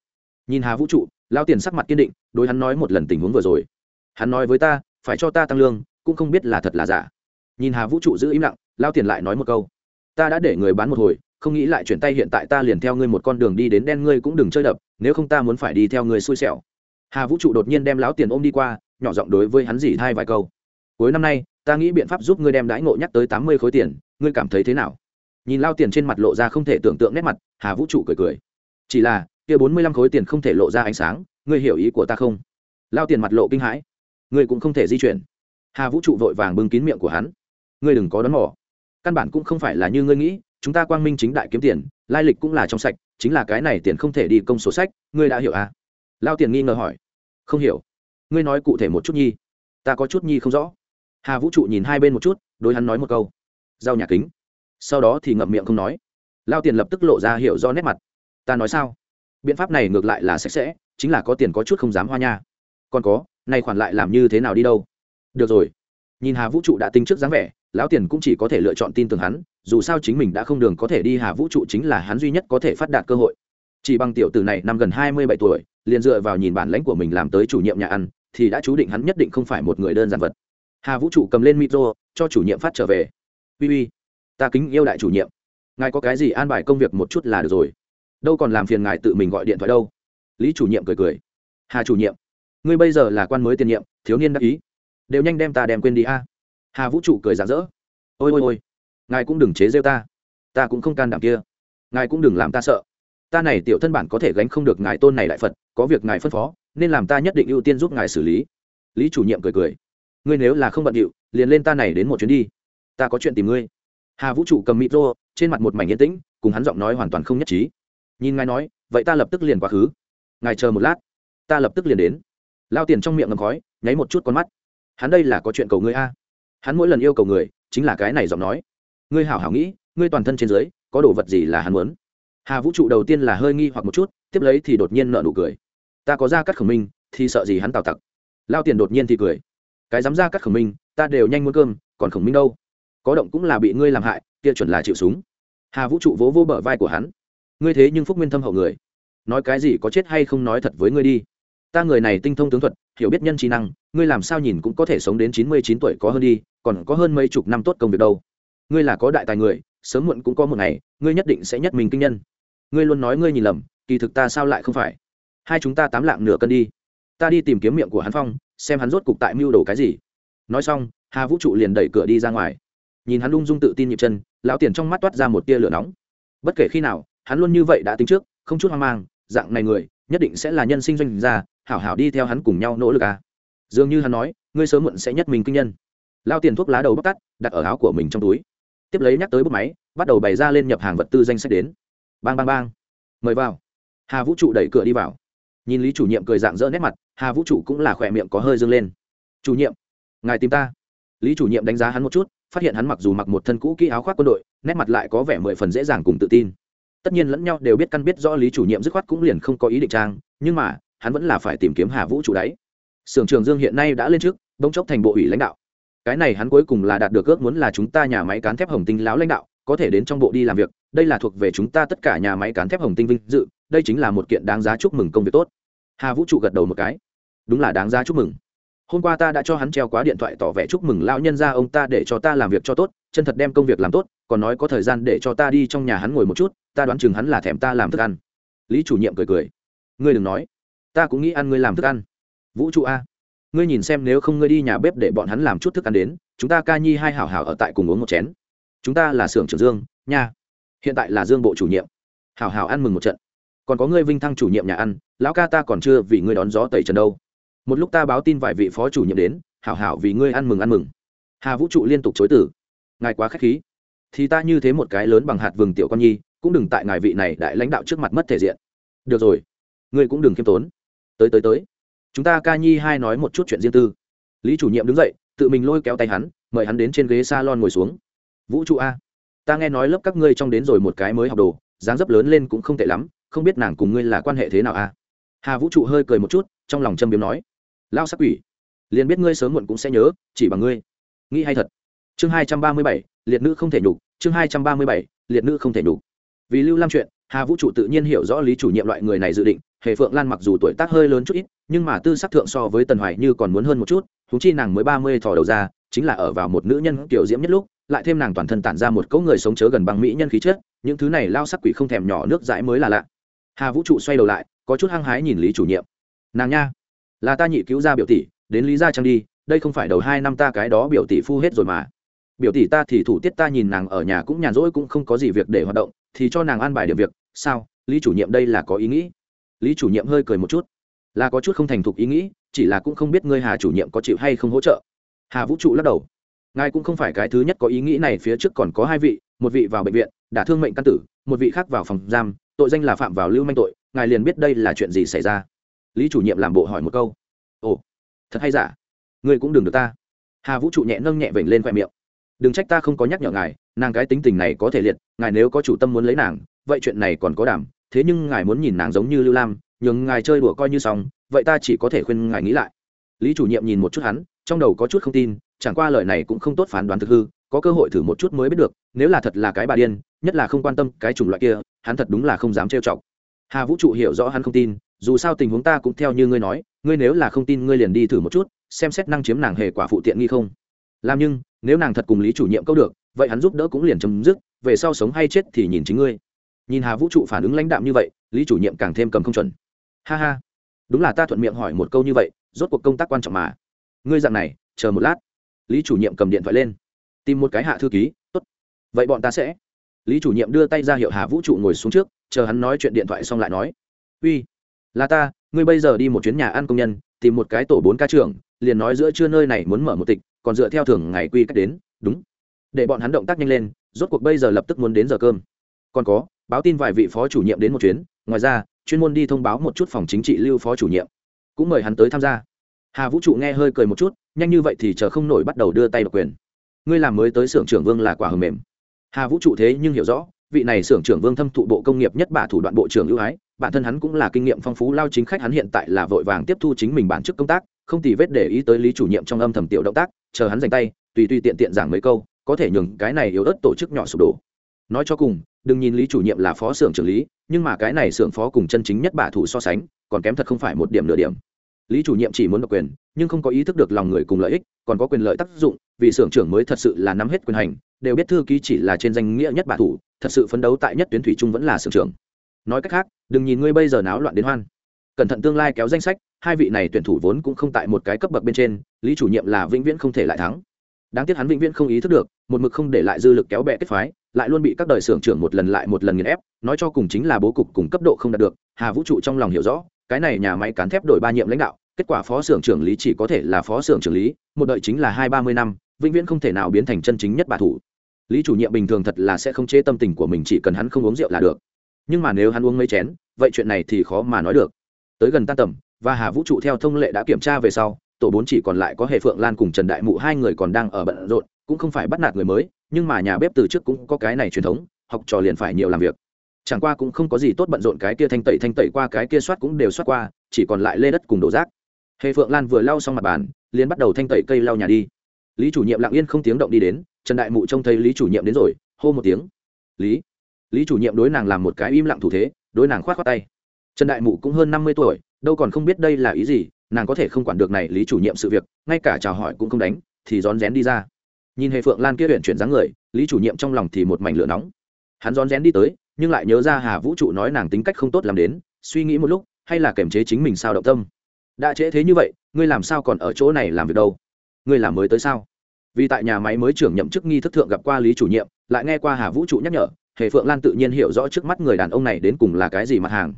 nhìn hà vũ trụ lao tiền sắc mặt kiên định, đối hắn nói một lần tình huống vừa rồi. Hắn nói với ta, phải cho ta tăng lương, cũng không biết là thật là giả. Nhìn hà vũ trụ giữ im lặng lao tiền lại nói một câu, ta đã để người bán một hồi, không nghĩ lại chuyển tay hiện tại ta liền theo ngươi một con đường đi đến đen ngươi cũng đừng chơi đập, nếu không ta muốn phải đi theo ngươi xui xẻo. Hà vũ trụ đột nhiên đem lão tiền ôm đi qua, nhỏ giọng đối với hắn dỉ thai vài câu, cuối năm nay, ta nghĩ biện pháp giúp ngươi đem đãi ngộ nhắc tới tám mươi khối tiền, ngươi cảm thấy thế nào? Nhìn lao tiền trên mặt lộ ra không thể tưởng tượng nét mặt, hà vũ trụ cười cười, chỉ là kia bốn mươi lăm khối tiền không thể lộ ra ánh sáng, ngươi hiểu ý của ta không? Lao tiền mặt lộ kinh hãi. Ngươi cũng không thể di chuyển. Hà vũ trụ vội vàng bưng kín miệng của hắn. Ngươi đừng có đón mỏ căn bản cũng không phải là như ngươi nghĩ, chúng ta quang minh chính đại kiếm tiền, lai lịch cũng là trong sạch, chính là cái này tiền không thể đi công sổ sách, ngươi đã hiểu à? Lao tiền nghi ngờ hỏi. Không hiểu. Ngươi nói cụ thể một chút nhi. Ta có chút nhi không rõ. Hà vũ trụ nhìn hai bên một chút, đối hắn nói một câu. Giao nhà kính. Sau đó thì ngậm miệng không nói. Lao tiền lập tức lộ ra hiểu do nét mặt. Ta nói sao? Biện pháp này ngược lại là sạch sẽ, chính là có tiền có chút không dám hoa nha. Còn có nay khoản lại làm như thế nào đi đâu? Được rồi. Nhìn hà vũ trụ đã tính trước dáng vẻ, lão tiền cũng chỉ có thể lựa chọn tin tưởng hắn, dù sao chính mình đã không đường có thể đi hà vũ trụ chính là hắn duy nhất có thể phát đạt cơ hội. Chỉ bằng tiểu tử này năm gần hai mươi bảy tuổi, liền dựa vào nhìn bản lãnh của mình làm tới chủ nhiệm nhà ăn, thì đã chú định hắn nhất định không phải một người đơn giản vật. Hà vũ trụ cầm lên micro, cho chủ nhiệm phát trở về. Uy uy, ta kính yêu đại chủ nhiệm. Ngài có cái gì an bài công việc một chút là được rồi đâu còn làm phiền ngài tự mình gọi điện thoại đâu. Lý chủ nhiệm cười cười. Hà chủ nhiệm, ngươi bây giờ là quan mới tiền nhiệm, thiếu niên đắc ý. Đều nhanh đem ta đem quên đi a. Hà vũ trụ cười rạng rỡ. Ôi ôi ôi, ngài cũng đừng chế rêu ta. Ta cũng không can đảm kia. Ngài cũng đừng làm ta sợ. Ta này tiểu thân bản có thể gánh không được ngài tôn này đại phật, có việc ngài phân phó, nên làm ta nhất định ưu tiên giúp ngài xử lý. Lý chủ nhiệm cười cười. Ngươi nếu là không bận điệu, liền lên ta này đến một chuyến đi. Ta có chuyện tìm ngươi. Hà vũ trụ cầm micro trên mặt một mảnh yên tĩnh, cùng hắn giọng nói hoàn toàn không nhất trí nhìn ngài nói, vậy ta lập tức liền quá khứ. Ngài chờ một lát, ta lập tức liền đến. Lao tiền trong miệng ngầm khói, nháy một chút con mắt. Hắn đây là có chuyện cầu ngươi a. Hắn mỗi lần yêu cầu người, chính là cái này giọng nói. Ngươi hảo hảo nghĩ, ngươi toàn thân trên dưới, có đồ vật gì là hắn muốn? Hà vũ trụ đầu tiên là hơi nghi hoặc một chút, tiếp lấy thì đột nhiên nợ nụ cười. Ta có ra cắt khẩu minh, thì sợ gì hắn tào tặc. Lao tiền đột nhiên thì cười. Cái dám ra cắt khẩu minh, ta đều nhanh muốn cơm, còn khổng minh đâu? Có động cũng là bị ngươi làm hại, kia chuẩn là chịu súng. Hà vũ trụ vỗ vỗ bờ vai của hắn ngươi thế nhưng phúc nguyên thâm hậu người. Nói cái gì có chết hay không nói thật với ngươi đi. Ta người này tinh thông tướng thuật, hiểu biết nhân trí năng, ngươi làm sao nhìn cũng có thể sống đến chín mươi chín tuổi có hơn đi, còn có hơn mấy chục năm tốt công việc đâu. Ngươi là có đại tài người, sớm muộn cũng có một ngày, ngươi nhất định sẽ nhất mình kinh nhân. Ngươi luôn nói ngươi nhìn lầm, kỳ thực ta sao lại không phải? Hai chúng ta tám lạng nửa cân đi. Ta đi tìm kiếm miệng của hắn phong, xem hắn rốt cục tại mưu đồ cái gì. Nói xong, hà vũ trụ liền đẩy cửa đi ra ngoài. Nhìn hắn lung dung tự tin nhịp chân, lão tiền trong mắt toát ra một tia lửa nóng. Bất kể khi nào hắn luôn như vậy đã tính trước, không chút hoang mang, dạng này người, nhất định sẽ là nhân sinh doanh gia, hảo hảo đi theo hắn cùng nhau nỗ lực à. dường như hắn nói, ngươi sớm muộn sẽ nhất mình kinh nhân. Lao tiền thuốc lá đầu bóc tắt, đặt ở áo của mình trong túi. Tiếp lấy nhắc tới bút máy, bắt đầu bày ra lên nhập hàng vật tư danh sách đến. Bang bang bang. Mời vào. Hà vũ trụ đẩy cửa đi vào. Nhìn lý chủ nhiệm cười dạng dỡ nét mặt, hà vũ trụ cũng là khỏe miệng có hơi dâng lên. Chủ nhiệm, ngài tìm ta. Lý chủ nhiệm đánh giá hắn một chút, phát hiện hắn mặc dù mặc một thân cũ kỹ áo khoác quân đội, nét mặt lại có vẻ mười phần dễ dàng cùng tự tin tất nhiên lẫn nhau đều biết căn biết rõ lý chủ nhiệm dứt khoát cũng liền không có ý định trang, nhưng mà, hắn vẫn là phải tìm kiếm hà vũ trụ đáy sưởng trường dương hiện nay đã lên trước, bỗng chốc thành bộ ủy lãnh đạo. Cái này hắn cuối cùng là đạt được ước muốn là chúng ta nhà máy cán thép hồng tinh lão lãnh đạo, có thể đến trong bộ đi làm việc, đây là thuộc về chúng ta tất cả nhà máy cán thép hồng tinh vinh dự, đây chính là một kiện đáng giá chúc mừng công việc tốt. Hà vũ trụ gật đầu một cái. Đúng là đáng giá chúc mừng. Hôm qua ta đã cho hắn treo quá điện thoại tỏ vẻ chúc mừng lão nhân ra, ông ta để cho ta làm việc cho tốt, chân thật đem công việc làm tốt, còn nói có thời gian để cho ta đi trong nhà hắn ngồi một chút ta đoán chừng hắn là thèm ta làm thức ăn. Lý chủ nhiệm cười cười. Ngươi đừng nói. Ta cũng nghĩ ăn ngươi làm thức ăn. Vũ trụ a. Ngươi nhìn xem nếu không ngươi đi nhà bếp để bọn hắn làm chút thức ăn đến, chúng ta ca nhi hai hảo hảo ở tại cùng uống một chén. Chúng ta là xưởng trưởng dương, nha. Hiện tại là dương bộ chủ nhiệm. Hảo hảo ăn mừng một trận. Còn có ngươi vinh thăng chủ nhiệm nhà ăn, lão ca ta còn chưa vì ngươi đón gió tẩy trần đâu. Một lúc ta báo tin vài vị phó chủ nhiệm đến, hảo hảo vì ngươi ăn mừng ăn mừng. Hà vũ trụ liên tục chối tử ngài quá k h á c h khí. Thì ta như thế một cái lớn bằng hạt vừng tiểu con nhi cũng đừng tại ngài vị này đại lãnh đạo trước mặt mất thể diện. Được rồi, ngươi cũng đừng khiêm tốn. Tới tới tới. Chúng ta ca nhi hai nói một chút chuyện riêng tư. Lý chủ nhiệm đứng dậy, tự mình lôi kéo tay hắn, mời hắn đến trên ghế s a lon ngồi xuống. Vũ trụ a, ta nghe nói lớp các ngươi trong đến rồi một cái mới học đồ, dáng dấp lớn lên cũng không tệ lắm, không biết nàng cùng ngươi là quan hệ thế nào a. Hà vũ trụ hơi cười một chút, trong lòng châm biếm nói. Lao sắc quỷ, liền biết ngươi sớm muộn cũng sẽ nhớ, chỉ bằng ngươi. Nghĩ hay thật. Chương hai trăm ba mươi bảy, liệt nữ không thể nhục, chương hai trăm ba mươi bảy, liệt nữ không thể nhục vì lưu lam chuyện, hà vũ trụ tự nhiên hiểu rõ lý chủ nhiệm loại người này dự định, hề phượng lan mặc dù tuổi tác hơi lớn chút ít, nhưng mà tư sắc thượng so với tần hoài như còn muốn hơn một chút thú chi nàng mới ba mươi thò đầu ra, chính là ở vào một nữ nhân tiểu diễm nhất lúc, lại thêm nàng toàn thân tản ra một cỗ người sống chớ gần bằng mỹ nhân khí chất, những thứ này lao sắc quỷ không thèm nhỏ nước dãi mới là lạ. Hà vũ trụ xoay đầu lại, có chút hăng hái nhìn lý chủ nhiệm. Nàng nha, là ta nhị cứu ra biểu tỷ, đến lý gia trang đi, đây không phải đầu hai năm ta cái đó biểu tỷ phu hết rồi mà biểu tỷ ta thì thủ tiết ta nhìn nàng ở nhà cũng nhàn rỗi cũng không có gì việc để hoạt động, thì cho nàng an bài điểm việc. Sao? Lý chủ nhiệm đây là có ý nghĩ. Lý chủ nhiệm hơi cười một chút. Là có chút không thành thục ý nghĩ, chỉ là cũng không biết ngươi hà chủ nhiệm có chịu hay không hỗ trợ. Hà vũ trụ lắc đầu. Ngài cũng không phải cái thứ nhất có ý nghĩ này phía trước còn có hai vị, một vị vào bệnh viện, đã thương mệnh căn tử, một vị khác vào phòng giam, tội danh là phạm vào lưu manh tội, ngài liền biết đây là chuyện gì xảy ra. Lý chủ nhiệm làm bộ hỏi một câu. Ồ, thật hay giả? Ngươi cũng đừng được ta. Hà vũ trụ nhẹ nâng nhẹ vểnh lên khoe miệng đừng trách ta không có nhắc nhở ngài, nàng cái tính tình này có thể liệt, ngài nếu có chủ tâm muốn lấy nàng, vậy chuyện này còn có đảm, thế nhưng ngài muốn nhìn nàng giống như lưu lam, nhường ngài chơi đùa coi như xong, vậy ta chỉ có thể khuyên ngài nghĩ lại. Lý chủ nhiệm nhìn một chút hắn, trong đầu có chút không tin, chẳng qua lời này cũng không tốt phán đoán thực hư, có cơ hội thử một chút mới biết được, nếu là thật là cái bà điên, nhất là không quan tâm cái chủng loại kia, hắn thật đúng là không dám trêu chọc. Hà vũ trụ hiểu rõ hắn không tin, dù sao tình huống ta cũng theo như ngươi nói, ngươi nếu là không tin ngươi liền đi thử một chút, xem xét năng chiếm nàng hề quả phụ tiện nghi không làm nhưng nếu nàng thật cùng lý chủ nhiệm câu được, vậy hắn giúp đỡ cũng liền chấm dứt, về sau sống hay chết thì nhìn chính ngươi. Nhìn hà vũ trụ phản ứng lãnh đạm như vậy, lý chủ nhiệm càng thêm cầm không chuẩn. Ha ha. Đúng là ta thuận miệng hỏi một câu như vậy, rốt cuộc công tác quan trọng mà. Ngươi dặn này, chờ một lát. Lý chủ nhiệm cầm điện thoại lên. Tìm một cái hạ thư ký, tốt. Vậy bọn ta sẽ. Lý chủ nhiệm đưa tay ra hiệu hà vũ trụ ngồi xuống trước, chờ hắn nói chuyện điện thoại xong lại nói. Uy, là ta, ngươi bây giờ đi một chuyến nhà ăn công nhân, tìm một cái tổ bốn ca trưởng, liền nói giữa trưa nơi này muốn mở một tịch còn dựa theo thường ngày quy cách đến, đúng. Để bọn hắn động tác nhanh lên, rốt cuộc bây giờ lập tức muốn đến giờ cơm. Còn có, báo tin vài vị phó chủ nhiệm đến một chuyến, ngoài ra, chuyên môn đi thông báo một chút phòng chính trị lưu phó chủ nhiệm. Cũng mời hắn tới tham gia. Hà vũ trụ nghe hơi cười một chút, nhanh như vậy thì chờ không nổi bắt đầu đưa tay độc quyền. Ngươi làm mới tới xưởng trưởng vương là quả hầm mềm. Hà vũ trụ thế nhưng hiểu rõ, vị này xưởng trưởng vương thâm thụ bộ công nghiệp nhất bả thủ đoạn bộ trưởng ưu ái, bản thân hắn cũng là kinh nghiệm phong phú, lao chính khách hắn hiện tại là vội vàng tiếp thu chính mình bản chức công tác không tì vết để ý tới lý chủ nhiệm trong âm thầm tiểu động tác, chờ hắn dành tay, tùy tùy tiện tiện giảng mấy câu, có thể nhường cái này yếu ớt tổ chức nhỏ sụp đổ. Nói cho cùng, đừng nhìn lý chủ nhiệm là phó xưởng trưởng lý, nhưng mà cái này xưởng phó cùng chân chính nhất bả thủ so sánh, còn kém thật không phải một điểm nửa điểm. Lý chủ nhiệm chỉ muốn độc quyền, nhưng không có ý thức được lòng người cùng lợi ích, còn có quyền lợi tác dụng, vì xưởng trưởng mới thật sự là nắm hết quyền hành, đều biết thư ký chỉ là trên danh nghĩa nhất bả thủ, thật sự phấn đấu tại nhất tuyến thủy trung vẫn là xưởng trưởng. Nói cách khác, đừng nhìn ngươi bây giờ náo loạn đến hoan. Cẩn thận tương lai kéo danh sách hai vị này tuyển thủ vốn cũng không tại một cái cấp bậc bên trên, lý chủ nhiệm là vĩnh viễn không thể lại thắng. Đáng tiếc hắn vĩnh viễn không ý thức được, một mực không để lại dư lực kéo bè kết phái, lại luôn bị các đời xưởng trưởng một lần lại một lần nghiền ép, nói cho cùng chính là bố cục cùng cấp độ không đạt được, hà vũ trụ trong lòng hiểu rõ, cái này nhà máy cán thép đổi ba nhiệm lãnh đạo, kết quả phó xưởng trưởng lý chỉ có thể là phó xưởng trưởng lý, một đợi chính là hai ba mươi năm, vĩnh viễn không thể nào biến thành chân chính nhất bà thủ. Lý chủ nhiệm bình thường thật là sẽ không chế tâm tình của mình, chỉ cần hắn không uống rượu là được. Nhưng mà nếu hắn uống mấy chén, vậy chuyện này thì khó mà nói được. Tới gần tan tầm và hà vũ trụ theo thông lệ đã kiểm tra về sau, tổ bốn chỉ còn lại có hệ phượng lan cùng trần đại mụ hai người còn đang ở bận rộn, cũng không phải bắt nạt người mới, nhưng mà nhà bếp từ trước cũng có cái này truyền thống, học trò liền phải nhiều làm việc. Chẳng qua cũng không có gì tốt bận rộn cái kia thanh tẩy thanh tẩy qua cái kia soát cũng đều soát qua, chỉ còn lại lê đất cùng đổ rác. Hệ phượng lan vừa lau xong mặt bàn, liền bắt đầu thanh tẩy cây lau nhà đi. Lý chủ nhiệm lặng yên không tiếng động đi đến, trần đại mụ trông thấy lý chủ nhiệm đến rồi, hô một tiếng. Lý lý chủ nhiệm đối nàng làm một cái im lặng thủ thế, đối nàng k h o á t khoác tay. Trần đại mụ cũng hơn năm mươi tuổi đâu còn không biết đây là ý gì, nàng có thể không quản được này lý chủ nhiệm sự việc, ngay cả chào hỏi cũng không đánh, thì rón rén đi ra. Nhìn Hề phượng lan kia huyện chuyển dáng người, lý chủ nhiệm trong lòng thì một mảnh lửa nóng. Hắn rón rén đi tới, nhưng lại nhớ ra hà vũ trụ nói nàng tính cách không tốt làm đến, suy nghĩ một lúc, hay là kiềm chế chính mình sao động tâm. Đã trễ thế như vậy, ngươi làm sao còn ở chỗ này làm việc đâu? Ngươi làm mới tới sao? Vì tại nhà máy mới trưởng nhậm chức nghi thức thượng gặp qua lý chủ nhiệm, lại nghe qua hà vũ trụ nhắc nhở, hề phượng lan tự nhiên hiểu rõ trước mắt người đàn ông này đến cùng là cái gì mặt hàng.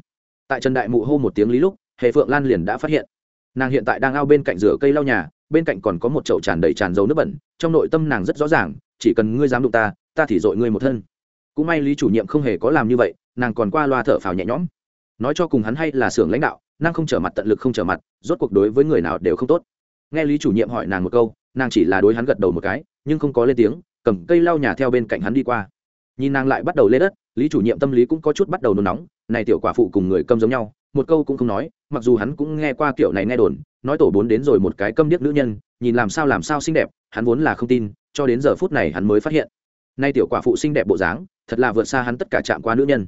Tại trần đại mụ hô một tiếng lý lúc Hệ phượng lan liền đã phát hiện. Nàng hiện tại đang ao bên cạnh rửa cây lau nhà, bên cạnh còn có một chậu tràn đầy tràn dầu nước bẩn, trong nội tâm nàng rất rõ ràng, chỉ cần ngươi dám đụng ta ta thì dội ngươi một thân. Cũng may lý chủ nhiệm không hề có làm như vậy, nàng còn qua loa thở phào nhẹ nhõm. Nói cho cùng hắn hay là xưởng lãnh đạo nàng không trở mặt tận lực không trở mặt, rốt cuộc đối với người nào đều không tốt. Nghe lý chủ nhiệm hỏi nàng một câu, nàng chỉ là đối hắn gật đầu một cái, nhưng không có lên tiếng, cầm cây lau nhà theo bên cạnh hắn đi qua. Nhìn nàng lại bắt đầu lên đất, lý chủ nhiệm tâm lý cũng có chút bắt đầu nôn nóng, này tiểu quả phụ cùng người câm giống nhau một câu cũng không nói, mặc dù hắn cũng nghe qua kiểu này nghe đồn, nói tổ bốn đến rồi một cái câm điếc nữ nhân, nhìn làm sao làm sao xinh đẹp, hắn vốn là không tin, cho đến giờ phút này hắn mới phát hiện. Nay tiểu quả phụ xinh đẹp bộ dáng, thật là vượt xa hắn tất cả chạm qua nữ nhân.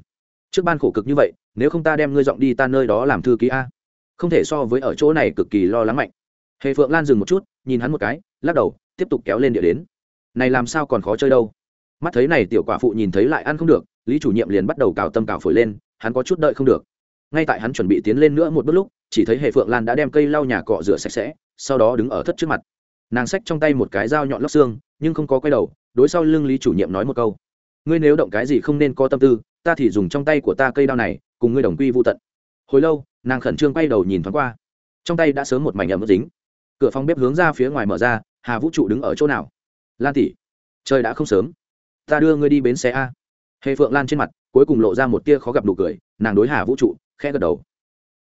Trước ban khổ cực như vậy, nếu không ta đem ngươi dọn đi ta nơi đó làm thư ký a. Không thể so với ở chỗ này cực kỳ lo lắng mạnh. Hề phượng lan dừng một chút, nhìn hắn một cái, lắc đầu, tiếp tục kéo lên địa đến. Này làm sao còn khó chơi đâu. Mắt thấy này tiểu quả phụ nhìn thấy lại ăn không được, lý chủ nhiệm liền bắt đầu cào tâm cào phổi lên, hắn có chút đợi không được ngay tại hắn chuẩn bị tiến lên nữa một bước lúc, chỉ thấy hệ phượng lan đã đem cây lau nhà cọ rửa sạch sẽ, sau đó đứng ở thất trước mặt. Nàng xách trong tay một cái dao nhọn lóc xương, nhưng không có quay đầu, đối sau lưng lý chủ nhiệm nói một câu. Ngươi nếu động cái gì không nên có tâm tư, ta thì dùng trong tay của ta cây đao này, cùng ngươi đồng quy vô tận. Hồi lâu, nàng khẩn trương quay đầu nhìn thoáng qua. Trong tay đã sớm một mảnh ẩm ướt dính. Cửa phòng bếp hướng ra phía ngoài mở ra, hà vũ trụ đứng ở chỗ nào? Lan tỷ, trời đã không sớm. Ta đưa ngươi đi bến xe a. Hệ phượng lan trên mặt cuối cùng lộ ra một tia khó gặp nụ cười, nàng đối hà vũ trụ khẽ gật đầu.